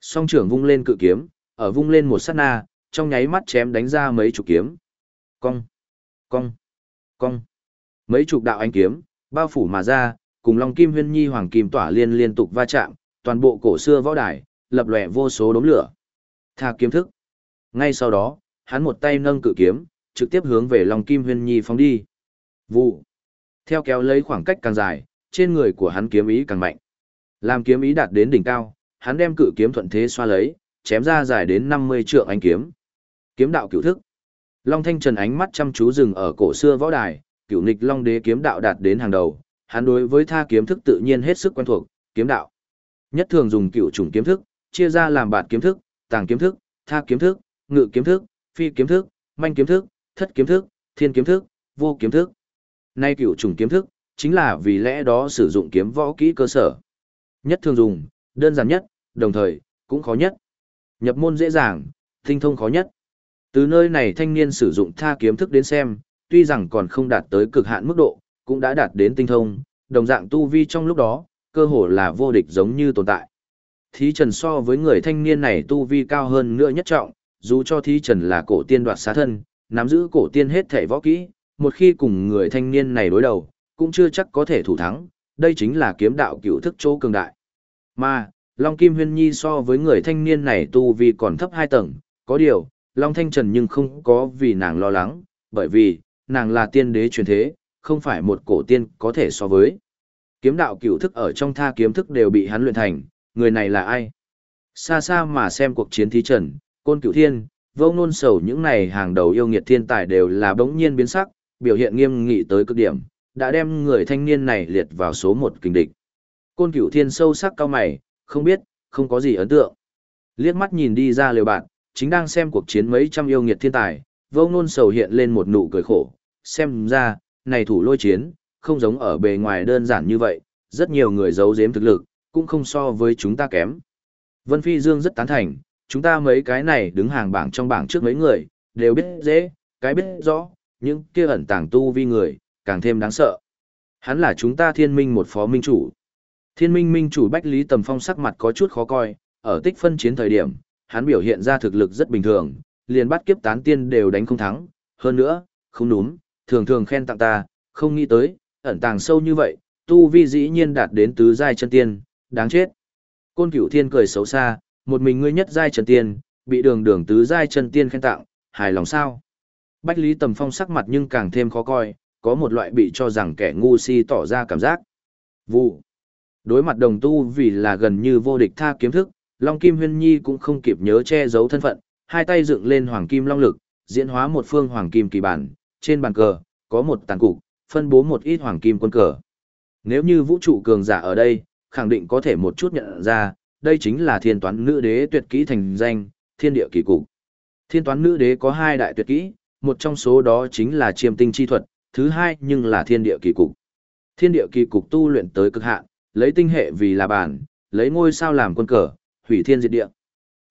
Song trưởng vung lên cự kiếm, ở vung lên một sát na, trong nháy mắt chém đánh ra mấy chục kiếm. Cong, cong, cong. Mấy chục đạo ánh kiếm, bao phủ mà ra, cùng Long Kim Huyên Nhi Hoàng Kim Tỏa liên liên tục va chạm, toàn bộ cổ xưa võ đài, lập lòe vô số đốm lửa. Tha kiếm thức. Ngay sau đó, hắn một tay nâng cự kiếm, trực tiếp hướng về Long Kim Huyên Nhi phóng đi. Vụ. Theo kéo lấy khoảng cách càng dài, trên người của hắn kiếm ý càng mạnh. Làm kiếm ý đạt đến đỉnh cao, hắn đem cự kiếm thuận thế xoa lấy, chém ra dài đến 50 trượng ánh kiếm. Kiếm đạo cửu thức. Long Thanh Trần ánh mắt chăm chú dừng ở cổ xưa võ đài, cửu nghịch Long Đế kiếm đạo đạt đến hàng đầu, hắn đối với tha kiếm thức tự nhiên hết sức quen thuộc, kiếm đạo. Nhất thường dùng cửu chủng kiếm thức, chia ra làm bạt kiếm thức, tàng kiếm thức, tha kiếm thức, ngự kiếm thức, phi kiếm thức, manh kiếm thức, thất kiếm thức, thiên kiếm thức, vô kiếm thức. Nay cửu trùng kiếm thức, chính là vì lẽ đó sử dụng kiếm võ kỹ cơ sở. Nhất thường dùng, đơn giản nhất, đồng thời, cũng khó nhất. Nhập môn dễ dàng, tinh thông khó nhất. Từ nơi này thanh niên sử dụng tha kiếm thức đến xem, tuy rằng còn không đạt tới cực hạn mức độ, cũng đã đạt đến tinh thông, đồng dạng tu vi trong lúc đó, cơ hồ là vô địch giống như tồn tại. Thí Trần so với người thanh niên này tu vi cao hơn nữa nhất trọng, dù cho Thí Trần là cổ tiên đoạt xá thân, nắm giữ cổ tiên hết thể võ kỹ, một khi cùng người thanh niên này đối đầu, cũng chưa chắc có thể thủ thắng, đây chính là kiếm đạo cựu thức chỗ cường đại. Mà, Long Kim Huyên Nhi so với người thanh niên này tu vi còn thấp hai tầng, có điều, Long Thanh Trần nhưng không có vì nàng lo lắng, bởi vì, nàng là tiên đế truyền thế, không phải một cổ tiên có thể so với. Kiếm đạo cửu thức ở trong tha kiếm thức đều bị hắn luyện thành, người này là ai? Xa xa mà xem cuộc chiến thí trần, côn cửu thiên, vô nôn sầu những này hàng đầu yêu nghiệt thiên tài đều là bỗng nhiên biến sắc, biểu hiện nghiêm nghị tới cực điểm, đã đem người thanh niên này liệt vào số một kình địch. Côn cửu thiên sâu sắc cao mày, không biết, không có gì ấn tượng. Liếc mắt nhìn đi ra liều bạn, chính đang xem cuộc chiến mấy trăm yêu nghiệt thiên tài, vô Nôn sầu hiện lên một nụ cười khổ, xem ra, này thủ lôi chiến, không giống ở bề ngoài đơn giản như vậy, rất nhiều người giấu giếm thực lực, cũng không so với chúng ta kém. Vân Phi Dương rất tán thành, chúng ta mấy cái này đứng hàng bảng trong bảng trước mấy người, đều biết dễ, cái biết rõ, những kia ẩn tàng tu vi người, càng thêm đáng sợ. Hắn là chúng ta thiên minh một phó minh chủ. Thiên minh minh chủ Bách Lý Tầm Phong sắc mặt có chút khó coi, ở tích phân chiến thời điểm, hắn biểu hiện ra thực lực rất bình thường, liền bắt kiếp tán tiên đều đánh không thắng, hơn nữa, không đúng, thường thường khen tặng ta, không nghĩ tới, ẩn tàng sâu như vậy, tu vi dĩ nhiên đạt đến tứ giai chân tiên, đáng chết. Côn Cửu Thiên cười xấu xa, một mình ngươi nhất giai chân tiên, bị đường đường tứ giai chân tiên khen tặng, hài lòng sao? Bách Lý Tầm Phong sắc mặt nhưng càng thêm khó coi, có một loại bị cho rằng kẻ ngu si tỏ ra cảm giác. Vụ. Đối mặt đồng tu vì là gần như vô địch tha kiếm thức, Long Kim Huyên Nhi cũng không kịp nhớ che giấu thân phận, hai tay dựng lên hoàng kim long lực, diễn hóa một phương hoàng kim kỳ bản, trên bàn cờ, có một tàn cục, phân bố một ít hoàng kim quân cờ. Nếu như vũ trụ cường giả ở đây, khẳng định có thể một chút nhận ra, đây chính là thiên toán nữ đế tuyệt kỹ thành danh, thiên địa kỳ cục. Thiên toán nữ đế có hai đại tuyệt kỹ, một trong số đó chính là chiêm tinh chi thuật, thứ hai nhưng là thiên địa kỳ cục. Thiên địa kỳ cục tu luyện tới cực hạn, lấy tinh hệ vì là bản, lấy ngôi sao làm quân cờ, hủy thiên diệt địa.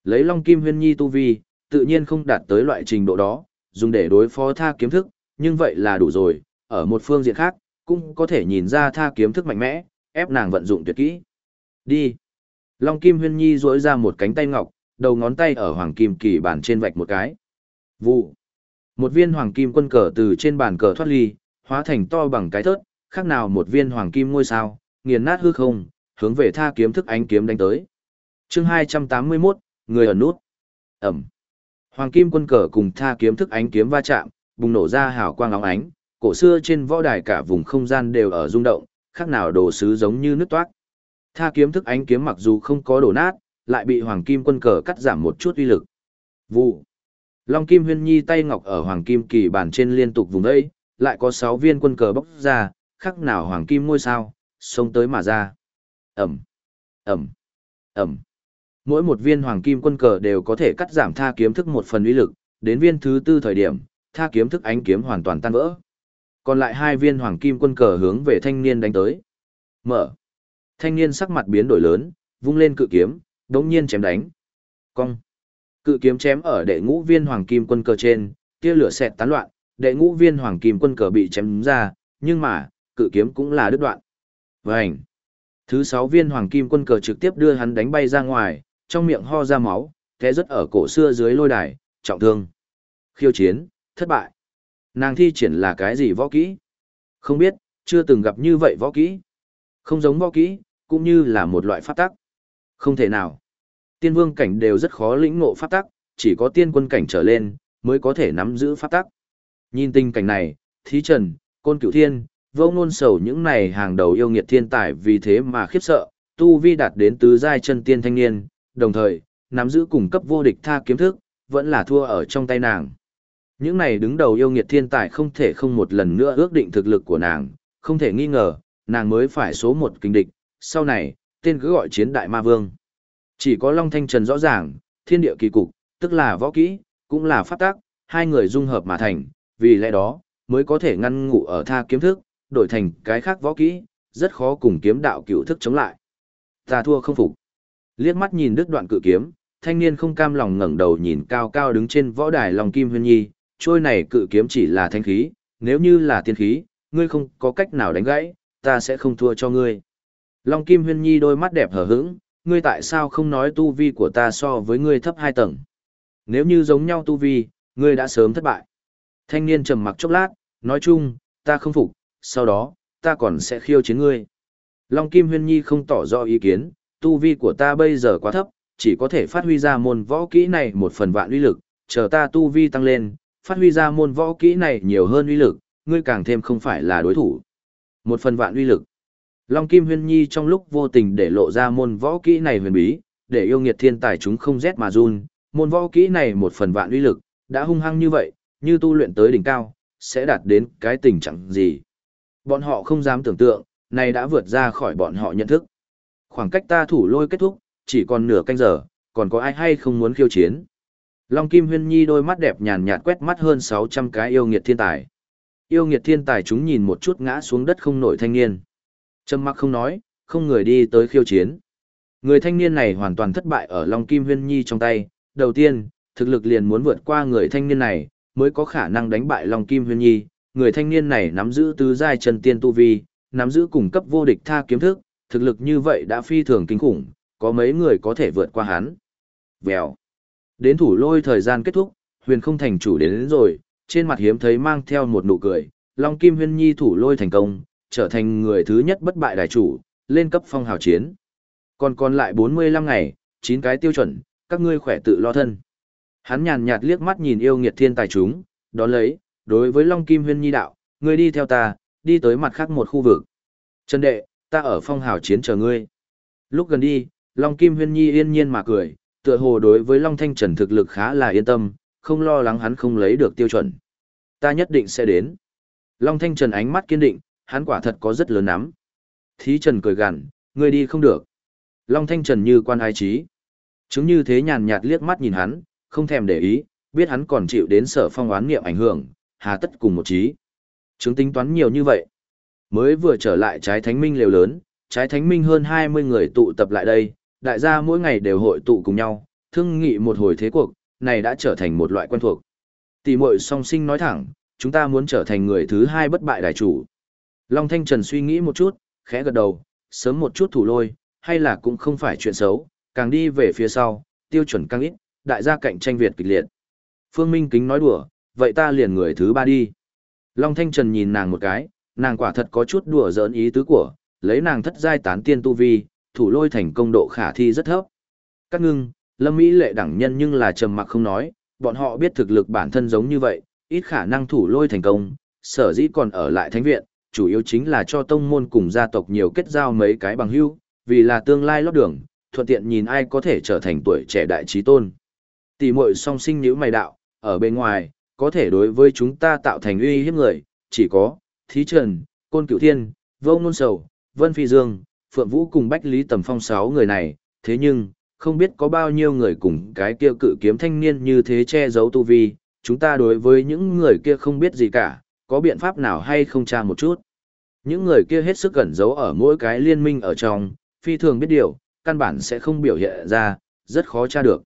Lấy Long Kim Huyên Nhi tu vi, tự nhiên không đạt tới loại trình độ đó, dùng để đối phó tha kiếm thức, nhưng vậy là đủ rồi, ở một phương diện khác, cũng có thể nhìn ra tha kiếm thức mạnh mẽ, ép nàng vận dụng tuyệt kỹ. Đi. Long Kim Huyên Nhi duỗi ra một cánh tay ngọc, đầu ngón tay ở hoàng kim kỳ bàn trên vạch một cái. Vụ. Một viên hoàng kim quân cờ từ trên bàn cờ thoát ly, hóa thành to bằng cái thớt, khác nào một viên hoàng kim ngôi sao, nghiền nát hư không, hướng về tha kiếm thức ánh kiếm đánh tới. Chương 281, người ở nút. Ẩm. Hoàng kim quân cờ cùng tha kiếm thức ánh kiếm va chạm, bùng nổ ra hào quang óng ánh, cổ xưa trên võ đài cả vùng không gian đều ở rung động, khác nào đồ sứ giống như nước toát. Tha kiếm thức ánh kiếm mặc dù không có đổ nát, lại bị hoàng kim quân cờ cắt giảm một chút uy lực. Vụ. Long Kim Huyên Nhi tay ngọc ở hoàng kim kỳ bàn trên liên tục vùng ấy, lại có 6 viên quân cờ bốc ra, khác nào hoàng kim ngôi sao, xông tới mà ra. Ẩm, Ẩm, Ẩm. Mỗi một viên hoàng kim quân cờ đều có thể cắt giảm tha kiếm thức một phần uy lực, đến viên thứ tư thời điểm, tha kiếm thức ánh kiếm hoàn toàn tan vỡ. Còn lại hai viên hoàng kim quân cờ hướng về thanh niên đánh tới. Mở. Thanh niên sắc mặt biến đổi lớn, vung lên cự kiếm, đống nhiên chém đánh. Cong. Cự kiếm chém ở đệ ngũ viên hoàng kim quân cờ trên, tia lửa xẹt tán loạn, đệ ngũ viên hoàng kim quân cờ bị chém ra, nhưng mà, cự kiếm cũng là đứt đoạn. Vành. Thứ sáu viên hoàng kim quân cờ trực tiếp đưa hắn đánh bay ra ngoài, trong miệng ho ra máu, té rất ở cổ xưa dưới lôi đài, trọng thương. Khiêu chiến, thất bại. Nàng thi triển là cái gì võ kỹ? Không biết, chưa từng gặp như vậy võ kỹ. Không giống võ kỹ, cũng như là một loại pháp tắc. Không thể nào. Tiên vương cảnh đều rất khó lĩnh ngộ pháp tắc, chỉ có tiên quân cảnh trở lên, mới có thể nắm giữ pháp tắc. Nhìn tình cảnh này, thí trần, côn cửu thiên, vô ngôn sầu những này hàng đầu yêu nghiệt thiên tài vì thế mà khiếp sợ, tu vi đạt đến tứ giai chân tiên thanh niên, đồng thời, nắm giữ cùng cấp vô địch tha kiếm thức, vẫn là thua ở trong tay nàng. Những này đứng đầu yêu nghiệt thiên tài không thể không một lần nữa ước định thực lực của nàng, không thể nghi ngờ, nàng mới phải số một kinh địch, sau này, tên cứ gọi chiến đại ma vương. Chỉ có Long Thanh Trần rõ ràng, thiên địa kỳ cục, tức là võ kỹ, cũng là pháp tác, hai người dung hợp mà thành, vì lẽ đó, mới có thể ngăn ngủ ở tha kiếm thức, đổi thành cái khác võ kỹ, rất khó cùng kiếm đạo cựu thức chống lại. Ta thua không phục. Liếc mắt nhìn đứt đoạn cự kiếm, thanh niên không cam lòng ngẩng đầu nhìn cao cao đứng trên võ đài Long Kim Huyên Nhi, trôi này cự kiếm chỉ là thanh khí, nếu như là tiên khí, ngươi không có cách nào đánh gãy, ta sẽ không thua cho ngươi. Long Kim Huyên Nhi đôi mắt đẹp hở hững, ngươi tại sao không nói tu vi của ta so với ngươi thấp hai tầng? Nếu như giống nhau tu vi, ngươi đã sớm thất bại. Thanh niên trầm mặc chốc lát, nói chung, ta không phục, sau đó, ta còn sẽ khiêu chiến ngươi. Long Kim Huyên Nhi không tỏ rõ ý kiến, tu vi của ta bây giờ quá thấp, chỉ có thể phát huy ra môn võ kỹ này một phần vạn uy lực, chờ ta tu vi tăng lên, phát huy ra môn võ kỹ này nhiều hơn uy lực, ngươi càng thêm không phải là đối thủ. Một phần vạn uy lực. Long Kim Huyên Nhi trong lúc vô tình để lộ ra môn võ kỹ này huyền bí, để yêu nghiệt thiên tài chúng không rét mà run, môn võ kỹ này một phần vạn uy lực, đã hung hăng như vậy, như tu luyện tới đỉnh cao, sẽ đạt đến cái tình trạng gì. Bọn họ không dám tưởng tượng, này đã vượt ra khỏi bọn họ nhận thức. Khoảng cách ta thủ lôi kết thúc, chỉ còn nửa canh giờ, còn có ai hay không muốn khiêu chiến. Long Kim Huyên Nhi đôi mắt đẹp nhàn nhạt quét mắt hơn 600 cái yêu nghiệt thiên tài. Yêu nghiệt thiên tài chúng nhìn một chút ngã xuống đất không nổi thanh niên. Trầm mặc không nói, không người đi tới khiêu chiến. Người thanh niên này hoàn toàn thất bại ở Long Kim Huyên Nhi trong tay. Đầu tiên, thực lực liền muốn vượt qua người thanh niên này, mới có khả năng đánh bại Long Kim Huyên Nhi. Người thanh niên này nắm giữ tứ giai chân tiên tu vi, nắm giữ cùng cấp vô địch tha kiếm thức, thực lực như vậy đã phi thường kinh khủng, có mấy người có thể vượt qua hắn. Vèo. Đến thủ lôi thời gian kết thúc, huyền không thành chủ đến, đến rồi, trên mặt hiếm thấy mang theo một nụ cười, Long Kim Huyên Nhi thủ lôi thành công, trở thành người thứ nhất bất bại đại chủ, lên cấp phong hào chiến. Còn còn lại 45 ngày, 9 cái tiêu chuẩn, các ngươi khỏe tự lo thân. Hắn nhàn nhạt liếc mắt nhìn yêu nghiệt thiên tài chúng, đó lấy, đối với Long Kim Huyên Nhi đạo, ngươi đi theo ta, đi tới mặt khác một khu vực. Trần đệ, ta ở phong hào chiến chờ ngươi. Lúc gần đi, Long Kim Huyên Nhi yên nhiên mà cười, tựa hồ đối với Long Thanh Trần thực lực khá là yên tâm, không lo lắng hắn không lấy được tiêu chuẩn. Ta nhất định sẽ đến. Long Thanh Trần ánh mắt kiên định, hắn quả thật có rất lớn nắm. Thí Trần cười gằn, ngươi đi không được. Long Thanh Trần như quan ai trí. Chứng như thế nhàn nhạt liếc mắt nhìn hắn, không thèm để ý, biết hắn còn chịu đến sở phong oán niệm ảnh hưởng, hà tất cùng một trí. Chứng tính toán nhiều như vậy. Mới vừa trở lại trái thánh minh liều lớn, trái thánh minh hơn 20 người tụ tập lại đây, đại gia mỗi ngày đều hội tụ cùng nhau, thương nghị một hồi thế cuộc, này đã trở thành một loại quen thuộc. Tỷ muội song sinh nói thẳng, chúng ta muốn trở thành người thứ hai bất bại đại chủ. Long Thanh Trần suy nghĩ một chút, khẽ gật đầu, sớm một chút thủ lôi, hay là cũng không phải chuyện xấu, càng đi về phía sau, tiêu chuẩn càng ít, đại gia cạnh tranh Việt kịch liệt. Phương Minh Kính nói đùa, vậy ta liền người thứ ba đi. Long Thanh Trần nhìn nàng một cái, nàng quả thật có chút đùa giỡn ý tứ của, lấy nàng thất giai tán tiên tu vi, thủ lôi thành công độ khả thi rất thấp. Các ngưng, Lâm Mỹ lệ đẳng nhân nhưng là trầm mặc không nói, bọn họ biết thực lực bản thân giống như vậy, ít khả năng thủ lôi thành công, sở dĩ còn ở lại thánh viện, chủ yếu chính là cho tông môn cùng gia tộc nhiều kết giao mấy cái bằng hữu, vì là tương lai lót đường, thuận tiện nhìn ai có thể trở thành tuổi trẻ đại trí tôn. Tỷ muội song sinh nhíu mày đạo, ở bên ngoài, có thể đối với chúng ta tạo thành uy hiếp người, chỉ có, Thí Trần, Côn Cửu Thiên, Vô Nôn Sầu, Vân Phi Dương, Phượng Vũ cùng Bách Lý Tầm Phong sáu người này, thế nhưng, không biết có bao nhiêu người cùng cái kia cự kiếm thanh niên như thế che giấu tu vi, chúng ta đối với những người kia không biết gì cả, có biện pháp nào hay không tra một chút. Những người kia hết sức gần giấu ở mỗi cái liên minh ở trong, phi thường biết điều, căn bản sẽ không biểu hiện ra, rất khó tra được.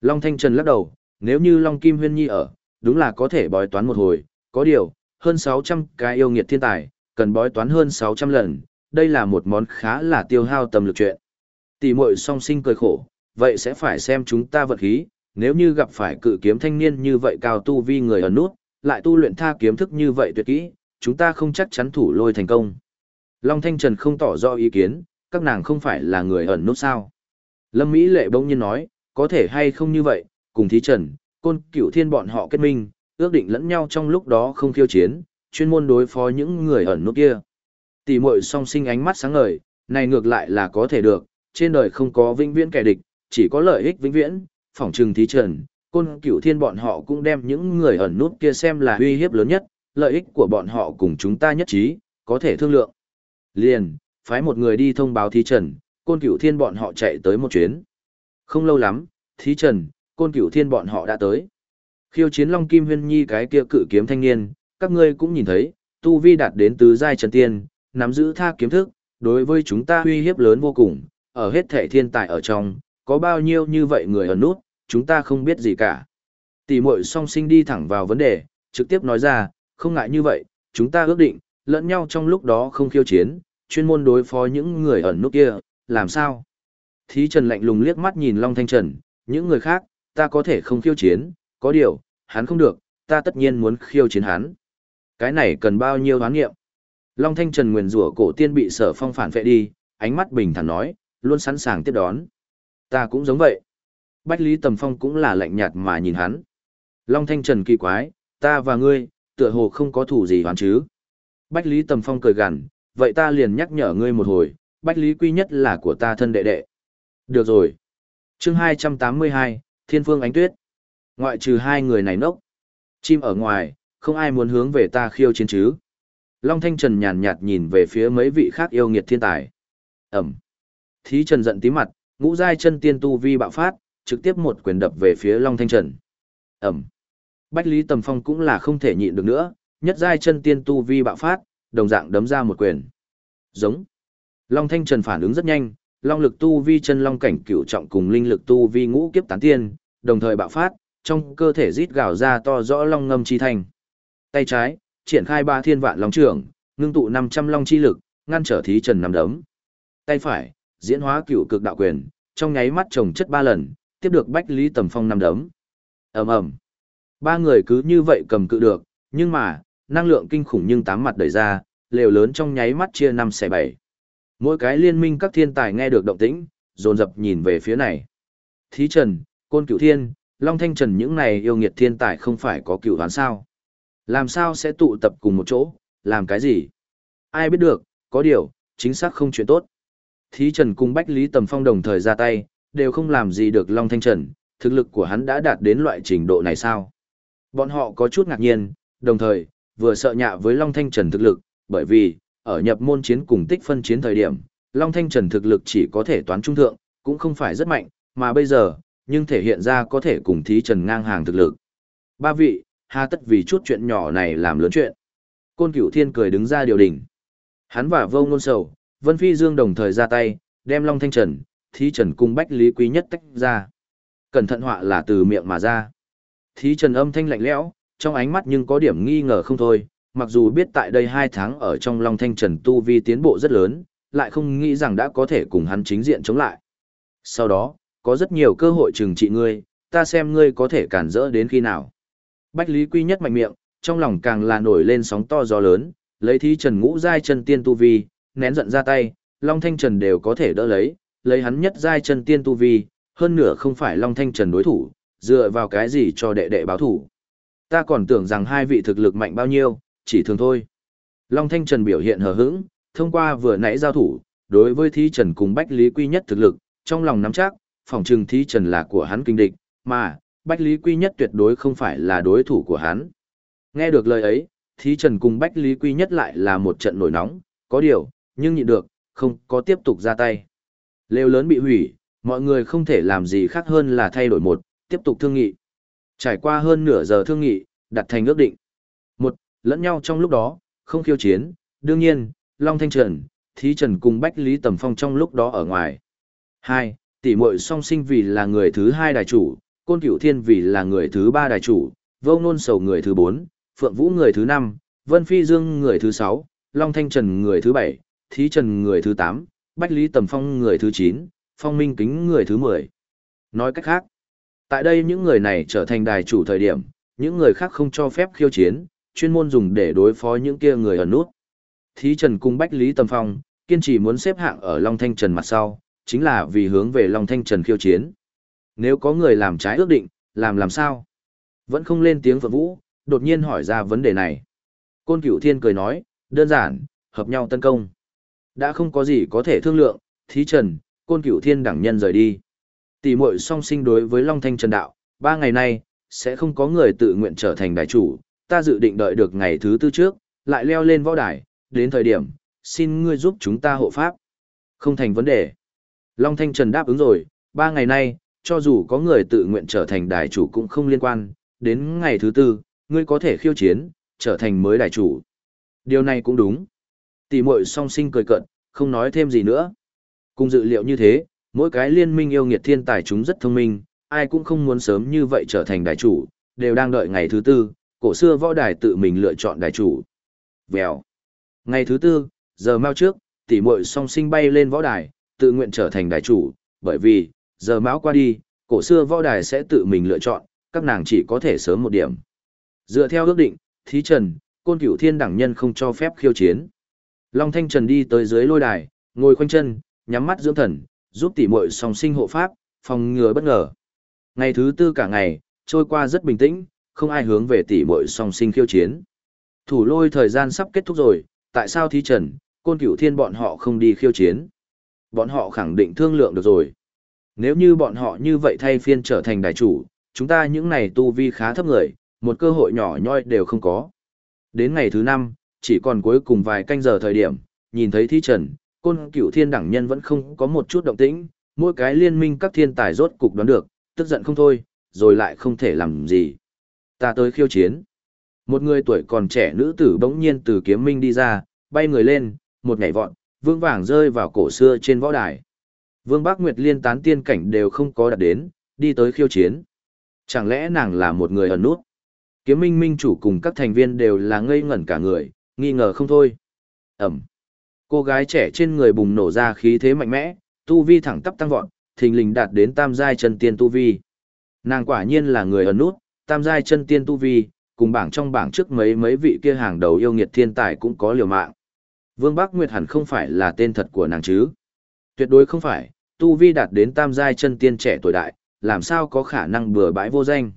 Long Thanh Trần lắc đầu, nếu như Long Kim Huyên Nhi ở, đúng là có thể bói toán một hồi, có điều, hơn 600 cái yêu nghiệt thiên tài, cần bói toán hơn 600 lần, đây là một món khá là tiêu hao tâm lực chuyện. Tỷ muội song sinh cười khổ, vậy sẽ phải xem chúng ta vật khí, nếu như gặp phải cự kiếm thanh niên như vậy cao tu vi người ở nút, lại tu luyện tha kiếm thức như vậy tuyệt kỹ, chúng ta không chắc chắn thủ lôi thành công. Long Thanh Trần không tỏ rõ ý kiến, các nàng không phải là người ẩn nút sao. Lâm Mỹ lệ bỗng nhiên nói, có thể hay không như vậy, cùng thí trần, côn cửu thiên bọn họ kết minh, ước định lẫn nhau trong lúc đó không khiêu chiến, chuyên môn đối phó những người ẩn nút kia. Tỷ muội song sinh ánh mắt sáng ngời, này ngược lại là có thể được, trên đời không có vĩnh viễn kẻ địch, chỉ có lợi ích vĩnh viễn, phỏng trừng thí trần, côn cửu thiên bọn họ cũng đem những người ẩn nút kia xem là uy hiếp lớn nhất, lợi ích của bọn họ cùng chúng ta nhất trí, có thể thương lượng. Liền, phái một người đi thông báo thí trần, côn cửu thiên bọn họ chạy tới một chuyến. Không lâu lắm, thí trần, côn cửu thiên bọn họ đã tới. Khiêu chiến Long Kim Huyên Nhi cái kia cự kiếm thanh niên, các ngươi cũng nhìn thấy, tu vi đạt đến tứ giai trần tiên, nắm giữ tha kiếm thức, đối với chúng ta uy hiếp lớn vô cùng, ở hết thể thiên tài ở trong, có bao nhiêu như vậy người ở nút, chúng ta không biết gì cả. Tỷ muội song sinh đi thẳng vào vấn đề, trực tiếp nói ra, không ngại như vậy, chúng ta ước định, lẫn nhau trong lúc đó không khiêu chiến, chuyên môn đối phó những người ẩn nút kia, làm sao? Thí Trần lạnh lùng liếc mắt nhìn Long Thanh Trần, những người khác, ta có thể không khiêu chiến, có điều, hắn không được, ta tất nhiên muốn khiêu chiến hắn. Cái này cần bao nhiêu hoán nghiệm? Long Thanh Trần nguyền rủa cổ tiên bị sở phong phản vệ đi, ánh mắt bình thản nói, luôn sẵn sàng tiếp đón. Ta cũng giống vậy. Bách Lý Tầm Phong cũng là lạnh nhạt mà nhìn hắn. Long Thanh Trần kỳ quái, ta và ngươi, tựa hồ không có thủ gì hoán chứ. Bách Lý Tầm Phong cười gằn, vậy ta liền nhắc nhở ngươi một hồi, Bách Lý Quy nhất là của ta thân đệ đệ. Được rồi. chương 282, Thiên Phương Ánh Tuyết. Ngoại trừ hai người này nốc. Chim ở ngoài, không ai muốn hướng về ta khiêu chiến chứ. Long Thanh Trần nhàn nhạt nhìn về phía mấy vị khác yêu nghiệt thiên tài. Ẩm. Thí Trần giận tí mặt, ngũ giai chân tiên tu vi bạo phát, trực tiếp một quyền đập về phía Long Thanh Trần. Ẩm. Bách Lý Tầm Phong cũng là không thể nhịn được nữa, nhất giai chân tiên tu vi bạo phát, đồng dạng đấm ra một quyền. Giống. Long Thanh Trần phản ứng rất nhanh, long lực tu vi chân long cảnh cửu trọng cùng linh lực tu vi ngũ kiếp tán tiên, đồng thời bạo phát, trong cơ thể rít gào ra to rõ long ngâm chi thành. Tay trái, triển khai ba thiên vạn long trưởng, ngưng tụ 500 long chi lực, ngăn trở thí trần nằm đấm. Tay phải, diễn hóa cửu cực đạo quyền, trong nháy mắt trồng chất ba lần, tiếp được Bách Lý Tầm Phong năm đấm. Ầm ầm. Ba người cứ như vậy cầm cự được, nhưng mà, năng lượng kinh khủng nhưng tám mặt đẩy ra, lều lớn trong nháy mắt chia năm xẻ bảy. Mỗi cái liên minh các thiên tài nghe được động tĩnh, dồn dập nhìn về phía này. Thí Trần, Côn Cửu Thiên, Long Thanh Trần những này yêu nghiệt thiên tài không phải có cửu đoán sao? Làm sao sẽ tụ tập cùng một chỗ, làm cái gì? Ai biết được, có điều, chính xác không chuyện tốt. Thí Trần cùng Bách Lý Tầm Phong đồng thời ra tay, đều không làm gì được Long Thanh Trần, thực lực của hắn đã đạt đến loại trình độ này sao? Bọn họ có chút ngạc nhiên, đồng thời, vừa sợ nhạ với Long Thanh Trần thực lực, bởi vì, ở nhập môn chiến cùng tích phân chiến thời điểm, Long Thanh Trần thực lực chỉ có thể toán trung thượng, cũng không phải rất mạnh, mà bây giờ, nhưng thể hiện ra có thể cùng Thí Trần ngang hàng thực lực. Ba vị, hà tất vì chút chuyện nhỏ này làm lớn chuyện. Côn Cửu Thiên cười đứng ra điều đỉnh. Hắn và Vô Ngôn Sầu, Vân Phi Dương đồng thời ra tay, đem Long Thanh Trần, Thí Trần cung Bách Lý Quý Nhất tách ra. Cẩn thận họa là từ miệng mà ra. Thí trần âm thanh lạnh lẽo, trong ánh mắt nhưng có điểm nghi ngờ không thôi, mặc dù biết tại đây hai tháng ở trong Long Thanh Trần tu vi tiến bộ rất lớn, lại không nghĩ rằng đã có thể cùng hắn chính diện chống lại. Sau đó, có rất nhiều cơ hội trừng trị ngươi, ta xem ngươi có thể cản rỡ đến khi nào. Bách Lý Quy nhất mạnh miệng, trong lòng càng là nổi lên sóng to gió lớn, lấy thí trần ngũ giai chân tiên tu vi, nén giận ra tay, Long Thanh Trần đều có thể đỡ lấy, lấy hắn nhất giai chân tiên tu vi, hơn nửa không phải Long Thanh Trần đối thủ, dựa vào cái gì cho đệ đệ báo thủ. Ta còn tưởng rằng hai vị thực lực mạnh bao nhiêu, chỉ thường thôi. Long Thanh Trần biểu hiện hờ hững, thông qua vừa nãy giao thủ, đối với Thí Trần cùng Bách Lý Quy nhất thực lực, trong lòng nắm chắc, phòng trừng Thí Trần là của hắn kinh địch, mà, Bách Lý Quy nhất tuyệt đối không phải là đối thủ của hắn. Nghe được lời ấy, Thí Trần cùng Bách Lý Quy nhất lại là một trận nổi nóng, có điều, nhưng nhịn được, không có tiếp tục ra tay lều lớn bị hủy, mọi người không thể làm gì khác hơn là thay đổi một, tiếp tục thương nghị. Trải qua hơn nửa giờ thương nghị, đặt thành ước định. Một, lẫn nhau trong lúc đó, không khiêu chiến, đương nhiên, Long Thanh Trần, Thí Trần cùng Bách Lý Tầm Phong trong lúc đó ở ngoài. Hai, tỷ muội song sinh vì là người thứ hai đại chủ, Côn Cửu Thiên vì là người thứ ba đại chủ, Vô Nôn Sầu người thứ bốn, Phượng Vũ người thứ năm, Vân Phi Dương người thứ sáu, Long Thanh Trần người thứ bảy, Thí Trần người thứ tám, Bách Lý Tầm Phong người thứ chín, Phong Minh Kính người thứ mười. Nói cách khác, tại đây những người này trở thành đài chủ thời điểm, những người khác không cho phép khiêu chiến, chuyên môn dùng để đối phó những kia người ở nút. Thí Trần cung Bách Lý Tầm Phong, kiên trì muốn xếp hạng ở Long Thanh Trần mặt sau, chính là vì hướng về Long Thanh Trần khiêu chiến. Nếu có người làm trái ước định, làm làm sao? Vẫn không lên tiếng Phượng Vũ, đột nhiên hỏi ra vấn đề này. Côn Cửu Thiên cười nói, đơn giản, hợp nhau tấn công. Đã không có gì có thể thương lượng, Thí Trần, Côn Cửu Thiên đẳng nhân rời đi. Tỷ muội song sinh đối với Long Thanh Trần đạo, ba ngày nay, sẽ không có người tự nguyện trở thành đại chủ, ta dự định đợi được ngày thứ tư trước, lại leo lên võ đài, đến thời điểm, xin ngươi giúp chúng ta hộ pháp. Không thành vấn đề. Long Thanh Trần đáp ứng rồi, ba ngày nay, cho dù có người tự nguyện trở thành đại chủ cũng không liên quan, đến ngày thứ tư, ngươi có thể khiêu chiến, trở thành mới đại chủ. Điều này cũng đúng. Tỷ muội song sinh cười cợt, không nói thêm gì nữa. Cùng dự liệu như thế, mỗi cái liên minh yêu nghiệt thiên tài chúng rất thông minh, ai cũng không muốn sớm như vậy trở thành đại chủ, đều đang đợi ngày thứ tư, cổ xưa võ đài tự mình lựa chọn đại chủ. Vèo. Ngày thứ tư, giờ mau trước, tỷ muội song sinh bay lên võ đài, tự nguyện trở thành đại chủ, bởi vì, giờ máu qua đi, cổ xưa võ đài sẽ tự mình lựa chọn, các nàng chỉ có thể sớm một điểm. Dựa theo ước định, thí trần, côn cửu thiên đẳng nhân không cho phép khiêu chiến. Long Thanh Trần đi tới dưới lôi đài, ngồi khoanh chân, nhắm mắt dưỡng thần, giúp tỷ muội song sinh hộ pháp, phòng ngừa bất ngờ. Ngày thứ tư cả ngày, trôi qua rất bình tĩnh, không ai hướng về tỷ muội song sinh khiêu chiến. Thủ lôi thời gian sắp kết thúc rồi, tại sao thí trần, côn cửu thiên bọn họ không đi khiêu chiến? Bọn họ khẳng định thương lượng được rồi. Nếu như bọn họ như vậy thay phiên trở thành đại chủ, chúng ta những này tu vi khá thấp người, một cơ hội nhỏ nhoi đều không có. Đến ngày thứ năm, chỉ còn cuối cùng vài canh giờ thời điểm, nhìn thấy thi trần, côn cửu thiên đẳng nhân vẫn không có một chút động tĩnh, mỗi cái liên minh các thiên tài rốt cục đoán được, tức giận không thôi, rồi lại không thể làm gì. Ta tới khiêu chiến. Một người tuổi còn trẻ nữ tử bỗng nhiên từ kiếm minh đi ra, bay người lên, một nhảy vọt, vương vàng rơi vào cổ xưa trên võ đài. Vương Bác Nguyệt liên tán tiên cảnh đều không có đạt đến, đi tới khiêu chiến. Chẳng lẽ nàng là một người ẩn nút? Kiếm minh minh chủ cùng các thành viên đều là ngây ngẩn cả người, nghi ngờ không thôi. Ẩm. Cô gái trẻ trên người bùng nổ ra khí thế mạnh mẽ, tu vi thẳng tắp tăng vọt, thình lình đạt đến tam giai chân tiên tu vi. Nàng quả nhiên là người ẩn nút, tam giai chân tiên tu vi, cùng bảng trong bảng trước mấy mấy vị kia hàng đầu yêu nghiệt thiên tài cũng có liều mạng. Vương Bắc Nguyệt hẳn không phải là tên thật của nàng chứ? Tuyệt đối không phải, tu vi đạt đến tam giai chân tiên trẻ tuổi đại, làm sao có khả năng bừa bãi vô danh.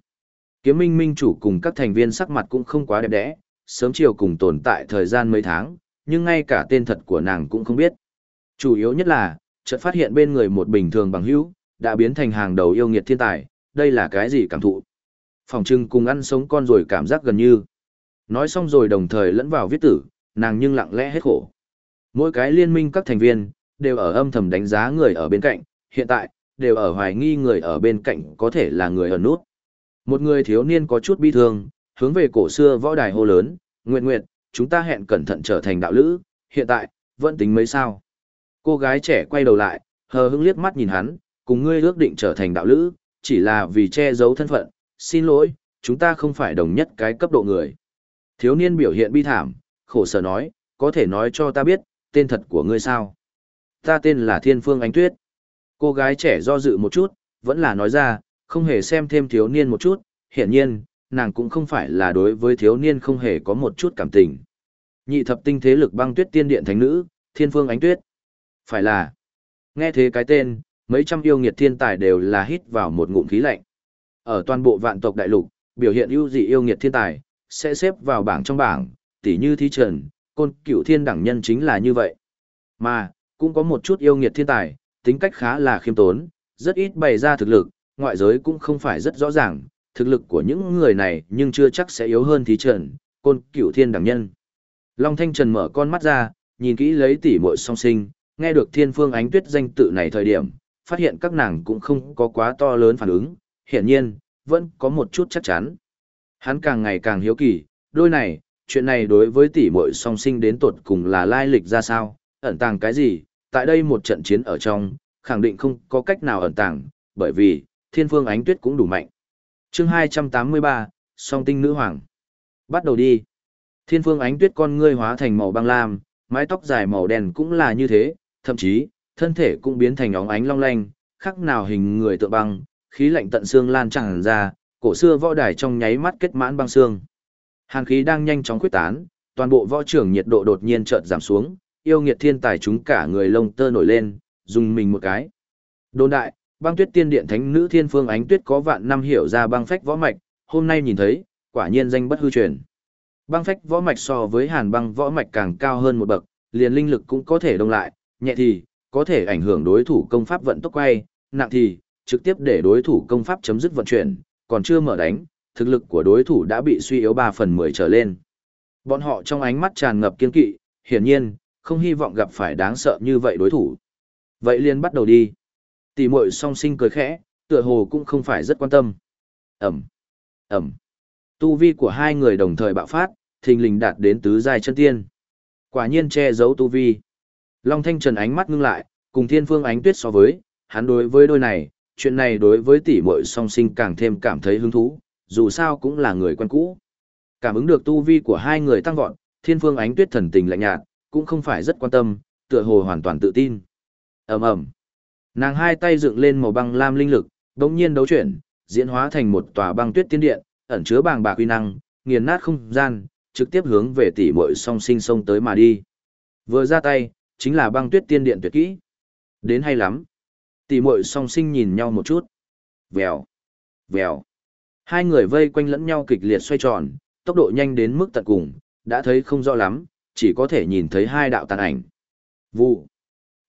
Kiếm Minh Minh chủ cùng các thành viên sắc mặt cũng không quá đẹp đẽ, sớm chiều cùng tồn tại thời gian mấy tháng, nhưng ngay cả tên thật của nàng cũng không biết. Chủ yếu nhất là, chợt phát hiện bên người một bình thường bằng hữu, đã biến thành hàng đầu yêu nghiệt thiên tài, đây là cái gì cảm thụ? Phòng trưng cùng ăn sống con rồi cảm giác gần như. Nói xong rồi đồng thời lẫn vào viết tử, nàng nhưng lặng lẽ hết khổ. Mỗi cái liên minh các thành viên, đều ở âm thầm đánh giá người ở bên cạnh, hiện tại, đều ở hoài nghi người ở bên cạnh có thể là người ở nút. Một người thiếu niên có chút bi thương, hướng về cổ xưa võ đài hô lớn, nguyện nguyện, chúng ta hẹn cẩn thận trở thành đạo lữ, hiện tại, vẫn tính mấy sao. Cô gái trẻ quay đầu lại, hờ hững liếc mắt nhìn hắn, cùng ngươi ước định trở thành đạo lữ, chỉ là vì che giấu thân phận, xin lỗi, chúng ta không phải đồng nhất cái cấp độ người. Thiếu niên biểu hiện bi thảm, khổ sở nói, có thể nói cho ta biết, tên thật của ngươi sao? Ta tên là Thiên Phương Ánh Tuyết. Cô gái trẻ do dự một chút, vẫn là nói ra, không hề xem thêm thiếu niên một chút, hiển nhiên, nàng cũng không phải là đối với thiếu niên không hề có một chút cảm tình. Nhị thập tinh thế lực băng tuyết tiên điện thánh nữ, Thiên Phương Ánh Tuyết. Phải là, nghe thế cái tên, mấy trăm yêu nghiệt thiên tài đều là hít vào một ngụm khí lạnh. Ở toàn bộ vạn tộc đại lục, biểu hiện ưu dị yêu nghiệt thiên tài, sẽ xếp vào bảng trong bảng, tỉ như thí trần, côn cửu thiên đẳng nhân chính là như vậy. Mà, cũng có một chút yêu nghiệt thiên tài, tính cách khá là khiêm tốn, rất ít bày ra thực lực, ngoại giới cũng không phải rất rõ ràng, thực lực của những người này nhưng chưa chắc sẽ yếu hơn thí trần, côn cửu thiên đẳng nhân. Long Thanh Trần mở con mắt ra, nhìn kỹ lấy tỷ muội song sinh, nghe được thiên phương ánh tuyết danh tự này thời điểm, phát hiện các nàng cũng không có quá to lớn phản ứng, hiển nhiên, vẫn có một chút chắc chắn. Hắn càng ngày càng hiếu kỳ, đôi này, chuyện này đối với tỷ muội song sinh đến tột cùng là lai lịch ra sao, ẩn tàng cái gì, tại đây một trận chiến ở trong, khẳng định không có cách nào ẩn tàng, bởi vì, thiên phương ánh tuyết cũng đủ mạnh chương 283, song tinh nữ hoàng. Bắt đầu đi. Thiên phương ánh tuyết con ngươi hóa thành màu băng lam, mái tóc dài màu đen cũng là như thế, thậm chí, thân thể cũng biến thành óng ánh long lanh, khác nào hình người tựa băng, khí lạnh tận xương lan tràn ra, cổ xưa võ đài trong nháy mắt kết mãn băng xương. Hàn khí đang nhanh chóng quyết tán, toàn bộ võ trưởng nhiệt độ đột nhiên chợt giảm xuống, yêu nghiệt thiên tài chúng cả người lông tơ nổi lên, dùng mình một cái. Đồn đại, băng tuyết tiên điện thánh nữ thiên phương ánh tuyết có vạn năm hiểu ra băng phách võ mạch, hôm nay nhìn thấy, quả nhiên danh bất hư truyền. Băng phách võ mạch so với hàn băng võ mạch càng cao hơn một bậc, liền linh lực cũng có thể đông lại, nhẹ thì, có thể ảnh hưởng đối thủ công pháp vận tốc quay, nặng thì, trực tiếp để đối thủ công pháp chấm dứt vận chuyển, còn chưa mở đánh, thực lực của đối thủ đã bị suy yếu 3 phần 10 trở lên. Bọn họ trong ánh mắt tràn ngập kiên kỵ, hiển nhiên, không hy vọng gặp phải đáng sợ như vậy đối thủ. Vậy liền bắt đầu đi. Tỷ muội song sinh cười khẽ, tựa hồ cũng không phải rất quan tâm. Ẩm, Ẩm. Tu vi của hai người đồng thời bạo phát, thình lình đạt đến tứ giai chân tiên. Quả nhiên che giấu tu vi. Long Thanh Trần ánh mắt ngưng lại, cùng Thiên Phương Ánh Tuyết so với, hắn đối với đôi này, chuyện này đối với tỷ muội song sinh càng thêm cảm thấy hứng thú, dù sao cũng là người quen cũ. Cảm ứng được tu vi của hai người tăng vọt, Thiên Phương Ánh Tuyết thần tình lạnh nhạt, cũng không phải rất quan tâm, tựa hồ hoàn toàn tự tin. Ầm ầm. Nàng hai tay dựng lên màu băng lam linh lực, đống nhiên đấu chuyển, diễn hóa thành một tòa băng tuyết tiên điện, ẩn chứa bàng bạc uy năng, nghiền nát không gian, trực tiếp hướng về tỷ muội song sinh sông tới mà đi. Vừa ra tay, chính là băng tuyết tiên điện tuyệt kỹ. Đến hay lắm. Tỷ muội song sinh nhìn nhau một chút. Vèo, vèo. Hai người vây quanh lẫn nhau kịch liệt xoay tròn, tốc độ nhanh đến mức tận cùng, đã thấy không rõ lắm, chỉ có thể nhìn thấy hai đạo tàn ảnh. Vụ.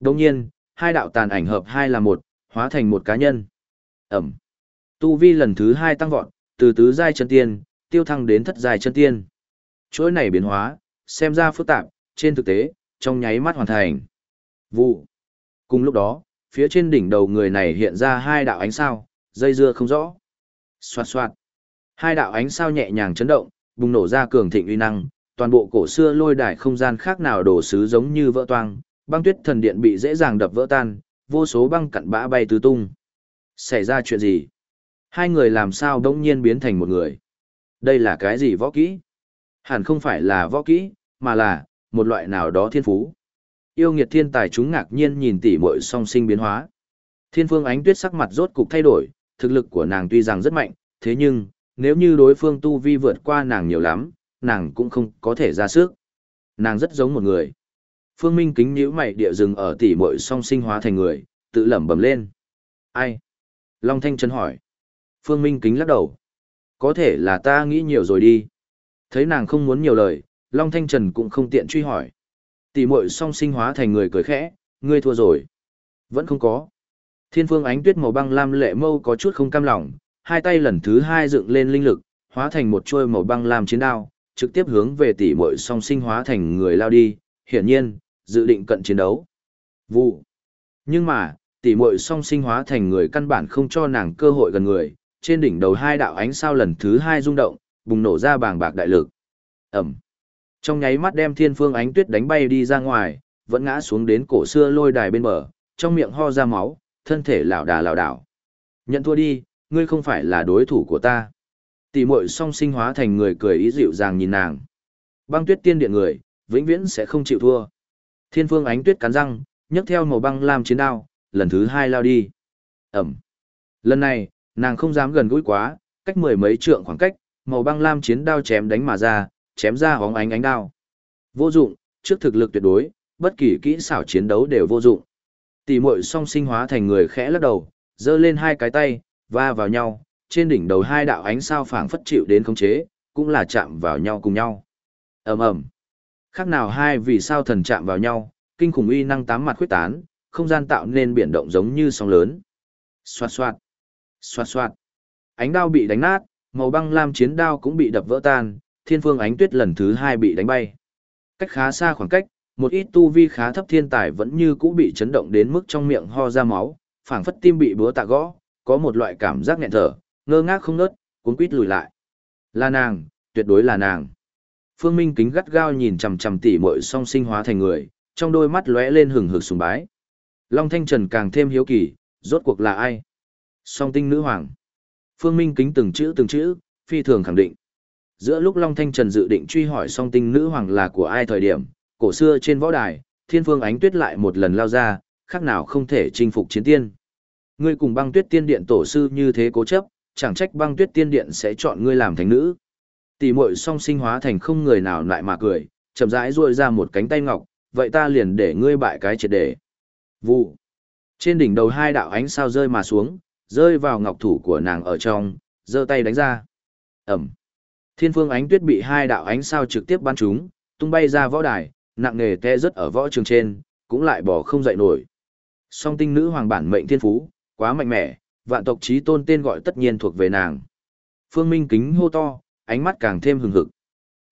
Đồng nhiên, hai đạo tàn ảnh hợp hai là một, hóa thành một cá nhân. Ẩm. Tu vi lần thứ hai tăng vọt, từ tứ giai chân tiên, tiêu thăng đến thất giai chân tiên. Chuỗi này biến hóa, xem ra phức tạp, trên thực tế, trong nháy mắt hoàn thành. Vụ. Cùng lúc đó, phía trên đỉnh đầu người này hiện ra hai đạo ánh sao, dây dưa không rõ. Xoạt xoạt. Hai đạo ánh sao nhẹ nhàng chấn động, bùng nổ ra cường thịnh uy năng, toàn bộ cổ xưa lôi đài không gian khác nào đổ sứ giống như vỡ toang, băng tuyết thần điện bị dễ dàng đập vỡ tan, vô số băng cặn bã bay tứ tung. Xảy ra chuyện gì? Hai người làm sao đông nhiên biến thành một người? Đây là cái gì võ kỹ? Hẳn không phải là võ kỹ, mà là một loại nào đó thiên phú. Yêu nghiệt thiên tài chúng ngạc nhiên nhìn tỷ muội song sinh biến hóa. Thiên phương ánh tuyết sắc mặt rốt cục thay đổi, thực lực của nàng tuy rằng rất mạnh, thế nhưng, nếu như đối phương tu vi vượt qua nàng nhiều lắm, nàng cũng không có thể ra sức. Nàng rất giống một người. Phương Minh kính nhíu mày địa dừng ở tỷ muội song sinh hóa thành người, tự lẩm bẩm lên. Ai? Long Thanh Trần hỏi. Phương Minh kính lắc đầu. Có thể là ta nghĩ nhiều rồi đi. Thấy nàng không muốn nhiều lời, Long Thanh Trần cũng không tiện truy hỏi. Tỷ muội song sinh hóa thành người cười khẽ, ngươi thua rồi. Vẫn không có. Thiên phương ánh tuyết màu băng lam lệ mâu có chút không cam lòng, hai tay lần thứ hai dựng lên linh lực, hóa thành một chuôi màu băng lam chiến đao, trực tiếp hướng về tỷ muội song sinh hóa thành người lao đi, hiển nhiên, dự định cận chiến đấu. Vụ. Nhưng mà, tỷ muội song sinh hóa thành người căn bản không cho nàng cơ hội gần người, trên đỉnh đầu hai đạo ánh sao lần thứ hai rung động, bùng nổ ra bàng bạc đại lực. Ẩm. Trong nháy mắt đem thiên phương ánh tuyết đánh bay đi ra ngoài, vẫn ngã xuống đến cổ xưa lôi đài bên bờ, trong miệng ho ra máu, thân thể lảo đà lảo đảo. Nhận thua đi, ngươi không phải là đối thủ của ta. Tỷ muội song sinh hóa thành người cười ý dịu dàng nhìn nàng. Băng tuyết tiên điện người, vĩnh viễn sẽ không chịu thua. Thiên phương ánh tuyết cắn răng, nhấc theo màu băng lam chiến đao, lần thứ hai lao đi. Ẩm. Lần này, nàng không dám gần gũi quá, cách mười mấy trượng khoảng cách, màu băng lam chiến đao chém đánh mà ra, chém ra hóng ánh ánh đao. Vô dụng, trước thực lực tuyệt đối, bất kỳ kỹ xảo chiến đấu đều vô dụng. Tỷ muội song sinh hóa thành người khẽ lắc đầu, giơ lên hai cái tay, va vào nhau, trên đỉnh đầu hai đạo ánh sao phảng phất chịu đến khống chế, cũng là chạm vào nhau cùng nhau. Ầm ầm. Khác nào hai vì sao thần chạm vào nhau, kinh khủng uy năng tám mặt khuyết tán, không gian tạo nên biển động giống như sóng lớn. Xoạt xoạt, xoạt xoạt. Ánh đao bị đánh nát, màu băng lam chiến đao cũng bị đập vỡ tan, thiên phương ánh tuyết lần thứ hai bị đánh bay. Cách khá xa khoảng cách, một ít tu vi khá thấp thiên tài vẫn như cũ bị chấn động đến mức trong miệng ho ra máu, phảng phất tim bị búa tạ gõ, có một loại cảm giác nghẹn thở, ngơ ngác không nớt, cuốn quýt lùi lại. Là nàng, tuyệt đối là nàng. Phương Minh kính gắt gao nhìn chằm chằm tỷ muội song sinh hóa thành người, trong đôi mắt lóe lên hừng hực sùng bái. Long Thanh Trần càng thêm hiếu kỳ, rốt cuộc là ai? Song tinh nữ hoàng. Phương Minh kính từng chữ từng chữ, phi thường khẳng định. Giữa lúc Long Thanh Trần dự định truy hỏi song tinh nữ hoàng là của ai thời điểm, cổ xưa trên võ đài, thiên phương ánh tuyết lại một lần lao ra, khác nào không thể chinh phục chiến tiên. Ngươi cùng băng tuyết tiên điện tổ sư như thế cố chấp, chẳng trách băng tuyết tiên điện sẽ chọn ngươi làm thánh nữ. Tỷ muội song sinh hóa thành không người nào lại mà cười, chậm rãi duỗi ra một cánh tay ngọc, vậy ta liền để ngươi bại cái triệt để. Vụ. Trên đỉnh đầu hai đạo ánh sao rơi mà xuống, rơi vào ngọc thủ của nàng ở trong, giơ tay đánh ra. Ẩm. Thiên phương ánh tuyết bị hai đạo ánh sao trực tiếp bắn trúng, tung bay ra võ đài, nặng nề te rất ở võ trường trên, cũng lại bỏ không dậy nổi. Song tinh nữ hoàng bản mệnh thiên phú, quá mạnh mẽ, vạn tộc chí tôn tên gọi tất nhiên thuộc về nàng. Phương Minh kính hô to, ánh mắt càng thêm hừng hực.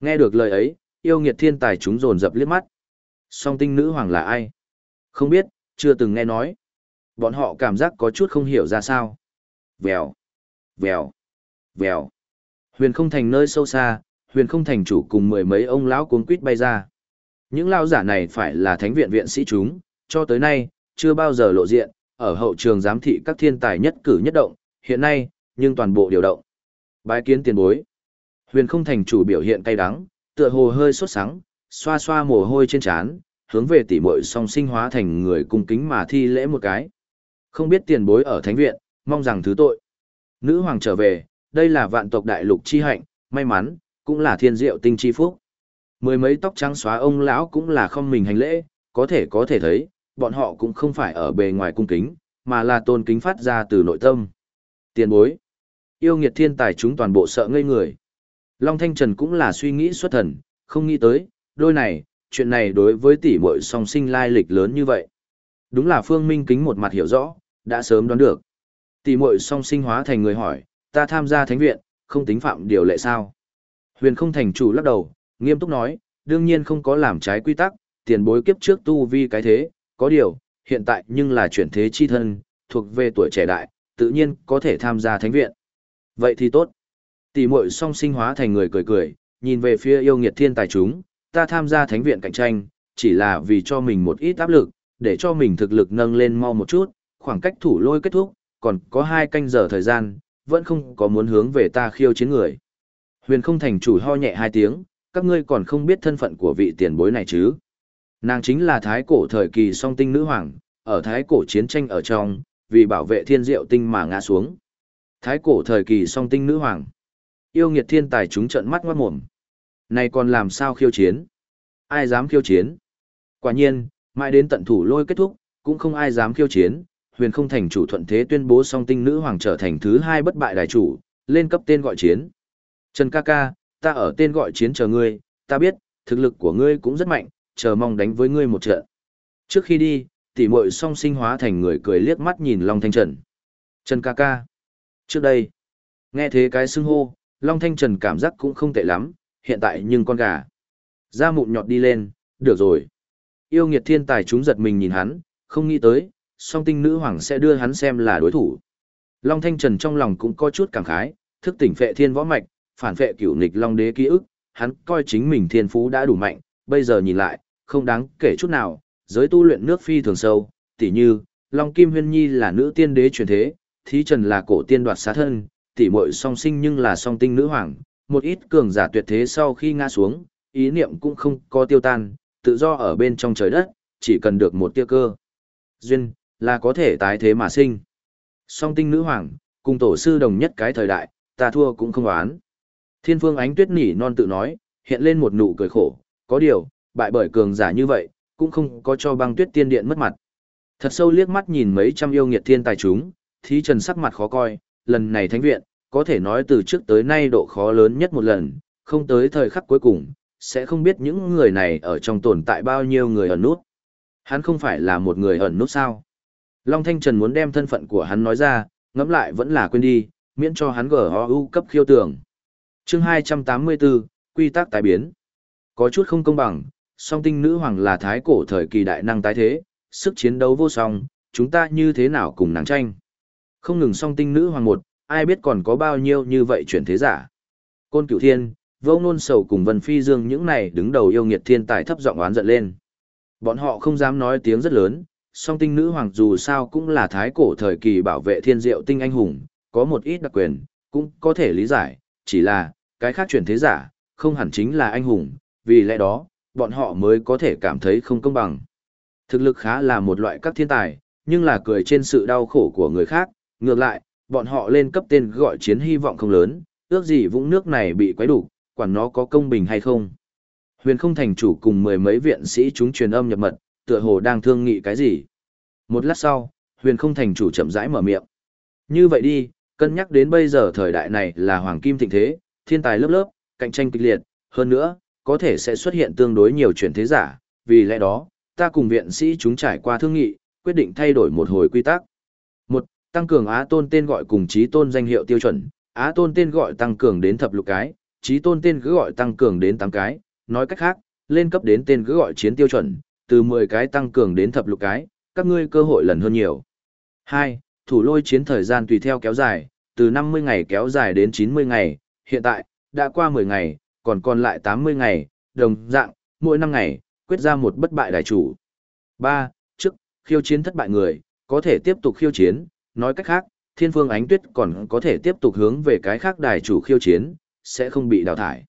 Nghe được lời ấy, yêu nghiệt thiên tài chúng dồn dập liếc mắt. Song tinh nữ hoàng là ai? Không biết, chưa từng nghe nói. Bọn họ cảm giác có chút không hiểu ra sao. Vèo, vèo, vèo. Huyền không thành nơi sâu xa, huyền không thành chủ cùng mười mấy ông lão cuốn quýt bay ra. Những lão giả này phải là thánh viện viện sĩ chúng, cho tới nay, chưa bao giờ lộ diện, ở hậu trường giám thị các thiên tài nhất cử nhất động, hiện nay, nhưng toàn bộ điều động. Bái kiến tiền bối. Huyền không thành chủ biểu hiện cay đắng, tựa hồ hơi sốt sắng, xoa xoa mồ hôi trên trán, hướng về tỷ muội song sinh hóa thành người cung kính mà thi lễ một cái. Không biết tiền bối ở thánh viện, mong rằng thứ tội. Nữ hoàng trở về, đây là vạn tộc đại lục chi hạnh, may mắn, cũng là thiên diệu tinh chi phúc. Mười mấy tóc trắng xóa ông lão cũng là không mình hành lễ, có thể có thể thấy, bọn họ cũng không phải ở bề ngoài cung kính, mà là tôn kính phát ra từ nội tâm. Tiền bối. Yêu nghiệt thiên tài chúng toàn bộ sợ ngây người. Long Thanh Trần cũng là suy nghĩ xuất thần, không nghĩ tới, đôi này, chuyện này đối với tỷ muội song sinh lai lịch lớn như vậy. Đúng là Phương Minh kính một mặt hiểu rõ, đã sớm đoán được. Tỷ muội song sinh hóa thành người hỏi, ta tham gia thánh viện, không tính phạm điều lệ sao? Huyền không thành chủ lắc đầu, nghiêm túc nói, đương nhiên không có làm trái quy tắc, tiền bối kiếp trước tu vi cái thế, có điều, hiện tại nhưng là chuyển thế chi thân, thuộc về tuổi trẻ đại, tự nhiên có thể tham gia thánh viện. Vậy thì tốt. Tỷ muội song sinh hóa thành người cười cười, nhìn về phía yêu nghiệt thiên tài chúng, ta tham gia thánh viện cạnh tranh, chỉ là vì cho mình một ít áp lực, để cho mình thực lực nâng lên mau một chút, khoảng cách thủ lôi kết thúc, còn có hai canh giờ thời gian, vẫn không có muốn hướng về ta khiêu chiến người. Huyền không thành chủ ho nhẹ hai tiếng, các ngươi còn không biết thân phận của vị tiền bối này chứ. Nàng chính là thái cổ thời kỳ song tinh nữ hoàng, ở thái cổ chiến tranh ở trong, vì bảo vệ thiên diệu tinh mà ngã xuống. Thái cổ thời kỳ song tinh nữ hoàng. Yêu nghiệt thiên tài chúng trận mắt ngoát mồm. Này còn làm sao khiêu chiến? Ai dám khiêu chiến? Quả nhiên, mãi đến tận thủ lôi kết thúc, cũng không ai dám khiêu chiến. Huyền không thành chủ thuận thế tuyên bố song tinh nữ hoàng trở thành thứ hai bất bại đại chủ, lên cấp tên gọi chiến. Trần ca ca, ta ở tên gọi chiến chờ ngươi, ta biết, thực lực của ngươi cũng rất mạnh, chờ mong đánh với ngươi một trận. Trước khi đi, tỷ muội song sinh hóa thành người cười liếc mắt nhìn Long Thanh Trần. Trần ca ca. Trước đây, nghe thế cái xưng hô, Long Thanh Trần cảm giác cũng không tệ lắm, hiện tại nhưng con gà. Da mụn nhọt đi lên, được rồi. Yêu nghiệt thiên tài chúng giật mình nhìn hắn, không nghĩ tới, song tinh nữ hoàng sẽ đưa hắn xem là đối thủ. Long Thanh Trần trong lòng cũng có chút cảm khái, thức tỉnh phệ thiên võ mạch, phản phệ cửu nghịch long đế ký ức, hắn coi chính mình thiên phú đã đủ mạnh, bây giờ nhìn lại, không đáng kể chút nào, giới tu luyện nước phi thường sâu, tỉ như, Long Kim Huyên Nhi là nữ tiên đế truyền thế, thí trần là cổ tiên đoạt xá thân, tỷ muội song sinh nhưng là song tinh nữ hoàng, một ít cường giả tuyệt thế sau khi ngã xuống, ý niệm cũng không có tiêu tan, tự do ở bên trong trời đất, chỉ cần được một tia cơ. Duyên, là có thể tái thế mà sinh. Song tinh nữ hoàng, cùng tổ sư đồng nhất cái thời đại, ta thua cũng không oán. Thiên phương ánh tuyết nỉ non tự nói, hiện lên một nụ cười khổ, có điều, bại bởi cường giả như vậy, cũng không có cho băng tuyết tiên điện mất mặt. Thật sâu liếc mắt nhìn mấy trăm yêu nghiệt thiên tài chúng, thí trần sắc mặt khó coi, lần này thánh viện, có thể nói từ trước tới nay độ khó lớn nhất một lần, không tới thời khắc cuối cùng, sẽ không biết những người này ở trong tồn tại bao nhiêu người ẩn nút. Hắn không phải là một người ẩn nút sao. Long Thanh Trần muốn đem thân phận của hắn nói ra, ngẫm lại vẫn là quên đi, miễn cho hắn GOU cấp khiêu tưởng. chương 284, Quy tắc tái biến. Có chút không công bằng, song tinh nữ hoàng là thái cổ thời kỳ đại năng tái thế, sức chiến đấu vô song, chúng ta như thế nào cùng nàng tranh. Không ngừng song tinh nữ hoàng một, ai biết còn có bao nhiêu như vậy chuyển thế giả. Côn cửu thiên, vô nôn sầu cùng vân phi dương những này đứng đầu yêu nghiệt thiên tài thấp giọng oán giận lên. Bọn họ không dám nói tiếng rất lớn, song tinh nữ hoàng dù sao cũng là thái cổ thời kỳ bảo vệ thiên diệu tinh anh hùng, có một ít đặc quyền, cũng có thể lý giải, chỉ là, cái khác chuyển thế giả, không hẳn chính là anh hùng, vì lẽ đó, bọn họ mới có thể cảm thấy không công bằng. Thực lực khá là một loại các thiên tài, nhưng là cười trên sự đau khổ của người khác, ngược lại, bọn họ lên cấp tên gọi chiến hy vọng không lớn, ước gì vũng nước này bị quấy đủ, quản nó có công bình hay không. Huyền không thành chủ cùng mười mấy viện sĩ chúng truyền âm nhập mật, tựa hồ đang thương nghị cái gì. Một lát sau, huyền không thành chủ chậm rãi mở miệng. Như vậy đi, cân nhắc đến bây giờ thời đại này là hoàng kim thịnh thế, thiên tài lớp lớp, cạnh tranh kịch liệt, hơn nữa, có thể sẽ xuất hiện tương đối nhiều chuyển thế giả, vì lẽ đó, ta cùng viện sĩ chúng trải qua thương nghị, quyết định thay đổi một hồi quy tắc. Tăng cường Á Tôn tên gọi cùng trí tôn danh hiệu tiêu chuẩn, Á Tôn tên gọi tăng cường đến thập lục cái, trí tôn tên cứ gọi tăng cường đến tám cái, nói cách khác, lên cấp đến tên cứ gọi chiến tiêu chuẩn, từ 10 cái tăng cường đến thập lục cái, các ngươi cơ hội lần hơn nhiều. 2. Thủ lôi chiến thời gian tùy theo kéo dài, từ 50 ngày kéo dài đến 90 ngày, hiện tại, đã qua 10 ngày, còn còn lại 80 ngày, đồng dạng, mỗi năm ngày, quyết ra một bất bại đại chủ. 3. Trước, khiêu chiến thất bại người, có thể tiếp tục khiêu chiến, nói cách khác, thiên phương ánh tuyết còn có thể tiếp tục hướng về cái khác đài chủ khiêu chiến, sẽ không bị đào thải.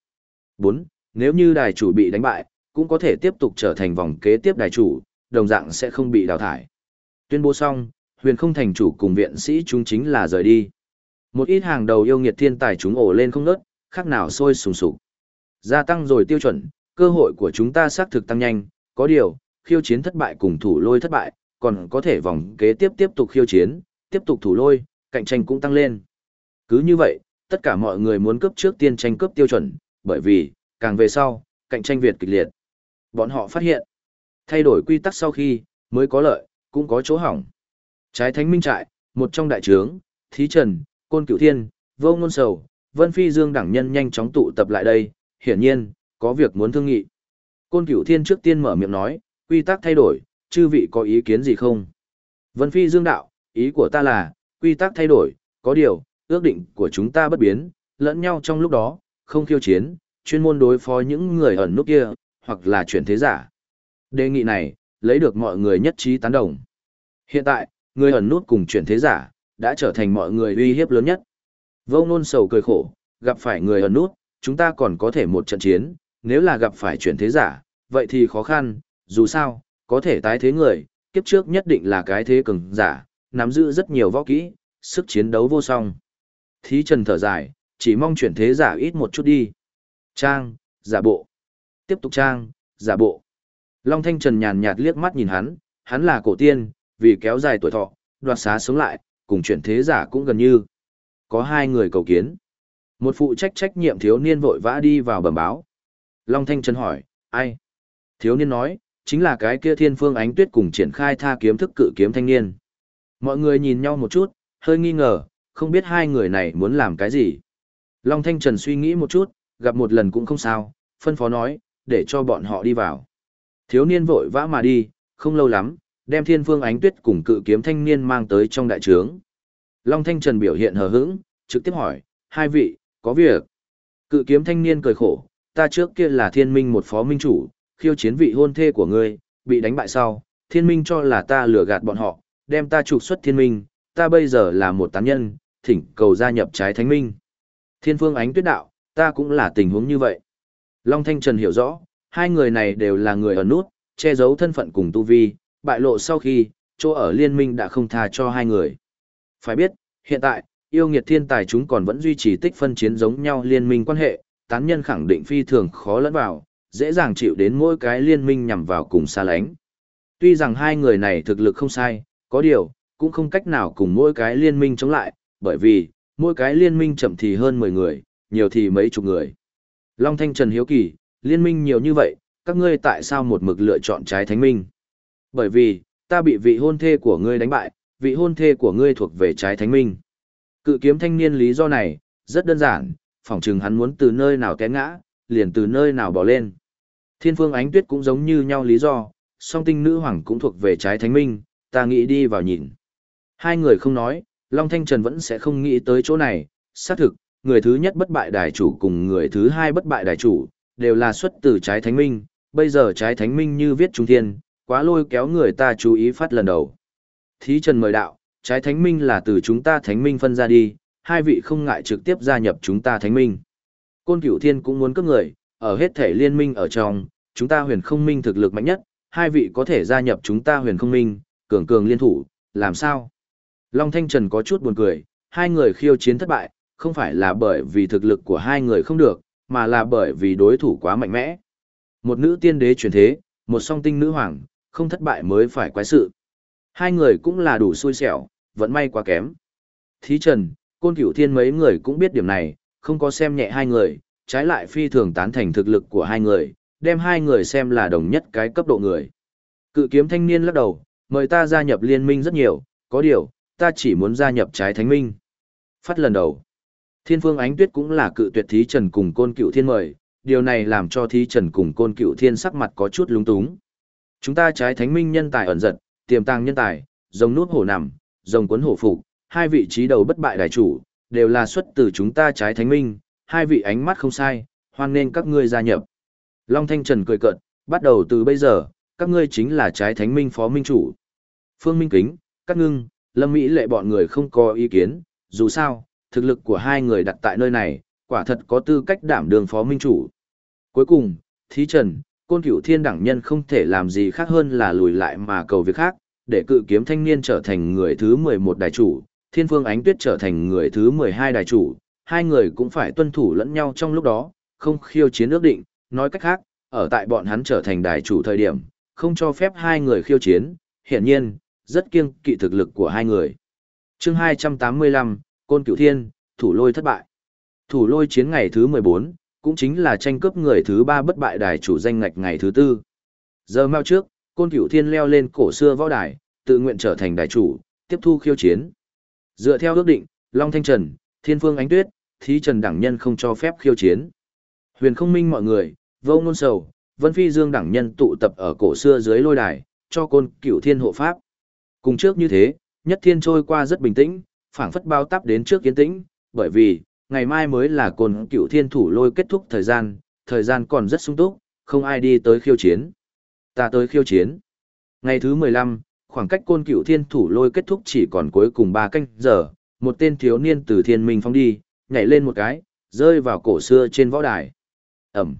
4. Nếu như đài chủ bị đánh bại, cũng có thể tiếp tục trở thành vòng kế tiếp đài chủ, đồng dạng sẽ không bị đào thải. Tuyên bố xong, huyền không thành chủ cùng viện sĩ chúng chính là rời đi. Một ít hàng đầu yêu nghiệt thiên tài chúng ổ lên không nớt, khác nào sôi sùng sục. Gia tăng rồi tiêu chuẩn, cơ hội của chúng ta xác thực tăng nhanh, có điều, khiêu chiến thất bại cùng thủ lôi thất bại, còn có thể vòng kế tiếp tiếp tục khiêu chiến, tiếp tục thủ lôi, cạnh tranh cũng tăng lên. Cứ như vậy, tất cả mọi người muốn cướp trước tiên tranh cướp tiêu chuẩn, bởi vì, càng về sau, cạnh tranh Việt kịch liệt. Bọn họ phát hiện, thay đổi quy tắc sau khi, mới có lợi, cũng có chỗ hỏng. Trái thánh minh trại, một trong đại trướng, thí trần, côn cửu thiên, vô ngôn sầu, vân phi dương đẳng nhân nhanh chóng tụ tập lại đây, hiển nhiên, có việc muốn thương nghị. Côn cửu thiên trước tiên mở miệng nói, quy tắc thay đổi, chư vị có ý kiến gì không? Vân phi dương đạo, ý của ta là, quy tắc thay đổi, có điều, ước định của chúng ta bất biến, lẫn nhau trong lúc đó, không khiêu chiến, chuyên môn đối phó những người ẩn nút kia, hoặc là chuyển thế giả. Đề nghị này, lấy được mọi người nhất trí tán đồng. Hiện tại, người ẩn nút cùng chuyển thế giả, đã trở thành mọi người uy hiếp lớn nhất. Vô nôn sầu cười khổ, gặp phải người ẩn nút, chúng ta còn có thể một trận chiến, nếu là gặp phải chuyển thế giả, vậy thì khó khăn, dù sao, có thể tái thế người, kiếp trước nhất định là cái thế cường giả, nắm giữ rất nhiều võ kỹ, sức chiến đấu vô song. Thí trần thở dài, chỉ mong chuyển thế giả ít một chút đi. Trang, giả bộ. Tiếp tục trang, giả bộ. Long Thanh Trần nhàn nhạt liếc mắt nhìn hắn, hắn là cổ tiên, vì kéo dài tuổi thọ, đoạt xá sống lại, cùng chuyển thế giả cũng gần như. Có hai người cầu kiến. Một phụ trách trách nhiệm thiếu niên vội vã đi vào bẩm báo. Long Thanh Trần hỏi, ai? Thiếu niên nói, chính là cái kia thiên phương ánh tuyết cùng triển khai tha kiếm thức cự kiếm thanh niên. Mọi người nhìn nhau một chút, hơi nghi ngờ, không biết hai người này muốn làm cái gì. Long Thanh Trần suy nghĩ một chút, gặp một lần cũng không sao, phân phó nói, để cho bọn họ đi vào. Thiếu niên vội vã mà đi, không lâu lắm, đem thiên phương ánh tuyết cùng cự kiếm thanh niên mang tới trong đại trướng. Long Thanh Trần biểu hiện hờ hững, trực tiếp hỏi, hai vị, có việc. Cự kiếm thanh niên cười khổ, ta trước kia là thiên minh một phó minh chủ, khiêu chiến vị hôn thê của ngươi, bị đánh bại sau, thiên minh cho là ta lừa gạt bọn họ, đem ta trục xuất thiên minh, ta bây giờ là một tán nhân, thỉnh cầu gia nhập trái thánh minh. Thiên phương ánh tuyết đạo, ta cũng là tình huống như vậy. Long Thanh Trần hiểu rõ, hai người này đều là người ở nút, che giấu thân phận cùng tu vi, bại lộ sau khi, chỗ ở liên minh đã không tha cho hai người. Phải biết, hiện tại, yêu nghiệt thiên tài chúng còn vẫn duy trì tích phân chiến giống nhau liên minh quan hệ, tán nhân khẳng định phi thường khó lẫn vào, dễ dàng chịu đến mỗi cái liên minh nhằm vào cùng xa lánh. Tuy rằng hai người này thực lực không sai, có điều, cũng không cách nào cùng mỗi cái liên minh chống lại, bởi vì, mỗi cái liên minh chậm thì hơn 10 người, nhiều thì mấy chục người. Long Thanh Trần Hiếu Kỳ, liên minh nhiều như vậy, các ngươi tại sao một mực lựa chọn trái thánh minh? Bởi vì, ta bị vị hôn thê của ngươi đánh bại, vị hôn thê của ngươi thuộc về trái thánh minh. Cự kiếm thanh niên lý do này, rất đơn giản, phỏng chừng hắn muốn từ nơi nào té ngã, liền từ nơi nào bỏ lên. Thiên phương ánh tuyết cũng giống như nhau lý do, song tinh nữ hoàng cũng thuộc về trái thánh minh, ta nghĩ đi vào nhìn. Hai người không nói, Long Thanh Trần vẫn sẽ không nghĩ tới chỗ này, xác thực, người thứ nhất bất bại đài chủ cùng người thứ hai bất bại đài chủ, đều là xuất từ trái thánh minh, bây giờ trái thánh minh như viết trung thiên, quá lôi kéo người ta chú ý phát lần đầu. Thí Trần mời đạo, trái thánh minh là từ chúng ta thánh minh phân ra đi, hai vị không ngại trực tiếp gia nhập chúng ta thánh minh. Côn Cửu Thiên cũng muốn cấp người, ở hết thể liên minh ở trong, chúng ta huyền không minh thực lực mạnh nhất, hai vị có thể gia nhập chúng ta huyền không minh, cường cường liên thủ, làm sao? Long Thanh Trần có chút buồn cười, hai người khiêu chiến thất bại, không phải là bởi vì thực lực của hai người không được, mà là bởi vì đối thủ quá mạnh mẽ. Một nữ tiên đế truyền thế, một song tinh nữ hoàng, không thất bại mới phải quái sự. Hai người cũng là đủ xui xẻo, vẫn may quá kém. Thí Trần, Côn Cửu Thiên mấy người cũng biết điểm này, không có xem nhẹ hai người, trái lại phi thường tán thành thực lực của hai người, đem hai người xem là đồng nhất cái cấp độ người. Cự kiếm thanh niên lắc đầu, mời ta gia nhập liên minh rất nhiều, có điều, ta chỉ muốn gia nhập trái thánh minh. Phát lần đầu, thiên phương ánh tuyết cũng là cự tuyệt thí trần cùng côn cựu thiên mời, điều này làm cho thí trần cùng côn cựu thiên sắc mặt có chút lúng túng. Chúng ta trái thánh minh nhân tài ẩn giật, tiềm tàng nhân tài, rồng nút hổ nằm, rồng quấn hổ phục, hai vị trí đầu bất bại đại chủ, đều là xuất từ chúng ta trái thánh minh, hai vị ánh mắt không sai, hoan nên các ngươi gia nhập. Long Thanh Trần cười cợt, bắt đầu từ bây giờ, các ngươi chính là trái thánh minh phó minh chủ. Phương Minh Kính, Cát ngưng, Lâm Mỹ lệ bọn người không có ý kiến, dù sao, thực lực của hai người đặt tại nơi này, quả thật có tư cách đảm đường phó minh chủ. Cuối cùng, Thí Trần, Côn Cửu Thiên đẳng nhân không thể làm gì khác hơn là lùi lại mà cầu việc khác, để cự kiếm thanh niên trở thành người thứ 11 đại chủ, Thiên Phương Ánh Tuyết trở thành người thứ 12 đại chủ, hai người cũng phải tuân thủ lẫn nhau trong lúc đó, không khiêu chiến ước định, nói cách khác, ở tại bọn hắn trở thành đại chủ thời điểm, không cho phép hai người khiêu chiến, hiển nhiên, rất kiêng kỵ thực lực của hai người. chương 285, Côn Cửu Thiên, Thủ Lôi thất bại. Thủ Lôi chiến ngày thứ 14, cũng chính là tranh cướp người thứ ba bất bại đài chủ danh ngạch ngày thứ tư. Giờ mau trước, Côn Cửu Thiên leo lên cổ xưa võ đài, tự nguyện trở thành đài chủ, tiếp thu khiêu chiến. Dựa theo ước định, Long Thanh Trần, Thiên Phương Ánh Tuyết, Thí Trần đẳng nhân không cho phép khiêu chiến. Huyền không minh mọi người, vô ngôn sầu, Vân Phi Dương đẳng nhân tụ tập ở cổ xưa dưới lôi đài, cho côn cửu thiên hộ pháp. Cùng trước như thế, nhất thiên trôi qua rất bình tĩnh, phảng phất bao tắp đến trước kiến tĩnh, bởi vì, ngày mai mới là côn cựu thiên thủ lôi kết thúc thời gian, thời gian còn rất sung túc, không ai đi tới khiêu chiến. Ta tới khiêu chiến. Ngày thứ 15, khoảng cách côn cựu thiên thủ lôi kết thúc chỉ còn cuối cùng 3 canh giờ, một tên thiếu niên từ thiên minh phong đi, nhảy lên một cái, rơi vào cổ xưa trên võ đài. Ẩm.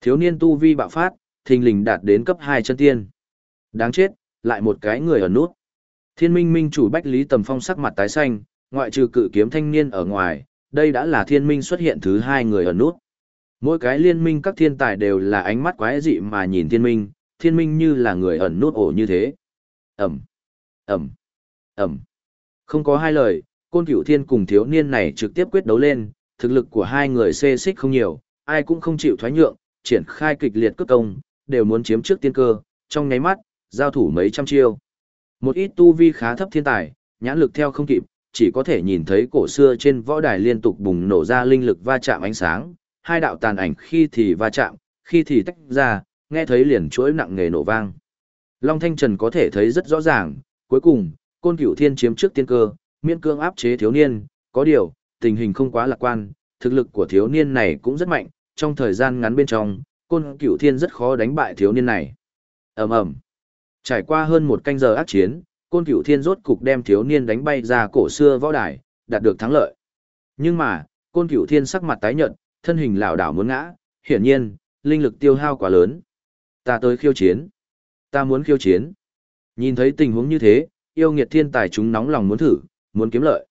Thiếu niên tu vi bạo phát, thình lình đạt đến cấp 2 chân tiên. Đáng chết, lại một cái người ở nút. Thiên minh minh chủ Bách Lý Tầm Phong sắc mặt tái xanh, ngoại trừ cự kiếm thanh niên ở ngoài, đây đã là thiên minh xuất hiện thứ hai người ở nút. Mỗi cái liên minh các thiên tài đều là ánh mắt quái dị mà nhìn thiên minh, thiên minh như là người ẩn nút ổ như thế. Ẩm, Ẩm, Ẩm. Không có hai lời, côn cửu thiên cùng thiếu niên này trực tiếp quyết đấu lên, thực lực của hai người xê xích không nhiều, ai cũng không chịu thoái nhượng, triển khai kịch liệt cước công, đều muốn chiếm trước tiên cơ, trong nháy mắt, giao thủ mấy trăm chiêu. Một ít tu vi khá thấp thiên tài, nhãn lực theo không kịp, chỉ có thể nhìn thấy cổ xưa trên võ đài liên tục bùng nổ ra linh lực va chạm ánh sáng, hai đạo tàn ảnh khi thì va chạm, khi thì tách ra, nghe thấy liền chuỗi nặng nề nổ vang. Long Thanh Trần có thể thấy rất rõ ràng, cuối cùng, côn cửu thiên chiếm trước tiên cơ, miễn cương áp chế thiếu niên, có điều, tình hình không quá lạc quan, thực lực của thiếu niên này cũng rất mạnh, trong thời gian ngắn bên trong, côn cửu thiên rất khó đánh bại thiếu niên này. ầm ầm Trải qua hơn một canh giờ ác chiến, Côn Cửu Thiên rốt cục đem thiếu niên đánh bay ra cổ xưa võ đài, đạt được thắng lợi. Nhưng mà, Côn Cửu Thiên sắc mặt tái nhợt, thân hình lảo đảo muốn ngã, hiển nhiên, linh lực tiêu hao quá lớn. Ta tới khiêu chiến. Ta muốn khiêu chiến. Nhìn thấy tình huống như thế, yêu nghiệt thiên tài chúng nóng lòng muốn thử, muốn kiếm lợi.